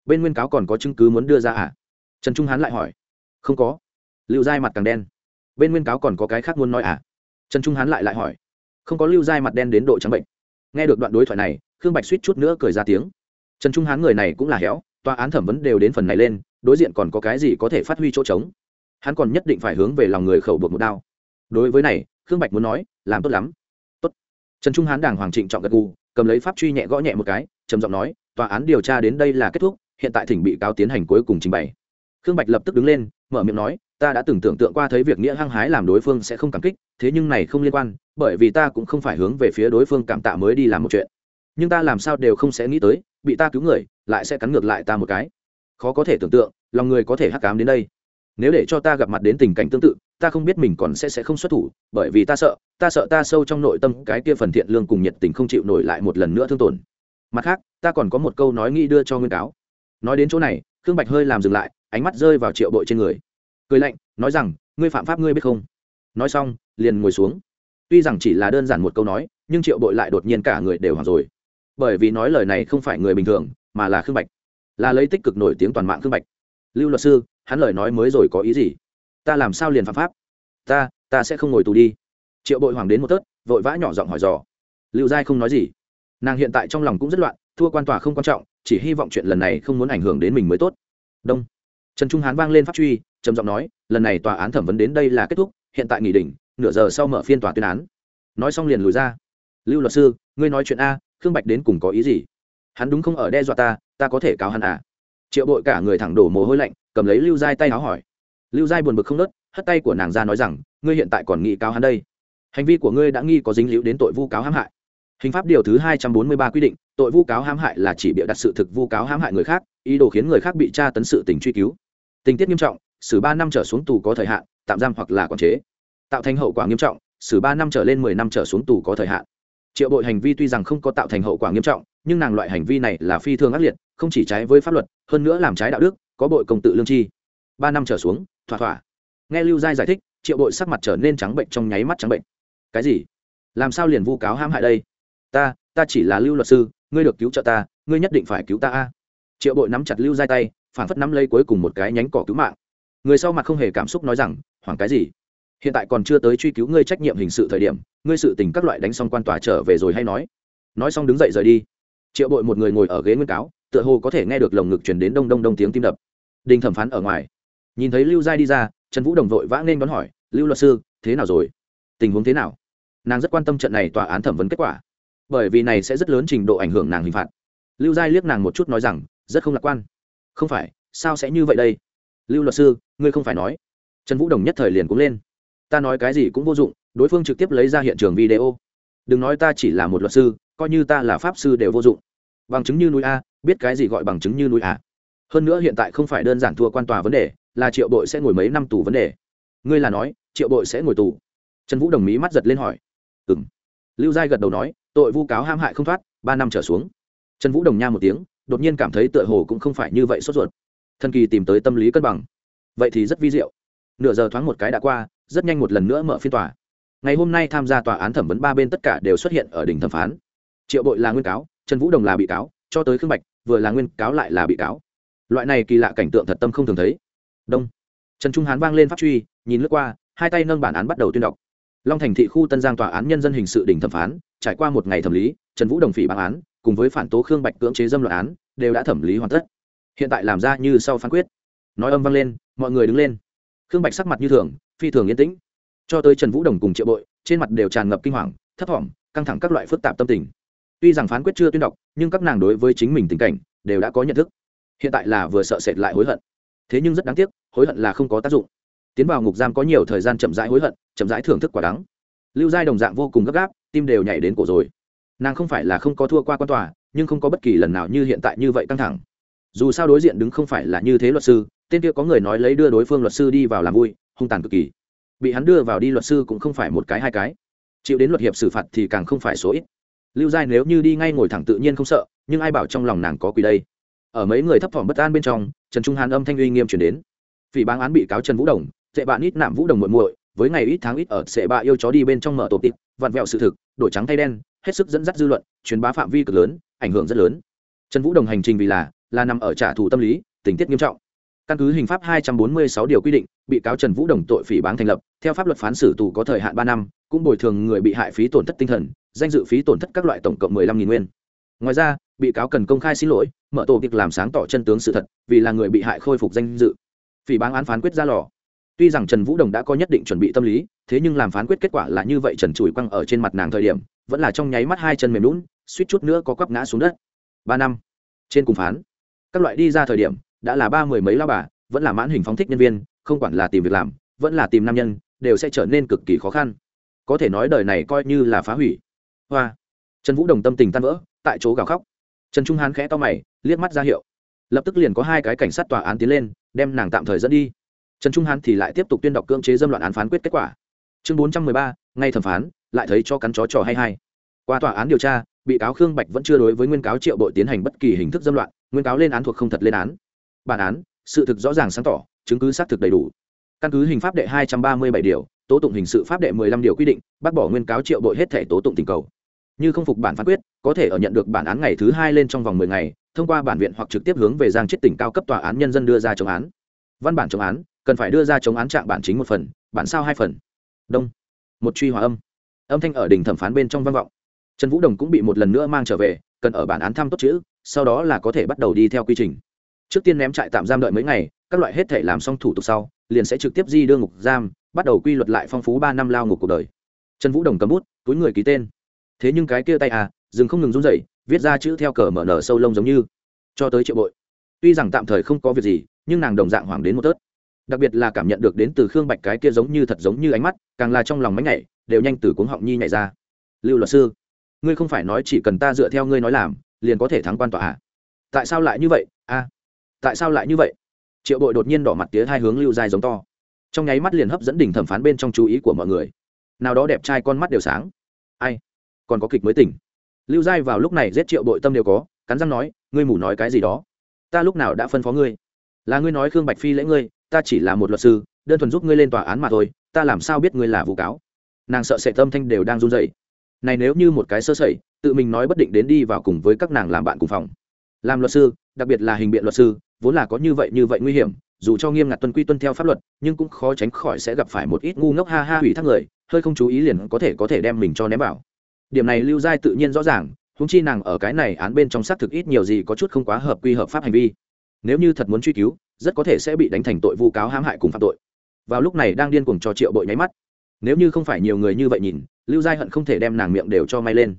bên nguyên cáo còn có chứng cứ muốn đưa ra à? Trần trung hán lại hỏi, không có. Lưu giai mặt càng đen, bên nguyên cáo còn có cái khác muốn nói à? Trần trung hán lại lại hỏi không có lưu dai mặt đen đến độ trắng bệnh. Nghe được đoạn đối thoại này, khương bạch suýt chút nữa cười ra tiếng. Trần trung hán người này cũng là héo, tòa án thẩm vấn đều đến phần này lên, đối diện còn có cái gì có thể phát huy chỗ trống? Hắn còn nhất định phải hướng về lòng người khẩu buộc một đao. Đối với này, khương bạch muốn nói, làm tốt lắm. Tốt. Trần trung hán đàng hoàng trịnh trọng gật gù, cầm lấy pháp truy nhẹ gõ nhẹ một cái, trầm giọng nói, tòa án điều tra đến đây là kết thúc, hiện tại thỉnh bị cáo tiến hành cuối cùng trình bày. Khương bạch lập tức đứng lên, mở miệng nói ta đã từng tưởng tượng qua thấy việc nghĩa hăng hái làm đối phương sẽ không cảm kích, thế nhưng này không liên quan, bởi vì ta cũng không phải hướng về phía đối phương cảm tạ mới đi làm một chuyện. Nhưng ta làm sao đều không sẽ nghĩ tới, bị ta cứu người, lại sẽ cắn ngược lại ta một cái. Khó có thể tưởng tượng, lòng người có thể hắc cám đến đây. Nếu để cho ta gặp mặt đến tình cảnh tương tự, ta không biết mình còn sẽ sẽ không xuất thủ, bởi vì ta sợ ta sợ ta sâu trong nội tâm cái kia phần thiện lương cùng nhiệt tình không chịu nổi lại một lần nữa thương tổn. Mặt khác, ta còn có một câu nói nghĩ đưa cho nguyên cáo. Nói đến chỗ này, khương bạch hơi làm dừng lại, ánh mắt rơi vào triệu bội trên người cười lạnh, nói rằng, ngươi phạm pháp ngươi biết không? Nói xong, liền ngồi xuống. Tuy rằng chỉ là đơn giản một câu nói, nhưng triệu bội lại đột nhiên cả người đều hoảng rồi. Bởi vì nói lời này không phải người bình thường, mà là khương bạch. Là lấy tích cực nổi tiếng toàn mạng khương bạch. Lưu luật sư, hắn lời nói mới rồi có ý gì? Ta làm sao liền phạm pháp? Ta ta sẽ không ngồi tù đi. Triệu bội hoàng đến một tớt, vội vã nhỏ giọng hỏi dò. Lưu giai không nói gì. Nàng hiện tại trong lòng cũng rất loạn, thua quan tòa không quan trọng, chỉ hy vọng chuyện lần này không muốn ảnh hưởng đến mình mới tốt. Đông. Trần trung hán vang lên pháp truy trầm giọng nói, lần này tòa án thẩm vấn đến đây là kết thúc, hiện tại nghỉ đỉnh, nửa giờ sau mở phiên tòa tuyên án. Nói xong liền lùi ra. Lưu luật sư, ngươi nói chuyện a, khương bạch đến cùng có ý gì? Hắn đúng không ở đe dọa ta ta có thể cáo hắn à? Triệu bội cả người thẳng đổ mồ hôi lạnh, cầm lấy lưu giai tay áo hỏi. Lưu giai buồn bực không nớt, hất tay của nàng ra nói rằng, ngươi hiện tại còn nghị cáo hắn đây. Hành vi của ngươi đã nghi có dính líu đến tội vu cáo hãm hại. Hình pháp điều thứ hai trăm bốn mươi ba quy định, tội vu cáo hãm hại là chỉ bịa đặt sự thực vu cáo hãm hại người khác, ý đồ khiến người khác bị tra tấn sự tình truy cứu. Tình tiết nghiêm trọng xử ba năm trở xuống tù có thời hạn, tạm giam hoặc là quản chế. Tạo thành hậu quả nghiêm trọng, xử ba năm trở lên mười năm trở xuống tù có thời hạn. Triệu bội hành vi tuy rằng không có tạo thành hậu quả nghiêm trọng, nhưng nàng loại hành vi này là phi thường ác liệt, không chỉ trái với pháp luật, hơn nữa làm trái đạo đức, có bội công tự lương chi ba năm trở xuống, thỏa thỏa. Nghe lưu giai giải thích, triệu bội sắc mặt trở nên trắng bệnh trong nháy mắt trắng bệnh. Cái gì? Làm sao liền vu cáo hãm hại đây? Ta ta chỉ là lưu luật sư, ngươi được cứu trợ ta, ngươi nhất định phải cứu ta a. Triệu bội nắm chặt lưu giai tay phản phất nắm lấy cuối cùng một cái nhánh cỏ cứu mạng người sau mặt không hề cảm xúc nói rằng, hoảng cái gì? Hiện tại còn chưa tới truy cứu ngươi trách nhiệm hình sự thời điểm, ngươi sự tình các loại đánh xong quan tòa trở về rồi hay nói? Nói xong đứng dậy rời đi. Triệu bội một người ngồi ở ghế nguyên cáo, tựa hồ có thể nghe được lồng ngực chuyển đến đông đông đông tiếng tim đập. Đình thẩm phán ở ngoài. Nhìn thấy lưu giai đi ra, trần vũ đồng vội vã nên đón hỏi, lưu luật sư, thế nào rồi? Tình huống thế nào? Nàng rất quan tâm trận này tòa án thẩm vấn kết quả. Bởi vì này sẽ rất lớn trình độ ảnh hưởng nàng hình phạt. Lưu giai liếc nàng một chút nói rằng, rất không lạc quan. Không phải, sao sẽ như vậy đây? Lưu luật sư, ngươi không phải nói. Trần vũ đồng nhất thời liền cũng lên. Ta nói cái gì cũng vô dụng, đối phương trực tiếp lấy ra hiện trường video. Đừng nói ta chỉ là một luật sư, coi như ta là pháp sư đều vô dụng. Bằng chứng như núi a, biết cái gì gọi bằng chứng như núi a? Hơn nữa hiện tại không phải đơn giản thua quan tòa vấn đề, là triệu bội sẽ ngồi mấy năm tù vấn đề. Ngươi là nói, triệu bội sẽ ngồi tù? Trần vũ đồng mỹ mắt giật lên hỏi. Ừ m lưu giai gật đầu nói, tội vu cáo ham hại không thoát, ba năm trở xuống. Trần vũ đồng nha một tiếng, đột nhiên cảm thấy tựa hồ cũng không phải như vậy sốt ruột thần kỳ tìm tới tâm lý cân bằng. Vậy thì rất vi diệu. Nửa giờ thoáng một cái đã qua, rất nhanh một lần nữa mở phiên tòa. Ngày hôm nay tham gia tòa án thẩm vấn ba bên tất cả đều xuất hiện ở đỉnh thẩm phán. Triệu bội là nguyên cáo, trần vũ đồng là bị cáo, cho tới khương bạch, vừa là nguyên cáo lại là bị cáo. Loại này kỳ lạ cảnh tượng thật tâm không thường thấy. Đông. Trần trung hán vang lên pháp truy, nhìn lướt qua, hai tay nâng bản án bắt đầu tuyên đọc. Long thành thị khu tân giang tòa án nhân dân hình sự đỉnh thẩm phán, trải qua một ngày thẩm lý, trần vũ đồng phỉ bản án, cùng với phản tố khương bạch cưỡng chế dâm luận án, đều đã thẩm lý hoàn tất hiện tại làm ra như sau phán quyết. Nói âm vang lên, mọi người đứng lên. Khương bạch sắc mặt như thường, phi thường yên tĩnh. Cho tới trần vũ đồng cùng triệu bội, trên mặt đều tràn ngập kinh hoàng, thấp thỏm, căng thẳng các loại phức tạp tâm tình. Tuy rằng phán quyết chưa tuyên đọc, nhưng các nàng đối với chính mình tình cảnh đều đã có nhận thức. Hiện tại là vừa sợ sệt lại hối hận. Thế nhưng rất đáng tiếc, hối hận là không có tác dụng. Tiến vào ngục giam có nhiều thời gian chậm rãi hối hận, chậm rãi thưởng thức quả đắng. Lưu giai đồng dạng vô cùng gấp gáp, tim đều nhảy đến cổ rồi. Nàng không phải là không có thua qua quan tòa, nhưng không có bất kỳ lần nào như hiện tại như vậy căng thẳng dù sao đối diện đứng không phải là như thế luật sư, tên kia có người nói lấy đưa đối phương luật sư đi vào làm vui, hung tàn cực kỳ. Bị hắn đưa vào đi luật sư cũng không phải một cái hai cái. Chịu đến luật hiệp xử phạt thì càng không phải số ít. Lưu giai nếu như đi ngay ngồi thẳng tự nhiên không sợ, nhưng ai bảo trong lòng nàng có quỷ đây? Ở mấy người thấp thỏm bất an bên trong, trần trung hàn âm thanh uy nghiêm chuyển đến. Vì báng án bị cáo trần vũ đồng tệ bạn ít nạm vũ đồng muội muội, với ngày ít tháng ít ở sệ bạ yêu chó đi bên trong mở tổ tịp vặn vẹo sự thực, đổi trắng thay đen, hết sức dẫn dắt dư luận, truyền bá phạm vi cực lớn, ảnh hưởng rất lớn. Trần vũ đồng hành trình vì là là nằm ở trả thù tâm lý, tình tiết nghiêm trọng. Căn cứ hình pháp 246 điều quy định, bị cáo trần vũ đồng tội phỉ báng thành lập, theo pháp luật phán xử tù có thời hạn ba năm, cũng bồi thường người bị hại phí tổn thất tinh thần, danh dự phí tổn thất các loại tổng cộng 15.000 nguyên. Ngoài ra, bị cáo cần công khai xin lỗi, mở tổ việc làm sáng tỏ chân tướng sự thật, vì là người bị hại khôi phục danh dự. Phỉ báng án phán quyết ra lò. Tuy rằng trần vũ đồng đã có nhất định chuẩn bị tâm lý, thế nhưng làm phán quyết kết quả là như vậy trần chùi quăng ở trên mặt nàng thời điểm, vẫn là trong nháy mắt hai chân mềm lún suýt chút nữa có quắp ngã xuống đất. Ba năm. Trên cùng phán các loại đi ra thời điểm, đã là ba mười mấy lao bà, vẫn là mãn hình phóng thích nhân viên, không quản là tìm việc làm, vẫn là tìm nam nhân, đều sẽ trở nên cực kỳ khó khăn. Có thể nói đời này coi như là phá hủy. Hoa. Trần vũ đồng tâm tình tan vỡ, tại chỗ gào khóc. Trần trung hán khẽ to mày, liếc mắt ra hiệu. Lập tức liền có hai cái cảnh sát tòa án tiến lên, đem nàng tạm thời dẫn đi. Trần trung hán thì lại tiếp tục tuyên đọc cưỡng chế dâm loạn án phán quyết kết quả. Chương bốn trăm mười ba, ngay thẩm phán, lại thấy cho cắn chó trò hay hay. Qua tòa án điều tra, bị cáo khương bạch vẫn chưa đối với nguyên cáo triệu bội tiến hành bất kỳ hình thức dâm loạn nguyên cáo lên án thuộc không thật lên án. Bản án, sự thực rõ ràng sáng tỏ, chứng cứ xác thực đầy đủ. Căn cứ hình pháp đệ hai trăm ba mươi bảy điều, tố tụng hình sự pháp đệ mười lăm điều quy định, bác bỏ nguyên cáo triệu bội hết thể tố tụng tình cầu. Như không phục bản phán quyết, có thể ở nhận được bản án ngày thứ hai lên trong vòng mười ngày, thông qua bản viện hoặc trực tiếp hướng về giang chết tỉnh cao cấp tòa án nhân dân đưa ra chống án. Văn bản chống án, cần phải đưa ra chống án trạng bản chính một phần, bản sao hai phần. Đông. Một truy hòa âm. Âm thanh ở đỉnh thẩm phán bên trong văn vọng. Trần vũ đồng cũng bị một lần nữa mang trở về, cần ở bản án thăm tốt chữ sau đó là có thể bắt đầu đi theo quy trình. Trước tiên ném trại tạm giam đợi mấy ngày, các loại hết thể làm xong thủ tục sau, liền sẽ trực tiếp di đưa ngục giam, bắt đầu quy luật lại phong phú ba năm lao ngục cuộc đời. Trần vũ đồng cầm bút, túi người ký tên. Thế nhưng cái kia tay à dừng không ngừng run rẩy, viết ra chữ theo cờ mở nở sâu lông giống như. Cho tới triệu bội. Tuy rằng tạm thời không có việc gì, nhưng nàng đồng dạng hoảng đến một tớt. Đặc biệt là cảm nhận được đến từ khương bạch cái kia giống như thật giống như ánh mắt, càng là trong lòng máy nhảy, đều nhanh từ cuống họng nhi nhảy ra. Lưu luật sư, ngươi không phải nói chỉ cần ta dựa theo ngươi nói làm liền có thể thắng quan tòa à? tại sao lại như vậy? A tại sao lại như vậy? Triệu bội đột nhiên đỏ mặt tía hai hướng lưu dài giống to. Trong nháy mắt liền hấp dẫn đỉnh thẩm phán bên trong chú ý của mọi người. Nào đó đẹp trai con mắt đều sáng. Ai? Còn có kịch mới tỉnh. Lưu giai vào lúc này giết triệu bội tâm đều có, cắn răng nói, ngươi mù nói cái gì đó? Ta lúc nào đã phân phó ngươi? Là ngươi nói khương bạch phi lễ ngươi, ta chỉ là một luật sư, đơn thuần giúp ngươi lên tòa án mà thôi, ta làm sao biết ngươi là vụ cáo? Nàng sợ sệt tâm thanh đều đang run dậy này nếu như một cái sơ sẩy, tự mình nói bất định đến đi vào cùng với các nàng làm bạn cùng phòng. Làm luật sư, đặc biệt là hình biện luật sư, vốn là có như vậy như vậy nguy hiểm, dù cho nghiêm ngặt tuân quy tuân theo pháp luật, nhưng cũng khó tránh khỏi sẽ gặp phải một ít ngu ngốc ha ha hủy thác người, hơi không chú ý liền có thể có thể đem mình cho ném vào. Điểm này lưu giai tự nhiên rõ ràng húng chi nàng ở cái này án bên trong xác thực ít nhiều gì có chút không quá hợp quy hợp pháp hành vi. Nếu như thật muốn truy cứu, rất có thể sẽ bị đánh thành tội vu cáo hãm hại cùng phạm tội. Vào lúc này đang điên cuồng cho triệu bội nháy mắt. Nếu như không phải nhiều người như vậy nhìn lưu giai hận không thể đem nàng miệng đều cho may lên.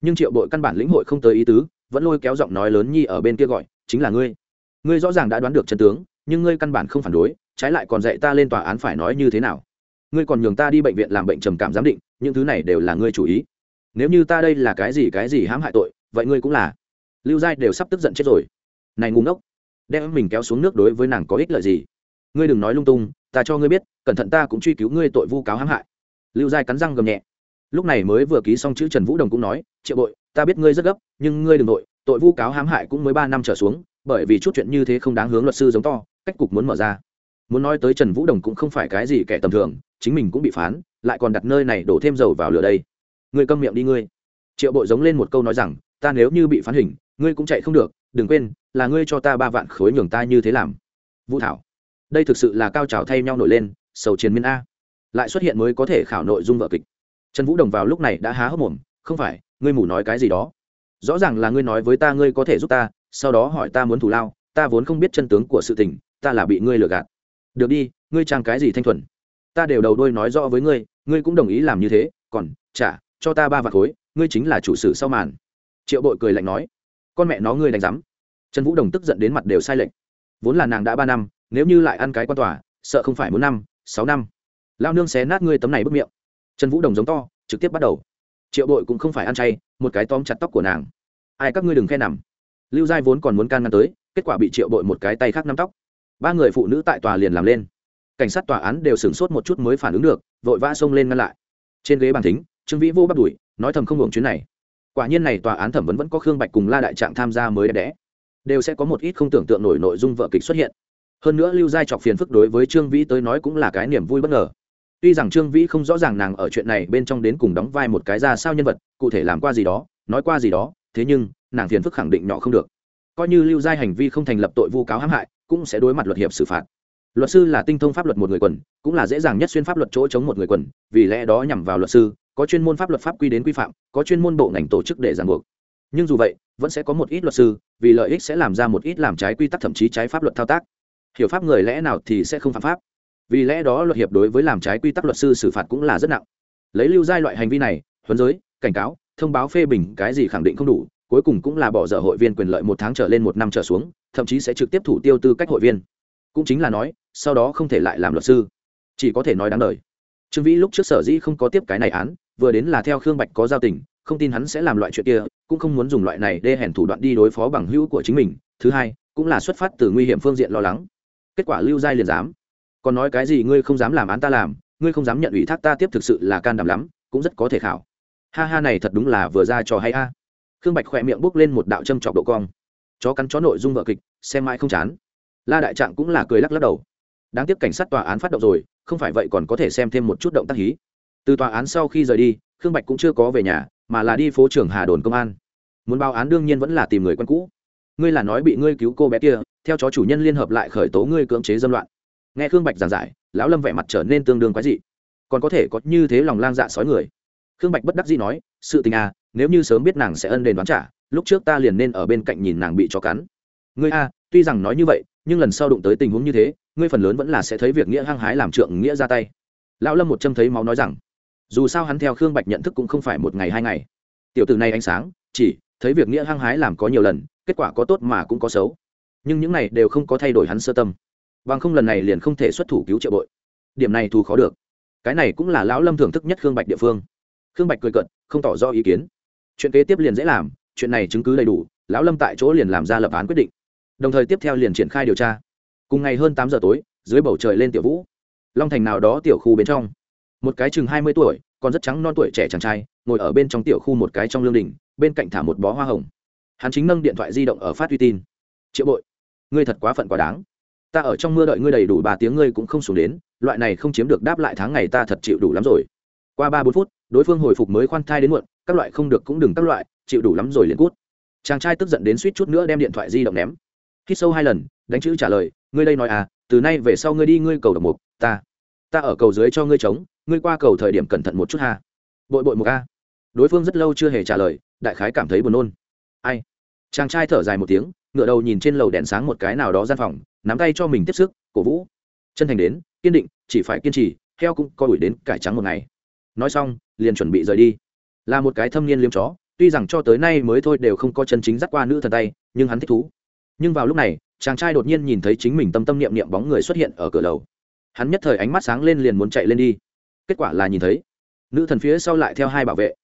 Nhưng triệu bội căn bản lĩnh hội không tới ý tứ, vẫn lôi kéo giọng nói lớn nhi ở bên kia gọi, chính là ngươi. Ngươi rõ ràng đã đoán được chân tướng, nhưng ngươi căn bản không phản đối, trái lại còn dạy ta lên tòa án phải nói như thế nào. Ngươi còn nhường ta đi bệnh viện làm bệnh trầm cảm giám định, những thứ này đều là ngươi chủ ý. Nếu như ta đây là cái gì cái gì hãm hại tội, vậy ngươi cũng là. Lưu giai đều sắp tức giận chết rồi. Này ngu ngốc, đem mình kéo xuống nước đối với nàng có ích lợi gì? Ngươi đừng nói lung tung, ta cho ngươi biết, cẩn thận ta cũng truy cứu ngươi tội vu cáo hãm hại. Lưu giai cắn răng gầm nhẹ lúc này mới vừa ký xong chữ trần vũ đồng cũng nói, triệu bội, ta biết ngươi rất gấp, nhưng ngươi đừng nội tội vu cáo hãm hại cũng mới ba năm trở xuống, bởi vì chút chuyện như thế không đáng hướng luật sư giống to, cách cục muốn mở ra. Muốn nói tới trần vũ đồng cũng không phải cái gì kẻ tầm thường, chính mình cũng bị phán, lại còn đặt nơi này đổ thêm dầu vào lửa đây. Ngươi câm miệng đi ngươi. Triệu bội giống lên một câu nói rằng, ta nếu như bị phán hình, ngươi cũng chạy không được, đừng quên, là ngươi cho ta ba vạn khối nhường ta như thế làm. Vũ thảo. Đây thực sự là cao trào thay nhau nổi lên, sầu chiến miên a. Lại xuất hiện mới có thể khảo nội dung vợ kịch trần vũ đồng vào lúc này đã há hốc mồm, không phải, ngươi mù nói cái gì đó. Rõ ràng là ngươi nói với ta ngươi có thể giúp ta, sau đó hỏi ta muốn thủ lao, ta vốn không biết chân tướng của sự tình, ta là bị ngươi lừa gạt. Được đi, ngươi trang cái gì thanh thuần? Ta đều đầu đuôi nói rõ với ngươi ngươi cũng đồng ý làm như thế, còn trả cho ta ba vạt khối, ngươi chính là chủ sử sau màn. Triệu bội cười lạnh nói, con mẹ nó ngươi đánh rắm trần vũ đồng tức giận đến mặt đều sai lệch. Vốn là nàng đã ba năm, nếu như lại ăn cái quan tòa, sợ không phải muốn năm, sáu năm. Lao nương xé nát ngươi tấm này bức miệng trần vũ đồng giống to, trực tiếp bắt đầu. Triệu bội cũng không phải ăn chay, một cái tóm chặt tóc của nàng. Ai, các ngươi đừng khe nằm. Lưu giai vốn còn muốn can ngăn tới, kết quả bị triệu bội một cái tay khác nắm tóc. Ba người phụ nữ tại tòa liền làm lên. Cảnh sát tòa án đều sửng sốt một chút mới phản ứng được, vội vã xông lên ngăn lại. Trên ghế bàn thính, trương vĩ vô bắt đuổi, nói thầm không hưởng chuyến này. Quả nhiên này tòa án thẩm vấn vẫn có khương bạch cùng la đại trạng tham gia mới đẹp đẽ. Đều sẽ có một ít không tưởng tượng nổi nội dung vợ kịch xuất hiện. Hơn nữa lưu giai chọc phiền phức đối với trương vĩ tới nói cũng là cái niềm vui bất ngờ tuy rằng trương vĩ không rõ ràng nàng ở chuyện này bên trong đến cùng đóng vai một cái ra sao nhân vật, cụ thể làm qua gì đó, nói qua gì đó, thế nhưng, nàng phiền phức khẳng định nhỏ không được. Coi như lưu giai hành vi không thành lập tội vu cáo hãm hại, cũng sẽ đối mặt luật hiệp xử phạt. Luật sư là tinh thông pháp luật một người quần, cũng là dễ dàng nhất xuyên pháp luật chỗ chống một người quần, vì lẽ đó nhằm vào luật sư, có chuyên môn pháp luật pháp quy đến quy phạm, có chuyên môn bộ ngành tổ chức để giảng buộc. Nhưng dù vậy, vẫn sẽ có một ít luật sư, vì lợi ích sẽ làm ra một ít làm trái quy tắc thậm chí trái pháp luật thao tác. Hiểu pháp người lẽ nào thì sẽ không phạm pháp vì lẽ đó luật hiệp đối với làm trái quy tắc luật sư xử phạt cũng là rất nặng. Lấy lưu giai loại hành vi này, huấn giới, cảnh cáo, thông báo phê bình cái gì khẳng định không đủ, cuối cùng cũng là bỏ dở hội viên quyền lợi một tháng trở lên một năm trở xuống, thậm chí sẽ trực tiếp thủ tiêu tư cách hội viên. Cũng chính là nói, sau đó không thể lại làm luật sư. Chỉ có thể nói đáng đời. Trương vĩ lúc trước sở dĩ không có tiếp cái này án, vừa đến là theo khương bạch có giao tình, không tin hắn sẽ làm loại chuyện kia, cũng không muốn dùng loại này đê hèn thủ đoạn đi đối phó bằng hữu của chính mình. Thứ hai, cũng là xuất phát từ nguy hiểm phương diện lo lắng. Kết quả lưu giai liền dám còn nói cái gì ngươi không dám làm án ta làm, ngươi không dám nhận ủy thác ta tiếp thực sự là can đảm lắm, cũng rất có thể khảo. Ha ha này thật đúng là vừa ra trò hay a. Khương bạch khỏe miệng bốc lên một đạo châm trọc độ cong. Chó cắn chó nội dung vợ kịch, xem mãi không chán. La đại trạng cũng là cười lắc lắc đầu. Đáng tiếc cảnh sát tòa án phát động rồi, không phải vậy còn có thể xem thêm một chút động tác hí. Từ tòa án sau khi rời đi, khương bạch cũng chưa có về nhà, mà là đi phố trưởng hà đồn công an. Muốn báo án đương nhiên vẫn là tìm người quen cũ. Ngươi là nói bị ngươi cứu cô bé kia, theo chó chủ nhân liên hợp lại khởi tố ngươi cưỡng chế dâm loạn nghe khương bạch giảng giải, lão lâm vẻ mặt trở nên tương đương quái dị. Còn có thể có như thế lòng lang dạ sói người. Khương bạch bất đắc dĩ nói, sự tình à nếu như sớm biết nàng sẽ ân đền đoán trả, lúc trước ta liền nên ở bên cạnh nhìn nàng bị cho cắn. Ngươi a tuy rằng nói như vậy, nhưng lần sau đụng tới tình huống như thế, ngươi phần lớn vẫn là sẽ thấy việc nghĩa hăng hái làm trượng nghĩa ra tay. Lão lâm một châm thấy máu nói rằng, dù sao hắn theo khương bạch nhận thức cũng không phải một ngày hai ngày. Tiểu tử này ánh sáng, chỉ thấy việc nghĩa hăng hái làm có nhiều lần, kết quả có tốt mà cũng có xấu. Nhưng những này đều không có thay đổi hắn sơ tâm bằng không lần này liền không thể xuất thủ cứu triệu bội. Điểm này thù khó được. Cái này cũng là lão lâm thưởng thức nhất khương bạch địa phương. Khương bạch cười cận không tỏ rõ ý kiến. Chuyện kế tiếp liền dễ làm, chuyện này chứng cứ đầy đủ, lão lâm tại chỗ liền làm ra lập án quyết định. Đồng thời tiếp theo liền triển khai điều tra. Cùng ngày hơn tám giờ tối, dưới bầu trời lên tiểu vũ. Long thành nào đó tiểu khu bên trong. Một cái chừng hai mươi tuổi, còn rất trắng non tuổi trẻ chàng trai, ngồi ở bên trong tiểu khu một cái trong lương đình, bên cạnh thả một bó hoa hồng. Hắn chính nâng điện thoại di động ở phát uy tin. Triệu bội, ngươi thật quá phận quá đáng ta ở trong mưa đợi ngươi đầy đủ ba tiếng ngươi cũng không xuống đến, loại này không chiếm được đáp lại tháng ngày ta thật chịu đủ lắm rồi. Qua ba bốn phút, đối phương hồi phục mới khoan thai đến muộn, các loại không được cũng đừng các loại, chịu đủ lắm rồi liền cút. Chàng trai tức giận đến suýt chút nữa đem điện thoại di động ném. Hít sâu hai lần, đánh chữ trả lời, ngươi đây nói à từ nay về sau ngươi đi ngươi cầu đồng mục, ta ta ở cầu dưới cho ngươi trống, ngươi qua cầu thời điểm cẩn thận một chút ha. Bội bội một a. Đối phương rất lâu chưa hề trả lời, đại khái cảm thấy buồn nôn. Ai? Chàng trai thở dài một tiếng ngựa đầu nhìn trên lầu đèn sáng một cái nào đó gian phòng, nắm tay cho mình tiếp sức, cổ vũ, chân thành đến, kiên định, chỉ phải kiên trì, heo cũng coi ủi đến cải trắng một ngày. Nói xong, liền chuẩn bị rời đi. Là một cái thâm niên liêm chó, tuy rằng cho tới nay mới thôi đều không có chân chính dắt qua nữ thần tay, nhưng hắn thích thú. Nhưng vào lúc này, chàng trai đột nhiên nhìn thấy chính mình tâm tâm niệm niệm bóng người xuất hiện ở cửa lầu. Hắn nhất thời ánh mắt sáng lên liền muốn chạy lên đi. Kết quả là nhìn thấy, nữ thần phía sau lại theo hai bảo vệ.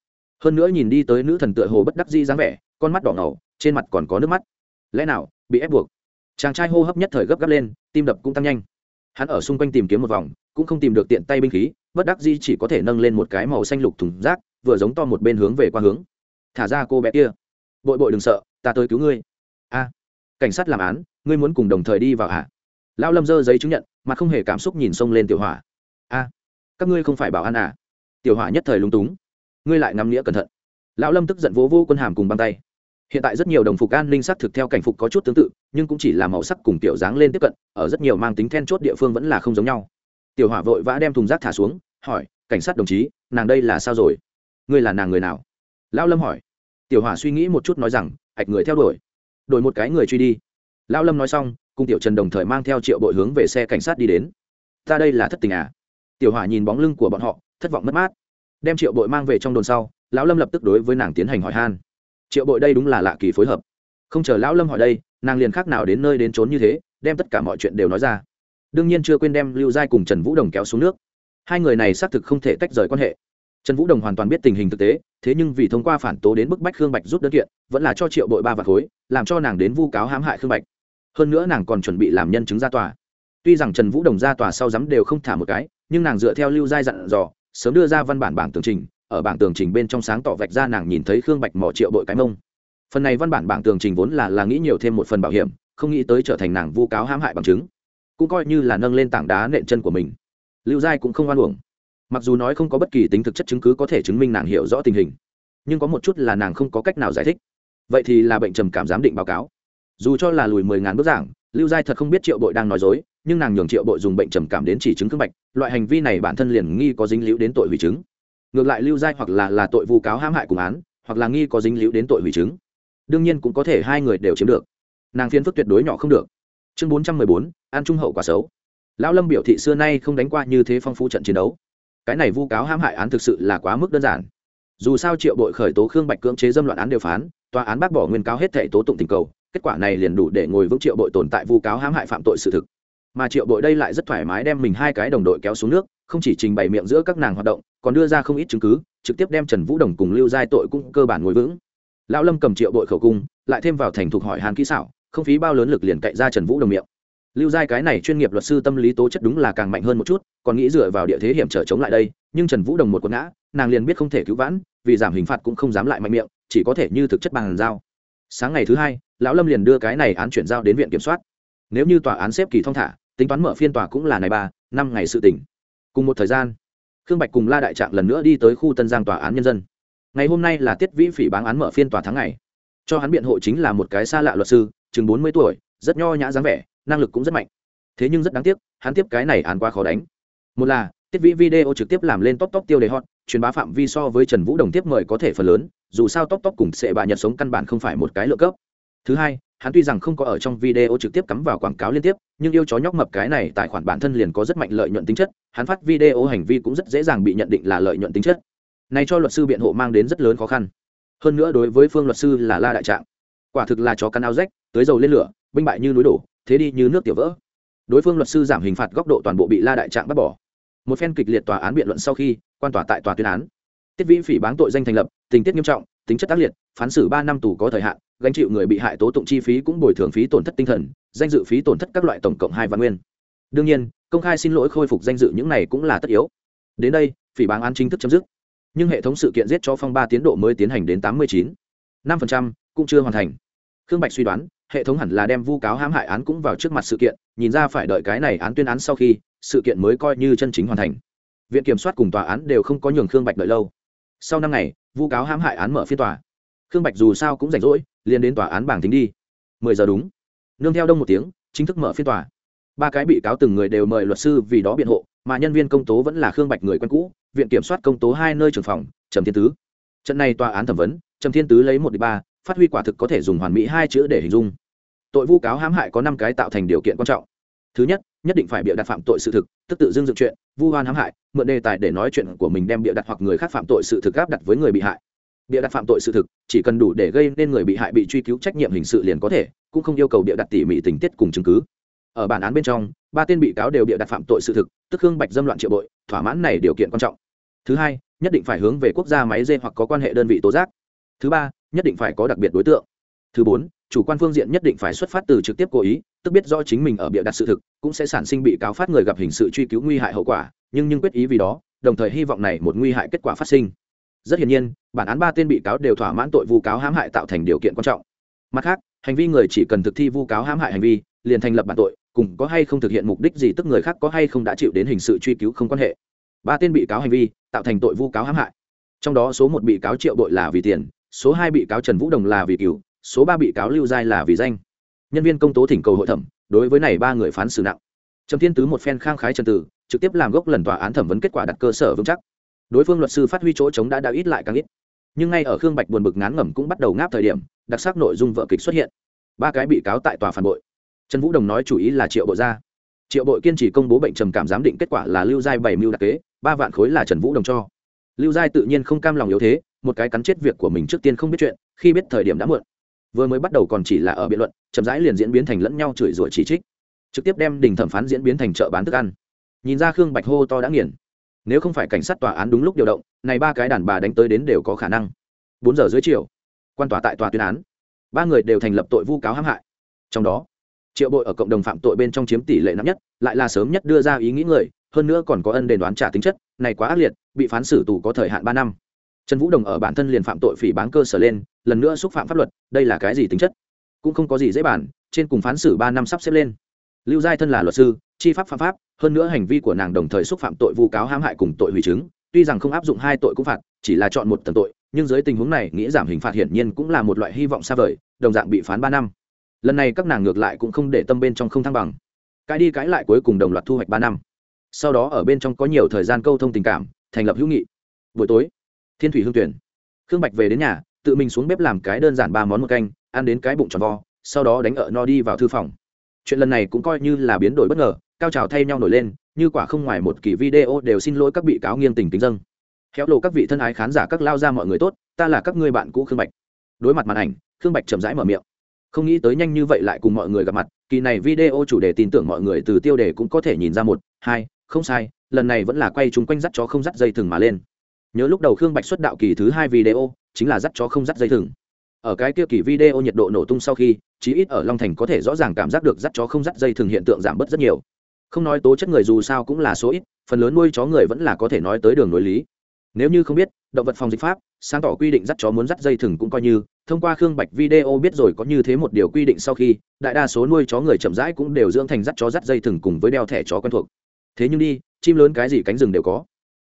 Hơn nữa nhìn đi tới nữ thần tựa hồ bất đắc di dáng vẻ, con mắt đỏ ngầu trên mặt còn có nước mắt. Lẽ nào, bị ép buộc? Chàng trai hô hấp nhất thời gấp gáp lên, tim đập cũng tăng nhanh. Hắn ở xung quanh tìm kiếm một vòng, cũng không tìm được tiện tay binh khí, bất đắc di chỉ có thể nâng lên một cái màu xanh lục thùng rác, vừa giống to một bên hướng về qua hướng. Thả ra cô bé kia. Bội bội đừng sợ, ta tới cứu ngươi. A, cảnh sát làm án, ngươi muốn cùng đồng thời đi vào hả? Lão lâm dơ giấy chứng nhận mà không hề cảm xúc nhìn xông lên tiểu hỏa. A, các ngươi không phải bảo an à? Tiểu hỏa nhất thời lúng túng. Ngươi lại ngắm nghĩa cẩn thận. Lão lâm tức giận vỗ vô quân hàm cùng băng tay hiện tại rất nhiều đồng phục an ninh xác thực theo cảnh phục có chút tương tự, nhưng cũng chỉ là màu sắc cùng tiểu dáng lên tiếp cận, ở rất nhiều mang tính then chốt địa phương vẫn là không giống nhau. Tiểu hỏa vội vã đem thùng rác thả xuống, hỏi, cảnh sát đồng chí, nàng đây là sao rồi? Ngươi là nàng người nào? Lão lâm hỏi. Tiểu hỏa suy nghĩ một chút nói rằng, ạch người theo đuổi. Đổi một cái người truy đi. Lão lâm nói xong, cùng tiểu trần đồng thời mang theo triệu bội hướng về xe cảnh sát đi đến. Ta đây là thất tình à? Tiểu hỏa nhìn bóng lưng của bọn họ, thất vọng mất mát. Đem triệu bội mang về trong đồn sau, lão lâm lập tức đối với nàng tiến hành hỏi han triệu bội đây đúng là lạ kỳ phối hợp. Không chờ lão lâm hỏi đây, nàng liền khác nào đến nơi đến trốn như thế, đem tất cả mọi chuyện đều nói ra. Đương nhiên chưa quên đem lưu giai cùng trần vũ đồng kéo xuống nước. Hai người này xác thực không thể tách rời quan hệ. Trần vũ đồng hoàn toàn biết tình hình thực tế, thế nhưng vì thông qua phản tố đến bức bách khương bạch rút đơn kiện, vẫn là cho triệu bội ba vạt khối, làm cho nàng đến vu cáo hãm hại khương bạch. Hơn nữa nàng còn chuẩn bị làm nhân chứng ra tòa. Tuy rằng trần vũ đồng ra tòa sau dám đều không thả một cái, nhưng nàng dựa theo lưu giai dặn dò, sớm đưa ra văn bản bảng tường trình ở bảng tường trình bên trong sáng tỏ vạch ra nàng nhìn thấy khương bạch mỏ triệu bội cái mông. Phần này văn bản bảng tường trình vốn là là nghĩ nhiều thêm một phần bảo hiểm, không nghĩ tới trở thành nàng vu cáo hãm hại bằng chứng. Cũng coi như là nâng lên tảng đá nện chân của mình. Lưu giai cũng không oan uổng. Mặc dù nói không có bất kỳ tính thực chất chứng cứ có thể chứng minh nàng hiểu rõ tình hình, nhưng có một chút là nàng không có cách nào giải thích. Vậy thì là bệnh trầm cảm giám định báo cáo. Dù cho là lùi mười ngàn bức giảng, lưu giai thật không biết triệu bội đang nói dối, nhưng nàng nhường triệu bội dùng bệnh trầm cảm đến chỉ chứng cưng bạch, loại hành vi này bản thân liền nghi có dính líu đến tội hủy chứng ngược lại lưu giai hoặc là là tội vu cáo hãm hại cùng án, hoặc là nghi có dính líu đến tội hủy chứng. Đương nhiên cũng có thể hai người đều chiếm được. Nàng phiên phức tuyệt đối nhỏ không được. Chương bốn trăm mười bốn an trung hậu quả xấu. Lão lâm biểu thị xưa nay không đánh qua như thế phong phú trận chiến đấu. Cái này vu cáo hãm hại án thực sự là quá mức đơn giản. Dù sao triệu đội khởi tố khương bạch cưỡng chế dâm loạn án đều phán, tòa án bác bỏ nguyên cáo hết thể tố tụng tình cầu, kết quả này liền đủ để ngồi vững triệu đội tồn tại vu cáo hãm hại phạm tội sự thực. Mà triệu đội đây lại rất thoải mái đem mình hai cái đồng đội kéo xuống nước không chỉ trình bày miệng giữa các nàng hoạt động, còn đưa ra không ít chứng cứ, trực tiếp đem trần vũ đồng cùng lưu giai tội cũng cơ bản ngồi vững. Lão lâm cầm triệu đội khẩu cung, lại thêm vào thành thục hỏi hàn kỹ xảo, không phí bao lớn lực liền cậy ra trần vũ đồng miệng. Lưu giai cái này chuyên nghiệp luật sư tâm lý tố chất đúng là càng mạnh hơn một chút, còn nghĩ dựa vào địa thế hiểm trở chống lại đây, nhưng trần vũ đồng một quần ngã, nàng liền biết không thể cứu vãn, vì giảm hình phạt cũng không dám lại mạnh miệng, chỉ có thể như thực chất bằng giao. Sáng ngày thứ hai, lão lâm liền đưa cái này án chuyển giao đến viện kiểm soát. Nếu như tòa án xếp kỳ thong thả, tính toán mở phiên tòa cũng là ngày ba, năm ngày sự tỉnh cùng một thời gian, khương bạch cùng la đại trạng lần nữa đi tới khu tân giang tòa án nhân dân. Ngày hôm nay là tiết vĩ phỉ báng án mở phiên tòa tháng ngày. Cho hắn biện hộ chính là một cái xa lạ luật sư, chừng bốn mươi tuổi, rất nho nhã dáng vẻ, năng lực cũng rất mạnh. Thế nhưng rất đáng tiếc, hắn tiếp cái này án quá khó đánh. Một là, tiết vĩ video trực tiếp làm lên top top tiêu đề hot, truyền bá phạm vi so với trần vũ đồng tiếp mời có thể phần lớn, dù sao top top cùng sẽ bà nhật sống căn bản không phải một cái lựa cấp. Thứ hai, hắn tuy rằng không có ở trong video trực tiếp cắm vào quảng cáo liên tiếp nhưng yêu chó nhóc mập cái này tài khoản bản thân liền có rất mạnh lợi nhuận tính chất, hắn phát video hành vi cũng rất dễ dàng bị nhận định là lợi nhuận tính chất. Này cho luật sư biện hộ mang đến rất lớn khó khăn. Hơn nữa đối với phương luật sư là la đại trạng. Quả thực là chó cắn áo rách, tới dầu lên lửa, binh bại như núi đổ, thế đi như nước tiểu vỡ. Đối phương luật sư giảm hình phạt góc độ toàn bộ bị la đại trạng bắt bỏ. Một phen kịch liệt tòa án biện luận sau khi, quan tòa tại tòa tuyên án. Tiết vĩ phỉ báng tội danh thành lập, tình tiết nghiêm trọng, tính chất tác liệt, phán xử ba năm tù có thời hạn, gánh chịu người bị hại tố tụng chi phí cũng bồi thường phí tổn thất tinh thần danh dự phí tổn thất các loại tổng cộng hai vạn nguyên. Đương nhiên, công khai xin lỗi khôi phục danh dự những này cũng là tất yếu. Đến đây, phỉ báng án chính thức chấm dứt. Nhưng hệ thống sự kiện giết cho phong ba tiến độ mới tiến hành đến tám mươi chín. năm cũng chưa hoàn thành. Khương bạch suy đoán, hệ thống hẳn là đem vu cáo hãm hại án cũng vào trước mặt sự kiện, nhìn ra phải đợi cái này án tuyên án sau khi, sự kiện mới coi như chân chính hoàn thành. Viện kiểm soát cùng tòa án đều không có nhường khương bạch đợi lâu. Sau năm ngày, vu cáo hãm hại án mở phiên tòa. Khương bạch dù sao cũng rảnh rỗi, liền đến tòa án bảng tính đi. mười giờ đúng nương theo đông một tiếng, chính thức mở phiên tòa. Ba cái bị cáo từng người đều mời luật sư vì đó biện hộ, mà nhân viên công tố vẫn là khương bạch người quen cũ, viện kiểm soát công tố hai nơi trường phòng, trầm thiên tứ. Trận này tòa án thẩm vấn, trầm thiên tứ lấy một đi ba, phát huy quả thực có thể dùng hoàn mỹ hai chữ để hình dung. Tội vu cáo hãm hại có năm cái tạo thành điều kiện quan trọng. Thứ nhất nhất định phải bịa đặt phạm tội sự thực, tức tự dưng dựng chuyện, vu hoan hãm hại, mượn đề tài để nói chuyện của mình đem bịa đặt hoặc người khác phạm tội sự thực áp đặt với người bị hại. Bịa đặt phạm tội sự thực, chỉ cần đủ để gây nên người bị hại bị truy cứu trách nhiệm hình sự liền có thể cũng không yêu cầu bịa đặt tỉ mỉ tình tiết cùng chứng cứ. Ở bản án bên trong, ba tên bị cáo đều bịa đặt phạm tội sự thực, tức hương bạch dâm loạn triệu bội, thỏa mãn này điều kiện quan trọng. Thứ hai, nhất định phải hướng về quốc gia máy dê hoặc có quan hệ đơn vị tố giác. Thứ ba, nhất định phải có đặc biệt đối tượng. Thứ bốn, chủ quan phương diện nhất định phải xuất phát từ trực tiếp cố ý, tức biết rõ chính mình ở bịa đặt sự thực, cũng sẽ sản sinh bị cáo phát người gặp hình sự truy cứu nguy hại hậu quả, nhưng nhưng quyết ý vì đó, đồng thời hy vọng này một nguy hại kết quả phát sinh. Rất hiển nhiên, bản án ba tên bị cáo đều thỏa mãn tội vu cáo hãm hại tạo thành điều kiện quan trọng mặt khác, hành vi người chỉ cần thực thi vu cáo hãm hại hành vi, liền thành lập bản tội, cùng có hay không thực hiện mục đích gì tức người khác có hay không đã chịu đến hình sự truy cứu không quan hệ. Ba tên bị cáo hành vi, tạo thành tội vu cáo hãm hại. Trong đó số một bị cáo triệu đội là vì tiền, số hai bị cáo trần vũ đồng là vì cựu số ba bị cáo lưu giai là vì danh. Nhân viên công tố thỉnh cầu hội thẩm, đối với này ba người phán xử nặng. Trầm thiên tứ một phen khang khái trần tử, trực tiếp làm gốc lần tòa án thẩm vấn kết quả đặt cơ sở vững chắc. Đối phương luật sư phát huy chỗ chống đã đã ít lại càng ít nhưng ngay ở khương bạch buồn bực ngán ngẩm cũng bắt đầu ngáp thời điểm, đặc sắc nội dung vợ kịch xuất hiện. Ba cái bị cáo tại tòa phản bội. Trần vũ đồng nói chủ ý là triệu bộ gia triệu bội kiên trì công bố bệnh trầm cảm giám định kết quả là lưu giai bảy mưu đặc kế, ba vạn khối là trần vũ đồng cho. Lưu giai tự nhiên không cam lòng yếu thế, một cái cắn chết việc của mình trước tiên không biết chuyện, khi biết thời điểm đã muộn. Vừa mới bắt đầu còn chỉ là ở biện luận, chậm rãi liền diễn biến thành lẫn nhau chửi rủa chỉ trích. Trực tiếp đem đình thẩm phán diễn biến thành chợ bán thức ăn. Nhìn ra khương bạch hô to đã nghiền. Nếu không phải cảnh sát tòa án đúng lúc điều động này ba cái đàn bà đánh tới đến đều có khả năng. Bốn giờ dưới chiều, quan tòa tại tòa tuyên án. Ba người đều thành lập tội vu cáo hãm hại. Trong đó, triệu bội ở cộng đồng phạm tội bên trong chiếm tỷ lệ nặng nhất, lại là sớm nhất đưa ra ý nghĩ người, hơn nữa còn có ân đền đoán trả tính chất, này quá ác liệt, bị phán xử tù có thời hạn ba năm. Trần vũ đồng ở bản thân liền phạm tội phỉ bán cơ sở lên, lần nữa xúc phạm pháp luật, đây là cái gì tính chất? Cũng không có gì dễ bản trên cùng phán xử ba năm sắp xếp lên. Lưu giai thân là luật sư, chi pháp phạm pháp, hơn nữa hành vi của nàng đồng thời xúc phạm tội vu cáo hãm hại cùng tội hủy chứng tuy rằng không áp dụng hai tội cũng phạt, chỉ là chọn một tầng tội, nhưng dưới tình huống này nghĩ giảm hình phạt hiển nhiên cũng là một loại hy vọng xa vời, đồng dạng bị phán ba năm. Lần này các nàng ngược lại cũng không để tâm bên trong không thăng bằng. Cái đi cãi lại cuối cùng đồng loạt thu hoạch ba năm. Sau đó ở bên trong có nhiều thời gian câu thông tình cảm, thành lập hữu nghị. Buổi tối, thiên thủy hương tuyển. Khương bạch về đến nhà, tự mình xuống bếp làm cái đơn giản ba món một canh, ăn đến cái bụng tròn vo, sau đó đánh ở no đi vào thư phòng. Chuyện lần này cũng coi như là biến đổi bất ngờ, cao trào thay nhau nổi lên như quả không ngoài một kỳ video đều xin lỗi các bị cáo nghiêng tình tính dân. Khéo lộ các vị thân ái khán giả các lao ra mọi người tốt, ta là các ngươi bạn cũ khương bạch. Đối mặt màn ảnh, khương bạch chậm rãi mở miệng. Không nghĩ tới nhanh như vậy lại cùng mọi người gặp mặt, kỳ này video chủ đề tin tưởng mọi người từ tiêu đề cũng có thể nhìn ra một, hai, không sai, lần này vẫn là quay chúng quanh dắt chó không dắt dây thừng mà lên. Nhớ lúc đầu khương bạch xuất đạo kỳ thứ hai video, chính là dắt chó không dắt dây thừng. Ở cái kia kỳ video nhiệt độ nổ tung sau khi, chí ít ở long thành có thể rõ ràng cảm giác được dắt chó không dắt dây thừng hiện tượng giảm bớt rất nhiều không nói tố chất người dù sao cũng là số ít, phần lớn nuôi chó người vẫn là có thể nói tới đường nối lý. Nếu như không biết, động vật phòng dịch pháp, sáng tỏ quy định dắt chó muốn dắt dây thừng cũng coi như, thông qua khương bạch video biết rồi có như thế một điều quy định sau khi, đại đa số nuôi chó người chậm rãi cũng đều dưỡng thành dắt chó dắt dây thừng cùng với đeo thẻ chó quen thuộc. Thế nhưng đi, chim lớn cái gì cánh rừng đều có.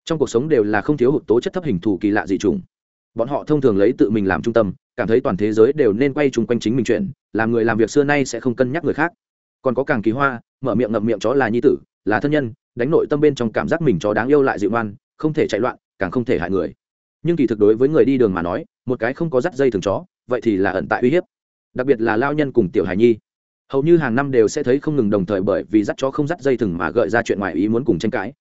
Trong cuộc sống đều là không thiếu hụt tố chất thấp hình thù kỳ lạ dị trùng bọn họ thông thường lấy tự mình làm trung tâm, cảm thấy toàn thế giới đều nên quay chung quanh chính mình chuyện, làm người làm việc xưa nay sẽ không cân nhắc người khác. Còn có càng kỳ hoa mở miệng ngậm miệng chó là nhi tử, là thân nhân, đánh nội tâm bên trong cảm giác mình chó đáng yêu lại dịu ngoan, không thể chạy loạn, càng không thể hại người. Nhưng kỳ thực đối với người đi đường mà nói, một cái không có dắt dây thường chó, vậy thì là ẩn tại uy hiếp. Đặc biệt là lao nhân cùng tiểu hài nhi. Hầu như hàng năm đều sẽ thấy không ngừng đồng thời bởi vì dắt chó không dắt dây thừng mà gợi ra chuyện ngoài ý muốn cùng tranh cãi.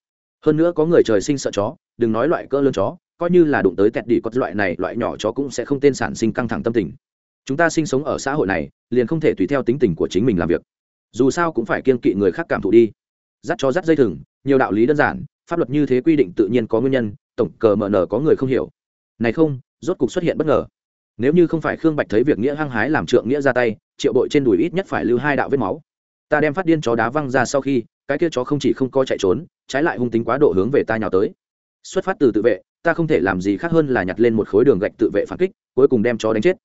Hơn nữa có người trời sinh sợ chó, đừng nói loại cỡ lớn chó, coi như là đụng tới tẹt đi có loại này, loại nhỏ chó cũng sẽ không tên sản sinh căng thẳng tâm tình. Chúng ta sinh sống ở xã hội này, liền không thể tùy theo tính tình của chính mình làm việc dù sao cũng phải kiên kỵ người khác cảm thụ đi. Dắt cho dắt dây thừng, nhiều đạo lý đơn giản, pháp luật như thế quy định tự nhiên có nguyên nhân, tổng cờ mở nở có người không hiểu. Này không, rốt cục xuất hiện bất ngờ. Nếu như không phải khương bạch thấy việc nghĩa hăng hái làm trượng nghĩa ra tay, triệu bội trên đùi ít nhất phải lưu hai đạo vết máu. Ta đem phát điên chó đá văng ra sau khi, cái kia chó không chỉ không co chạy trốn, trái lại hung tính quá độ hướng về ta nhào tới. Xuất phát từ tự vệ, ta không thể làm gì khác hơn là nhặt lên một khối đường gạch tự vệ phản kích, cuối cùng đem chó đánh chết.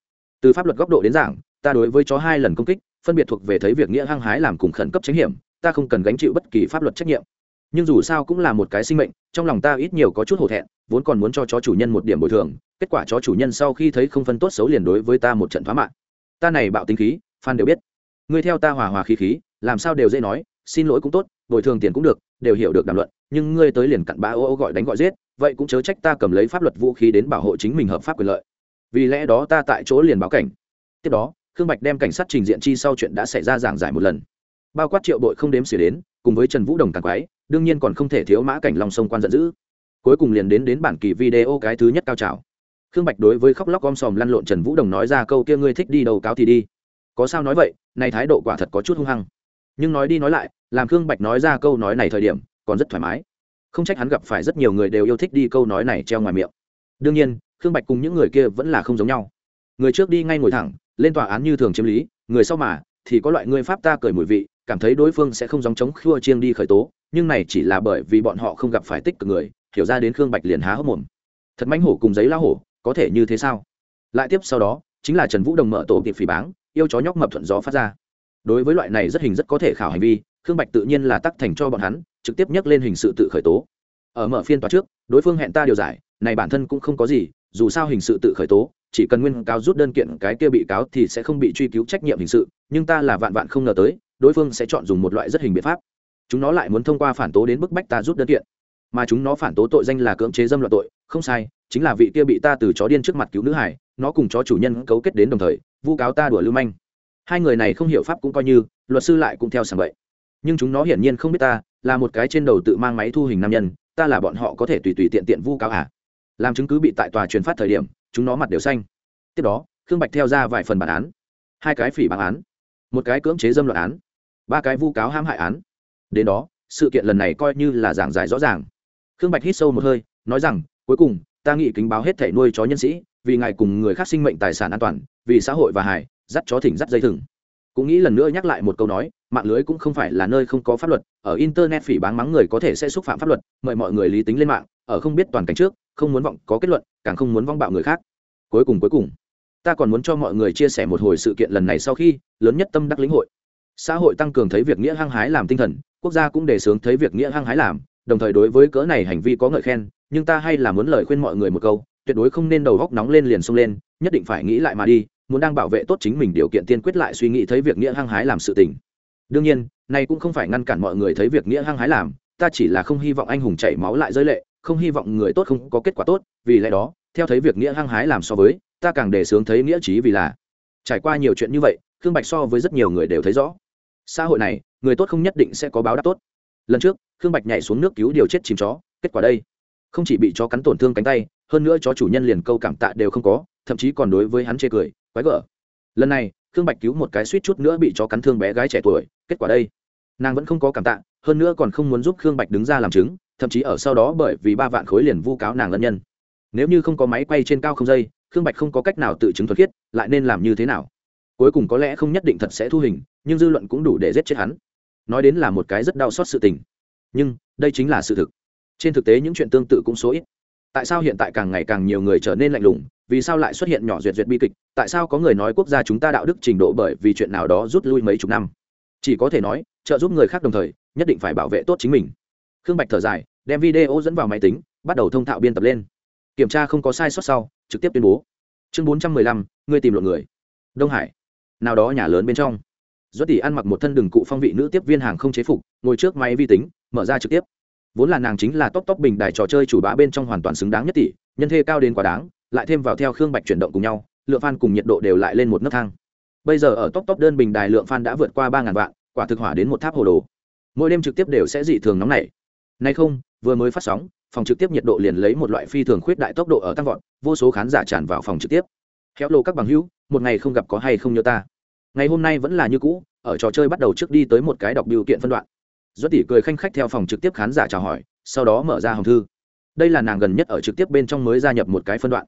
Từ pháp luật góc độ đến giảng, ta đối với chó hai lần công kích phân biệt thuộc về thấy việc nghĩa hăng hái làm cùng khẩn cấp trách hiểm, ta không cần gánh chịu bất kỳ pháp luật trách nhiệm. Nhưng dù sao cũng là một cái sinh mệnh, trong lòng ta ít nhiều có chút hổ thẹn, vốn còn muốn cho chó chủ nhân một điểm bồi thường, kết quả chó chủ nhân sau khi thấy không phân tốt xấu liền đối với ta một trận thoá mạng ta này bạo tính khí phan đều biết. Ngươi theo ta hòa hòa khí khí, làm sao đều dễ nói, xin lỗi cũng tốt, bồi thường tiền cũng được, đều hiểu được đàm luận, nhưng ngươi tới liền cặn bã ô ô gọi đánh gọi giết, vậy cũng chớ trách ta cầm lấy pháp luật vũ khí đến bảo hộ chính mình hợp pháp quyền lợi. Vì lẽ đó ta tại chỗ liền báo cảnh. Tiếp đó khương bạch đem cảnh sát trình diện chi sau chuyện đã xảy ra giảng giải một lần. Bao quát triệu đội không đếm xỉa đến, cùng với trần vũ đồng càng quái, đương nhiên còn không thể thiếu mã cảnh lòng sông quan giận dữ. Cuối cùng liền đến đến bản kỳ video cái thứ nhất cao trào. Khương bạch đối với khóc lóc om sòm lăn lộn trần vũ đồng nói ra câu kia ngươi thích đi đầu cáo thì đi. Có sao nói vậy, này thái độ quả thật có chút hung hăng. Nhưng nói đi nói lại, làm khương bạch nói ra câu nói này thời điểm, còn rất thoải mái. Không trách hắn gặp phải rất nhiều người đều yêu thích đi câu nói này treo ngoài miệng. Đương nhiên, khương bạch cùng những người kia vẫn là không giống nhau. Người trước đi ngay ngồi thẳng lên tòa án như thường chiếm lý, người sau mà, thì có loại người pháp ta cởi mùi vị, cảm thấy đối phương sẽ không dòng chống khua chiêng đi khởi tố, nhưng này chỉ là bởi vì bọn họ không gặp phải tích cực người, hiểu ra đến khương bạch liền há hốc mồm. Thật mánh hổ cùng giấy la hổ, có thể như thế sao? Lại tiếp sau đó, chính là trần vũ đồng mở tổ tiệp phỉ báng, yêu chó nhóc mập thuận gió phát ra. Đối với loại này rất hình rất có thể khảo hành vi, khương bạch tự nhiên là tắc thành cho bọn hắn, trực tiếp nhắc lên hình sự tự khởi tố. Ở mở phiên tòa trước, đối phương hẹn ta điều giải, này bản thân cũng không có gì, dù sao hình sự tự khởi tố chỉ cần nguyên cáo rút đơn kiện cái kia bị cáo thì sẽ không bị truy cứu trách nhiệm hình sự, nhưng ta là vạn vạn không ngờ tới, đối phương sẽ chọn dùng một loại rất hình biện pháp. Chúng nó lại muốn thông qua phản tố đến bức bách ta rút đơn kiện. Mà chúng nó phản tố tội danh là cưỡng chế dâm loạn tội, không sai, chính là vị kia bị ta từ chó điên trước mặt cứu nữ hải, nó cùng chó chủ nhân cấu kết đến đồng thời, vu cáo ta đùa lưu manh. Hai người này không hiểu pháp cũng coi như, luật sư lại cũng theo sàng vậy nhưng chúng nó hiển nhiên không biết ta, là một cái trên đầu tự mang máy thu hình nam nhân, ta là bọn họ có thể tùy tùy tiện tiện vu cáo à? Làm chứng cứ bị tại tòa truyền phát thời điểm chúng nó mặt đều xanh. Tiếp đó, khương bạch theo ra vài phần bản án. Hai cái phỉ bản án. Một cái cưỡng chế dâm loạn án. Ba cái vu cáo hãm hại án. Đến đó, sự kiện lần này coi như là giảng giải rõ ràng. Khương bạch hít sâu một hơi, nói rằng, cuối cùng, ta nghĩ kính báo hết thể nuôi chó nhân sĩ, vì ngài cùng người khác sinh mệnh tài sản an toàn, vì xã hội và hải dắt chó thỉnh dắt dây thừng. Cũng nghĩ lần nữa nhắc lại một câu nói, mạng lưới cũng không phải là nơi không có pháp luật, ở internet phỉ báng mắng người có thể sẽ xúc phạm pháp luật, mời mọi người lý tính lên mạng, ở không biết toàn cảnh trước không muốn vọng có kết luận, càng không muốn vong bạo người khác. Cuối cùng cuối cùng, ta còn muốn cho mọi người chia sẻ một hồi sự kiện lần này sau khi, lớn nhất tâm đắc lĩnh hội. Xã hội tăng cường thấy việc nghĩa hăng hái làm tinh thần, quốc gia cũng đề xướng thấy việc nghĩa hăng hái làm, đồng thời đối với cỡ này hành vi có ngợi khen, nhưng ta hay là muốn lời khuyên mọi người một câu, tuyệt đối không nên đầu góc nóng lên liền xông lên, nhất định phải nghĩ lại mà đi, muốn đang bảo vệ tốt chính mình điều kiện tiên quyết lại suy nghĩ thấy việc nghĩa hăng hái làm sự tình. Đương nhiên này cũng không phải ngăn cản mọi người thấy việc nghĩa hăng hái làm, ta chỉ là không hy vọng anh hùng chảy máu lại rơi lệ không hy vọng người tốt không có kết quả tốt, vì lẽ đó, theo thấy việc nghĩa hăng hái làm so với, ta càng đề sướng thấy nghĩa trí vì là. Trải qua nhiều chuyện như vậy, khương bạch so với rất nhiều người đều thấy rõ. Xã hội này, người tốt không nhất định sẽ có báo đáp tốt. Lần trước, khương bạch nhảy xuống nước cứu điều chết chìm chó, kết quả đây. Không chỉ bị chó cắn tổn thương cánh tay, hơn nữa chó chủ nhân liền câu cảm tạ đều không có, thậm chí còn đối với hắn chê cười, quái gở. Lần này, khương bạch cứu một cái suýt chút nữa bị chó cắn thương bé gái trẻ tuổi, kết quả đây. Nàng vẫn không có cảm tạ, hơn nữa còn không muốn giúp khương bạch đứng ra làm chứng thậm chí ở sau đó bởi vì ba vạn khối liền vu cáo nàng lân nhân. Nếu như không có máy quay trên cao không dây, khương bạch không có cách nào tự chứng thuật khiết, lại nên làm như thế nào? Cuối cùng có lẽ không nhất định thật sẽ thu hình, nhưng dư luận cũng đủ để giết chết hắn. Nói đến là một cái rất đau xót sự tình. Nhưng, đây chính là sự thực. Trên thực tế những chuyện tương tự cũng số ít. Tại sao hiện tại càng ngày càng nhiều người trở nên lạnh lùng, vì sao lại xuất hiện nhỏ duyệt duyệt bi kịch, tại sao có người nói quốc gia chúng ta đạo đức trình độ bởi vì chuyện nào đó rút lui mấy chục năm? Chỉ có thể nói, trợ giúp người khác đồng thời, nhất định phải bảo vệ tốt chính mình khương bạch thở dài, đem video dẫn vào máy tính, bắt đầu thông thạo biên tập lên. Kiểm tra không có sai sót sau, trực tiếp tuyên bố. Chương bốn trăm mười lăm, ngươi tìm lộn người. Đông hải. Nào đó nhà lớn bên trong. Do tỷ ăn mặc một thân đường cụ phong vị nữ tiếp viên hàng không chế phục, ngồi trước máy vi tính, mở ra trực tiếp. Vốn là nàng chính là top top bình đài trò chơi chủ bá bên trong hoàn toàn xứng đáng nhất tỷ, nhân thê cao đến quá đáng, lại thêm vào theo khương bạch chuyển động cùng nhau, lượng fan cùng nhiệt độ đều lại lên một nấc thang. Bây giờ ở top top đơn bình đài lượng fan đã vượt qua ba ngàn vạn, quả thực hỏa đến một tháp hồ đồ. Mỗi đêm trực tiếp đều sẽ dị thường nóng nảy nay không, vừa mới phát sóng, phòng trực tiếp nhiệt độ liền lấy một loại phi thường khuyết đại tốc độ ở tăng vọt, vô số khán giả tràn vào phòng trực tiếp. Khéo lô các bằng hữu, một ngày không gặp có hay không nhớ ta? Ngày hôm nay vẫn là như cũ, ở trò chơi bắt đầu trước đi tới một cái đọc biểu kiện phân đoạn. Do tỷ cười khanh khách theo phòng trực tiếp khán giả chào hỏi, sau đó mở ra hòm thư. Đây là nàng gần nhất ở trực tiếp bên trong mới gia nhập một cái phân đoạn.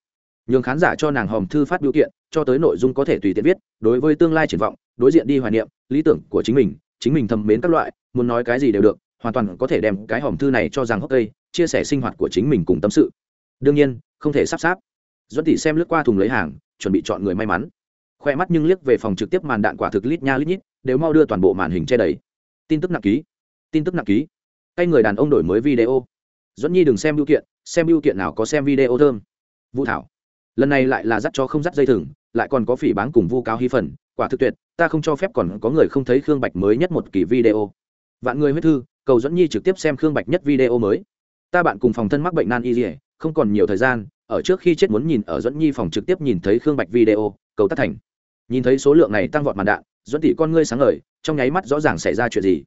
Nhường khán giả cho nàng hòm thư phát biểu kiện, cho tới nội dung có thể tùy tiện viết, đối với tương lai triển vọng, đối diện đi hoài niệm, lý tưởng của chính mình chính mình thầm mến các loại, muốn nói cái gì đều được hoàn toàn có thể đem cái hòm thư này cho rằng hốc cây, chia sẻ sinh hoạt của chính mình cùng tâm sự. Đương nhiên, không thể sắp sáp doãn tỷ xem lướt qua thùng lấy hàng, chuẩn bị chọn người may mắn. Khoe mắt nhưng liếc về phòng trực tiếp màn đạn quả thực lít nha lít nhít, đều mau đưa toàn bộ màn hình che đầy tin tức nặng ký. Tin tức nặng ký. Tay người đàn ông đổi mới video. Dẫn nhi đừng xem biểu kiện, xem biểu kiện nào có xem video thơm. Vũ thảo. Lần này lại là dắt cho không dắt dây thừng, lại còn có phỉ báng cùng vu cáo hy phần, quả thực tuyệt, ta không cho phép còn có người không thấy khương bạch mới nhất một kỳ video. Vạn người huyết thư cầu dẫn nhi trực tiếp xem khương bạch nhất video mới. Ta bạn cùng phòng thân mắc bệnh nan y dỉa không còn nhiều thời gian, ở trước khi chết muốn nhìn ở dẫn nhi phòng trực tiếp nhìn thấy khương bạch video, cầu tác thành. Nhìn thấy số lượng này tăng vọt màn đạn, dẫn tỷ con ngươi sáng ngời, trong nháy mắt rõ ràng xảy ra chuyện gì.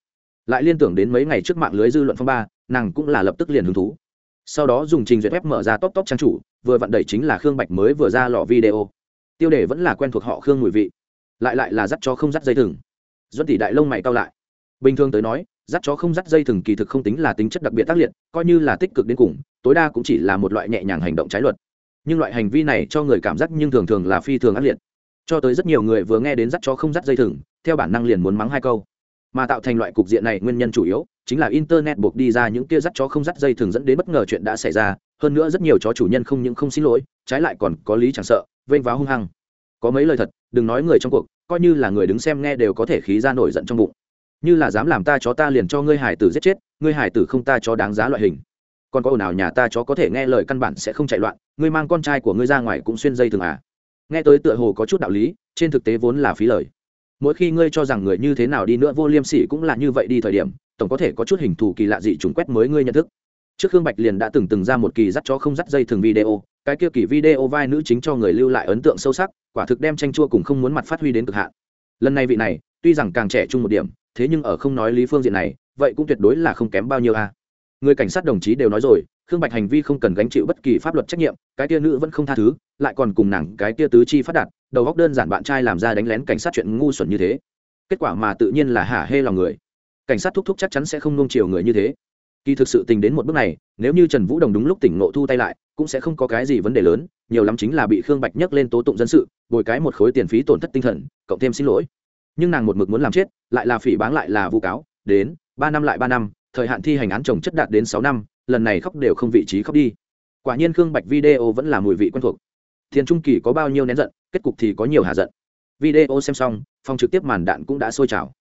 Lại liên tưởng đến mấy ngày trước mạng lưới dư luận phong ba, nàng cũng là lập tức liền hứng thú. Sau đó dùng trình duyệt web mở ra top top trang chủ, vừa vặn đẩy chính là khương bạch mới vừa ra lọ video. Tiêu đề vẫn là quen thuộc họ khương mùi vị. Lại lại là dắt cho không dắt dây thừng. Dẫn tỷ đại lông mày cao lại. Bình thường tới nói dắt chó không dắt dây thừng kỳ thực không tính là tính chất đặc biệt tác liệt, coi như là tích cực đến cùng, tối đa cũng chỉ là một loại nhẹ nhàng hành động trái luật. Nhưng loại hành vi này cho người cảm giác nhưng thường thường là phi thường ác liệt. Cho tới rất nhiều người vừa nghe đến dắt chó không dắt dây thừng theo bản năng liền muốn mắng hai câu. Mà tạo thành loại cục diện này nguyên nhân chủ yếu chính là internet buộc đi ra những kia dắt chó không dắt dây thường dẫn đến bất ngờ chuyện đã xảy ra, hơn nữa rất nhiều chó chủ nhân không những không xin lỗi, trái lại còn có lý chẳng sợ, vênh váo hung hăng. Có mấy lời thật, đừng nói người trong cuộc, coi như là người đứng xem nghe đều có thể khí ra nổi giận trong bụng như là dám làm ta chó ta liền cho ngươi hải tử giết chết, ngươi hải tử không ta cho đáng giá loại hình. Còn có ồn nào nhà ta chó có thể nghe lời căn bản sẽ không chạy loạn, ngươi mang con trai của ngươi ra ngoài cũng xuyên dây thường à. Nghe tới tựa hồ có chút đạo lý, trên thực tế vốn là phí lời. Mỗi khi ngươi cho rằng người như thế nào đi nữa vô liêm sỉ cũng là như vậy đi thời điểm, tổng có thể có chút hình thù kỳ lạ dị trùng quét mới ngươi nhận thức. Trước khương bạch liền đã từng từng ra một kỳ dắt cho không dắt dây thường video, cái kia kỳ video vai nữ chính cho người lưu lại ấn tượng sâu sắc, quả thực đem tranh chua cùng không muốn mặt phát huy đến cực hạn. Lần này vị này, tuy rằng càng trẻ trung một điểm thế nhưng ở không nói lý phương diện này, vậy cũng tuyệt đối là không kém bao nhiêu a. Người cảnh sát đồng chí đều nói rồi, khương bạch hành vi không cần gánh chịu bất kỳ pháp luật trách nhiệm, cái tia nữ vẫn không tha thứ, lại còn cùng nàng cái tia tứ chi phát đạt, đầu góc đơn giản bạn trai làm ra đánh lén cảnh sát chuyện ngu xuẩn như thế. Kết quả mà tự nhiên là hả hê lòng người. Cảnh sát thúc thúc chắc chắn sẽ không nung chiều người như thế. Kỳ thực sự tình đến một bước này, nếu như trần vũ đồng đúng lúc tỉnh nộ thu tay lại, cũng sẽ không có cái gì vấn đề lớn, nhiều lắm chính là bị khương bạch nhắc lên tố tụng dân sự, bồi cái một khối tiền phí tổn thất tinh thần, cộng thêm xin lỗi nhưng nàng một mực muốn làm chết, lại là phỉ báng lại là vu cáo, đến, ba năm lại ba năm, thời hạn thi hành án chồng chất đạt đến sáu năm, lần này khóc đều không vị trí khóc đi. Quả nhiên khương bạch video vẫn là mùi vị quen thuộc. Thiền trung kỳ có bao nhiêu nén giận, kết cục thì có nhiều hạ giận. Video xem xong, phòng trực tiếp màn đạn cũng đã sôi trào.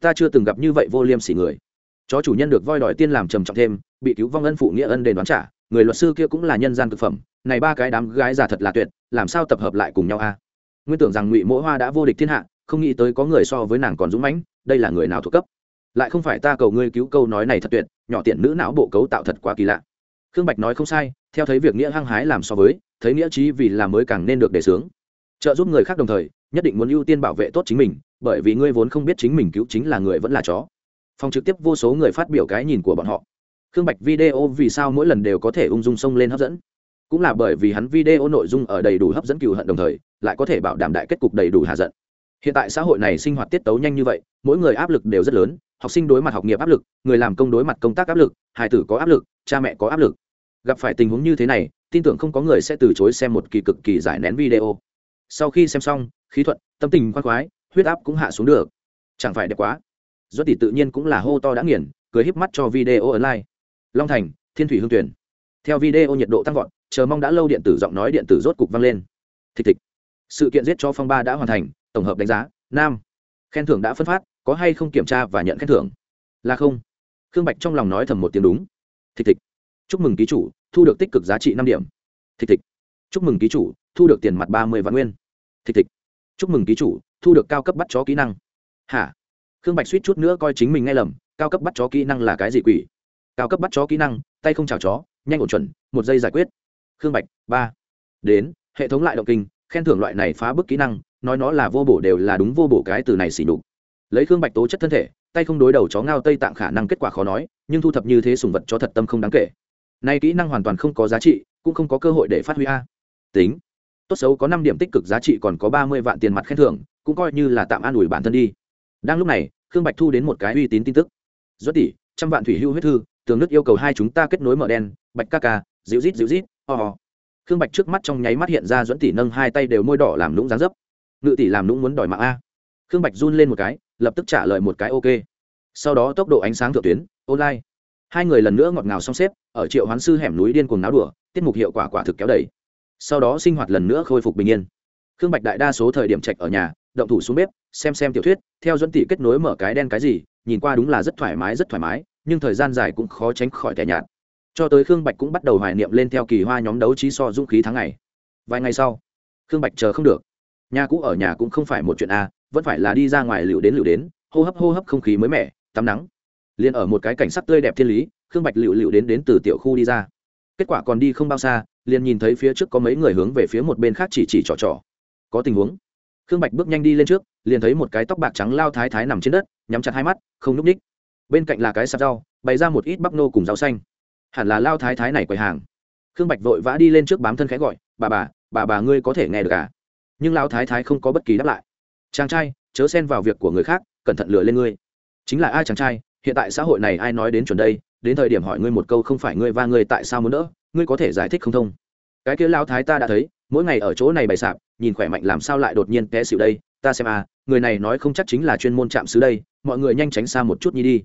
Ta chưa từng gặp như vậy vô liêm sỉ người. Chó chủ nhân được voi đòi tiên làm trầm trọng thêm, bị cứu vong ân phụ nghĩa ân đền đoán trả, người luật sư kia cũng là nhân gian thực phẩm, này ba cái đám gái già thật là tuyệt, làm sao tập hợp lại cùng nhau a? Nguyên tưởng rằng ngụy mỗ hoa đã vô địch thiên hạ không nghĩ tới có người so với nàng còn dũng mãnh, đây là người nào thuộc cấp? Lại không phải ta cầu ngươi cứu câu nói này thật tuyệt, nhỏ tiện nữ não bộ cấu tạo thật quá kỳ lạ. Khương bạch nói không sai, theo thấy việc nghĩa hăng hái làm so với, thấy nghĩa trí vì làm mới càng nên được đề xướng. Trợ giúp người khác đồng thời, nhất định muốn ưu tiên bảo vệ tốt chính mình, bởi vì ngươi vốn không biết chính mình cứu chính là người vẫn là chó. Phòng trực tiếp vô số người phát biểu cái nhìn của bọn họ. Khương bạch video vì sao mỗi lần đều có thể ung dung xông lên hấp dẫn? Cũng là bởi vì hắn video nội dung ở đầy đủ hấp dẫn cựu hận đồng thời, lại có thể bảo đảm đại kết cục đầy đủ hạ giận hiện tại xã hội này sinh hoạt tiết tấu nhanh như vậy, mỗi người áp lực đều rất lớn, học sinh đối mặt học nghiệp áp lực, người làm công đối mặt công tác áp lực, hài tử có áp lực, cha mẹ có áp lực. Gặp phải tình huống như thế này, tin tưởng không có người sẽ từ chối xem một kỳ cực kỳ giải nén video. Sau khi xem xong, khí thuận, tâm tình khoan khoái, huyết áp cũng hạ xuống được. Chẳng phải đẹp quá. Do tỷ tự nhiên cũng là hô to đã nghiền, cười híp mắt cho video online. long thành, thiên thủy hương tuyển. Theo video nhiệt độ tăng vọt, chờ mong đã lâu điện tử giọng nói điện tử rốt cục vang lên. Thịch thịch. Sự kiện giết cho phong ba đã hoàn thành tổng hợp đánh giá, nam. Khen thưởng đã phân phát, có hay không kiểm tra và nhận khen thưởng? Là không. Khương bạch trong lòng nói thầm một tiếng đúng. Thịch thịch chúc mừng ký chủ, thu được tích cực giá trị năm điểm. Thịch thịch chúc mừng ký chủ, thu được tiền mặt ba mươi vạn nguyên. Thịch thịch chúc mừng ký chủ, thu được cao cấp bắt chó kỹ năng. Hả? Khương bạch suýt chút nữa coi chính mình nghe lầm, cao cấp bắt chó kỹ năng là cái gì quỷ? Cao cấp bắt chó kỹ năng, tay không chào chó, nhanh ổn chuẩn, một giây giải quyết. Khương bạch, ba. Đến, hệ thống lại động kinh, khen thưởng loại này phá bức kỹ năng nói nó là vô bổ đều là đúng vô bổ cái từ này xỉ đục lấy khương bạch tố chất thân thể, tay không đối đầu chó ngao tây tạng khả năng kết quả khó nói, nhưng thu thập như thế sùng vật cho thật tâm không đáng kể. Nay kỹ năng hoàn toàn không có giá trị, cũng không có cơ hội để phát huy a. Tính. Tốt xấu có năm điểm tích cực giá trị còn có ba mươi vạn tiền mặt khen thưởng, cũng coi như là tạm an ủi bản thân đi. Đang lúc này, khương bạch thu đến một cái uy tín tin tức. Do tỷ, trăm vạn thủy hưu huyết thư, tường nước yêu cầu hai chúng ta kết nối mở đen, bạch ca ca, dịu rít dịu rít ho、oh. khương bạch trước mắt trong nháy mắt hiện ra dẫn tỷ nâng hai tay đều môi đỏ làm lũng dáng dấp ngự tỷ làm nũng muốn đòi mạng a. Khương bạch run lên một cái, lập tức trả lời một cái ok. Sau đó tốc độ ánh sáng thượng tuyến, online. Hai người lần nữa ngọt ngào xong xếp, ở triệu hoán sư hẻm núi điên cuồng náo đùa, tiết mục hiệu quả quả thực kéo đầy. Sau đó sinh hoạt lần nữa khôi phục bình yên. Khương bạch đại đa số thời điểm trạch ở nhà, động thủ xuống bếp, xem xem tiểu thuyết, theo dẫn tỷ kết nối mở cái đen cái gì, nhìn qua đúng là rất thoải mái, rất thoải mái, nhưng thời gian dài cũng khó tránh khỏi tẻ nhạt. Cho tới khương bạch cũng bắt đầu hoài niệm lên theo kỳ hoa nhóm đấu trí so dũng khí tháng ngày. Vài ngày sau, khương bạch chờ không được nhà cũ ở nhà cũng không phải một chuyện a, vẫn phải là đi ra ngoài lựu đến lựu đến, hô hấp hô hấp không khí mới mẻ, tắm nắng. Liền ở một cái cảnh sắc tươi đẹp thiên lý, khương bạch lựu lựu đến đến từ tiểu khu đi ra. Kết quả còn đi không bao xa, liền nhìn thấy phía trước có mấy người hướng về phía một bên khác chỉ chỉ trò trò. Có tình huống. Khương bạch bước nhanh đi lên trước, liền thấy một cái tóc bạc trắng lao thái thái nằm trên đất, nhắm chặt hai mắt, không núp ních. Bên cạnh là cái sạp rau, bày ra một ít bắp nô cùng rau xanh. Hẳn là lao thái thái này quầy hàng. Khương bạch vội vã đi lên trước bám thân khẽ gọi, bà bà bà bà ngươi có thể nghe được à? Nhưng lão thái thái không có bất kỳ đáp lại. Chàng trai, chớ xen vào việc của người khác, cẩn thận lừa lên ngươi. Chính là ai chàng trai, hiện tại xã hội này ai nói đến chuẩn đây, đến thời điểm hỏi ngươi một câu không phải ngươi và ngươi tại sao muốn đỡ, ngươi có thể giải thích không thông. Cái kia lão thái ta đã thấy, mỗi ngày ở chỗ này bày sạp, nhìn khỏe mạnh làm sao lại đột nhiên té xịu đây, ta xem à người này nói không chắc chính là chuyên môn chạm xứ đây, mọi người nhanh tránh xa một chút nhi đi.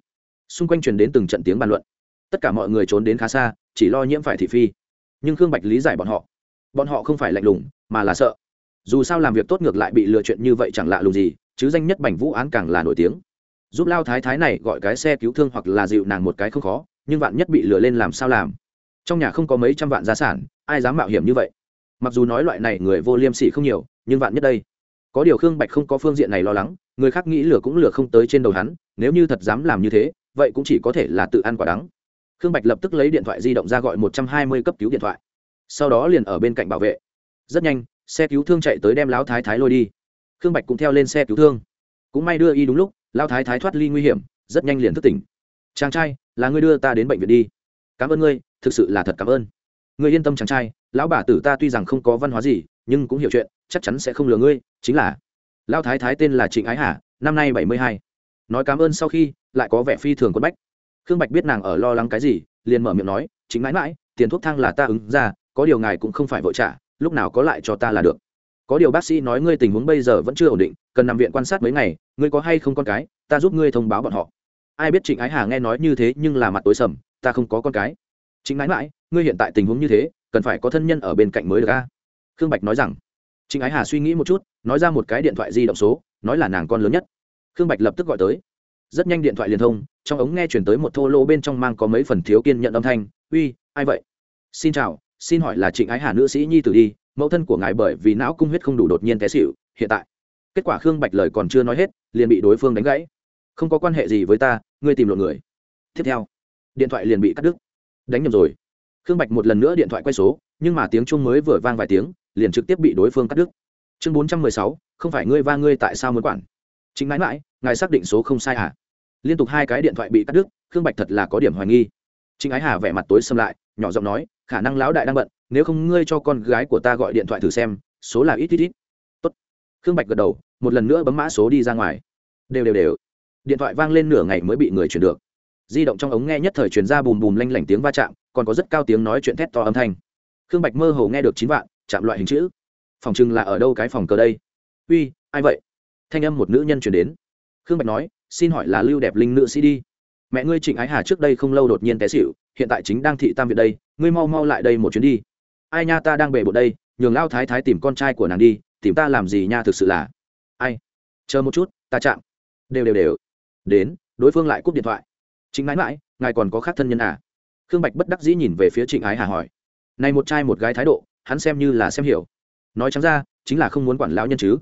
Xung quanh truyền đến từng trận tiếng bàn luận. Tất cả mọi người trốn đến khá xa, chỉ lo nhiễm phải thị phi. Nhưng khương bạch lý giải bọn họ. Bọn họ không phải lạnh lùng, mà là sợ dù sao làm việc tốt ngược lại bị lừa chuyện như vậy chẳng lạ lùng gì, chứ danh nhất bảnh vũ án càng là nổi tiếng. Giúp lao thái thái này gọi cái xe cứu thương hoặc là dịu nàng một cái không khó, nhưng vạn nhất bị lừa lên làm sao làm? Trong nhà không có mấy trăm vạn gia sản, ai dám mạo hiểm như vậy? Mặc dù nói loại này người vô liêm sỉ không nhiều, nhưng vạn nhất đây, có điều khương bạch không có phương diện này lo lắng, người khác nghĩ lừa cũng lừa không tới trên đầu hắn, nếu như thật dám làm như thế, vậy cũng chỉ có thể là tự ăn quả đắng. Khương bạch lập tức lấy điện thoại di động ra gọi một trăm hai mươi cấp cứu điện thoại, sau đó liền ở bên cạnh bảo vệ. Rất nhanh xe cứu thương chạy tới đem lão thái thái lôi đi. Khương bạch cũng theo lên xe cứu thương. Cũng may đưa y đúng lúc, lão thái thái thoát ly nguy hiểm, rất nhanh liền thức tỉnh. Chàng trai, là ngươi đưa ta đến bệnh viện đi. Cảm ơn ngươi, thực sự là thật cảm ơn. Ngươi yên tâm chàng trai, lão bà tử ta tuy rằng không có văn hóa gì, nhưng cũng hiểu chuyện, chắc chắn sẽ không lừa ngươi, chính là lão thái thái tên là trịnh ái hà, năm nay bảy mươi hai. Nói cảm ơn sau khi, lại có vẻ phi thường quân bách. Khương bạch biết nàng ở lo lắng cái gì, liền mở miệng nói chính mãi mãi, tiền thuốc thang là ta ứng ra, có điều ngài cũng không phải vội trả lúc nào có lại cho ta là được. Có điều bác sĩ nói ngươi tình huống bây giờ vẫn chưa ổn định, cần nằm viện quan sát mấy ngày, ngươi có hay không con cái, ta giúp ngươi thông báo bọn họ. Ai biết trịnh ái hà nghe nói như thế nhưng là mặt tối sầm, ta không có con cái. Chính mãi mãi, ngươi hiện tại tình huống như thế, cần phải có thân nhân ở bên cạnh mới được a. Khương bạch nói rằng. Trịnh ái hà suy nghĩ một chút, nói ra một cái điện thoại di động số, nói là nàng con lớn nhất. Khương bạch lập tức gọi tới. Rất nhanh điện thoại liên thông, trong ống nghe chuyển tới một thô lô bên trong mang có mấy phần thiếu kiên nhận âm thanh. Uy, ai vậy? Xin chào xin hỏi là trịnh ái hà nữ sĩ nhi tử đi, mẫu thân của ngài bởi vì não cung huyết không đủ đột nhiên té xịu hiện tại. Kết quả khương bạch lời còn chưa nói hết, liền bị đối phương đánh gãy. Không có quan hệ gì với ta, ngươi tìm lộn người. Tiếp theo, điện thoại liền bị cắt đứt. Đánh nhầm rồi. Khương bạch một lần nữa điện thoại quay số, nhưng mà tiếng chuông mới vừa vang vài tiếng, liền trực tiếp bị đối phương cắt đứt. Chương bốn trăm mười sáu, không phải ngươi va ngươi tại sao muốn quản? Chính mãi mãi, ngài xác định số không sai à? Liên tục hai cái điện thoại bị cắt đứt, khương bạch thật là có điểm hoài nghi. Trịnh ái hà vẻ mặt tối xâm lại nhỏ giọng nói, khả năng lão đại đang bận, nếu không ngươi cho con gái của ta gọi điện thoại thử xem, số là ít ít ít. Tốt. khương bạch gật đầu, một lần nữa bấm mã số đi ra ngoài. Đều đều đều. Điện thoại vang lên nửa ngày mới bị người chuyển được. Di động trong ống nghe nhất thời truyền ra bùm bùm lanh lảnh tiếng va chạm, còn có rất cao tiếng nói chuyện thét to âm thanh. Khương bạch mơ hồ nghe được chín vạn, chạm loại hình chữ. Phòng chừng là ở đâu cái phòng cờ đây? Uy, ai vậy? Thanh âm một nữ nhân chuyển đến. Khương bạch nói, xin hỏi là lưu đẹp linh nữ sĩ đi mẹ ngươi trịnh ái hà trước đây không lâu đột nhiên té xịu hiện tại chính đang thị tam việt đây, ngươi mau mau lại đây một chuyến đi. Ai nha, ta đang bề bộ đây, nhường lao thái thái tìm con trai của nàng đi, tìm ta làm gì nha, thực sự là. Ai? Chờ một chút, ta chạm. Đều đều đều. Đến, đối phương lại cúp điện thoại. Chính mãi mãi, ngài còn có khác thân nhân à? Khương bạch bất đắc dĩ nhìn về phía trịnh ái hà hỏi. Này một trai một gái thái độ, hắn xem như là xem hiểu. Nói chẳng ra, chính là không muốn quản lão nhân chứ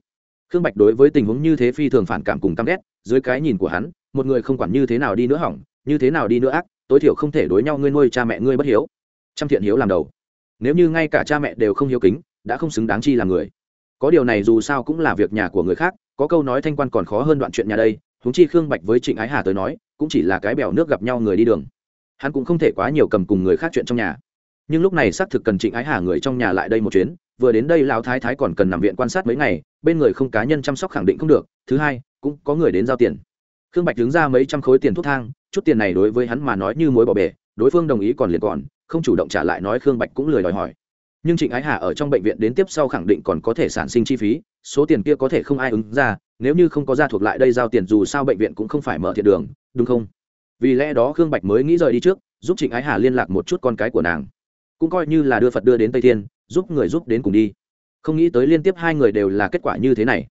khương bạch đối với tình huống như thế phi thường phản cảm cùng căm ghét, dưới cái nhìn của hắn, một người không quản như thế nào đi nữa hỏng, như thế nào đi nữa ác, tối thiểu không thể đối nhau ngươi nuôi cha mẹ ngươi bất hiếu. Trăm thiện hiếu làm đầu. Nếu như ngay cả cha mẹ đều không hiếu kính, đã không xứng đáng chi là người. Có điều này dù sao cũng là việc nhà của người khác, có câu nói thanh quan còn khó hơn đoạn chuyện nhà đây, huống chi khương bạch với trịnh ái hà tới nói, cũng chỉ là cái bèo nước gặp nhau người đi đường. Hắn cũng không thể quá nhiều cầm cùng người khác chuyện trong nhà. Nhưng lúc này xác thực cần trịnh ái hà người trong nhà lại đây một chuyến vừa đến đây lão thái thái còn cần nằm viện quan sát mấy ngày, bên người không cá nhân chăm sóc khẳng định không được, thứ hai, cũng có người đến giao tiền. Khương bạch đứng ra mấy trăm khối tiền thuốc thang, chút tiền này đối với hắn mà nói như mối bỏ bể, đối phương đồng ý còn liền còn, không chủ động trả lại nói khương bạch cũng lười đòi hỏi. Nhưng trịnh ái hà ở trong bệnh viện đến tiếp sau khẳng định còn có thể sản sinh chi phí, số tiền kia có thể không ai ứng ra, nếu như không có ra thuộc lại đây giao tiền dù sao bệnh viện cũng không phải mở thiệt đường, đúng không? Vì lẽ đó khương bạch mới nghĩ rời đi trước, giúp trịnh ái hà liên lạc một chút con cái của nàng. Cũng coi như là đưa phật đưa đến tây thiên giúp người giúp đến cùng đi. Không nghĩ tới liên tiếp hai người đều là kết quả như thế này.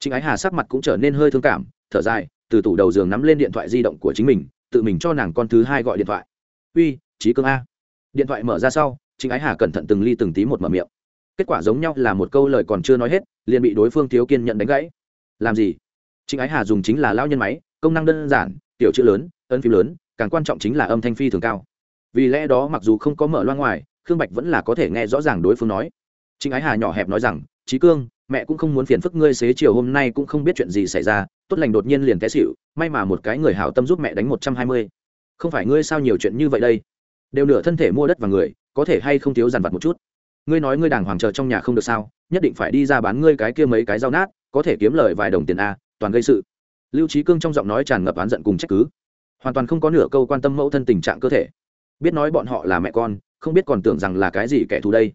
Chính ái hà sắc mặt cũng trở nên hơi thương cảm, thở dài, từ tủ đầu giường nắm lên điện thoại di động của chính mình, tự mình cho nàng con thứ hai gọi điện thoại. Uy trí cương a. Điện thoại mở ra sau chính ái hà cẩn thận từng ly từng tí một mở miệng. Kết quả giống nhau là một câu lời còn chưa nói hết, liền bị đối phương thiếu kiên nhận đánh gãy. Làm gì? Chính ái hà dùng chính là lao nhân máy, công năng đơn giản, tiểu chữ lớn ân phím lớn, càng quan trọng chính là âm thanh phi thường cao. Vì lẽ đó mặc dù không có mở loa ngoài khương bạch vẫn là có thể nghe rõ ràng đối phương nói. Trịnh ái hà nhỏ hẹp nói rằng trí cương, mẹ cũng không muốn phiền phức ngươi xế chiều hôm nay cũng không biết chuyện gì xảy ra, tốt lành đột nhiên liền té xịu may mà một cái người hảo tâm giúp mẹ đánh một trăm hai mươi. Không phải ngươi sao nhiều chuyện như vậy đây? Đều nửa thân thể mua đất và người, có thể hay không thiếu dằn vặt một chút? Ngươi nói ngươi đàng hoàng chờ trong nhà không được sao, nhất định phải đi ra bán ngươi cái kia mấy cái rau nát, có thể kiếm lời vài đồng tiền a, toàn gây sự. Lưu trí cương trong giọng nói tràn ngập oán giận cùng trách cứ. Hoàn toàn không có nửa câu quan tâm mẫu thân tình trạng cơ thể. Biết nói bọn họ là mẹ con không biết còn tưởng rằng là cái gì kẻ thù đây.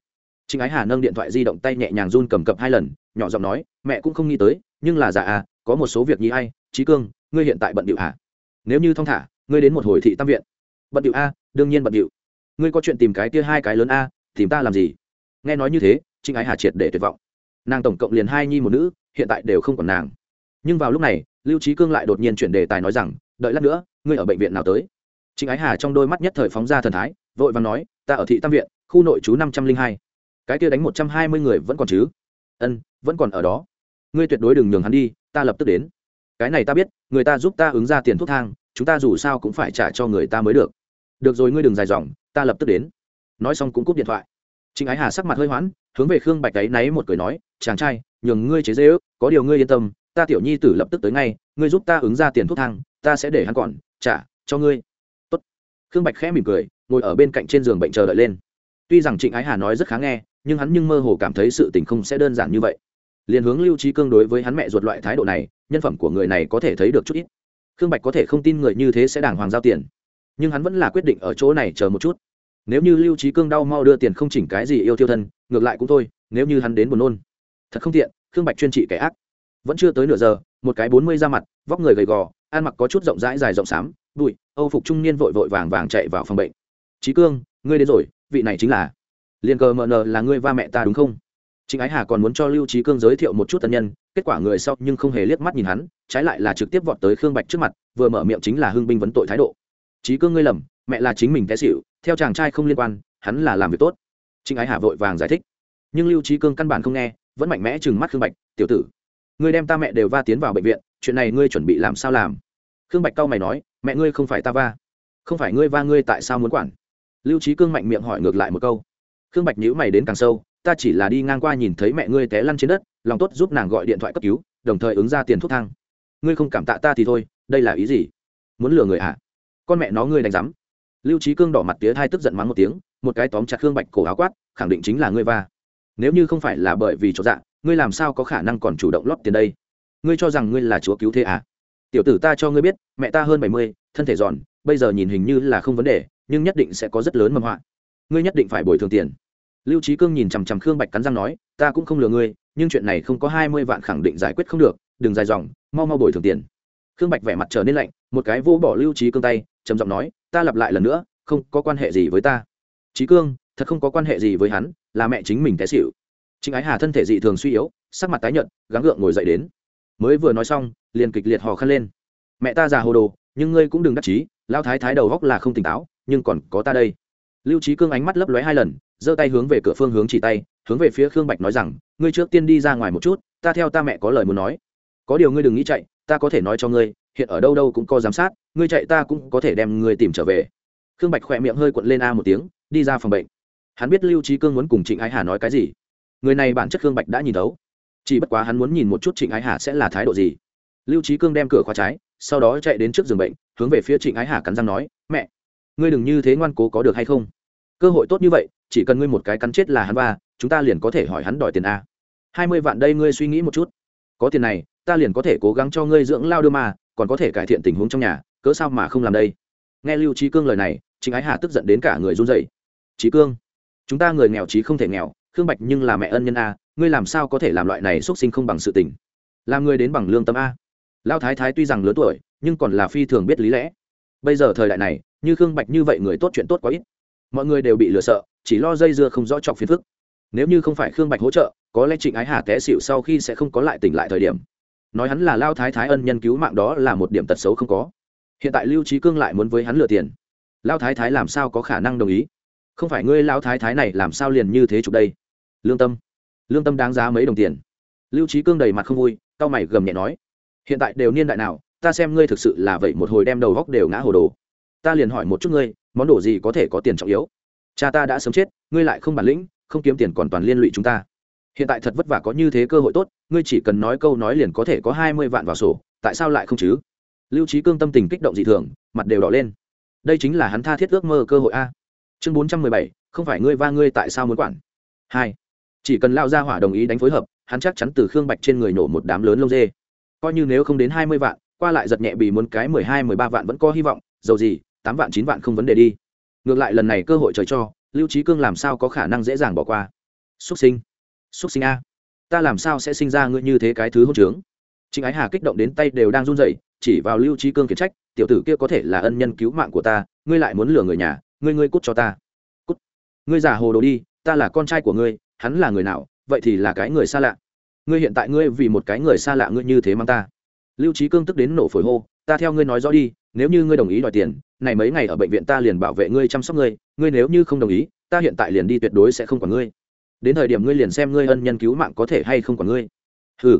Trịnh ái hà nâng điện thoại di động tay nhẹ nhàng run cầm cập hai lần, nhỏ giọng nói, mẹ cũng không nghĩ tới, nhưng là dạ à có một số việc như hay. trí cương, ngươi hiện tại bận điệu hả nếu như thong thả, ngươi đến một hồi thị tam viện. Bận điệu a đương nhiên bận điệu. Ngươi có chuyện tìm cái kia hai cái lớn a tìm ta làm gì? Nghe nói như thế, trịnh ái hà triệt để tuyệt vọng. Nàng tổng cộng liền hai nhi một nữ, hiện tại đều không còn nàng. Nhưng vào lúc này, lưu trí cương lại đột nhiên chuyển đề tài nói rằng, đợi lát nữa, ngươi ở bệnh viện nào tới? Trịnh ái hà trong đôi mắt nhất thời phóng ra thần thái, vội và nói ta ở thị tam viện, khu nội trú năm trăm linh hai. Cái kia đánh một trăm hai mươi người vẫn còn chứ? Ân, vẫn còn ở đó. Ngươi tuyệt đối đừng nhường hắn đi, ta lập tức đến. Cái này ta biết, người ta giúp ta ứng ra tiền thuốc thang, chúng ta dù sao cũng phải trả cho người ta mới được. Được rồi, ngươi đừng dài dòng, ta lập tức đến. Nói xong cũng cúp điện thoại. Trịnh ái hà sắc mặt hơi hoãn hướng về khương bạch ấy náy một cười nói, chàng trai, nhường ngươi chế dễ ước có điều ngươi yên tâm, ta tiểu nhi tử lập tức tới ngay, ngươi giúp ta ứng ra tiền thuốc thang, ta sẽ để hắn còn trả cho ngươi khương bạch khẽ mỉm cười, ngồi ở bên cạnh trên giường bệnh chờ đợi lên. Tuy rằng trịnh ái hà nói rất khá nghe, nhưng hắn nhưng mơ hồ cảm thấy sự tình không sẽ đơn giản như vậy. Liền hướng lưu trí cương đối với hắn mẹ ruột loại thái độ này, nhân phẩm của người này có thể thấy được chút ít. Khương bạch có thể không tin người như thế sẽ đàng hoàng giao tiền, nhưng hắn vẫn là quyết định ở chỗ này chờ một chút. Nếu như lưu trí cương đau mau đưa tiền không chỉnh cái gì yêu tiêu thân, ngược lại cũng thôi, nếu như hắn đến buồn nôn. Thật không tiện, khương bạch chuyên trị kẻ ác. Vẫn chưa tới nửa giờ một cái bốn mươi ra mặt vóc người gầy gò ăn mặc có chút rộng rãi dài rộng xám bụi âu phục trung niên vội vội vàng vàng chạy vào phòng bệnh trí cương ngươi đến rồi vị này chính là liền cờ mờ nờ là ngươi va mẹ ta đúng không Trịnh Ái Hà còn muốn cho Lưu Trí Cương giới thiệu một chút tân nhân, kết quả người sau nhưng không hề liếc mắt nhìn hắn, trái lại là trực tiếp vọt tới Khương Bạch trước mặt, vừa mở miệng chính là hưng binh vấn tội thái độ. Trí Cương ngươi lầm, mẹ là chính mình té xỉu, theo chàng trai không liên quan, hắn là làm việc tốt. Trịnh Ái Hà vội vàng giải thích. Nhưng Lưu Trí Cương căn bản không nghe, vẫn mạnh mẽ trừng mắt Khương Bạch, "Tiểu tử, ngươi đem ta mẹ đều va tiến vào bệnh viện, chuyện này ngươi chuẩn bị làm sao làm?" Khương Bạch cau mày nói, "Mẹ ngươi không phải ta va, không phải ngươi va ngươi tại sao muốn quản?" Lưu Trí Cương mạnh miệng hỏi ngược lại một câu. Khương Bạch nhíu mày đến càng sâu, ta chỉ là đi ngang qua nhìn thấy mẹ ngươi té lăn trên đất lòng tốt giúp nàng gọi điện thoại cấp cứu đồng thời ứng ra tiền thuốc thang ngươi không cảm tạ ta thì thôi đây là ý gì muốn lừa người à con mẹ nó ngươi đánh rắm lưu trí cương đỏ mặt tía thai tức giận mắng một tiếng một cái tóm chặt khương bạch cổ áo quát khẳng định chính là ngươi va nếu như không phải là bởi vì chỗ dạ ngươi làm sao có khả năng còn chủ động lót tiền đây? Ngươi cho rằng ngươi là chúa cứu thế à? Tiểu tử ta cho ngươi biết, mẹ ta hơn bảy mươi, thân thể giòn, bây giờ nhìn hình như là không vấn đề, nhưng nhất định sẽ có rất lớn mầm họa. Ngươi nhất định phải bồi thường tiền. Lưu trí cương nhìn chằm chằm khương bạch cắn răng nói, ta cũng không lừa ngươi, nhưng chuyện này không có hai mươi vạn khẳng định giải quyết không được, đừng dài dòng, mau mau bồi thường tiền. Khương bạch vẻ mặt trở nên lạnh, một cái vô bỏ lưu trí cương tay, trầm giọng nói, ta lặp lại lần nữa, không có quan hệ gì với ta. Trí cương, thật không có quan hệ gì với hắn, là mẹ chính mình té xịu trịnh ái hà thân thể dị thường suy yếu, sắc mặt tái nhợt, gắng gượng ngồi dậy đến. Mới vừa nói xong, liền kịch liệt hò khăn lên. Mẹ ta già hồ đồ, nhưng ngươi cũng đừng đắc chí lao thái thái đầu góc là không tỉnh táo, nhưng còn có ta đây. Lưu trí cương ánh mắt lấp lóe hai lần, giơ tay hướng về cửa phương hướng chỉ tay, hướng về phía khương bạch nói rằng, ngươi trước tiên đi ra ngoài một chút, ta theo ta mẹ có lời muốn nói. Có điều ngươi đừng nghĩ chạy, ta có thể nói cho ngươi, hiện ở đâu đâu cũng có giám sát, ngươi chạy ta cũng có thể đem ngươi tìm trở về. Khương bạch khỏe miệng hơi quặn lên a một tiếng, đi ra phòng bệnh. Hắn biết lưu trí cương muốn cùng trịnh ái hà nói cái gì người này bản chất khương bạch đã nhìn thấu. Chỉ bất quá hắn muốn nhìn một chút trịnh ái hà sẽ là thái độ gì. Lưu trí cương đem cửa khóa trái, sau đó chạy đến trước giường bệnh, hướng về phía trịnh ái hà cắn răng nói, mẹ, ngươi đừng như thế ngoan cố có được hay không? Cơ hội tốt như vậy, chỉ cần ngươi một cái cắn chết là hắn ba, chúng ta liền có thể hỏi hắn đòi tiền a. Hai mươi vạn đây ngươi suy nghĩ một chút. Có tiền này, ta liền có thể cố gắng cho ngươi dưỡng lao đưa mà, còn có thể cải thiện tình huống trong nhà, cớ sao mà không làm đây? Nghe lưu trí cương lời này, trịnh ái hà tức giận đến cả người run dậy trí cương, chúng ta người nghèo trí không thể nghèo khương bạch nhưng là mẹ ân nhân a, ngươi làm sao có thể làm loại này xuất sinh không bằng sự tình? Làm ngươi đến bằng lương tâm a. Lao thái thái tuy rằng lớn tuổi, nhưng còn là phi thường biết lý lẽ. Bây giờ thời đại này, như khương bạch như vậy người tốt chuyện tốt quá ít. Mọi người đều bị lừa sợ, chỉ lo dây dưa không rõ chọc phiền phức. Nếu như không phải khương bạch hỗ trợ, có lẽ trịnh ái hà té xịu sau khi sẽ không có lại tỉnh lại thời điểm. Nói hắn là lao thái thái ân nhân cứu mạng đó là một điểm tật xấu không có. Hiện tại lưu trí cương lại muốn với hắn lừa tiền. Lao thái thái làm sao có khả năng đồng ý? Không phải ngươi lao thái thái này làm sao liền như thế chụp đây? Lương tâm. Lương tâm đáng giá mấy đồng tiền. Lưu trí cương đầy mặt không vui tao mày gầm nhẹ nói, hiện tại đều niên đại nào, ta xem ngươi thực sự là vậy một hồi đem đầu góc đều ngã hồ đồ. Ta liền hỏi một chút ngươi, món đồ gì có thể có tiền trọng yếu? Cha ta đã sớm chết, ngươi lại không bản lĩnh, không kiếm tiền còn toàn liên lụy chúng ta. Hiện tại thật vất vả có như thế cơ hội tốt, ngươi chỉ cần nói câu nói liền có thể có hai mươi vạn vào sổ, tại sao lại không chứ? Lưu trí cương tâm tình kích động dị thường, mặt đều đỏ lên. Đây chính là hắn tha thiết ước mơ cơ hội a. Chương bốn trăm mười bảy, không phải ngươi va ngươi tại sao muốn quản? Hai chỉ cần lao ra hỏa đồng ý đánh phối hợp, hắn chắc chắn từ khương bạch trên người nổ một đám lớn lông dê. Coi như nếu không đến hai mươi vạn, qua lại giật nhẹ bị muốn cái mười hai, mười ba vạn vẫn có hy vọng, dầu gì, tám vạn, chín vạn không vấn đề đi. Ngược lại lần này cơ hội trời cho, lưu trí cương làm sao có khả năng dễ dàng bỏ qua? Xúc sinh. Xúc sinh a. Ta làm sao sẽ sinh ra ngươi như thế cái thứ hôn trướng? Chính ái hà kích động đến tay đều đang run rẩy, chỉ vào lưu trí cương khiển trách, tiểu tử kia có thể là ân nhân cứu mạng của ta, ngươi lại muốn lừa người nhà, ngươi ngươi cút cho ta. Cút. Ngươi giả hồ đồ đi, ta là con trai của ngươi hắn là người nào, vậy thì là cái người xa lạ. Ngươi hiện tại ngươi vì một cái người xa lạ ngươi như thế mang ta. Lưu trí cương tức đến nổ phổi hô, ta theo ngươi nói rõ đi, nếu như ngươi đồng ý đòi tiền, này mấy ngày ở bệnh viện ta liền bảo vệ ngươi, chăm sóc ngươi ngươi nếu như không đồng ý, ta hiện tại liền đi tuyệt đối sẽ không quản ngươi. Đến thời điểm ngươi liền xem ngươi ân nhân cứu mạng có thể hay không quản ngươi. Hừ.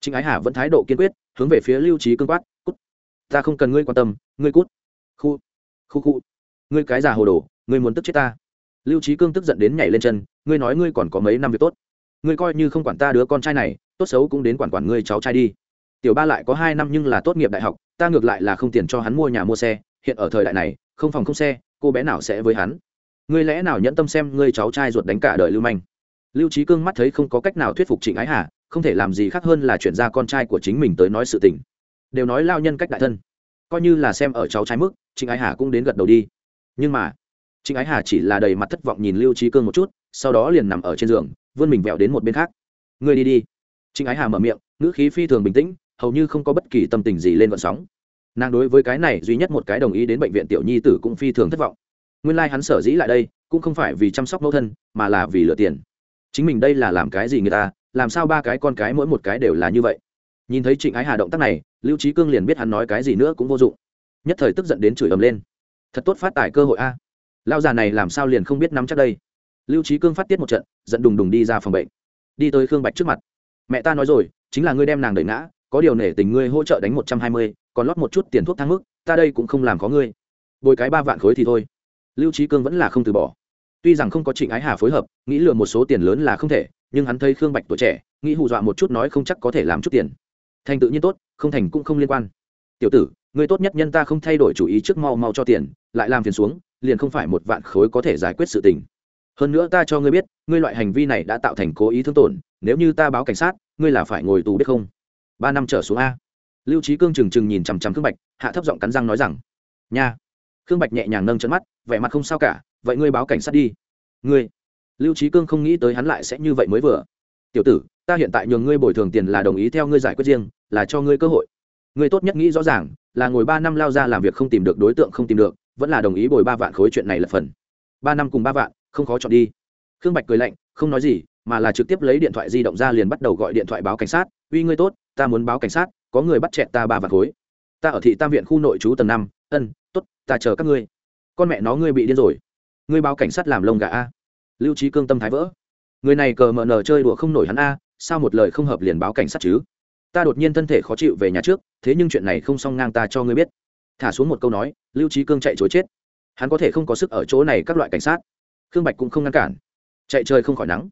Trịnh ái hà vẫn thái độ kiên quyết, hướng về phía lưu trí cương quát, cút. Ta không cần ngươi quan tâm, ngươi cút. Khu. Khu khu. Ngươi cái già hồ đồ, ngươi muốn tức chết ta lưu trí cương tức giận đến nhảy lên chân, ngươi nói ngươi còn có mấy năm việc tốt? Ngươi coi như không quản ta đứa con trai này, tốt xấu cũng đến quản quản ngươi cháu trai đi. Tiểu ba lại có hai năm nhưng là tốt nghiệp đại học, ta ngược lại là không tiền cho hắn mua nhà mua xe, hiện ở thời đại này, không phòng không xe, cô bé nào sẽ với hắn? Ngươi lẽ nào nhẫn tâm xem ngươi cháu trai ruột đánh cả đời lưu manh? Lưu trí cương mắt thấy không có cách nào thuyết phục trịnh ái hà, không thể làm gì khác hơn là chuyển ra con trai của chính mình tới nói sự tình. Đều nói lao nhân cách đại thân. Coi như là xem ở cháu trai mức, trịnh ái hà cũng đến gật đầu đi. Nhưng mà trịnh ái hà chỉ là đầy mặt thất vọng nhìn lưu trí cương một chút, sau đó liền nằm ở trên giường, vươn mình vẹo đến một bên khác. Ngươi đi đi. Trịnh ái hà mở miệng, ngữ khí phi thường bình tĩnh, hầu như không có bất kỳ tâm tình gì lên vận sóng. Nàng đối với cái này duy nhất một cái đồng ý đến bệnh viện tiểu nhi tử cũng phi thường thất vọng. Nguyên lai、like、hắn sở dĩ lại đây, cũng không phải vì chăm sóc mẫu thân, mà là vì lựa tiền. Chính mình đây là làm cái gì người ta, làm sao ba cái con cái mỗi một cái đều là như vậy? Nhìn thấy trịnh ái hà động tác này, lưu trí cương liền biết hắn nói cái gì nữa cũng vô dụng. Nhất thời tức giận đến chửi ầm lên. Thật tốt phát tài cơ hội a lao già này làm sao liền không biết nắm chắc đây? Lưu trí cương phát tiết một trận, giận đùng đùng đi ra phòng bệnh. Đi tới khương bạch trước mặt. Mẹ ta nói rồi, chính là ngươi đem nàng đẩy ngã, có điều nể tình ngươi hỗ trợ đánh một trăm hai mươi, còn lót một chút tiền thuốc thang mức, ta đây cũng không làm có ngươi. Bồi cái ba vạn khối thì thôi. Lưu trí cương vẫn là không từ bỏ. Tuy rằng không có trịnh ái hà phối hợp, nghĩ lừa một số tiền lớn là không thể, nhưng hắn thấy khương bạch tuổi trẻ, nghĩ hù dọa một chút nói không chắc có thể làm chút tiền. Thành tự nhiên tốt, không thành cũng không liên quan. Tiểu tử người tốt nhất nhân ta không thay đổi chủ ý trước mau mau cho tiền, lại làm phiền xuống liền không phải một vạn khối có thể giải quyết sự tình. Hơn nữa ta cho ngươi biết, ngươi loại hành vi này đã tạo thành cố ý thương tổn, nếu như ta báo cảnh sát, ngươi là phải ngồi tù biết không? Ba năm trở xuống a. Lưu trí cương trừng trừng nhìn chằm chằm khương bạch, hạ thấp giọng cắn răng nói rằng, nha. Khương bạch nhẹ nhàng nâng trận mắt, vẻ mặt không sao cả, vậy ngươi báo cảnh sát đi. Ngươi? Lưu trí cương không nghĩ tới hắn lại sẽ như vậy mới vừa. Tiểu tử, ta hiện tại nhường ngươi bồi thường tiền là đồng ý theo ngươi giải quyết riêng, là cho ngươi cơ hội. Ngươi tốt nhất nghĩ rõ ràng, là ngồi ba năm lao ra làm việc không tìm được đối tượng không tìm được vẫn là đồng ý bồi ba vạn khối chuyện này là phần. Ba năm cùng ba vạn, không khó chọn đi. Khương bạch cười lạnh, không nói gì, mà là trực tiếp lấy điện thoại di động ra liền bắt đầu gọi điện thoại báo cảnh sát. Uy ngươi tốt, ta muốn báo cảnh sát, có người bắt chẹt ta ba vạn khối. Ta ở thị tam viện khu nội trú tầng năm, ân t ố t ta chờ các ngươi. Con mẹ nó ngươi bị điên rồi. Ngươi báo cảnh sát làm lông gà a. Lưu trí cương tâm thái vỡ. Người này cờ mờ nờ chơi đùa không nổi hắn a, sao một lời không hợp liền báo cảnh sát chứ? Ta đột nhiên thân thể khó chịu về nhà trước, thế nhưng chuyện này không xong ngang ta cho ngươi biết thả xuống một câu nói, lưu trí cương chạy chối chết. Hắn có thể không có sức ở chỗ này các loại cảnh sát. Khương bạch cũng không ngăn cản. Chạy chơi không khỏi nắng.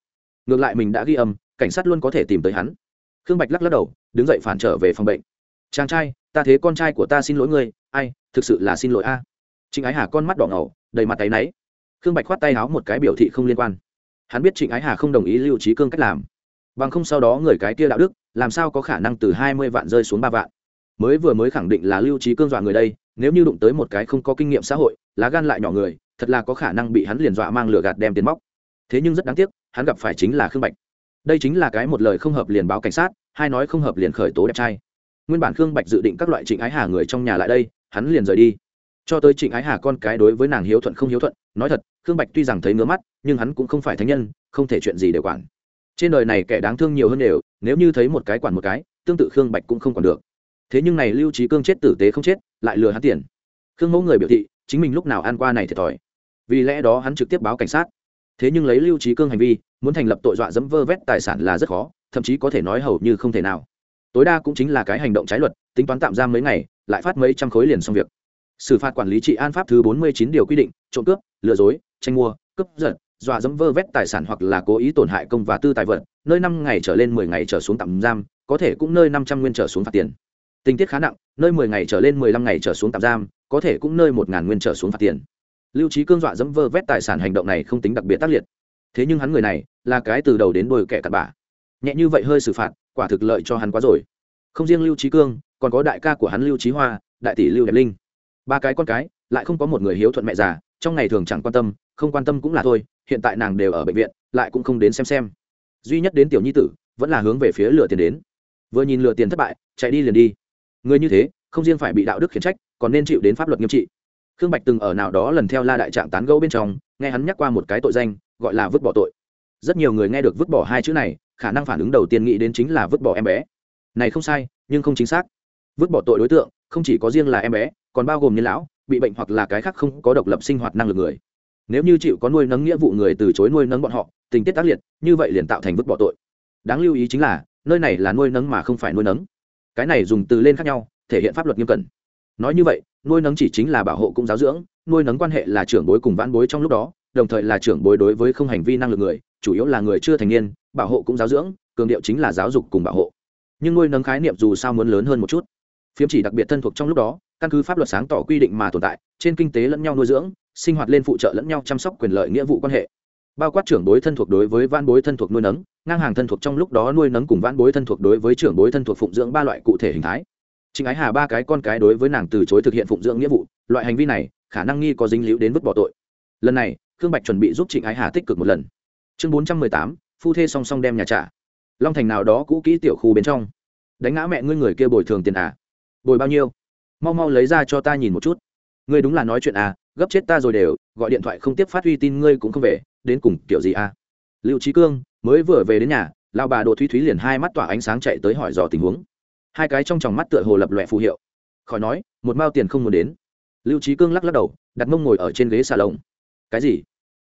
Ngược lại mình đã ghi âm, cảnh sát luôn có thể tìm tới hắn. Khương bạch lắc lắc đầu, đứng dậy phản trở về phòng bệnh. Chàng trai, ta thế con trai của ta xin lỗi ngươi, ai, thực sự là xin lỗi a. À. trịnh ái hà con mắt đỏ ngầu, đầy mặt tay náy. Khương bạch khoát tay áo một cái biểu thị không liên quan. Hắn biết trịnh ái hà không đồng ý lưu trí cương cách làm. Bằng không sau đó người cái kia đạo đức, làm sao có khả năng từ hai mươi vạn rơi xuống ba vạn? Mới vừa mới khẳng định là lưu trí cương dọa người đây, nếu như đụng tới một cái không có kinh nghiệm xã hội, lá gan lại nhỏ người, thật là có khả năng bị hắn liền dọa mang lửa gạt đem tiền móc. Thế nhưng rất đáng tiếc, hắn gặp phải chính là khương bạch. Đây chính là cái một lời không hợp liền báo cảnh sát, hai nói không hợp liền khởi tố đẹp trai. Nguyên bản khương bạch dự định các loại trịnh ái hà người trong nhà lại đây, hắn liền rời đi. Cho tới trịnh ái hà con cái đối với nàng hiếu thuận không hiếu thuận, nói thật, khương bạch tuy rằng thấy ngứa mắt, nhưng hắn cũng không phải thánh nhân, không thể chuyện gì để quản. Trên đời này kẻ đáng thương nhiều hơn đều, nếu như thấy một cái quản một cái, tương tự khương bạch cũng không còn được thế nhưng này lưu trí cương chết tử tế không chết, lại lừa hắn tiền. Khương mẫu người biểu thị, chính mình lúc nào ăn qua này thiệt thòi. Vì lẽ đó hắn trực tiếp báo cảnh sát. Thế nhưng lấy lưu trí cương hành vi, muốn thành lập tội dọa dẫm vơ vét tài sản là rất khó, thậm chí có thể nói hầu như không thể nào. Tối đa cũng chính là cái hành động trái luật, tính toán tạm giam mấy ngày, lại phát mấy trăm khối liền xong việc. Xử phạt quản lý trị an pháp thứ bốn mươi chín điều quy định, trộm cướp, lừa dối, tranh mua, cướp giật, dọa dẫm vơ vét tài sản hoặc là cố ý tổn hại công và tư tài vật, nơi năm ngày trở lên mười ngày trở xuống tạm giam, có thể cũng nơi năm trăm nguyên trở xuống phạt tiền tình tiết khá nặng, nơi mười ngày trở lên mười lăm ngày trở xuống tạm giam, có thể cũng nơi một ngàn nguyên trở xuống phạt tiền. Lưu trí cương dọa dẫm vơ vét tài sản hành động này không tính đặc biệt tác liệt. Thế nhưng hắn người này là cái từ đầu đến đôi kẻ cặn bã. Nhẹ như vậy hơi xử phạt, quả thực lợi cho hắn quá rồi. Không riêng lưu trí cương, còn có đại ca của hắn lưu trí hoa, đại tỷ lưu đẹp linh. Ba cái con cái, lại không có một người hiếu thuận mẹ già, trong ngày thường chẳng quan tâm, không quan tâm cũng là thôi, hiện tại nàng đều ở bệnh viện, lại cũng không đến xem xem. Duy nhất đến tiểu nhi tử, vẫn là hướng về phía lừa tiền đến. Vừa nhìn lừa tiền thất bại, chạy đi liền đi người như thế, không riêng phải bị đạo đức khiển trách, còn nên chịu đến pháp luật nghiêm trị. Khương bạch từng ở nào đó lần theo la đại trạng tán gẫu bên trong, nghe hắn nhắc qua một cái tội danh, gọi là vứt bỏ tội. Rất nhiều người nghe được vứt bỏ hai chữ này, khả năng phản ứng đầu tiên nghĩ đến chính là vứt bỏ em bé. Này không sai, nhưng không chính xác. Vứt bỏ tội đối tượng, không chỉ có riêng là em bé, còn bao gồm nhân lão, bị bệnh hoặc là cái khác không có độc lập sinh hoạt năng lực người. Nếu như chịu có nuôi nấng nghĩa vụ người từ chối nuôi nấng bọn họ, tình tiết tác liệt, như vậy liền tạo thành vứt bỏ tội. Đáng lưu ý chính là, nơi này là nuôi nấng mà không phải nuôi nấng cái này dùng từ lên khác nhau, thể hiện pháp luật nghiêm cẩn. Nói như vậy, nuôi nấng chỉ chính là bảo hộ cũng giáo dưỡng, nuôi nấng quan hệ là trưởng bối cùng vãn bối trong lúc đó, đồng thời là trưởng bối đối với không hành vi năng lực người, chủ yếu là người chưa thành niên, bảo hộ cũng giáo dưỡng, cường điệu chính là giáo dục cùng bảo hộ. Nhưng nuôi nấng khái niệm dù sao muốn lớn hơn một chút. Phiếm chỉ đặc biệt thân thuộc trong lúc đó, căn cứ pháp luật sáng tỏ quy định mà tồn tại, trên kinh tế lẫn nhau nuôi dưỡng, sinh hoạt lên phụ trợ lẫn nhau chăm sóc quyền lợi nghĩa vụ quan hệ bao quát trưởng bối thân thuộc đối với vãn bối thân thuộc nuôi nấng ngang hàng thân thuộc trong lúc đó nuôi nấng cùng vãn bối thân thuộc đối với trưởng bối thân thuộc phụng dưỡng ba loại cụ thể hình thái Trình Ái Hà ba cái con cái đối với nàng từ chối thực hiện phụng dưỡng nghĩa vụ, loại hành vi này khả năng nghi có dính líu đến vứt bỏ tội. Lần này, Khương Bạch chuẩn bị giúp Trịnh Ái Hà tích cực một lần. Chương bốn trăm mười tám, phu thê song song đem nhà trả. Long Thành nào đó cũ kỹ tiểu khu bên trong. Đánh ngã mẹ ngươi người kia bồi thường tiền à? Bồi bao nhiêu? Mau mau lấy ra cho ta nhìn một chút. Ngươi đúng là nói chuyện à, gấp chết ta rồi đều, gọi điện thoại không tiếp phát uy tin ngươi cũng không về, đến cùng kiểu gì à? Lưu Chí Cương mới vừa về đến nhà, lão bà Đồ Thúy Thúy liền hai mắt tỏa ánh sáng chạy tới hỏi dò tình huống. Hai cái trong tròng mắt tựa hồ lập lòe phù hiệu. Khỏi nói một mao tiền không muốn đến. Lưu trí cương lắc lắc đầu đặt mông ngồi ở trên ghế xà lồng. Cái gì?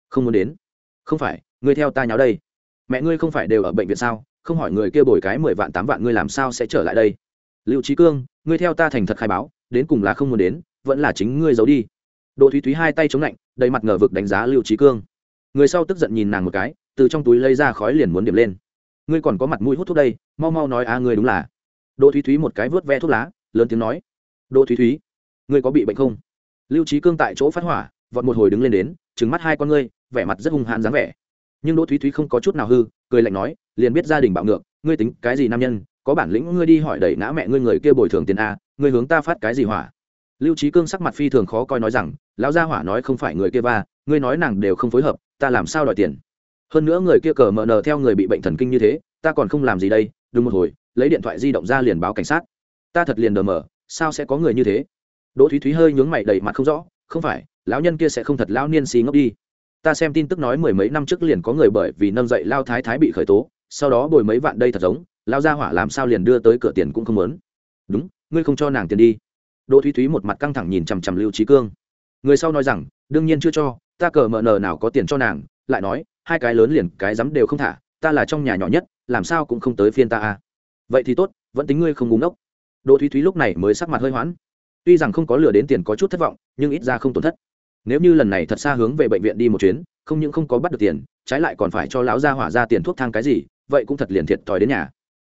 Không muốn đến? Không phải ngươi theo ta nháo đây. Mẹ ngươi không phải đều ở bệnh viện sao? Không hỏi người kia bồi cái mười vạn tám vạn ngươi làm sao sẽ trở lại đây? Lưu trí cương ngươi theo ta thành thật khai báo đến cùng là không muốn đến vẫn là chính ngươi giấu đi. Đỗ thúy thúy hai tay chống lạnh đầy mặt ngờ vực đánh giá lưu trí cương người sau tức giận nhìn nàng một cái, từ trong túi lấy ra khói liền muốn điểm lên. Ngươi còn có mặt mũi hút thuốc đây, mau mau nói a ngươi đúng là. Đỗ thúy thúy một cái vớt ve thuốc lá, lớn tiếng nói. Đỗ thúy thúy, ngươi có bị bệnh không? Lưu trí cương tại chỗ phát hỏa, vọt một hồi đứng lên đến trứng mắt hai con ngươi, vẻ mặt rất hung hãn dáng vẻ. Nhưng đỗ thúy thúy không có chút nào hư, cười lạnh nói, liền biết gia đình bạo ngược, ngươi tính cái gì nam nhân, có bản lĩnh ngươi đi hỏi đẩy ngã mẹ ngươi người kia bồi thường tiền a, ngươi hướng ta phát cái gì hỏa? Lưu trí cương sắc mặt phi thường khó coi nói rằng, lão gia hỏa nói không phải người kia va, ngươi nói nàng đều không phối hợp ta làm sao đòi tiền? Hơn nữa người kia cờ mờ nờ theo người bị bệnh thần kinh như thế, ta còn không làm gì đây đúng một hồi, lấy điện thoại di động ra liền báo cảnh sát. Ta thật liền đờ mờ, sao sẽ có người như thế? Đỗ thúy thúy hơi nhướng mày đầy mặt không rõ, không phải, lão nhân kia sẽ không thật lão niên xì ngốc đi. Ta xem tin tức nói mười mấy năm trước liền có người bởi vì nâng dậy lao thái thái bị khởi tố, sau đó bồi mấy vạn đây thật giống lao ra hỏa làm sao liền đưa tới cửa tiền cũng không muốn. Đúng, ngươi không cho nàng tiền đi. Đỗ thúy thúy một mặt căng thẳng nhìn chằm chằm lưu trí cương. Người sau nói rằng, đương nhiên chưa cho ta cờ mờ nờ nào có tiền cho nàng, lại nói, hai cái lớn liền, cái dám đều không thả, ta là trong nhà nhỏ nhất, làm sao cũng không tới phiên ta à. Vậy thì tốt, vẫn tính ngươi không búng ốc đỗ thúy thúy lúc này mới sắc mặt hơi hoãn tuy rằng không có lừa đến tiền có chút thất vọng, nhưng ít ra không tổn thất. Nếu như lần này thật xa hướng về bệnh viện đi một chuyến, không những không có bắt được tiền, trái lại còn phải cho lão gia hỏa ra tiền thuốc thang cái gì, vậy cũng thật liền thiệt thòi đến nhà.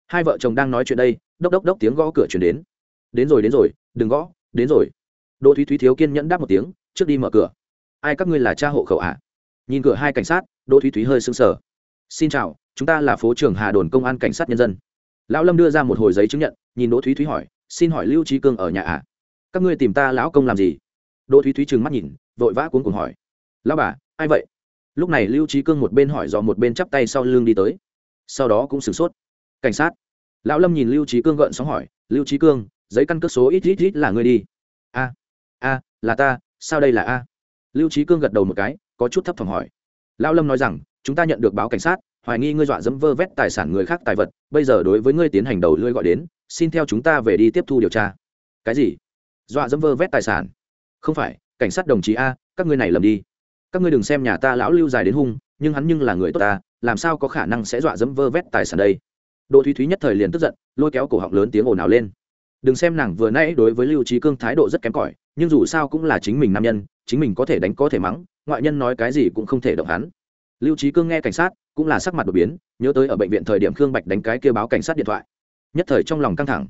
Hai vợ chồng đang nói chuyện đây, đốc đốc đốc tiếng gõ cửa chuyển đến. Đến rồi đến rồi, đừng gõ, đến rồi. Đỗ thúy thúy thiếu kiên nhẫn đáp một tiếng, trước đi mở cửa ai các ngươi là cha hộ khẩu ạ? À? nhìn cửa hai cảnh sát, đỗ thúy thúy hơi sưng sờ. Xin chào, chúng ta là phố trưởng hà đồn công an cảnh sát nhân dân. Lão lâm đưa ra một hồi giấy chứng nhận, nhìn đỗ thúy thúy hỏi, xin hỏi lưu trí cương ở nhà ạ? À? các ngươi tìm ta lão công làm gì? Đỗ thúy thúy trừng mắt nhìn, vội vã cuốn cùng hỏi, lão bà, ai vậy? Lúc này lưu trí cương một bên hỏi dò một bên chắp tay sau lưng đi tới. Sau đó cũng sửng sốt. Cảnh sát? Lão lâm nhìn lưu trí cương gợn sóng hỏi, lưu trí cương, giấy căn cước số ít ít ít là người đi. A a, là ta, sao đây là a? Lưu trí cương gật đầu một cái, có chút thấp thỏm hỏi. Lão lâm nói rằng, chúng ta nhận được báo cảnh sát, hoài nghi ngươi dọa dẫm vơ vét tài sản người khác tài vật, bây giờ đối với ngươi tiến hành đầu lưới gọi đến, xin theo chúng ta về đi tiếp thu điều tra. Cái gì? Dọa dẫm vơ vét tài sản? Không phải, cảnh sát đồng chí a, các ngươi này lầm đi. Các ngươi đừng xem nhà ta lão lưu dài đến hung, nhưng hắn nhưng là người tốt ta làm sao có khả năng sẽ dọa dẫm vơ vét tài sản đây? Đỗ thúy thúy nhất thời liền tức giận, lôi kéo cổ họng lớn tiếng ồn ào lên đừng xem nàng vừa nãy đối với lưu trí cương thái độ rất kém cỏi, nhưng dù sao cũng là chính mình nam nhân, chính mình có thể đánh có thể mắng, ngoại nhân nói cái gì cũng không thể động hắn. Lưu trí cương nghe cảnh sát, cũng là sắc mặt đột biến, nhớ tới ở bệnh viện thời điểm khương bạch đánh cái kia báo cảnh sát điện thoại. Nhất thời trong lòng căng thẳng.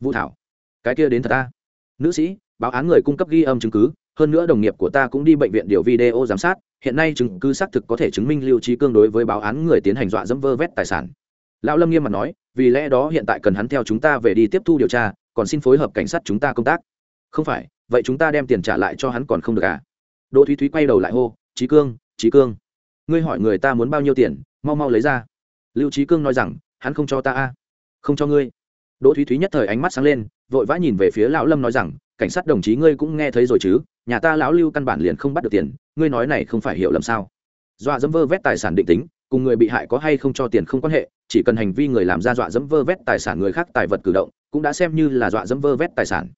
Vũ thảo, cái kia đến thật ta. Nữ sĩ, báo án người cung cấp ghi âm chứng cứ, hơn nữa đồng nghiệp của ta cũng đi bệnh viện điều video giám sát, hiện nay chứng cứ xác thực có thể chứng minh lưu trí cương đối với báo án người tiến hành dọa dẫm vơ vét tài sản. Lão lâm nghiêm mặt nói, vì lẽ đó hiện tại cần hắn theo chúng ta về đi tiếp thu điều tra còn xin phối hợp cảnh sát chúng ta công tác. Không phải, vậy chúng ta đem tiền trả lại cho hắn còn không được à? Đỗ thúy thúy quay đầu lại hô trí cương trí cương, ngươi hỏi người ta muốn bao nhiêu tiền, mau mau lấy ra. Lưu trí cương nói rằng, hắn không cho ta a, không cho ngươi. Đỗ thúy thúy nhất thời ánh mắt sáng lên, vội vã nhìn về phía lão lâm nói rằng, cảnh sát đồng chí ngươi cũng nghe thấy rồi chứ, nhà ta lão lưu căn bản liền không bắt được tiền, ngươi nói này không phải hiểu lầm sao? Dọa dẫm vơ vét tài sản định tính, cùng người bị hại có hay không cho tiền không quan hệ, chỉ cần hành vi người làm ra dọa dẫm vơ vét tài sản người khác tài vật cử động cũng đã xem như là dọa dẫm vơ vét tài sản.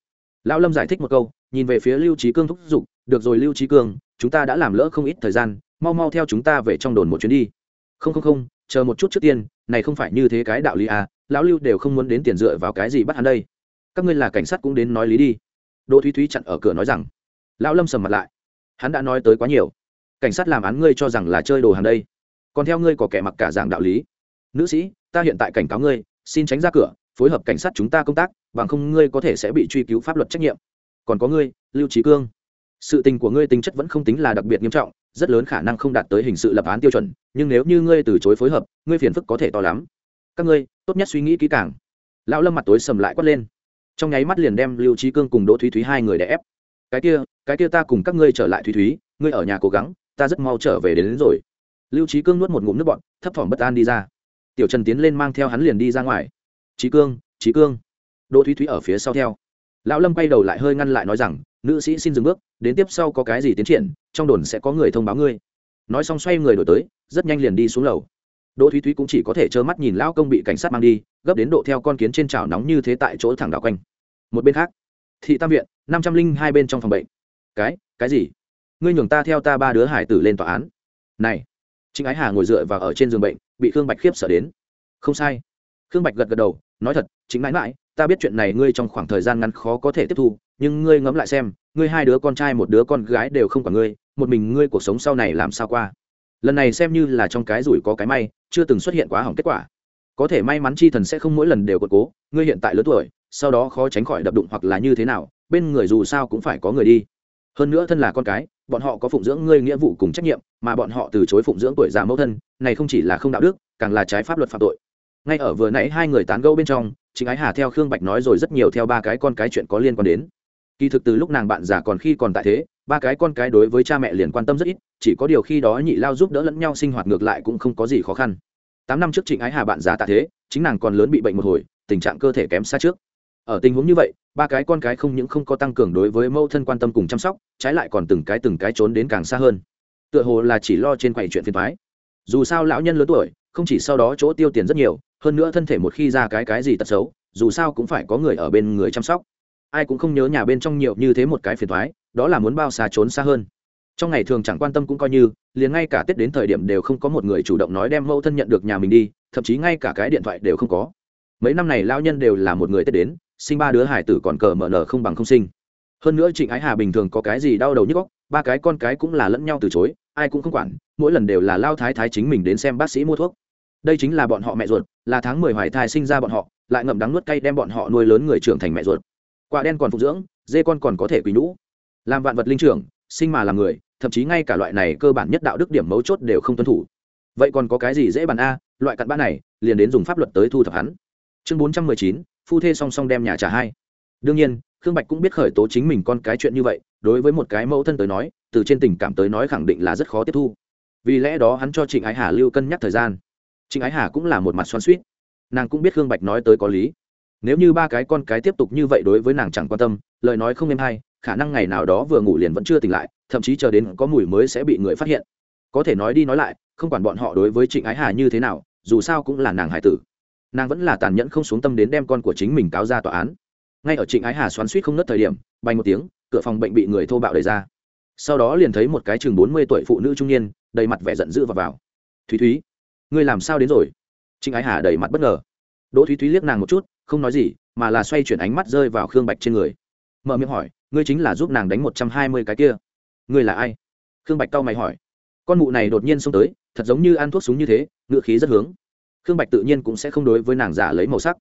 Lão lâm giải thích một câu, nhìn về phía lưu trí cương thúc giục, được rồi lưu trí cương, chúng ta đã làm lỡ không ít thời gian, mau mau theo chúng ta về trong đồn một chuyến đi. Không không không, chờ một chút trước tiên, này không phải như thế cái đạo lý à lão lưu đều không muốn đến tiền dựa vào cái gì bắt hắn đây. Các ngươi là cảnh sát cũng đến nói lý đi. Đỗ thúy thúy chặn ở cửa nói rằng. Lão lâm sầm mặt lại. Hắn đã nói tới quá nhiều. Cảnh sát làm án ngươi cho rằng là chơi đồ hàng đây. Còn theo ngươi có kẻ mặc cả giảng đạo lý. Nữ sĩ, ta hiện tại cảnh cáo ngươi, xin tránh ra cửa phối hợp cảnh sát chúng ta công tác bằng không ngươi có thể sẽ bị truy cứu pháp luật trách nhiệm. Còn có ngươi lưu trí cương sự tình của ngươi tính chất vẫn không tính là đặc biệt nghiêm trọng rất lớn khả năng không đạt tới hình sự lập án tiêu chuẩn nhưng nếu như ngươi từ chối phối hợp ngươi phiền phức có thể to lắm. Các ngươi tốt nhất suy nghĩ kỹ càng. Lão lâm mặt tối sầm lại quát lên. Trong nháy mắt liền đem lưu trí cương cùng đỗ thúy thúy hai người đè ép. Cái kia cái kia ta cùng các ngươi trở lại thúy thúy ngươi ở nhà cố gắng ta rất mau trở về đến, đến rồi. Lưu trí cương nuốt một ngụm nước bọn thấp thỏm bất an đi ra. Tiểu trần tiến lên mang theo hắn liền đi ra ngoài trí cương trí cương. Đỗ thúy thúy ở phía sau theo. Lão lâm quay đầu lại hơi ngăn lại nói rằng, nữ sĩ xin dừng bước, đến tiếp sau có cái gì tiến triển, trong đồn sẽ có người thông báo ngươi. Nói xong xoay người đổi tới, rất nhanh liền đi xuống lầu. Đỗ thúy thúy cũng chỉ có thể trơ mắt nhìn lão công bị cảnh sát mang đi, gấp đến độ theo con kiến trên chảo nóng như thế tại chỗ thẳng đảo quanh. Một bên khác, thị tam viện, năm trăm linh hai bên trong phòng bệnh. Cái cái gì? Ngươi nhường ta theo ta ba đứa hải tử lên tòa án. Này. Trịnh ái hà ngồi dựa vào ở trên giường bệnh, bị khương bạch khiếp sợ đến. Không sai. Khương bạch gật gật đầu nói thật, chính mãi mãi, ta biết chuyện này ngươi trong khoảng thời gian ngắn khó có thể tiếp thu, nhưng ngươi ngẫm lại xem, ngươi hai đứa con trai một đứa con gái đều không cả ngươi, một mình ngươi cuộc sống sau này làm sao qua? Lần này xem như là trong cái rủi có cái may, chưa từng xuất hiện quá hỏng kết quả. Có thể may mắn chi thần sẽ không mỗi lần đều cột cố, ngươi hiện tại lớn tuổi, sau đó khó tránh khỏi đập đụng hoặc là như thế nào, bên người dù sao cũng phải có người đi. Hơn nữa thân là con cái, bọn họ có phụng dưỡng ngươi nghĩa vụ cùng trách nhiệm, mà bọn họ từ chối phụng dưỡng tuổi già mẫu thân, này không chỉ là không đạo đức, càng là trái pháp luật phạm tội ngay ở vừa nãy hai người tán gẫu bên trong, chính ái hà theo khương bạch nói rồi rất nhiều theo ba cái con cái chuyện có liên quan đến. Kỳ thực từ lúc nàng bạn già còn khi còn tại thế, ba cái con cái đối với cha mẹ liền quan tâm rất ít, chỉ có điều khi đó nhị lao giúp đỡ lẫn nhau sinh hoạt ngược lại cũng không có gì khó khăn. Tám năm trước trịnh ái hà bạn già tại thế, chính nàng còn lớn bị bệnh một hồi, tình trạng cơ thể kém xa trước. Ở tình huống như vậy, ba cái con cái không những không có tăng cường đối với mẫu thân quan tâm cùng chăm sóc, trái lại còn từng cái từng cái trốn đến càng xa hơn. Tựa hồ là chỉ lo trên quầy chuyện phiền thoái dù sao lão nhân lớn tuổi, không chỉ sau đó chỗ tiêu tiền rất nhiều hơn nữa thân thể một khi ra cái cái gì tật xấu, dù sao cũng phải có người ở bên người chăm sóc. Ai cũng không nhớ nhà bên trong nhiều như thế một cái phiền thoái, đó là muốn bao xa trốn xa hơn. Trong ngày thường chẳng quan tâm cũng coi như, liền ngay cả tết đến thời điểm đều không có một người chủ động nói đem mẫu thân nhận được nhà mình đi, thậm chí ngay cả cái điện thoại đều không có. Mấy năm này lao nhân đều là một người tết đến, sinh ba đứa hải tử còn cờ mở nở không bằng không sinh. Hơn nữa trịnh ái hà bình thường có cái gì đau đầu nhức góc ba cái con cái cũng là lẫn nhau từ chối, ai cũng không quản, mỗi lần đều là lao thái thái chính mình đến xem bác sĩ mua thuốc. Đây chính là bọn họ mẹ ruột là tháng mười hoài thai sinh ra bọn họ, lại ngậm đắng nuốt cay đem bọn họ nuôi lớn người trưởng thành mẹ ruột. Quả đen còn phục dưỡng, dê con còn có thể quỳ nhũ. Làm vạn vật linh trưởng, sinh mà làm người, thậm chí ngay cả loại này cơ bản nhất đạo đức điểm mấu chốt đều không tuân thủ. Vậy còn có cái gì dễ bàn a? Loại cặn bã này, liền đến dùng pháp luật tới thu thập hắn. Chương bốn trăm mười chín, phu thê song song đem nhà trả hai. Đương nhiên, khương bạch cũng biết khởi tố chính mình con cái chuyện như vậy, đối với một cái mẫu thân tới nói, từ trên tình cảm tới nói khẳng định là rất khó tiếp thu. Vì lẽ đó hắn cho trịnh ái hà lưu cân nhắc thời gian trịnh ái hà cũng là một mặt xoan suýt nàng cũng biết khương bạch nói tới có lý. Nếu như ba cái con cái tiếp tục như vậy đối với nàng chẳng quan tâm, lời nói không êm hay, khả năng ngày nào đó vừa ngủ liền vẫn chưa tỉnh lại, thậm chí chờ đến có mùi mới sẽ bị người phát hiện. Có thể nói đi nói lại, không quản bọn họ đối với trịnh ái hà như thế nào, dù sao cũng là nàng hải tử. Nàng vẫn là tàn nhẫn không xuống tâm đến đem con của chính mình cáo ra tòa án. Ngay ở trịnh ái hà xoắn suýt không nớt thời điểm, bay một tiếng, cửa phòng bệnh bị người thô bạo đẩy ra. Sau đó liền thấy một cái chừng bốn mươi tuổi phụ nữ trung niên, đầy mặt vẻ giận dữ và vào. Thúy thúy ngươi làm sao đến rồi? Trịnh ái hà đầy mặt bất ngờ. Đỗ thúy thúy liếc nàng một chút, không nói gì, mà là xoay chuyển ánh mắt rơi vào khương bạch trên người. Mở miệng hỏi, ngươi chính là giúp nàng đánh một trăm hai mươi cái kia. Ngươi là ai? Khương bạch cau mày hỏi. Con mụ này đột nhiên xông tới, thật giống như ăn thuốc súng như thế ngựa khí rất hướng. Khương bạch tự nhiên cũng sẽ không đối với nàng giả lấy màu sắc.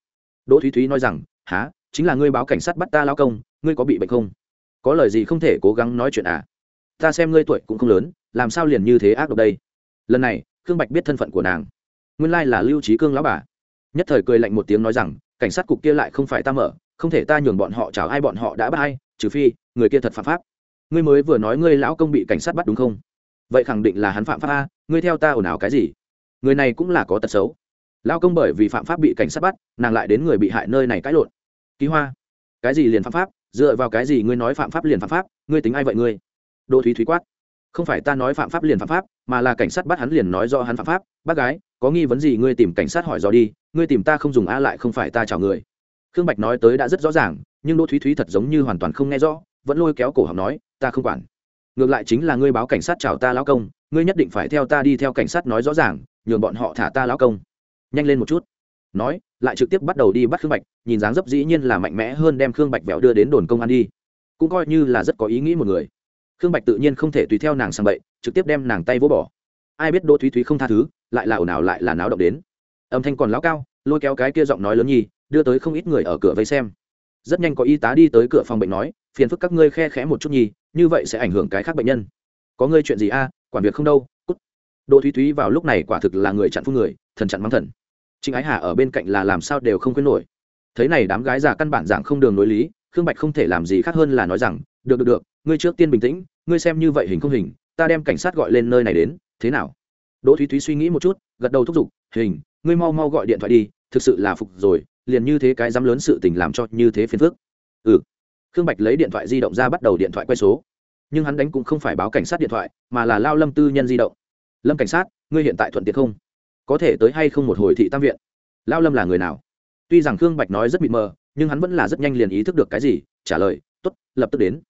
Đỗ thúy thúy nói rằng há chính là ngươi báo cảnh sát bắt ta lao công, ngươi có bị bệnh không? Có lời gì không thể cố gắng nói chuyện à? Ta xem ngươi tuổi cũng không lớn, làm sao liền như thế ác độc đây? Lần này khương bạch biết thân phận của nàng. Nguyên lai là lưu trí cương lão bà. Nhất thời cười lạnh một tiếng nói rằng, cảnh sát cục kia lại không phải ta mở, không thể ta nhường bọn họ chào ai bọn họ đã bắt ai, trừ phi, người kia thật phạm pháp. Ngươi mới vừa nói ngươi lão công bị cảnh sát bắt đúng không? Vậy khẳng định là hắn phạm pháp a, ngươi theo ta ồn ào cái gì? Người này cũng là có tật xấu. Lão công bởi vì phạm pháp bị cảnh sát bắt, nàng lại đến người bị hại nơi này cãi lộn. Ký hoa. Cái gì liền phạm pháp? Dựa vào cái gì ngươi nói phạm pháp liền phạm pháp? Ngươi tính ai vậy ngươi? Đô thúy thúy quát không phải ta nói phạm pháp liền phạm pháp, mà là cảnh sát bắt hắn liền nói do hắn phạm pháp. Bác gái, có nghi vấn gì ngươi tìm cảnh sát hỏi do đi, ngươi tìm ta không dùng a lại không phải ta chào người. Khương bạch nói tới đã rất rõ ràng, nhưng đỗ thúy thúy thật giống như hoàn toàn không nghe rõ, vẫn lôi kéo cổ học nói, ta không quản. Ngược lại chính là ngươi báo cảnh sát chào ta lão công, ngươi nhất định phải theo ta đi theo cảnh sát nói rõ ràng, nhường bọn họ thả ta lão công. Nhanh lên một chút. Nói, lại trực tiếp bắt đầu đi bắt khương bạch, nhìn dáng dấp dĩ nhiên là mạnh mẽ hơn đem khương bạch vẹo đưa đến đồn công an đi. Cũng coi như là rất có ý nghĩ một người khương bạch tự nhiên không thể tùy theo nàng sang bậy, trực tiếp đem nàng tay vỗ bỏ. Ai biết đỗ thúy thúy không tha thứ, lại là ồn ào, lại là náo động đến. Âm thanh còn lão cao, lôi kéo cái kia giọng nói lớn nhi đưa tới không ít người ở cửa vây xem. Rất nhanh có y tá đi tới cửa phòng bệnh nói, phiền phức các ngươi khe khẽ một chút nhi như vậy sẽ ảnh hưởng cái khác bệnh nhân. Có ngươi chuyện gì a? Quản việc không đâu, cút. Đỗ thúy thúy vào lúc này quả thực là người chặn phu người, thần chặn mắng thần. Trịnh ái hà ở bên cạnh là làm sao đều không quên nổi. Thấy này đám gái già căn bản dạng không đường nối lý, khương bạch không thể làm gì khác hơn là nói rằng, được được được, ngươi trước tiên bình tĩnh ngươi xem như vậy hình không hình, ta đem cảnh sát gọi lên nơi này đến, thế nào? Đỗ thúy thúy suy nghĩ một chút, gật đầu thúc giục, hình, ngươi mau mau gọi điện thoại đi, thực sự là phục rồi, liền như thế cái dám lớn sự tình làm cho như thế phiền phức. Ừ. Khương bạch lấy điện thoại di động ra bắt đầu điện thoại quay số. Nhưng hắn đánh cũng không phải báo cảnh sát điện thoại, mà là lao lâm tư nhân di động. Lâm cảnh sát, ngươi hiện tại thuận tiện không? Có thể tới hay không một hồi thị tam viện? Lao lâm là người nào? Tuy rằng khương bạch nói rất mịt mờ, nhưng hắn vẫn là rất nhanh liền ý thức được cái gì, trả lời t ố t lập tức đến.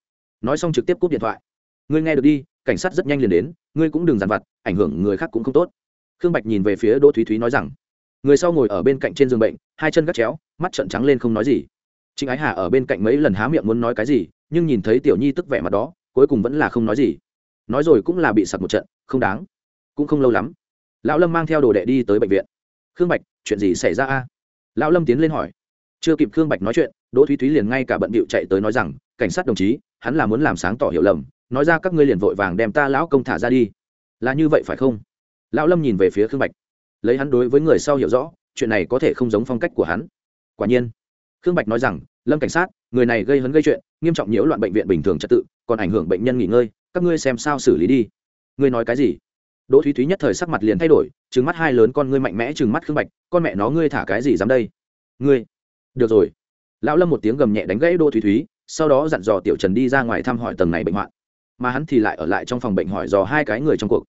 Nói xong trực tiếp cúp điện thoại ngươi nghe được đi, cảnh sát rất nhanh liền đến, ngươi cũng đừng dằn vặt, ảnh hưởng người khác cũng không tốt. Khương bạch nhìn về phía đỗ thúy thúy nói rằng, người sau ngồi ở bên cạnh trên giường bệnh, hai chân gắt chéo, mắt trợn trắng lên không nói gì. Trịnh ái hà ở bên cạnh mấy lần há miệng muốn nói cái gì, nhưng nhìn thấy tiểu nhi tức vẻ mặt đó, cuối cùng vẫn là không nói gì. Nói rồi cũng là bị sặc một trận, không đáng. Cũng không lâu lắm, lão lâm mang theo đồ đệ đi tới bệnh viện. Khương bạch, chuyện gì xảy ra a? Lão lâm tiến lên hỏi. Chưa kịp khương bạch nói chuyện, đỗ thúy thúy liền ngay cả bận bịu chạy tới nói rằng, cảnh sát đồng chí, hắn là muốn làm sáng tỏ hiểu lầm nói ra các ngươi liền vội vàng đem ta lão công thả ra đi. Là như vậy phải không? Lão lâm nhìn về phía khương bạch. Lấy hắn đối với người sau hiểu rõ, chuyện này có thể không giống phong cách của hắn. Quả nhiên, khương bạch nói rằng, lâm cảnh sát, người này gây hấn gây chuyện, nghiêm trọng nhiễu loạn bệnh viện bình thường trật tự, còn ảnh hưởng bệnh nhân nghỉ ngơi, các ngươi xem sao xử lý đi. Ngươi nói cái gì? Đỗ thúy thúy nhất thời sắc mặt liền thay đổi, trừng mắt hai lớn con ngươi mạnh mẽ trừng mắt khương bạch, con mẹ nó, ngươi thả cái gì dám đây? Ngươi, được rồi. Lão lâm một tiếng gầm nhẹ đánh gãy đỗ thúy thúy, sau đó dặn dò tiểu trần đi ra ngoài thăm hỏi tầng này bệnh hoạn mà hắn thì lại ở lại trong phòng bệnh hỏi dò hai cái người trong cuộc.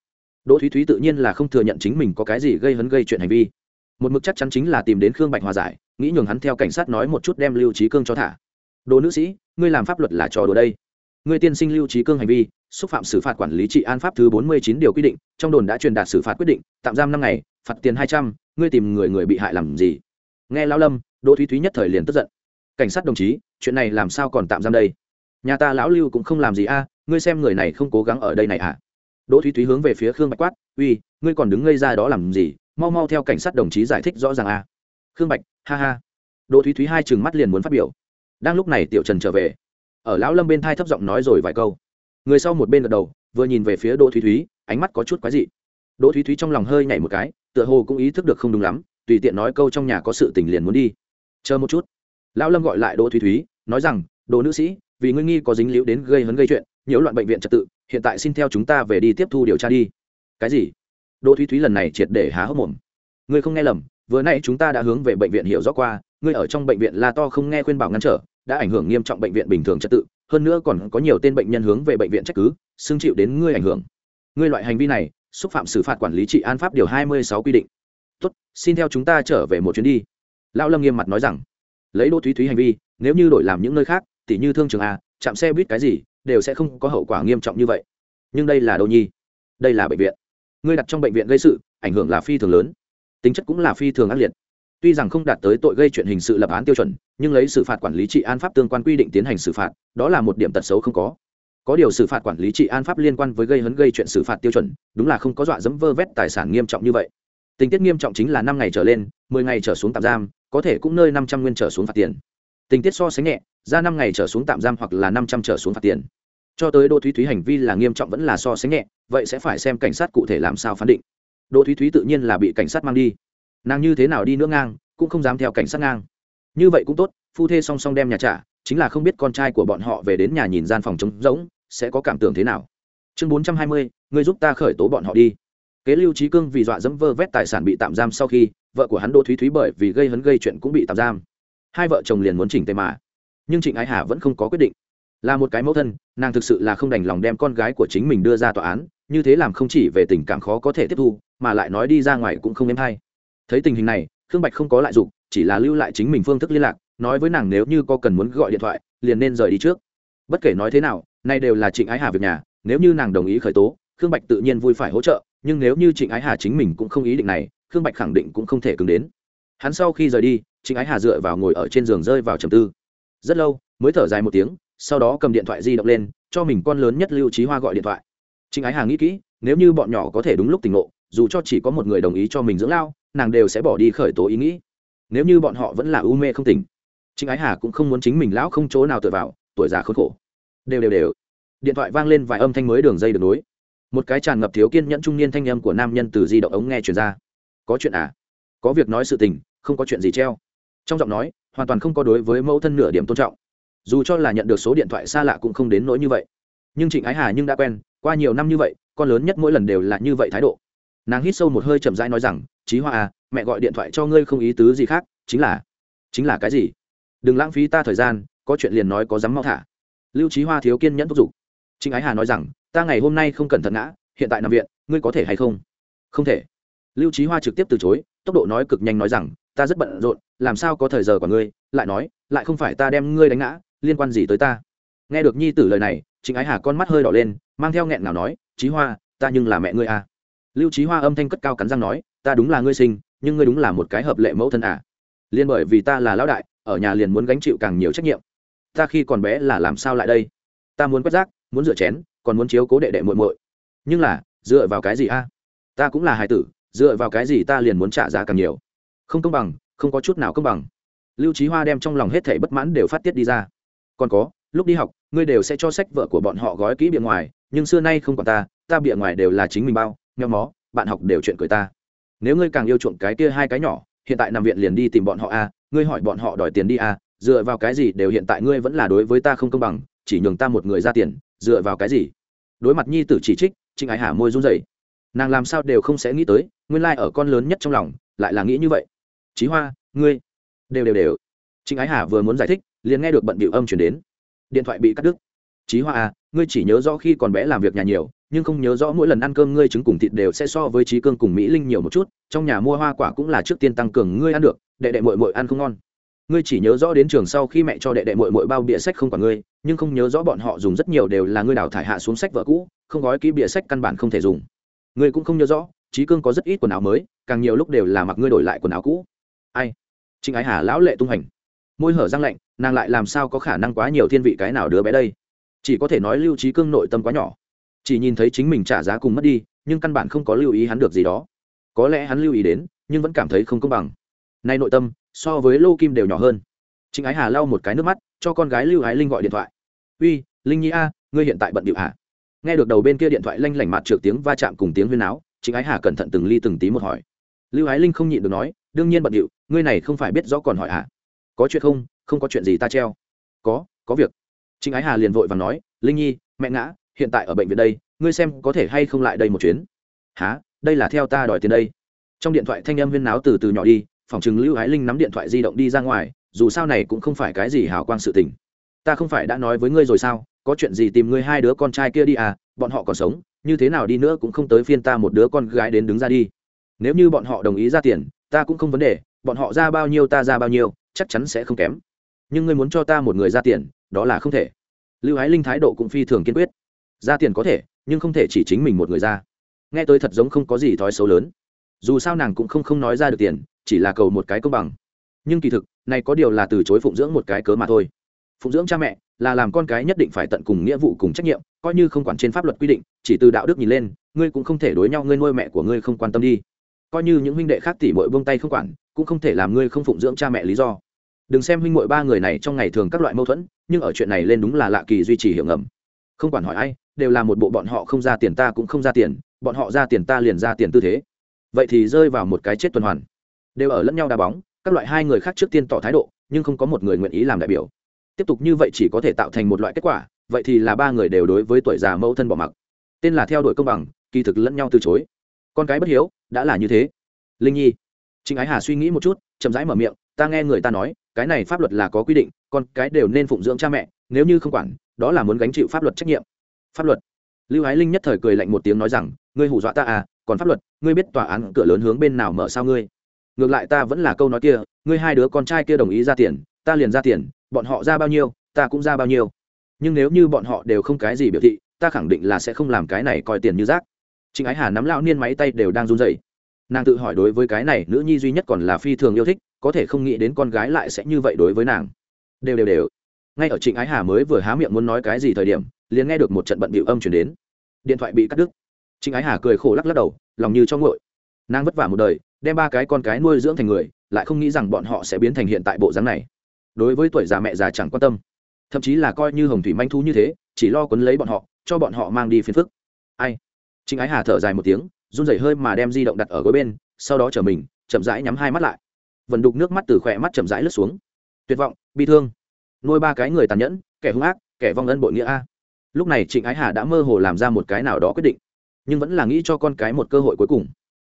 Đỗ thúy thúy tự nhiên là không thừa nhận chính mình có cái gì gây hấn gây chuyện hành vi. Một mực chắc chắn chính là tìm đến khương bạch hòa giải, nghĩ nhường hắn theo cảnh sát nói một chút đem lưu trí cương cho thả. Đồ nữ sĩ, ngươi làm pháp luật là trò đùa đây. Ngươi tiên sinh lưu trí cương hành vi, xúc phạm xử phạt quản lý trị an pháp thứ bốn mươi chín điều quy định, trong đồn đã truyền đạt xử phạt quyết định, tạm giam năm ngày, phạt tiền hai trăm, ngươi tìm người người bị hại làm gì? Nghe lão lâm, đỗ thúy thúy nhất thời liền tức giận. Cảnh sát đồng chí, chuyện này làm sao còn tạm giam đây? Nhà ta lão lưu cũng không làm gì a, ngươi xem người này không cố gắng ở đây này à? Đỗ thúy thúy hướng về phía khương bạch quát, uy, ngươi còn đứng ngây ra đó làm gì? Mau mau theo cảnh sát đồng chí giải thích rõ ràng a. Khương bạch, ha ha. Đỗ thúy thúy hai chừng mắt liền muốn phát biểu. Đang lúc này tiểu trần trở về. Ở lão lâm bên thai thấp giọng nói rồi vài câu. Người sau một bên gật đầu, vừa nhìn về phía đỗ thúy thúy, ánh mắt có chút quái dị. Đỗ thúy thúy trong lòng hơi nhảy một cái, tựa hồ cũng ý thức được không đúng lắm, tùy tiện nói câu trong nhà có sự tình liền muốn đi. Chờ một chút. Lão lâm gọi lại đỗ thúy thúy, nói rằng, đồ nữ sĩ vì ngươi nghi có dính liễu đến gây hấn gây chuyện, nhiễu loạn bệnh viện trật tự, hiện tại xin theo chúng ta về đi tiếp thu điều tra đi. Cái gì? Đỗ thúy thúy lần này triệt để há hốc mồm. Ngươi không nghe lầm, vừa nay chúng ta đã hướng về bệnh viện hiểu rõ qua, ngươi ở trong bệnh viện la to không nghe khuyên bảo ngăn trở, đã ảnh hưởng nghiêm trọng bệnh viện bình thường trật tự, hơn nữa còn có nhiều tên bệnh nhân hướng về bệnh viện trách cứ, xưng chịu đến ngươi ảnh hưởng. Ngươi loại hành vi này, xúc phạm xử phạt quản lý trị an pháp điều hai mươi sáu quy định. Tốt, xin theo chúng ta trở về một chuyến đi. Lão lâm nghiêm mặt nói rằng. Lấy đỗ thúy thúy hành vi, nếu như đổi làm những nơi khác tỉ như thương trường a, chạm xe buýt cái gì đều sẽ không có hậu quả nghiêm trọng như vậy. Nhưng đây là đâu nhi? Đây là bệnh viện. Ngươi đặt trong bệnh viện gây sự, ảnh hưởng là phi thường lớn. Tính chất cũng là phi thường ác liệt. Tuy rằng không đạt tới tội gây chuyện hình sự lập án tiêu chuẩn, nhưng lấy xử phạt quản lý trị an pháp tương quan quy định tiến hành xử phạt, đó là một điểm tật xấu không có. Có điều xử phạt quản lý trị an pháp liên quan với gây hấn gây chuyện xử phạt tiêu chuẩn, đúng là không có dọa dẫm vơ vét tài sản nghiêm trọng như vậy. Tình tiết nghiêm trọng chính là năm ngày trở lên, mười ngày trở xuống tạm giam, có thể cũng nơi năm trăm nguyên trở xuống phạt tiền. Tình tiết so sánh nhẹ ra năm ngày trở xuống tạm giam hoặc là năm trăm trở xuống phạt tiền. Cho tới đỗ thúy thúy hành vi là nghiêm trọng vẫn là so sánh nhẹ, vậy sẽ phải xem cảnh sát cụ thể làm sao phán định. Đỗ thúy thúy tự nhiên là bị cảnh sát mang đi. Nàng như thế nào đi nữa ngang, cũng không dám theo cảnh sát ngang. Như vậy cũng tốt, phu thê song song đem nhà trả, chính là không biết con trai của bọn họ về đến nhà nhìn gian phòng trống rỗng, sẽ có cảm tưởng thế nào. Chương bốn trăm hai mươi, người giúp ta khởi tố bọn họ đi. Kế lưu trí cương vì dọa dẫm vơ vét tài sản bị tạm giam sau khi, vợ của hắn đỗ thúy thúy bởi vì gây hấn gây chuyện cũng bị tạm giam. Hai vợ chồng liền muốn chỉnh tề mà nhưng trịnh ái hà vẫn không có quyết định. Là một cái mẫu thân, nàng thực sự là không đành lòng đem con gái của chính mình đưa ra tòa án, như thế làm không chỉ về tình cảm khó có thể tiếp thu, mà lại nói đi ra ngoài cũng không êm hay. Thấy tình hình này, khương bạch không có lại dục, chỉ là lưu lại chính mình phương thức liên lạc, nói với nàng nếu như có cần muốn gọi điện thoại, liền nên rời đi trước. Bất kể nói thế nào, nay đều là trịnh ái hà việc nhà, nếu như nàng đồng ý khởi tố, khương bạch tự nhiên vui phải hỗ trợ, nhưng nếu như trịnh ái hà chính mình cũng không ý định này, khương bạch khẳng định cũng không thể cứng đến. Hắn sau khi rời đi, trịnh ái hà dựa vào ngồi ở trên giường rơi vào trầm tư rất lâu, mới thở dài một tiếng, sau đó cầm điện thoại di động lên, cho mình con lớn nhất lưu trí hoa gọi điện thoại. Trịnh ái hà nghĩ kỹ, nếu như bọn nhỏ có thể đúng lúc tỉnh ngộ, dù cho chỉ có một người đồng ý cho mình dưỡng lao, nàng đều sẽ bỏ đi khởi tố ý nghĩ. Nếu như bọn họ vẫn là u mê không tỉnh, trịnh ái hà cũng không muốn chính mình lão không chỗ nào tựa vào, tuổi già khốn khổ. Đều đều đều. Điện thoại vang lên vài âm thanh mới đường dây được nối. Một cái tràn ngập thiếu kiên nhẫn trung niên thanh âm của nam nhân từ di động ống nghe truyền ra. Có chuyện à? Có việc nói sự tình, không có chuyện gì treo. Trong giọng nói hoàn toàn không có đối với mẫu thân nửa điểm tôn trọng. Dù cho là nhận được số điện thoại xa lạ cũng không đến nỗi như vậy. Nhưng trịnh ái hà nhưng đã quen, qua nhiều năm như vậy, con lớn nhất mỗi lần đều là như vậy thái độ. Nàng hít sâu một hơi chậm rãi nói rằng, Chí hoa à mẹ gọi điện thoại cho ngươi không ý tứ gì khác, chính là chính là cái gì? Đừng lãng phí ta thời gian, có chuyện liền nói có dám mau thả. Lưu trí hoa thiếu kiên nhẫn thúc giục. Trịnh ái hà nói rằng, ta ngày hôm nay không cẩn thận ngã, hiện tại nằm viện, ngươi có thể hay không? Không thể. Lưu trí hoa trực tiếp từ chối, tốc độ nói cực nhanh nói rằng ta rất bận rộn, làm sao có thời giờ của ngươi? Lại nói, lại không phải ta đem ngươi đánh ngã, liên quan gì tới ta? Nghe được nhi tử lời này Chính ái hà con mắt hơi đỏ lên, mang theo nghẹn nào nói trí hoa, ta nhưng là mẹ ngươi à. lưu trí hoa âm thanh cất cao cắn răng nói, ta đúng là ngươi sinh, nhưng ngươi đúng là một cái hợp lệ mẫu thân à. liên bởi vì ta là lão đại, ở nhà liền muốn gánh chịu càng nhiều trách nhiệm. Ta khi còn bé là làm sao lại đây? Ta muốn quét rác, muốn rửa chén, còn muốn chiếu cố đệ đệ muội muội. Nhưng là, dựa vào cái gì a? Ta cũng là hài tử, dựa vào cái gì ta liền muốn trả giá càng nhiều? Không công bằng, không có chút nào công bằng. Lưu trí hoa đem trong lòng hết thảy bất mãn đều phát tiết đi ra. Còn có, lúc đi học, ngươi đều sẽ cho sách vợ của bọn họ gói kỹ bìa ngoài, nhưng xưa nay không còn ta ta bìa ngoài đều là chính mình bao nheo mó, bạn học đều chuyện cười ta. Nếu ngươi càng yêu chuộng cái kia hai cái nhỏ, hiện tại nằm viện liền đi tìm bọn họ a ngươi hỏi bọn họ đòi tiền đi a dựa vào cái gì đều hiện tại ngươi vẫn là đối với ta không công bằng, chỉ nhường ta một người ra tiền, dựa vào cái gì? Đối mặt nhi tử chỉ trích, trịnh ái hà môi run rẩy. Nàng làm sao đều không sẽ nghĩ tới, nguyên lai ở con lớn nhất trong lòng, lại là nghĩ như vậy chí hoa, ngươi. Đều đều đều. Trịnh ái hà vừa muốn giải thích, liền nghe được bận bịu âm chuyển đến. Điện thoại bị cắt đứt. Chí hoa à ngươi chỉ nhớ rõ khi còn bé làm việc nhà nhiều, nhưng không nhớ rõ mỗi lần ăn cơm ngươi trứng cùng thịt đều sẽ so với trí cương cùng mỹ linh nhiều một chút, trong nhà mua hoa quả cũng là trước tiên tăng cường ngươi ăn được, đệ đệ mội mội ăn không ngon. Ngươi chỉ nhớ rõ đến trường sau khi mẹ cho đệ đệ mội mội bao bịa sách không còn ngươi, nhưng không nhớ rõ bọn họ dùng rất nhiều đều là ngươi đào thải hạ xuống sách vợ cũ, không gói kỹ bịa sách căn bản không thể dùng. Ngươi cũng không nhớ rõ trí cương có rất ít quần áo mới, càng nhiều lúc đều là mặc ngươi đổi lại quần áo cũ ai? Trịnh ái hà lão lệ tung hành môi hở răng lạnh, nàng lại làm sao có khả năng quá nhiều thiên vị cái nào đứa bé đây? Chỉ có thể nói lưu trí cương nội tâm quá nhỏ. Chỉ nhìn thấy chính mình trả giá cùng mất đi, nhưng căn bản không có lưu ý hắn được gì đó. Có lẽ hắn lưu ý đến, nhưng vẫn cảm thấy không công bằng. Nay nội tâm, so với lô kim đều nhỏ hơn. Trịnh ái hà lau một cái nước mắt, cho con gái lưu ái linh gọi điện thoại. Uy, linh nhi a, ngươi hiện tại bận điệu hả? Nghe được đầu bên kia điện thoại lanh lảnh mặt trượt tiếng va chạm cùng tiếng huyên áo trịnh ái hà cẩn thận từng ly từng tí một hỏi. Lưu ái linh không nhịn được nói đương nhiên bận điệu, ngươi này không phải biết rõ còn hỏi hả có chuyện không? Không có chuyện gì ta treo. Có có việc. Trịnh ái hà liền vội và nói, linh nhi, mẹ ngã, hiện tại ở bệnh viện đây, ngươi xem có thể hay không lại đây một chuyến. Há đây là theo ta đòi tiền đây. Trong điện thoại thanh âm huyên náo từ từ nhỏ đi, phòng chừng lưu ái linh nắm điện thoại di động đi ra ngoài, dù sao này cũng không phải cái gì hào quang sự tình. Ta không phải đã nói với ngươi rồi sao? Có chuyện gì tìm ngươi hai đứa con trai kia đi à? Bọn họ còn sống, như thế nào đi nữa cũng không tới phiên ta một đứa con gái đến đứng ra đi. Nếu như bọn họ đồng ý ra tiền ta cũng không vấn đề, bọn họ ra bao nhiêu ta ra bao nhiêu, chắc chắn sẽ không kém. Nhưng ngươi muốn cho ta một người ra tiền, đó là không thể. Lưu ái linh thái độ cũng phi thường kiên quyết. Ra tiền có thể, nhưng không thể chỉ chính mình một người ra. Nghe tôi thật giống không có gì thói xấu lớn. Dù sao nàng cũng không không nói ra được tiền, chỉ là cầu một cái công bằng. Nhưng kỳ thực, này có điều là từ chối phụng dưỡng một cái cớ mà thôi. Phụng dưỡng cha mẹ, là làm con cái nhất định phải tận cùng nghĩa vụ cùng trách nhiệm, coi như không quản trên pháp luật quy định, chỉ từ đạo đức nhìn lên, ngươi cũng không thể đối nhau, ngươi nuôi mẹ của ngươi không quan tâm đi coi như những huynh đệ khác tỷ muội buông tay không quản, cũng không thể làm ngươi không phụng dưỡng cha mẹ lý do. Đừng xem huynh muội ba người này trong ngày thường các loại mâu thuẫn, nhưng ở chuyện này lên đúng là lạ kỳ duy trì hiệu ngầm. Không quản hỏi ai, đều là một bộ bọn họ không ra tiền ta cũng không ra tiền, bọn họ ra tiền ta liền ra tiền tư thế. Vậy thì rơi vào một cái chết tuần hoàn. Đều ở lẫn nhau đá bóng, các loại hai người khác trước tiên tỏ thái độ, nhưng không có một người nguyện ý làm đại biểu. Tiếp tục như vậy chỉ có thể tạo thành một loại kết quả, vậy thì là ba người đều đối với tuổi già mẫu thân bỏ mặc. Tên là theo đuổi công bằng, kỳ thực lẫn nhau từ chối. Con cái bất hiếu đã là như thế. Linh nhi, trịnh ái hà suy nghĩ một chút, chậm rãi mở miệng, ta nghe người ta nói, cái này pháp luật là có quy định, con cái đều nên phụng dưỡng cha mẹ, nếu như không quản, đó là muốn gánh chịu pháp luật trách nhiệm. Pháp luật. Lưu ái linh nhất thời cười lạnh một tiếng nói rằng, ngươi hù dọa ta à còn pháp luật, ngươi biết tòa án cửa lớn hướng bên nào mở sao ngươi? Ngược lại ta vẫn là câu nói kia, ngươi hai đứa con trai kia đồng ý ra tiền, ta liền ra tiền, bọn họ ra bao nhiêu, ta cũng ra bao nhiêu. Nhưng nếu như bọn họ đều không cái gì biểu thị, ta khẳng định là sẽ không làm cái này coi tiền như rác trịnh ái hà nắm lão niên máy tay đều đang run rẩy. Nàng tự hỏi đối với cái này nữ nhi duy nhất còn là phi thường yêu thích, có thể không nghĩ đến con gái lại sẽ như vậy đối với nàng. Đều đều đều. Ngay ở trịnh ái hà mới vừa há miệng muốn nói cái gì thời điểm, liền nghe được một trận bận bịu âm chuyển đến. Điện thoại bị cắt đứt. Trịnh ái hà cười khổ lắc lắc đầu, lòng như cho ngội nàng vất vả một đời, đem ba cái con cái nuôi dưỡng thành người, lại không nghĩ rằng bọn họ sẽ biến thành hiện tại bộ dáng này. Đối với tuổi già mẹ già chẳng quan tâm. Thậm chí là coi như hồng thủy manh thu như thế, chỉ lo quấn lấy bọn họ, cho bọn họ mang đi phiền phức. Ai? Trịnh ái hà thở dài một tiếng, run rẩy hơi mà đem di động đặt ở gối bên, sau đó trở mình, chậm rãi nhắm hai mắt lại. Vần đục nước mắt từ khỏe mắt chậm rãi lướt xuống. Tuyệt vọng, bi thương. Nuôi ba cái người tàn nhẫn, kẻ hung ác, kẻ vong ân bội nghĩa a. Lúc này trịnh ái hà đã mơ hồ làm ra một cái nào đó quyết định, nhưng vẫn là nghĩ cho con cái một cơ hội cuối cùng.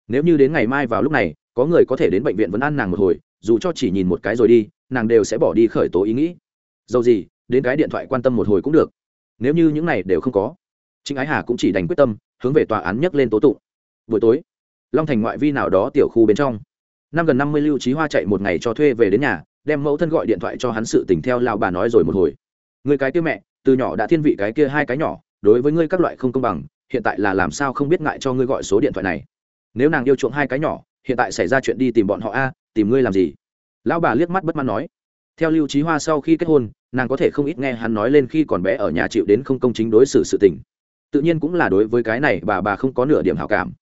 Nếu như đến ngày mai vào lúc này, có người có thể đến bệnh viện vẫn ăn nàng một hồi, dù cho chỉ nhìn một cái rồi đi, nàng đều sẽ bỏ đi khởi tố ý nghĩ. Dầu gì, đến cái điện thoại quan tâm một hồi cũng được. Nếu như những này đều không có, trịnh ái hà cũng chỉ đành quyết tâm hướng về tòa án nhấc lên tố tụng. Buổi tối, long thành ngoại vi nào đó tiểu khu bên trong. Năm gần năm mươi lưu trí hoa chạy một ngày cho thuê về đến nhà, đem mẫu thân gọi điện thoại cho hắn sự tình theo lao bà nói rồi một hồi. Người cái kia mẹ, từ nhỏ đã thiên vị cái kia hai cái nhỏ, đối với ngươi các loại không công bằng, hiện tại là làm sao không biết ngại cho ngươi gọi số điện thoại này. Nếu nàng yêu chuộng hai cái nhỏ, hiện tại xảy ra chuyện đi tìm bọn họ a, tìm ngươi làm gì? Lão bà liếc mắt bất mãn nói. Theo lưu trí hoa sau khi kết hôn, nàng có thể không ít nghe hắn nói lên khi còn bé ở nhà chịu đến không công chính đối xử sự tình tự nhiên cũng là đối với cái này bà bà không có nửa điểm hảo cảm.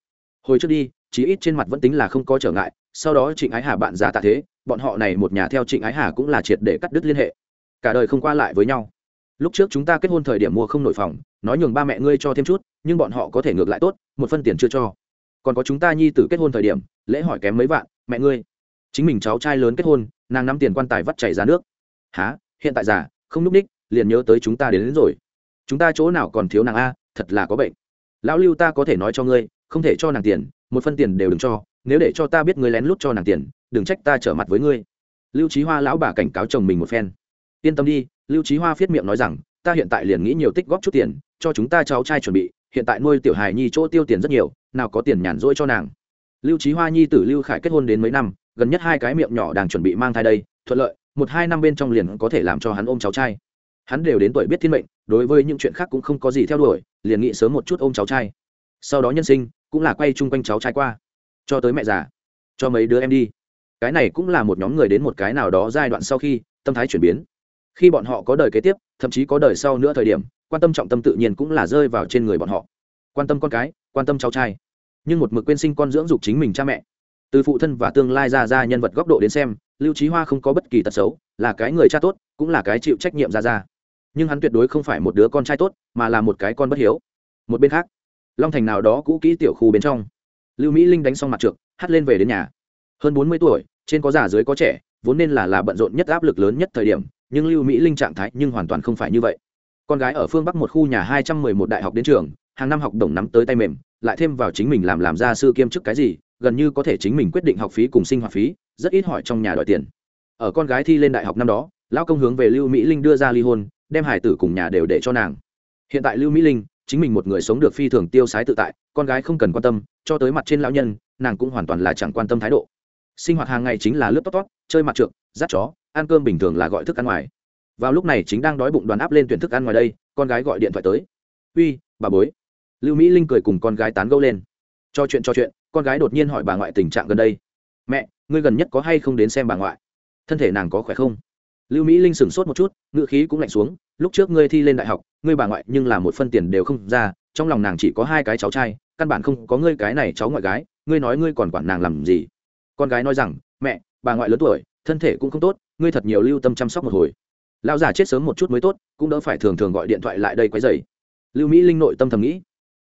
Hồi trước đi chí ít trên mặt vẫn tính là không có trở ngại sau đó trịnh ái hà bạn già tạ thế bọn họ này một nhà theo trịnh ái hà cũng là triệt để cắt đứt liên hệ. Cả đời không qua lại với nhau. Lúc trước chúng ta kết hôn thời điểm mua không nổi phòng nói nhường ba mẹ ngươi cho thêm chút nhưng bọn họ có thể ngược lại tốt một phân tiền chưa cho. Còn có chúng ta nhi tử kết hôn thời điểm lễ hỏi kém mấy vạn mẹ ngươi. Chính mình cháu trai lớn kết hôn nàng nắm tiền quan tài vắt chảy ra nước. Há hiện tại già không núp ních liền nhớ tới chúng ta đến, đến rồi. Chúng ta chỗ nào còn thiếu nàng a? Thật là có bệnh. Lão lưu ta có thể nói cho ngươi, không thể cho nàng tiền, một phân tiền đều đừng cho, nếu để cho ta biết ngươi lén lút cho nàng tiền, đừng trách ta trở mặt với ngươi. Lưu trí hoa lão bà cảnh cáo chồng mình một phen. Yên tâm đi, lưu trí hoa viết miệng nói rằng, ta hiện tại liền nghĩ nhiều tích góp chút tiền, cho chúng ta cháu trai chuẩn bị, hiện tại nuôi tiểu hài nhi chỗ tiêu tiền rất nhiều, nào có tiền nhàn rỗi cho nàng. Lưu trí hoa nhi tử lưu khải kết hôn đến mấy năm, gần nhất hai cái miệng nhỏ đang chuẩn bị mang thai đây, thuận lợi, một hai năm bên trong liền có thể làm cho hắn ôm cháu trai hắn đều đến tuổi biết thiên mệnh, đối với những chuyện khác cũng không có gì theo đuổi, liền nghĩ sớm một chút ôm cháu trai. Sau đó nhân sinh, cũng là quay chung quanh cháu trai qua. Cho tới mẹ già, cho mấy đứa em đi. Cái này cũng là một nhóm người đến một cái nào đó giai đoạn sau khi, tâm thái chuyển biến. Khi bọn họ có đời kế tiếp, thậm chí có đời sau nữa thời điểm, quan tâm trọng tâm tự nhiên cũng là rơi vào trên người bọn họ. Quan tâm con cái, quan tâm cháu trai. Nhưng một mực quên sinh con dưỡng dục chính mình cha mẹ. Từ phụ thân và tương lai ra ra nhân vật góc độ đến xem, lưu trí hoa không có bất kỳ tật xấu, là cái người cha tốt, cũng là cái chịu trách nhiệm ra ra nhưng hắn tuyệt đối không phải một đứa con trai tốt, mà là một cái con bất hiếu. Một bên khác, long thành nào đó cũ kỹ tiểu khu bên trong, lưu mỹ linh đánh xong mặt trượt hắt lên về đến nhà. Hơn bốn mươi tuổi, trên có già dưới có trẻ, vốn nên là là bận rộn nhất áp lực lớn nhất thời điểm, nhưng lưu mỹ linh trạng thái nhưng hoàn toàn không phải như vậy. Con gái ở phương bắc một khu nhà hai trăm mười một đại học đến trường, hàng năm học đồng nắm tới tay mềm, lại thêm vào chính mình làm làm gia sư kiêm chức cái gì, gần như có thể chính mình quyết định học phí cùng sinh hoạt phí, rất ít hỏi trong nhà đòi tiền. Ở con gái thi lên đại học năm đó, lão công hướng về lưu mỹ linh đưa ra ly hôn đem hải tử cùng nhà đều để cho nàng. Hiện tại lưu mỹ linh, chính mình một người sống được phi thường tiêu sái tự tại, con gái không cần quan tâm, cho tới mặt trên lão nhân, nàng cũng hoàn toàn là chẳng quan tâm thái độ. Sinh hoạt hàng ngày chính là lướt tót tót, chơi mặt trượt, dắt chó, ăn cơm bình thường là gọi thức ăn ngoài. Vào lúc này chính đang đói bụng đoàn áp lên tuyển thức ăn ngoài đây, con gái gọi điện thoại tới. Uy, bà bối. Lưu mỹ linh cười cùng con gái tán gẫu lên. Cho chuyện cho chuyện. Con gái đột nhiên hỏi bà ngoại tình trạng gần đây. Mẹ, ngươi gần nhất có hay không đến xem bà ngoại? Thân thể nàng có khỏe không? Lưu mỹ linh sửng sốt một chút, ngữ khí cũng lạnh xuống, lúc trước ngươi thi lên đại học, ngươi bà ngoại nhưng là một phân tiền đều không ra, trong lòng nàng chỉ có hai cái cháu trai, căn bản không có ngươi cái này cháu ngoại gái, ngươi nói ngươi còn quản nàng làm gì? Con gái nói rằng, mẹ, bà ngoại lớn tuổi, thân thể cũng không tốt, ngươi thật nhiều lưu tâm chăm sóc một hồi. Lão già chết sớm một chút mới tốt, cũng đỡ phải thường thường gọi điện thoại lại đây quấy dày lưu mỹ linh nội tâm thầm nghĩ,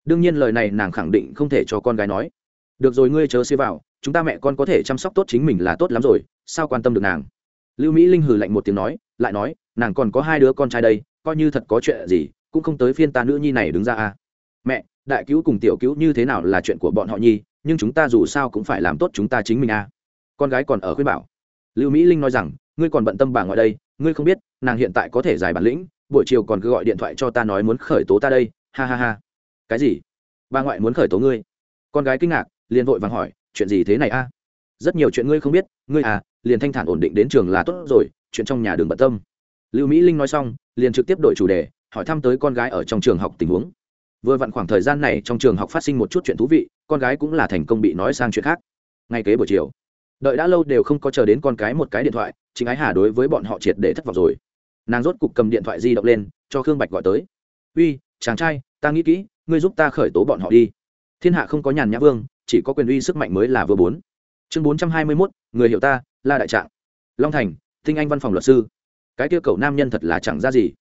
đương nhiên lời này nàng khẳng định không thể cho con gái nói. Được rồi, ngươi chớ xia vào, chúng ta mẹ con có thể chăm sóc tốt chính mình là tốt lắm rồi, sao quan tâm được nàng? Lưu mỹ linh hừ lạnh một tiếng nói, lại nói, nàng còn có hai đứa con trai đây, coi như thật có chuyện gì, cũng không tới phiên ta nữ nhi này đứng ra à. Mẹ, đại cứu cùng tiểu cứu như thế nào là chuyện của bọn họ nhi nhưng chúng ta dù sao cũng phải làm tốt chúng ta chính mình à. Con gái còn ở khuyên bảo. Lưu mỹ linh nói rằng, ngươi còn bận tâm bà ngoại đây, ngươi không biết, nàng hiện tại có thể giải bản lĩnh, buổi chiều còn cứ gọi điện thoại cho ta nói muốn khởi tố ta đây, ha ha ha. Cái gì? Bà ngoại muốn khởi tố ngươi? Con gái kinh ngạc, liền vội vàng hỏi, chuyện gì thế này a? Rất nhiều chuyện ngươi không biết, ngươi à liền thanh thản ổn định đến trường là tốt rồi, chuyện trong nhà đường bận tâm. Lưu mỹ linh nói xong, liền trực tiếp đổi chủ đề, hỏi thăm tới con gái ở trong trường học tình huống. Vừa vặn khoảng thời gian này trong trường học phát sinh một chút chuyện thú vị, con gái cũng là thành công bị nói sang chuyện khác. Ngay kế buổi chiều, đợi đã lâu đều không có chờ đến con cái một cái điện thoại, chính ái hà đối với bọn họ triệt để thất vọng rồi. Nàng rốt cục cầm điện thoại di động lên, cho khương bạch gọi tới. Uy, chàng trai, ta nghĩ kỹ, ngươi giúp ta khởi tố bọn họ đi. Thiên hạ không có nhàn nhã vương, chỉ có quyền uy sức mạnh mới là vừa bốn. Chương bốn trăm hai mươi mốt, người hiểu ta la đại trạng. Long thành, tinh anh văn phòng luật sư. Cái kia cầu nam nhân thật là chẳng ra gì.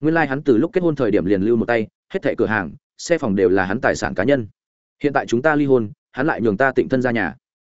Nguyên lai、like、hắn từ lúc kết hôn thời điểm liền lưu một tay, hết thẻ cửa hàng, xe phòng đều là hắn tài sản cá nhân. Hiện tại chúng ta ly hôn, hắn lại nhường ta tịnh thân ra nhà.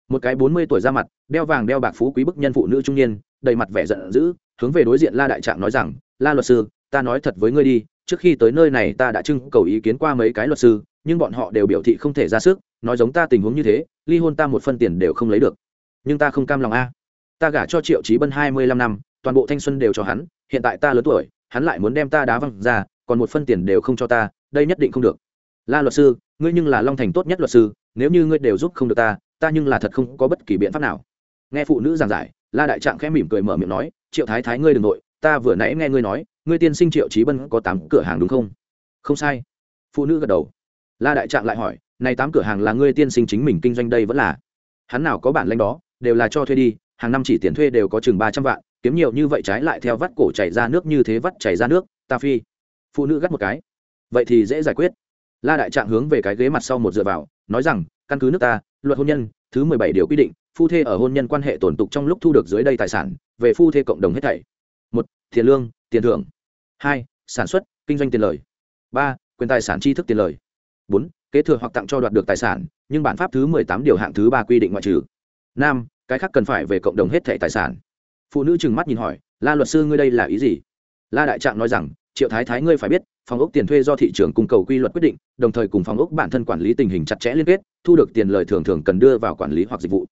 Một cái bốn mươi tuổi ra mặt, đeo vàng đeo bạc phú quý bức nhân phụ nữ trung niên, đầy mặt vẻ giận dữ, hướng về đối diện la đại trạng nói rằng, la luật sư, ta nói thật với ngươi đi, trước khi tới nơi này ta đã trưng cầu ý kiến qua mấy cái luật sư, nhưng bọn họ đều biểu thị không thể ra sức, nói giống ta tình huống như thế, ly hôn ta một phân tiền đều không lấy được. Nhưng ta không cam lòng a ta gả cho triệu trí bân hai mươi lăm năm, toàn bộ thanh xuân đều cho hắn, hiện tại ta lớn tuổi, hắn lại muốn đem ta đá văng ra, còn một phân tiền đều không cho ta, đây nhất định không được. La luật sư, ngươi nhưng là long thành tốt nhất luật sư, nếu như ngươi đều giúp không được ta ta nhưng là thật không có bất kỳ biện pháp nào. Nghe phụ nữ giảng giải, la đại trạng khẽ mỉm cười mở miệng nói, triệu thái thái ngươi đ ừ n g nội, ta vừa nãy nghe ngươi nói, ngươi tiên sinh triệu trí bân có tám cửa hàng đúng không? Không sai. Phụ nữ gật đầu. La đại trạng lại hỏi, này tám cửa hàng là ngươi tiên sinh chính mình kinh doanh đây vẫn là? Hắn nào có bản lãnh đó, đều là cho thuê đi hàng năm chỉ tiền thuê đều có chừng ba trăm vạn, kiếm nhiều như vậy trái lại theo vắt cổ chảy ra nước như thế vắt chảy ra nước, ta phi. Phụ nữ gắt một cái. Vậy thì dễ giải quyết. La đại trạng hướng về cái ghế mặt sau một dựa vào, nói rằng, căn cứ nước ta, luật hôn nhân, thứ mười bảy điều quy định, phu thê ở hôn nhân quan hệ tổn tục trong lúc thu được dưới đây tài sản, về phu thê cộng đồng hết thảy. Một, tiền lương, tiền thưởng. Hai, sản xuất, kinh doanh tiền lời. Ba, quyền tài sản tri thức tiền lời. Bốn, kế thừa hoặc tặng cho đoạt được tài sản, nhưng bản pháp thứ mười tám điều hạng thứ ba quy định ngoại trừ. Năm cái khác cần phải về cộng đồng hết thẻ tài sản. Phụ nữ trừng mắt nhìn hỏi, la luật sư ngươi đây là ý gì? La đại trạng nói rằng, triệu thái thái ngươi phải biết, phòng ốc tiền thuê do thị trường cung cầu quy luật quyết định, đồng thời cùng phòng ốc bản thân quản lý tình hình chặt chẽ liên kết, thu được tiền lời thường thường cần đưa vào quản lý hoặc dịch vụ.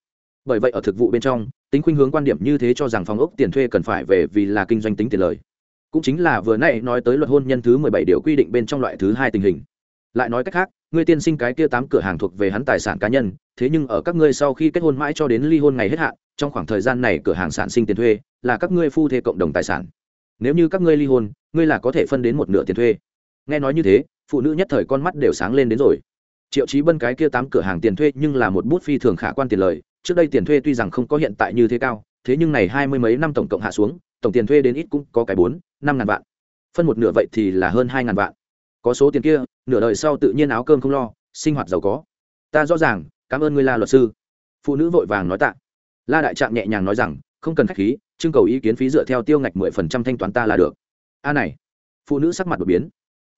Bởi vậy ở thực vụ bên trong, tính khuynh hướng quan điểm như thế cho rằng phòng ốc tiền thuê cần phải về vì là kinh doanh tính tiền lời. Cũng chính là vừa nãy nói tới luật hôn nhân thứ mười bảy điều quy định bên trong loại thứ hai tình hình. Lại nói cách khác, ngươi tiên sinh cái kia tám cửa hàng thuộc về hắn tài sản cá nhân thế nhưng ở các ngươi sau khi kết hôn mãi cho đến ly hôn ngày hết hạn, trong khoảng thời gian này cửa hàng sản sinh tiền thuê là các ngươi phu thê cộng đồng tài sản. Nếu như các ngươi ly hôn, ngươi là có thể phân đến một nửa tiền thuê. Nghe nói như thế, phụ nữ nhất thời con mắt đều sáng lên đến rồi. Triệu chí bân cái kia tám cửa hàng tiền thuê nhưng là một bút phi thường khả quan tiền lời. Trước đây tiền thuê tuy rằng không có hiện tại như thế cao, thế nhưng này hai mươi mấy năm tổng cộng hạ xuống, tổng tiền thuê đến ít cũng có cái bốn, năm ngàn vạn. Phân một nửa vậy thì là hơn hai ngàn vạn. Có số tiền kia, nửa đời sau tự nhiên áo cơm không lo, sinh hoạt giàu có. Ta rõ ràng cảm ơn ngươi la luật sư. Phụ nữ vội vàng nói tạ. La đại trạng nhẹ nhàng nói rằng, không cần k h á c h khí, trưng cầu ý kiến phí dựa theo tiêu ngạch mười phần trăm thanh toán ta là được. A này, phụ nữ sắc mặt đột biến.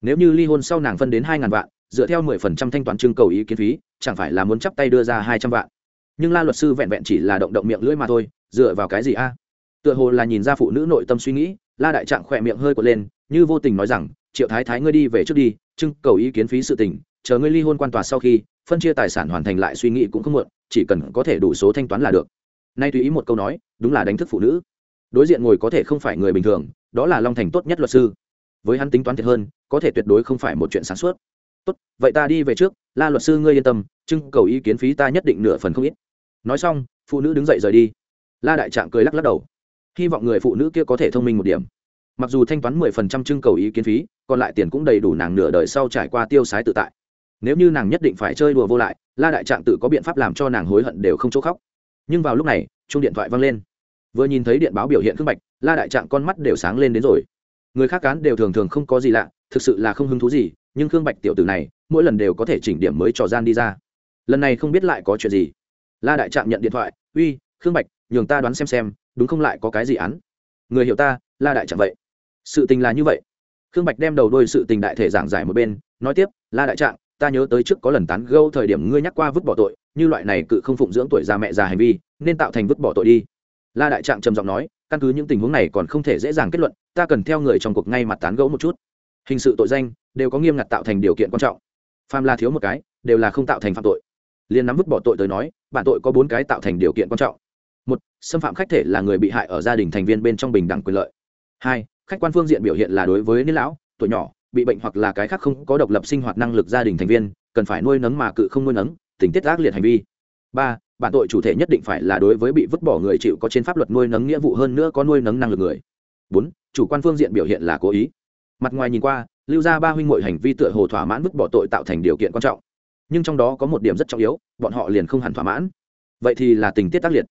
Nếu như ly hôn sau nàng phân đến hai ngàn vạn, dựa theo mười phần trăm thanh toán trưng cầu ý kiến phí, chẳng phải là muốn chắp tay đưa ra hai trăm vạn. Nhưng la luật sư vẹn vẹn chỉ là động động miệng lưỡi mà thôi, dựa vào cái gì a? Tựa hồ là nhìn ra phụ nữ nội tâm suy nghĩ, la đại trạng khỏe miệng hơi quật lên, như vô tình nói rằng, triệu thái thái ngươi đi về trước đi, trưng cầu ý kiến phí sự tình, chờ ngươi ly hôn quan tòa sau khi phân chia tài sản hoàn thành lại suy nghĩ cũng không muộn, chỉ cần có thể đủ số thanh toán là được. Nay tùy ý một câu nói, đúng là đánh thức phụ nữ. Đối diện ngồi có thể không phải người bình thường, đó là long thành tốt nhất luật sư. Với hắn tính toán thiệt hơn, có thể tuyệt đối không phải một chuyện sáng suốt. Tốt, vậy ta đi về trước, la luật sư ngươi yên tâm, trưng cầu ý kiến phí ta nhất định nửa phần không ít. Nói xong, phụ nữ đứng dậy rời đi. La đại trạng cười lắc lắc đầu. Hy vọng người phụ nữ kia có thể thông minh một điểm. Mặc dù thanh toán mười phần trăm trưng cầu ý kiến phí, còn lại tiền cũng đầy đủ nàng nửa đời sau trải qua tiêu sái tự tại nếu như nàng nhất định phải chơi đùa vô lại, la đại trạng tự có biện pháp làm cho nàng hối hận đều không chỗ khóc. Nhưng vào lúc này chung điện thoại văng lên. Vừa nhìn thấy điện báo biểu hiện khương bạch, la đại trạng con mắt đều sáng lên đến rồi. Người khác cán đều thường thường không có gì lạ, thực sự là không hứng thú gì, nhưng khương bạch tiểu tử này, mỗi lần đều có thể chỉnh điểm mới trò gian đi ra. Lần này không biết lại có chuyện gì. La đại trạng nhận điện thoại, uy, khương bạch, nhường ta đoán xem xem, đúng không lại có cái gì án? Người hiểu ta, la đại trạng vậy. Sự tình là như vậy. Khương bạch đem đầu đôi sự tình đại thể giảng giải một bên, nói tiếp, la đại trạng ta nhớ tới trước có lần tán gâu thời điểm ngươi nhắc qua vứt bỏ tội, như loại này cự không phụng dưỡng tuổi già mẹ già hành vi, nên tạo thành vứt bỏ tội đi. La đại trạng trầm giọng nói, căn cứ những tình huống này còn không thể dễ dàng kết luận, ta cần theo người trong cuộc ngay mặt tán gẫu một chút. Hình sự tội danh đều có nghiêm ngặt tạo thành điều kiện quan trọng. Phàm La thiếu một cái, đều là không tạo thành phạm tội. Liên nắm vứt bỏ tội tới nói, bản tội có bốn cái tạo thành điều kiện quan trọng. Một, xâm phạm khách thể là người bị hại ở gia đình thành viên bên trong bình đẳng quyền lợi. Hai, khách quan phương diện biểu hiện là đối với niên lão, tuổi nhỏ bị bệnh hoặc là cái khác không có độc lập sinh hoạt năng lực gia đình thành viên, cần phải nuôi nấng mà cự không nuôi nấng, tình tiết ác liệt hành vi. Ba, bản tội chủ thể nhất định phải là đối với bị vứt bỏ người chịu có trên pháp luật nuôi nấng nghĩa vụ hơn nữa có nuôi nấng năng lực người. Bốn, chủ quan phương diện biểu hiện là cố ý. Mặt ngoài nhìn qua, lưu ra ba huynh m hành vi tựa hồ thỏa mãn vứt bỏ tội tạo thành điều kiện quan trọng. Nhưng trong đó có một điểm rất trọng yếu, bọn họ liền không hẳn thỏa mãn. Vậy thì là tình tiết tác liệt.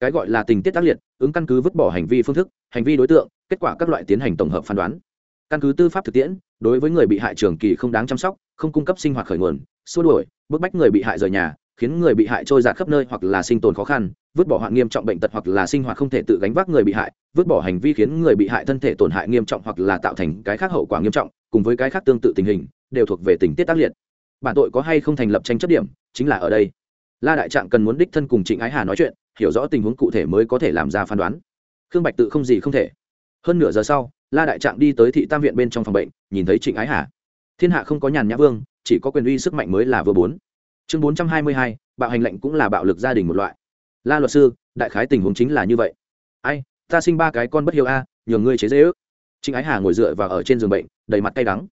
Cái gọi là tình tiết tác liệt, ứng căn cứ vứt bỏ hành vi phương thức, hành vi đối tượng, kết quả các loại tiến hành tổng hợp phán đoán. Căn cứ tư pháp thực tiễn đối với người bị hại trường kỳ không đáng chăm sóc, không cung cấp sinh hoạt khởi nguồn, xua đuổi, bức bách người bị hại rời nhà, khiến người bị hại trôi giạt khắp nơi hoặc là sinh tồn khó khăn, vứt bỏ hoạn nghiêm trọng bệnh tật hoặc là sinh hoạt không thể tự gánh vác người bị hại, vứt bỏ hành vi khiến người bị hại thân thể tổn hại nghiêm trọng hoặc là tạo thành cái khác hậu quả nghiêm trọng, cùng với cái khác tương tự tình hình, đều thuộc về tình tiết tác liệt. Bản tội có hay không thành lập tranh chấp điểm, chính là ở đây. La đại trạng cần muốn đích thân cùng trịnh ái hà nói chuyện, hiểu rõ tình huống cụ thể mới có thể làm ra phán đoán. Khương bạch tự không gì không thể. Hơn nửa giờ sau la đại trạng đi tới thị tam viện bên trong phòng bệnh, nhìn thấy trịnh ái hà. Thiên hạ không có nhàn nhã vương, chỉ có quyền uy sức mạnh mới là vừa bốn. Chương bốn trăm hai mươi hai, bạo hành lệnh cũng là bạo lực gia đình một loại. La luật sư, đại khái tình huống chính là như vậy. Ai, ta sinh ba cái con bất hiếu a, nhường ngươi chế dễ ước. Trịnh ái hà ngồi dựa và ở trên giường bệnh, đầy mặt cay đắng.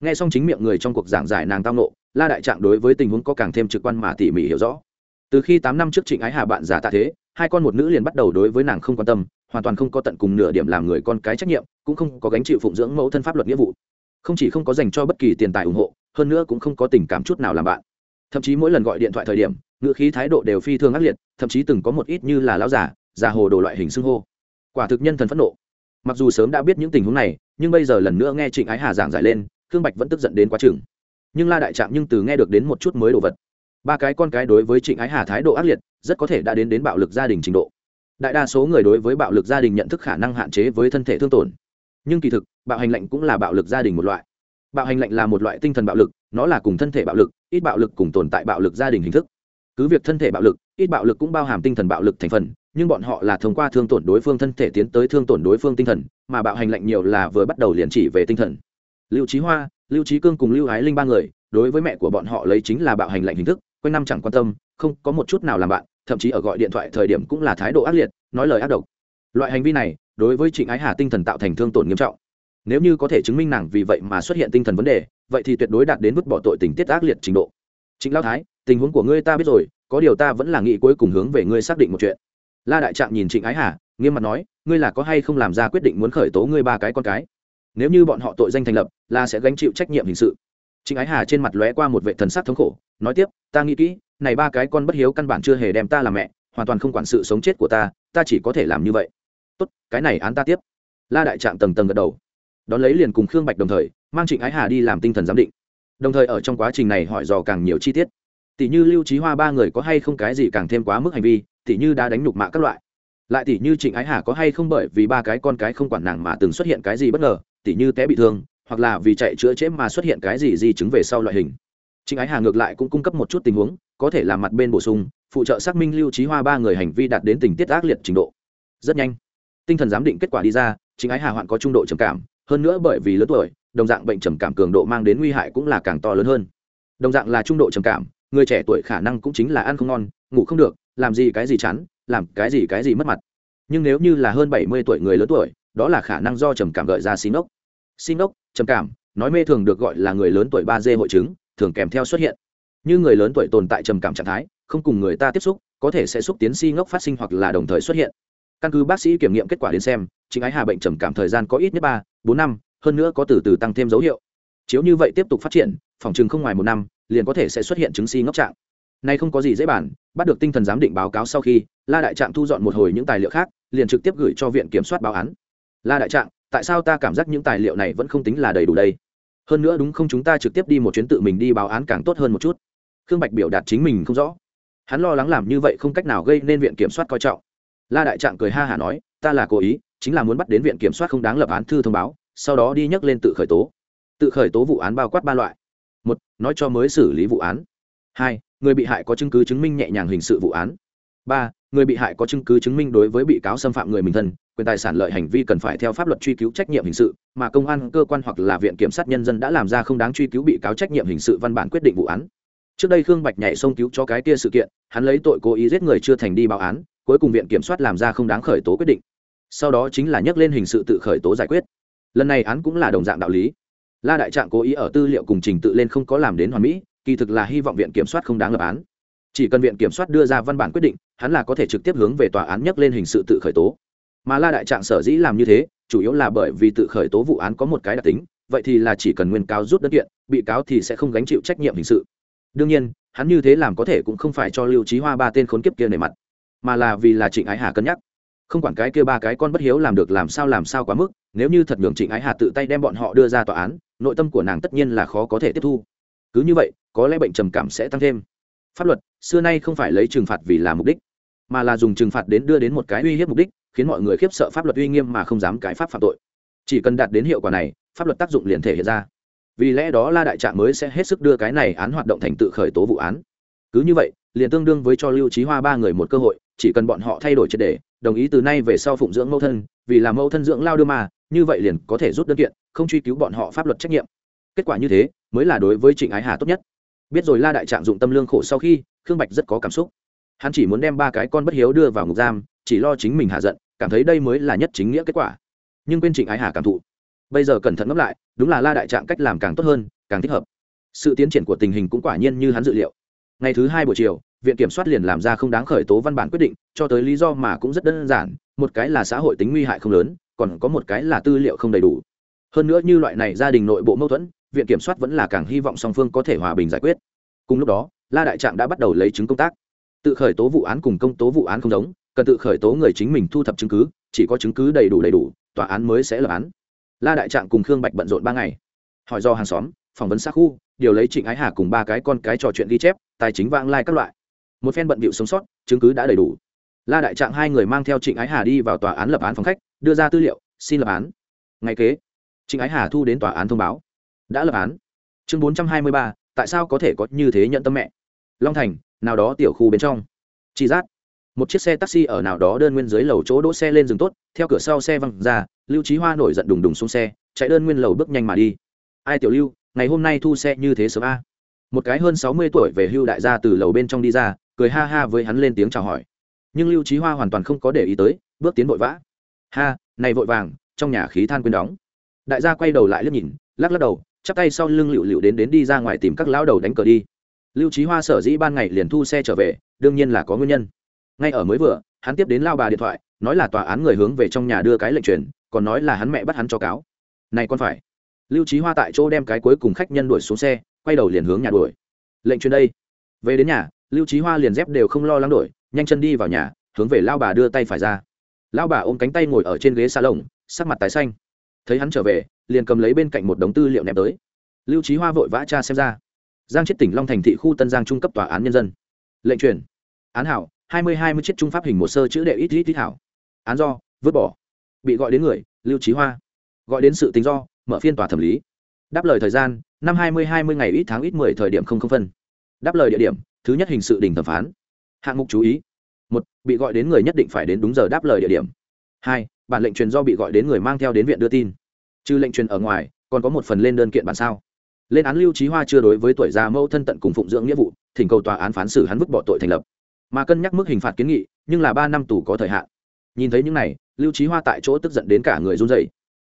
Nghe xong chính miệng người trong cuộc giảng giải nàng tao nộ la đại trạng đối với tình huống có càng thêm trực quan mà tỉ mỉ hiểu rõ. Từ khi tám năm trước trịnh ái hà bạn giả tạ thế hai con một nữ liền bắt đầu đối với nàng không quan tâm, hoàn toàn không có tận cùng nửa điểm làm người con cái trách nhiệm, cũng không có gánh chịu phụng dưỡng mẫu thân pháp luật nghĩa vụ. Không chỉ không có dành cho bất kỳ tiền tài ủng hộ, hơn nữa cũng không có tình cảm chút nào làm bạn. Thậm chí mỗi lần gọi điện thoại thời điểm ngựa khí thái độ đều phi thường ác liệt, thậm chí từng có một ít như là lão giả già hồ đồ loại hình xưng hô. Quả thực nhân thần phẫn nộ. Mặc dù sớm đã biết những tình huống này, nhưng bây giờ lần nữa nghe trịnh ái hà giảng giải lên, khương bạch vẫn tức giận đến quá chừng. Nhưng la đại trạm nhưng từ nghe được đến một chút mới đồ vật ba cái con cái đối với trịnh ái hà thái độ ác liệt, rất có thể đã đến đến bạo lực gia đình trình độ. Đại đa số người đối với bạo lực gia đình nhận thức khả năng hạn chế với thân thể thương tổn. Nhưng kỳ thực, bạo hành lệnh cũng là bạo lực gia đình một loại. Bạo hành lệnh là một loại tinh thần bạo lực, nó là cùng thân thể bạo lực, ít bạo lực cùng tồn tại bạo lực gia đình hình thức. Cứ việc thân thể bạo lực, ít bạo lực cũng bao hàm tinh thần bạo lực thành phần, nhưng bọn họ là thông qua thương tổn đối phương thân thể tiến tới thương tổn đối phương tinh thần, mà bạo hành lệnh nhiều là vừa bắt đầu liền chỉ về tinh thần. Lưu trí hoa, lưu trí cương cùng lưu ái linh ba người, đối với mẹ của bọn họ lấy chính là bạo hành lệnh hình thức quanh năm chẳng quan tâm, không có một chút nào làm bạn, thậm chí ở gọi điện thoại thời điểm cũng là thái độ ác liệt, nói lời ác độc. Loại hành vi này, đối với trịnh ái hà tinh thần tạo thành thương tổn nghiêm trọng. Nếu như có thể chứng minh nàng vì vậy mà xuất hiện tinh thần vấn đề, vậy thì tuyệt đối đạt đến mức bỏ tội tình tiết ác liệt trình độ. Chính lao thái, tình huống của ngươi ta biết rồi, có điều ta vẫn là nghĩ cuối cùng hướng về ngươi xác định một chuyện. La đại trạng nhìn trịnh ái hà, nghiêm mặt nói, ngươi là có hay không làm ra quyết định muốn khởi tố ngươi ba cái con cái? Nếu như bọn họ tội danh thành lập là sẽ gánh chịu trách nhiệm hình sự trịnh ái hà trên mặt lóe qua một vệ thần sắc thống khổ, nói tiếp, ta nghĩ kỹ, này ba cái con bất hiếu căn bản chưa hề đem ta làm mẹ, hoàn toàn không quản sự sống chết của ta ta chỉ có thể làm như vậy. Tốt, cái này án ta tiếp. La đại trạm tầng tầng gật đầu. Đón lấy liền cùng khương bạch đồng thời, mang trịnh ái hà đi làm tinh thần giám định. Đồng thời ở trong quá trình này hỏi dò càng nhiều chi tiết. Tỷ như lưu Chí hoa ba người có hay không cái gì càng thêm quá mức hành vi, tỷ như đã đánh nhục mạ các loại. Lại tỷ như trịnh ái hà có hay không bởi vì ba cái con cái không quản nàng mà từng xuất hiện cái gì bất ngờ, tỷ như té bị thương hoặc là vì chạy chữa chế mà xuất hiện cái gì di chứng về sau loại hình. Trịnh ái hà ngược lại cũng cung cấp một chút tình huống, có thể làm mặt bên bổ sung, phụ trợ xác minh lưu trí hoa ba người hành vi đạt đến tình tiết ác liệt trình độ. Rất nhanh, tinh thần giám định kết quả đi ra, trịnh ái hà hoạn có trung độ trầm cảm, hơn nữa bởi vì lớn tuổi, đồng dạng bệnh trầm cảm cường độ mang đến nguy hại cũng là càng to lớn hơn. Đồng dạng là trung độ trầm cảm, người trẻ tuổi khả năng cũng chính là ăn không ngon, ngủ không được, làm gì cái gì chán, làm cái gì cái gì mất mặt. Nhưng nếu như là hơn bảy mươi tuổi người lớn tuổi, đó là khả năng do trầm cảm gợi ra xin ốc xin ốc trầm cảm, nói mê thường được gọi là người lớn tuổi ba d hội chứng, thường kèm theo xuất hiện. Như người lớn tuổi tồn tại trầm cảm trạng thái, không cùng người ta tiếp xúc, có thể sẽ xúc tiến si ngốc phát sinh hoặc là đồng thời xuất hiện. Căn cứ bác sĩ kiểm nghiệm kết quả đến xem, chính ái hà bệnh trầm cảm thời gian có ít nhất ba, bốn năm, hơn nữa có từ từ tăng thêm dấu hiệu. Chiếu như vậy tiếp tục phát triển, phòng chừng không ngoài một năm, liền có thể sẽ xuất hiện chứng si ngốc trạng. Nay không có gì dễ bản bắt được tinh thần giám định báo cáo sau khi, la đại trạng thu dọn một hồi những tài liệu khác, liền trực tiếp gửi cho viện kiểm soát báo án. La đại trạng tại sao ta cảm giác những tài liệu này vẫn không tính là đầy đủ đây? Hơn nữa đúng không chúng ta trực tiếp đi một chuyến tự mình đi báo án càng tốt hơn một chút. Khương bạch biểu đạt chính mình không rõ. Hắn lo lắng làm như vậy không cách nào gây nên viện kiểm soát coi trọng. La đại trạng cười ha hả nói, ta là cố ý, chính là muốn bắt đến viện kiểm soát không đáng lập án thư thông báo, sau đó đi nhắc lên tự khởi tố. Tự khởi tố vụ án bao quát ba loại. Một, nói cho mới xử lý vụ án. Hai, người bị hại có chứng cứ chứng minh nhẹ nhàng hình sự vụ án. Ba người bị hại có chứng cứ chứng minh đối với bị cáo xâm phạm người mình thân, quyền tài sản lợi hành vi cần phải theo pháp luật truy cứu trách nhiệm hình sự, mà công an, cơ quan hoặc là viện kiểm sát nhân dân đã làm ra không đáng truy cứu bị cáo trách nhiệm hình sự văn bản quyết định vụ án. Trước đây khương bạch nhảy sông cứu cho cái kia sự kiện, hắn lấy tội cố ý giết người chưa thành đi báo án, cuối cùng viện kiểm soát làm ra không đáng khởi tố quyết định. Sau đó chính là nhắc lên hình sự tự khởi tố giải quyết. Lần này án cũng là đồng dạng đạo lý. La đại trạng cố ý ở tư liệu cùng trình tự lên không có làm đến hoàn mỹ, kỳ thực là hy vọng viện kiểm soát không đáng lập án chỉ cần viện kiểm soát đưa ra văn bản quyết định, hắn là có thể trực tiếp hướng về tòa án nhắc lên hình sự tự khởi tố. Mà la đại trạng sở dĩ làm như thế, chủ yếu là bởi vì tự khởi tố vụ án có một cái đặc tính, vậy thì là chỉ cần nguyên cáo rút đơn kiện, bị cáo thì sẽ không gánh chịu trách nhiệm hình sự. Đương nhiên, hắn như thế làm có thể cũng không phải cho lưu trí hoa ba tên khốn kiếp kia nề mặt, mà là vì là trịnh ái hà cân nhắc. Không quản cái kia ba cái con bất hiếu làm được làm sao làm sao quá mức, nếu như thật nhường trịnh ái hà tự tay đem bọn họ đưa ra tòa án, nội tâm của nàng tất nhiên là khó có thể tiếp thu. Cứ như vậy, có lẽ bệnh trầm cảm sẽ tăng thêm pháp luật, xưa nay không phải lấy trừng phạt vì là mục đích, mà là dùng trừng phạt đến đưa đến một cái uy hiếp mục đích, khiến mọi người khiếp sợ pháp luật uy nghiêm mà không dám cãi pháp phạm tội. Chỉ cần đạt đến hiệu quả này, pháp luật tác dụng liền thể hiện ra. Vì lẽ đó la đại trạng mới sẽ hết sức đưa cái này án hoạt động thành tự khởi tố vụ án. Cứ như vậy, liền tương đương với cho lưu trí hoa ba người một cơ hội, chỉ cần bọn họ thay đổi triệt đề đồng ý từ nay về sau phụng dưỡng mẫu thân, vì là mẫu thân dưỡng lao đưa mà, như vậy liền có thể rút đơn kiện, không truy cứu bọn họ pháp luật trách nhiệm. Kết quả như thế, mới là đối với trịnh ái hà tốt nhất biết rồi la đại trạng dụng tâm lương khổ sau khi, khương bạch rất có cảm xúc. Hắn chỉ muốn đem ba cái con bất hiếu đưa vào ngục giam, chỉ lo chính mình hạ giận, cảm thấy đây mới là nhất chính nghĩa kết quả. Nhưng quên trịnh ái hà cảm thụ. Bây giờ cẩn thận ngẫm lại, đúng là la đại trạng cách làm càng tốt hơn, càng thích hợp. Sự tiến triển của tình hình cũng quả nhiên như hắn dự liệu. Ngày thứ hai buổi chiều, viện kiểm soát liền làm ra không đáng khởi tố văn bản quyết định, cho tới lý do mà cũng rất đơn giản, một cái là xã hội tính nguy hại không lớn, còn có một cái là tư liệu không đầy đủ. Hơn nữa như loại này gia đình nội bộ mâu thuẫn viện kiểm soát vẫn là càng hy vọng song phương có thể hòa bình giải quyết. Cùng lúc đó, la đại trạng đã bắt đầu lấy chứng công tác. Tự khởi tố vụ án cùng công tố vụ án không giống, cần tự khởi tố người chính mình thu thập chứng cứ, chỉ có chứng cứ đầy đủ đầy đủ, tòa án mới sẽ lập án. La đại trạng cùng khương bạch bận rộn ba ngày. Hỏi do hàng xóm, phỏng vấn xa khu, điều lấy trịnh ái hà cùng ba cái con cái trò chuyện ghi chép, tài chính vãng lai các loại. Một phen bận bịu sống sót, chứng cứ đã đầy đủ. La đại trạng hai người mang theo trịnh ái hà đi vào tòa án lập án phòng khách, đưa ra tư liệu, xin lập án. Ngày kế, trịnh ái hà thu đến tòa án thông báo đã lập án. Chương bốn trăm hai mươi ba, tại sao có thể có như thế nhận tâm mẹ? Long thành, nào đó tiểu khu bên trong. Chi giác. Một chiếc xe taxi ở nào đó đơn nguyên dưới lầu chỗ đỗ xe lên rừng tốt, theo cửa sau xe văng ra, lưu trí hoa nổi giận đùng đùng xuống xe, chạy đơn nguyên lầu bước nhanh mà đi. Ai tiểu lưu, ngày hôm nay thu xe như thế sớm a? Một cái hơn sáu mươi tuổi về hưu đại gia từ lầu bên trong đi ra, cười ha ha với hắn lên tiếng chào hỏi. Nhưng lưu trí hoa hoàn toàn không có để ý tới, bước tiến vội vã. Ha, này vội vàng, trong nhà khí than quên đóng. Đại gia quay đầu lại liếc nhìn, lắc lắc đầu chắp tay sau lưng lựu lựu đến đến đi ra ngoài tìm các lão đầu đánh cờ đi. Lưu trí hoa sở dĩ ban ngày liền thu xe trở về, đương nhiên là có nguyên nhân. Ngay ở mới vừa, hắn tiếp đến lao bà điện thoại, nói là tòa án người hướng về trong nhà đưa cái lệnh truyền, còn nói là hắn mẹ bắt hắn cho cáo. Này con phải. Lưu trí hoa tại chỗ đem cái cuối cùng khách nhân đuổi xuống xe, quay đầu liền hướng nhà đuổi. Lệnh truyền đây. Về đến nhà, lưu trí hoa liền dép đều không lo lắng đổi, nhanh chân đi vào nhà, hướng về lao bà đưa tay phải ra. Lao bà ôm cánh tay ngồi ở trên ghế xa lồng sắc mặt tái xanh. Thấy hắn trở về liền cầm lấy bên cạnh một đống tư liệu ném tới. Lưu trí hoa vội vã cha xem ra. Giang chết tỉnh long thành thị khu tân giang trung cấp tòa án nhân dân. Lệnh truyền. Án hảo, hai mươi hai mươi chiếc trung pháp hình một sơ chữ đệ ít ít ít hảo. Án do, vứt bỏ. Bị gọi đến người, lưu trí hoa. Gọi đến sự tính do, mở phiên tòa thẩm lý. Đáp lời thời gian, năm hai mươi hai mươi ngày ít tháng ít mười thời điểm không không phân. Đáp lời địa điểm, thứ nhất hình sự đình thẩm phán. Hạng mục chú ý. Một, bị gọi đến người nhất định phải đến đúng giờ đáp lời địa điểm. Hai, bản lệnh truyền do bị gọi đến người mang theo đến viện đưa tin trừ lệnh truyền ở ngoài, còn có một phần lên đơn kiện bản sao? Lên án lưu trí hoa chưa đối với tuổi già mẫu thân tận cùng phụng dưỡng nghĩa vụ, thỉnh cầu tòa án phán xử hắn vứt bỏ tội thành lập. Mà cân nhắc mức hình phạt kiến nghị, nhưng là ba năm tù có thời hạn. Nhìn thấy những này, lưu trí hoa tại chỗ tức giận đến cả người run rẩy.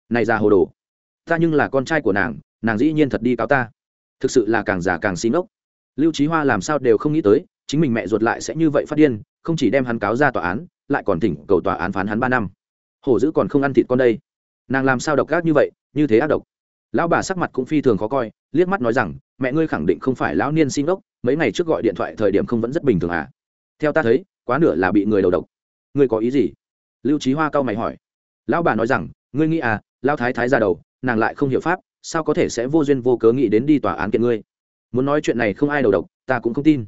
Này ra hồ đồ, ta nhưng là con trai của nàng nàng dĩ nhiên thật đi cáo ta. Thực sự là càng già càng xin ốc lưu trí hoa làm sao đều không nghĩ tới, chính mình mẹ ruột lại sẽ như vậy phát điên, không chỉ đem hắn cáo ra tòa án, lại còn thỉnh cầu tòa án phán hắn ba năm. Hổ dữ còn không ăn thịt con đây nàng làm sao độc ác như vậy, như thế ác độc. Lão bà sắc mặt cũng phi thường khó coi, liếc mắt nói rằng, mẹ ngươi khẳng định không phải lão niên xin ốc, mấy ngày trước gọi điện thoại thời điểm không vẫn rất bình thường à? Theo ta thấy, quá nửa là bị người đầu độc. Ngươi có ý gì? Lưu trí hoa cao mày hỏi. Lão bà nói rằng, ngươi nghĩ à lao thái thái ra đầu, nàng lại không hiểu pháp, sao có thể sẽ vô duyên vô cớ nghĩ đến đi tòa án kiện ngươi? Muốn nói chuyện này không ai đầu độc, ta cũng không tin.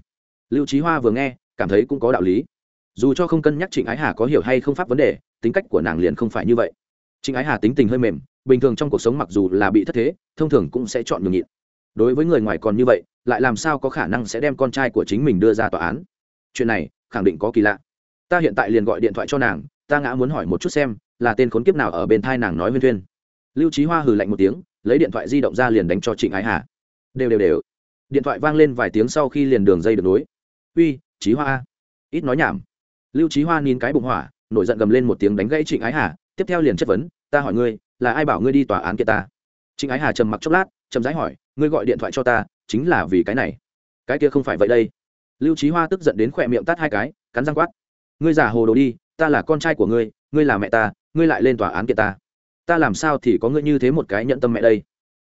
Lưu trí hoa vừa nghe, cảm thấy cũng có đạo lý. Dù cho không cân nhắc trịnh ái hà có hiểu hay không pháp vấn đề, tính cách của nàng liền không phải như vậy trịnh ái hà tính tình hơi mềm, bình thường trong cuộc sống mặc dù là bị thất thế, thông thường cũng sẽ chọn nhường nhịn. Đối với người ngoài còn như vậy, lại làm sao có khả năng sẽ đem con trai của chính mình đưa ra tòa án? Chuyện này, khẳng định có kỳ lạ. Ta hiện tại liền gọi điện thoại cho nàng, ta ngã muốn hỏi một chút xem, là tên khốn kiếp nào ở bên thai nàng nói nguyên thuyên. Lưu Chí hoa hừ lạnh một tiếng, lấy điện thoại di động ra liền đánh cho trịnh ái hà. Đều đều đều. Điện thoại vang lên vài tiếng sau khi liền đường dây được nối. Uy, Chí hoa ít nói nhảm. Lưu Chí hoa nín cái bụng hỏa, nổi giận gầm lên một tiếng đánh gãy trịnh ái hà tiếp theo liền chất vấn, ta hỏi ngươi, là ai bảo ngươi đi tòa án kia ta? Trịnh ái hà trầm mặc chốc lát trầm rãi hỏi, ngươi gọi điện thoại cho ta, chính là vì cái này. Cái kia không phải vậy đây. Lưu trí hoa tức giận đến khỏe miệng tắt hai cái, cắn răng quát, ngươi giả hồ đồ đi, ta là con trai của ngươi ngươi là mẹ ta, ngươi lại lên tòa án kiện ta. Ta làm sao thì có ngươi như thế một cái nhận tâm mẹ đây?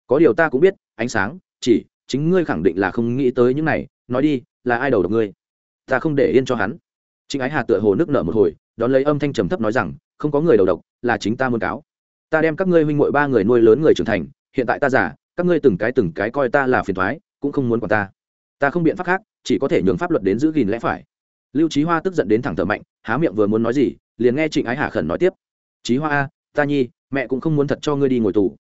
Có điều ta cũng biết, ánh sáng, chỉ, chính ngươi khẳng định là không nghĩ tới những này, nói đi, là ai đầu độc ngươi? Ta không để yên cho hắn. Chính ái hà tựa hồ nước nở một hồi, đón lấy âm thanh trầm thấp nói rằng không có người đầu độc, là chính ta muốn cáo. Ta đem các ngươi huynh muội ba người nuôi lớn người trưởng thành, hiện tại ta giả các ngươi từng cái từng cái coi ta là phiền thoái, cũng không muốn quản ta. Ta không biện pháp khác, chỉ có thể nhường pháp luật đến giữ gìn lẽ phải. Lưu trí hoa tức giận đến thẳng thở mạnh, há miệng vừa muốn nói gì, liền nghe trịnh ái hà khẩn nói tiếp. Trí hoa a ta nhi, mẹ cũng không muốn thật cho ngươi đi ngồi tù.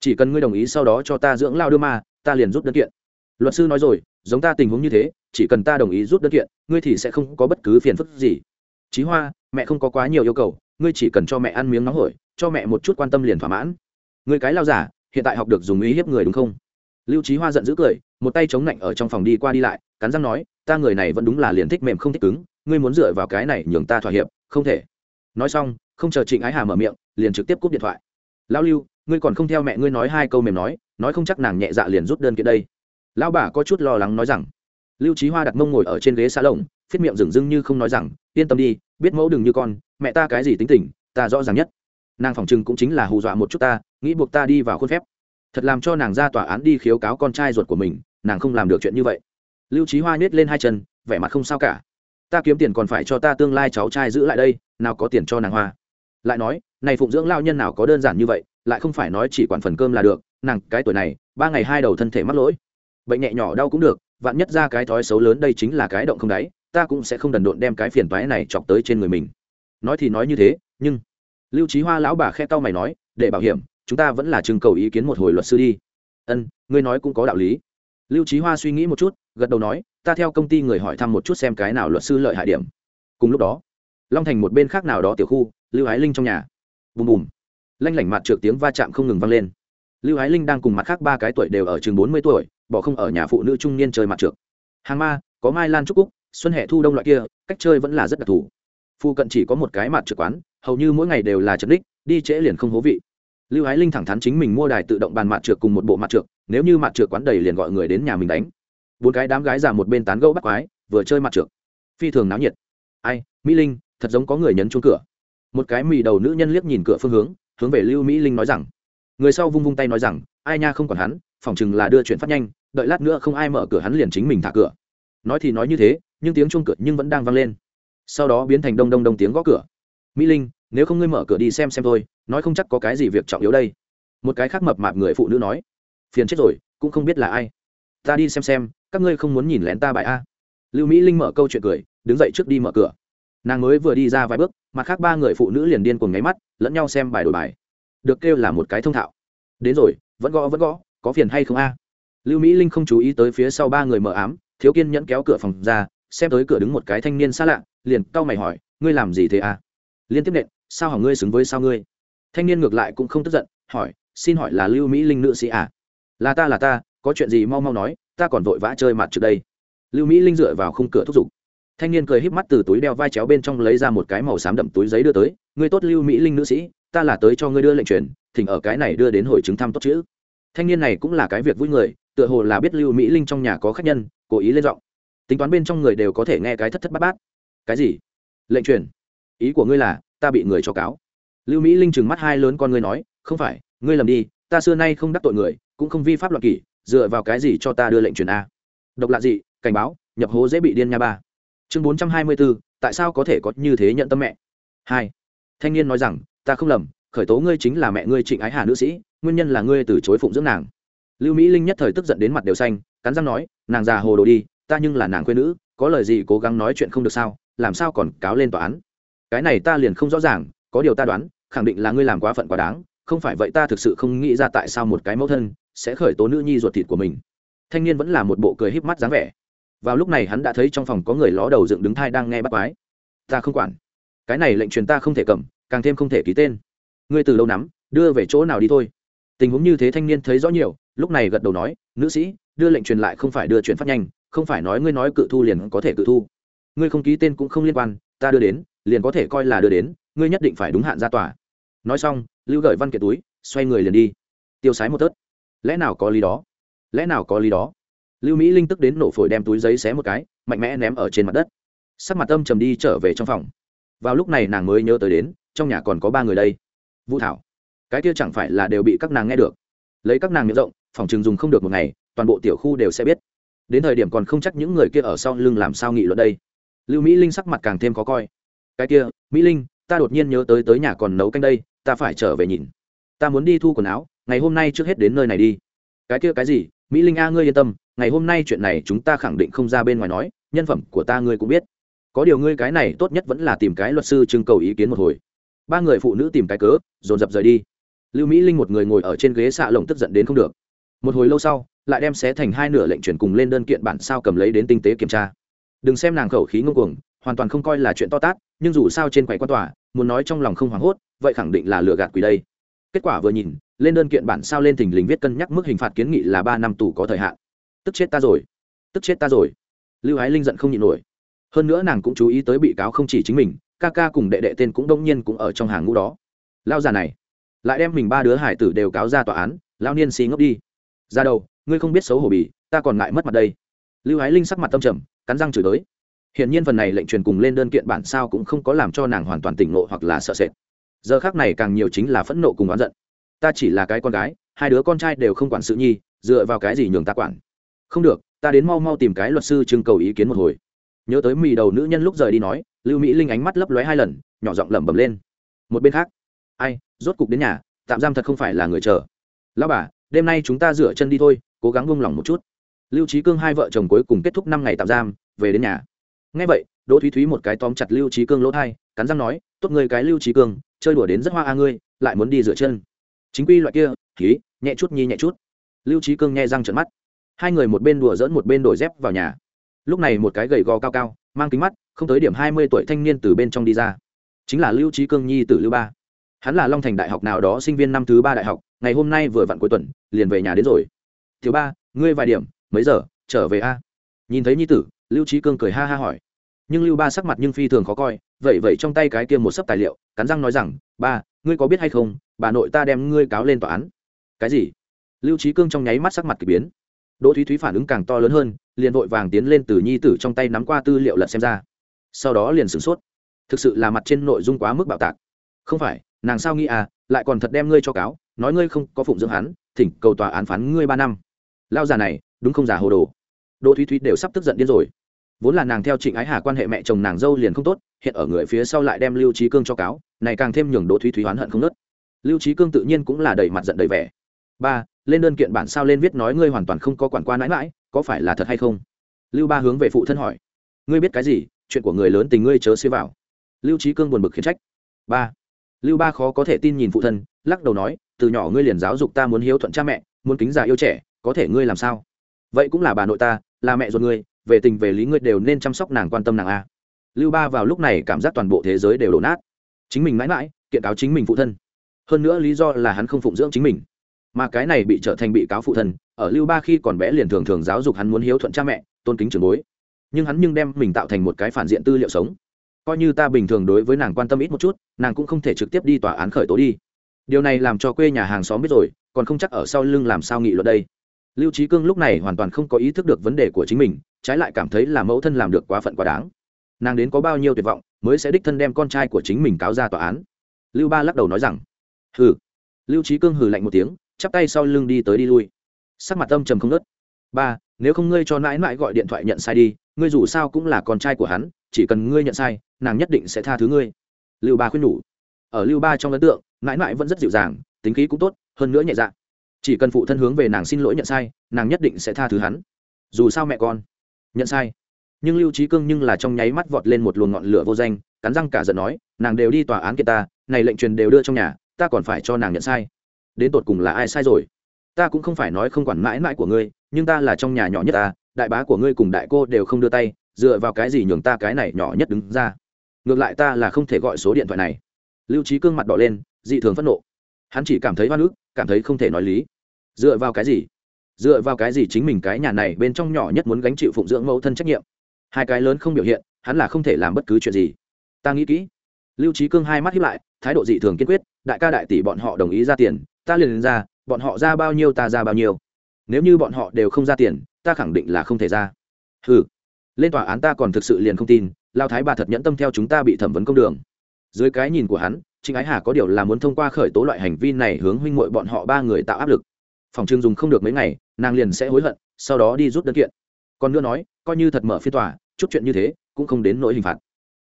Chỉ cần ngươi đồng ý sau đó cho ta dưỡng lao đưa ma, ta liền rút đơn kiện. Luật sư nói rồi, giống ta tình huống như thế, chỉ cần ta đồng ý rút đơn kiện, ngươi thì sẽ không có bất cứ phiền phức gì. Trí hoa, mẹ không có quá nhiều yêu cầu ngươi chỉ cần cho mẹ ăn miếng nóng hổi, cho mẹ một chút quan tâm liền thỏa mãn. Ngươi cái lao giả hiện tại học được dùng ý hiếp người đúng không? Lưu trí hoa giận dữ cười, một tay chống lạnh ở trong phòng đi qua đi lại, cắn răng nói, ta người này vẫn đúng là liền thích mềm không thích cứng, ngươi muốn dựa vào cái này nhường ta thỏa hiệp, không thể. Nói xong, không chờ trịnh ái hà mở miệng, liền trực tiếp cúp điện thoại. Lão lưu, ngươi còn không theo mẹ ngươi nói hai câu mềm nói nói không chắc nàng nhẹ dạ liền rút đơn kiện đây. Lão bà có chút lo lắng nói rằng, lưu trí hoa đặt mông ngồi ở trên ghế xa lồng phiết miệng dừng dưng như không nói rằng, yên tâm đi, biết mẫu đừng như con mẹ ta cái gì tính tình, ta rõ ràng nhất. Nàng phòng chừng cũng chính là hù dọa một chút ta, nghĩ buộc ta đi vào khuôn phép. Thật làm cho nàng ra tòa án đi khiếu cáo con trai ruột của mình, nàng không làm được chuyện như vậy. Lưu trí hoa nhét lên hai chân, vẻ mặt không sao cả. Ta kiếm tiền còn phải cho ta tương lai cháu trai giữ lại đây, nào có tiền cho nàng hoa. Lại nói, này phụng dưỡng lao nhân nào có đơn giản như vậy, lại không phải nói chỉ quản phần cơm là được, nàng cái tuổi này, ba ngày hai đầu thân thể mắc lỗi. Bệnh nhẹ nhỏ đau cũng được, vạn nhất ra cái thói xấu lớn đây chính là cái động không đáy, ta cũng sẽ không đần độn đem cái phiền toái này chọc tới trên người mình nói thì nói như thế, nhưng lưu trí hoa lão bà khe tao mày nói, để bảo hiểm, chúng ta vẫn là trưng cầu ý kiến một hồi luật sư đi. Ân, ngươi nói cũng có đạo lý. Lưu trí hoa suy nghĩ một chút, gật đầu nói, ta theo công ty người hỏi thăm một chút xem cái nào luật sư lợi hại điểm. Cùng lúc đó, long thành một bên khác nào đó tiểu khu, lưu ái linh trong nhà. Bùm bùm. Lanh lảnh mặt trượt tiếng va chạm không ngừng vang lên. Lưu ái linh đang cùng mặt khác ba cái tuổi đều ở chừng bốn mươi tuổi, bỏ không ở nhà phụ nữ trung niên chơi mặt trượt. Hàng ma, có mai lan trúc cúc, xuân hệ thu đông loại kia, cách chơi vẫn là rất đặc thù phụ cận chỉ có một cái mặt trượt quán, hầu như mỗi ngày đều là trật đích, đi trễ liền không hố vị. Lưu ái linh thẳng thắn chính mình mua đài tự động bàn mặt trượt cùng một bộ mặt trượt nếu như mặt trượt quán đầy liền gọi người đến nhà mình đánh. Bốn cái đám gái già một bên tán gẫu bắt quái, vừa chơi mặt trượt phi thường náo nhiệt. Ai, mỹ linh, thật giống có người nhấn chuông cửa. Một cái mì đầu nữ nhân liếc nhìn cửa phương hướng hướng về lưu mỹ linh nói rằng. Người sau vung vung tay nói rằng, ai nha không còn hắn phỏng chừng là đưa chuyện phát nhanh, đợi lát nữa không ai mở cửa hắn liền chính mình thả cửa. Nói thì nói như thế, nhưng tiếng chuông cửa nhưng vẫn đang vang lên sau đó biến thành đông đông đông tiếng gõ cửa. Mỹ linh, nếu không ngươi mở cửa đi xem xem thôi, nói không chắc có cái gì việc trọng yếu đây. Một cái khác mập mạp người phụ nữ nói. Phiền chết rồi, cũng không biết là ai. Ta đi xem xem, các ngươi không muốn nhìn lén ta bài a. Lưu mỹ linh mở câu chuyện cười, đứng dậy trước đi mở cửa. Nàng mới vừa đi ra vài bước, mặt khác ba người phụ nữ liền điên cùng nháy mắt, lẫn nhau xem bài đổi bài. Được kêu là một cái thông thạo. Đến rồi, vẫn gõ vẫn gõ, có phiền hay không a? Lưu mỹ linh không chú ý tới phía sau ba người mờ ám, thiếu kiên nhẫn kéo cửa phòng ra, xem tới cửa đứng một cái thanh niên xa lạ liền cau mày hỏi, ngươi làm gì thế à? liên tiếp nện, sao hỏng ngươi xứng với sao ngươi? Thanh niên ngược lại cũng không tức giận, hỏi, xin hỏi là lưu mỹ linh nữ sĩ à? Là ta là ta, có chuyện gì mau mau nói, ta còn vội vã chơi mặt trước đây. Lưu mỹ linh dựa vào khung cửa thúc giục. Thanh niên cười híp mắt từ túi đeo vai chéo bên trong lấy ra một cái màu xám đậm túi giấy đưa tới, ngươi tốt lưu mỹ linh nữ sĩ, ta là tới cho ngươi đưa lệnh truyền, thỉnh ở cái này đưa đến hội chứng thăm tốt chữ thanh niên này cũng là cái việc vui người, tựa hồ là biết lưu mỹ linh trong nhà có khách nhân, cố ý lên giọng. Tính toán bên trong người đều có thể nghe cái thất thất bát bát cái gì? Lệnh truyền. Ý của ngươi là, ta bị người cho cáo. Lưu mỹ linh trừng mắt hai lớn con ngươi nói, không phải, ngươi lầm đi, ta xưa nay không đắc tội người, cũng không vi pháp luật kỷ, dựa vào cái gì cho ta đưa lệnh truyền a? Độc lạ gì? Cảnh báo, nhập hố dễ bị điên nha ba. Chương bốn trăm hai mươi bốn tại sao có thể có như thế nhận tâm mẹ? Hai. Thanh niên nói rằng, ta không lầm, khởi tố ngươi chính là mẹ ngươi trịnh ái hà nữ sĩ, nguyên nhân là ngươi từ chối phụng dưỡng nàng. Lưu mỹ linh nhất thời tức giận đến mặt đều xanh, cắn răng nói, nàng già hồ đồ đi, ta nhưng là nàng quê nữ, có lời gì cố gắng nói chuyện không được sao? Làm sao còn cáo lên tòa án? Cái này ta liền không rõ ràng, có điều ta đoán, khẳng định là ngươi làm quá phận quá đáng, không phải vậy ta thực sự không nghĩ ra tại sao một cái mẫu thân sẽ khởi tố nữ nhi ruột thịt của mình. Thanh niên vẫn là một bộ cười híp mắt dáng vẻ. Vào lúc này hắn đã thấy trong phòng có người ló đầu dựng đứng thai đang nghe bắt quái. Ta không quản. Cái này lệnh truyền ta không thể cầm, càng thêm không thể ký tên. Ngươi từ lâu nắm, đưa về chỗ nào đi thôi. Tình huống như thế thanh niên thấy rõ nhiều, lúc này gật đầu nói, nữ sĩ, đưa lệnh truyền lại không phải đưa chuyển phát nhanh, không phải nói ngươi nói cự thu liền có thể cự thu ngươi không ký tên cũng không liên quan, ta đưa đến, liền có thể coi là đưa đến, ngươi nhất định phải đúng hạn ra tòa. Nói xong, lưu gởi văn kiệt túi, xoay người liền đi. Tiêu sái một tớt. Lẽ nào có lý đó? Lẽ nào có lý đó? Lưu mỹ linh tức đến nổ phổi đem túi giấy xé một cái, mạnh mẽ ném ở trên mặt đất. Sắc mặt âm trầm đi trở về trong phòng. Vào lúc này nàng mới nhớ tới đến, trong nhà còn có ba người đây. Vũ thảo. Cái kia chẳng phải là đều bị các nàng nghe được. Lấy các nàng miệng rộng, phòng trường dùng không được một ngày, toàn bộ tiểu khu đều sẽ biết. Đến thời điểm còn không chắc những người kia ở sau lưng làm sao nghị luận đây lưu mỹ linh sắc mặt càng thêm khó coi. Cái kia, mỹ linh, ta đột nhiên nhớ tới tới nhà còn nấu canh đây, ta phải trở về nhìn. Ta muốn đi thu quần áo, ngày hôm nay trước hết đến nơi này đi. Cái kia cái gì? Mỹ linh a, ngươi yên tâm, ngày hôm nay chuyện này chúng ta khẳng định không ra bên ngoài nói, nhân phẩm của ta ngươi cũng biết. Có điều ngươi cái này tốt nhất vẫn là tìm cái luật sư trưng cầu ý kiến một hồi. Ba người phụ nữ tìm cái cớ, dồn dập rời đi. Lưu mỹ linh một người ngồi ở trên ghế xạ lồng tức giận đến không được. Một hồi lâu sau, lại đem xé thành hai nửa lệnh chuyển cùng lên đơn kiện bản sao cầm lấy đến tinh tế kiểm tra đừng xem nàng khẩu khí ngông cuồng, hoàn toàn không coi là chuyện to tát, nhưng dù sao trên quầy quan tòa, muốn nói trong lòng không hoảng hốt, vậy khẳng định là lừa gạt quỷ đây. Kết quả vừa nhìn, lên đơn kiện bản sao lên thình lình viết cân nhắc mức hình phạt kiến nghị là ba năm tù có thời hạn. Tức chết ta rồi. Tức chết ta rồi. Lưu ái linh giận không nhịn nổi. Hơn nữa nàng cũng chú ý tới bị cáo không chỉ chính mình, ca ca cùng đệ đệ tên cũng đông nhiên cũng ở trong hàng ngũ đó. Lao già này, lại đem mình ba đứa hải tử đều cáo ra tòa án lao niên xí ngốc đi. Ra đầu, ngươi không biết xấu hổ bì, ta còn ngại mất mặt đây lưu ái linh sắc mặt tâm trầm, cắn răng chửi tới. Hiện nhiên phần này lệnh truyền cùng lên đơn kiện bản sao cũng không có làm cho nàng hoàn toàn tỉnh ngộ hoặc là sợ sệt. Giờ khác này càng nhiều chính là phẫn nộ cùng oán giận. Ta chỉ là cái con gái, hai đứa con trai đều không quản sự nhi, dựa vào cái gì nhường ta quản? Không được, ta đến mau mau tìm cái luật sư trưng cầu ý kiến một hồi. Nhớ tới mì đầu nữ nhân lúc rời đi nói, lưu mỹ linh ánh mắt lấp lóe hai lần, nhỏ giọng lẩm bẩm lên. Một bên khác, ai, rốt cục đến nhà, tạm giam thật không phải là người chờ. Lão bà, đêm nay chúng ta rửa chân đi thôi, cố gắng buông lỏng một chút lưu trí cương hai vợ chồng cuối cùng kết thúc năm ngày tạm giam, về đến nhà. Ngay vậy, đỗ thúy thúy một cái tóm chặt lưu trí cương lỗ thai, cắn răng nói, tốt người cái lưu trí cương, chơi đùa đến rất hoa a ngươi, lại muốn đi rửa chân. Chính quy loại kia khí nhẹ chút nhi nhẹ chút. Lưu trí cương nghe răng trận mắt. Hai người một bên đùa dỡn một bên đổi dép vào nhà. Lúc này một cái gầy gò cao cao, mang kính mắt, không tới điểm hai mươi tuổi thanh niên từ bên trong đi ra. Chính là lưu trí cương nhi t lưu ba. Hắn là long thành đại học nào đó sinh viên năm thứ ba đại học, ngày hôm nay vừa vặn cuối tuần, liền về nhà đến rồi. Thiếu ba, ngươi vài điểm mấy giờ? Trở về a? Nhìn thấy nhi tử, lưu trí cương cười ha ha hỏi. Nhưng lưu ba sắc mặt nhưng phi thường khó coi, vậy vậy trong tay cái kia một sấp tài liệu, cắn răng nói rằng, ba, ngươi có biết hay không, bà nội ta đem ngươi cáo lên tòa án. Cái gì? Lưu trí cương trong nháy mắt sắc mặt k ỳ biến. Đỗ thúy thúy phản ứng càng to lớn hơn, liền vội vàng tiến lên từ nhi tử trong tay nắm qua tư liệu lật xem ra. Sau đó liền sửng sốt. Thực sự là mặt trên nội dung quá mức bạo tạc. Không phải, nàng sao nghĩ à lại còn thật đem ngươi cho cáo, nói ngươi không có phụng dưỡng hắn, thỉnh cầu tòa án phán ngươi ba năm. Lao già này đúng không giả hồ đồ? Đỗ thúy thúy đều sắp tức giận điên rồi. Vốn là nàng theo trịnh ái hà quan hệ mẹ chồng nàng dâu liền không tốt, hiện ở người phía sau lại đem lưu trí cương cho cáo, này càng thêm nhường đỗ thúy thúy oán hận không nớt lưu trí cương tự nhiên cũng là đầy mặt giận đầy vẻ. Ba, lên đơn kiện bản sao lên viết nói ngươi hoàn toàn không có quản qua mãi mãi, có phải là thật hay không? Lưu ba hướng về phụ thân hỏi. Ngươi biết cái gì? Chuyện của người lớn tình ngươi chớ xế vào. Lưu trí cương buồn bực khiến trách. Ba. Lưu ba khó có thể tin nhìn phụ thân, lắc đầu nói, từ nhỏ ngươi liền giáo dục ta muốn hiếu thuận cha mẹ, muốn kính già yêu trẻ, có thể ngươi làm sao? Vậy cũng là bà nội ta, là mẹ ruột ngươi, về tình về lý ngươi đều nên chăm sóc nàng quan tâm nàng a. Lưu ba vào lúc này cảm giác toàn bộ thế giới đều đổ nát. Chính mình mãi mãi, kiện cáo chính mình phụ thân. Hơn nữa lý do là hắn không phụng dưỡng chính mình. Mà cái này bị trở thành bị cáo phụ thân, ở lưu ba khi còn bé liền thường thường giáo dục hắn muốn hiếu thuận cha mẹ, tôn kính trường bối. Nhưng hắn nhưng đem mình tạo thành một cái phản diện tư liệu sống. Coi như ta bình thường đối với nàng quan tâm ít một chút, nàng cũng không thể trực tiếp đi tòa án khởi tố đi. Điều này làm cho quê nhà hàng xóm biết rồi, còn không chắc ở sau lưng làm sao nghị luật đây lưu trí cương lúc này hoàn toàn không có ý thức được vấn đề của chính mình, trái lại cảm thấy là mẫu thân làm được quá phận quá đáng. Nàng đến có bao nhiêu tuyệt vọng mới sẽ đích thân đem con trai của chính mình cáo ra tòa án? Lưu ba lắc đầu nói rằng, hừ. Lưu trí cương hừ lạnh một tiếng, chắp tay sau lưng đi tới đi lui. Sắc mặt âm trầm không nớt ba, nếu không ngươi cho mãi mãi gọi điện thoại nhận sai đi, ngươi dù sao cũng là con trai của hắn, chỉ cần ngươi nhận sai, nàng nhất định sẽ tha thứ ngươi. Lưu ba khuyên nhủ. Ở lưu ba trong ấn tượng, mãi mãi vẫn rất dịu dàng, tính khí cũng tốt, hơn nữa nhẹ dạ chỉ cần phụ thân hướng về nàng xin lỗi nhận sai, nàng nhất định sẽ tha thứ hắn. Dù sao mẹ con, nhận sai. Nhưng lưu trí cương nhưng là trong nháy mắt vọt lên một luồng ngọn lửa vô danh, cắn răng cả giận nói, nàng đều đi tòa án kia ta, này lệnh truyền đều đưa trong nhà, ta còn phải cho nàng nhận sai. Đến tột cùng là ai sai rồi? Ta cũng không phải nói không quản mãi mãi của ngươi, nhưng ta là trong nhà nhỏ nhất ta, đại bá của ngươi cùng đại cô đều không đưa tay, dựa vào cái gì nhường ta cái này nhỏ nhất đứng ra? Ngược lại ta là không thể gọi số điện thoại này. Lưu trí cương mặt đỏ lên, dị thường phẫn nộ hắn chỉ cảm thấy hoa nước cảm thấy không thể nói lý. Dựa vào cái gì? Dựa vào cái gì chính mình cái nhà này bên trong nhỏ nhất muốn gánh chịu phụng dưỡng mẫu thân trách nhiệm? Hai cái lớn không biểu hiện, hắn là không thể làm bất cứ chuyện gì. Ta nghĩ kỹ. Lưu trí cương hai mắt hiếp lại, thái độ dị thường kiên quyết, đại ca đại tỷ bọn họ đồng ý ra tiền, ta liền lên ra, bọn họ ra bao nhiêu ta ra bao nhiêu. Nếu như bọn họ đều không ra tiền, ta khẳng định là không thể ra. Ừ lên tòa án ta còn thực sự liền không tin, lao thái bà thật nhẫn tâm theo chúng ta bị thẩm vấn công đường. Dưới cái nhìn của hắn trịnh ái hà có điều là muốn thông qua khởi tố loại hành vi này hướng huynh muội bọn họ ba người tạo áp lực. Phòng trưng dùng không được mấy ngày, nàng liền sẽ hối hận, sau đó đi rút đơn kiện. Còn nữa nói, coi như thật mở phiên tòa, chút chuyện như thế cũng không đến nỗi hình phạt.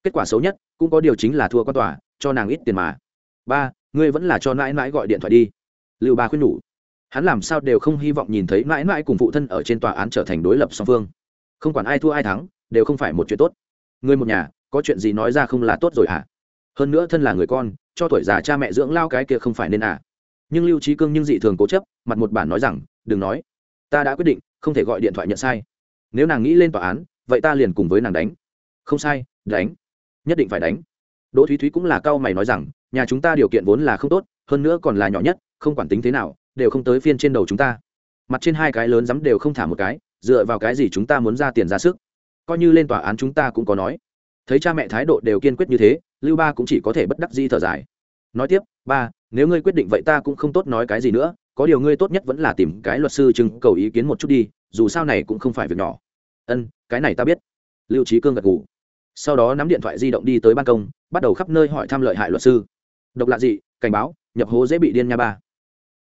Kết quả xấu nhất, cũng có điều chính là thua quan tòa, cho nàng ít tiền mà. Ba, ngươi vẫn là cho mãi mãi gọi điện thoại đi. Lưu ba khuyên nhủ. Hắn làm sao đều không hy vọng nhìn thấy mãi mãi cùng phụ thân ở trên tòa án trở thành đối lập song phương. Không quản ai thua ai thắng, đều không phải một chuyện tốt. Người một nhà, có chuyện gì nói ra không là tốt rồi à hơn nữa thân là người con cho tuổi già cha mẹ dưỡng lao cái kia không phải nên à. Nhưng lưu trí cương nhưng dị thường cố chấp, mặt một bản nói rằng, đừng nói. Ta đã quyết định, không thể gọi điện thoại nhận sai. Nếu nàng nghĩ lên tòa án, vậy ta liền cùng với nàng đánh. Không sai, đánh. Nhất định phải đánh. Đỗ thúy thúy cũng là cao mày nói rằng, nhà chúng ta điều kiện vốn là không tốt, hơn nữa còn là nhỏ nhất, không quản tính thế nào, đều không tới phiên trên đầu chúng ta. Mặt trên hai cái lớn dám đều không thả một cái, dựa vào cái gì chúng ta muốn ra tiền ra sức? Coi như lên tòa án chúng ta cũng có nói thấy cha mẹ thái độ đều kiên quyết như thế, lưu ba cũng chỉ có thể bất đắc di thở dài. Nói tiếp, ba, nếu ngươi quyết định vậy ta cũng không tốt nói cái gì nữa, có điều ngươi tốt nhất vẫn là tìm cái luật sư chừng cầu ý kiến một chút đi, dù sao này cũng không phải việc nhỏ. Ân, cái này ta biết. Lưu trí cương gật ngủ sau đó nắm điện thoại di động đi tới ban công, bắt đầu khắp nơi hỏi thăm lợi hại luật sư. Độc lạ dị cảnh báo, nhập hố dễ bị điên nha ba.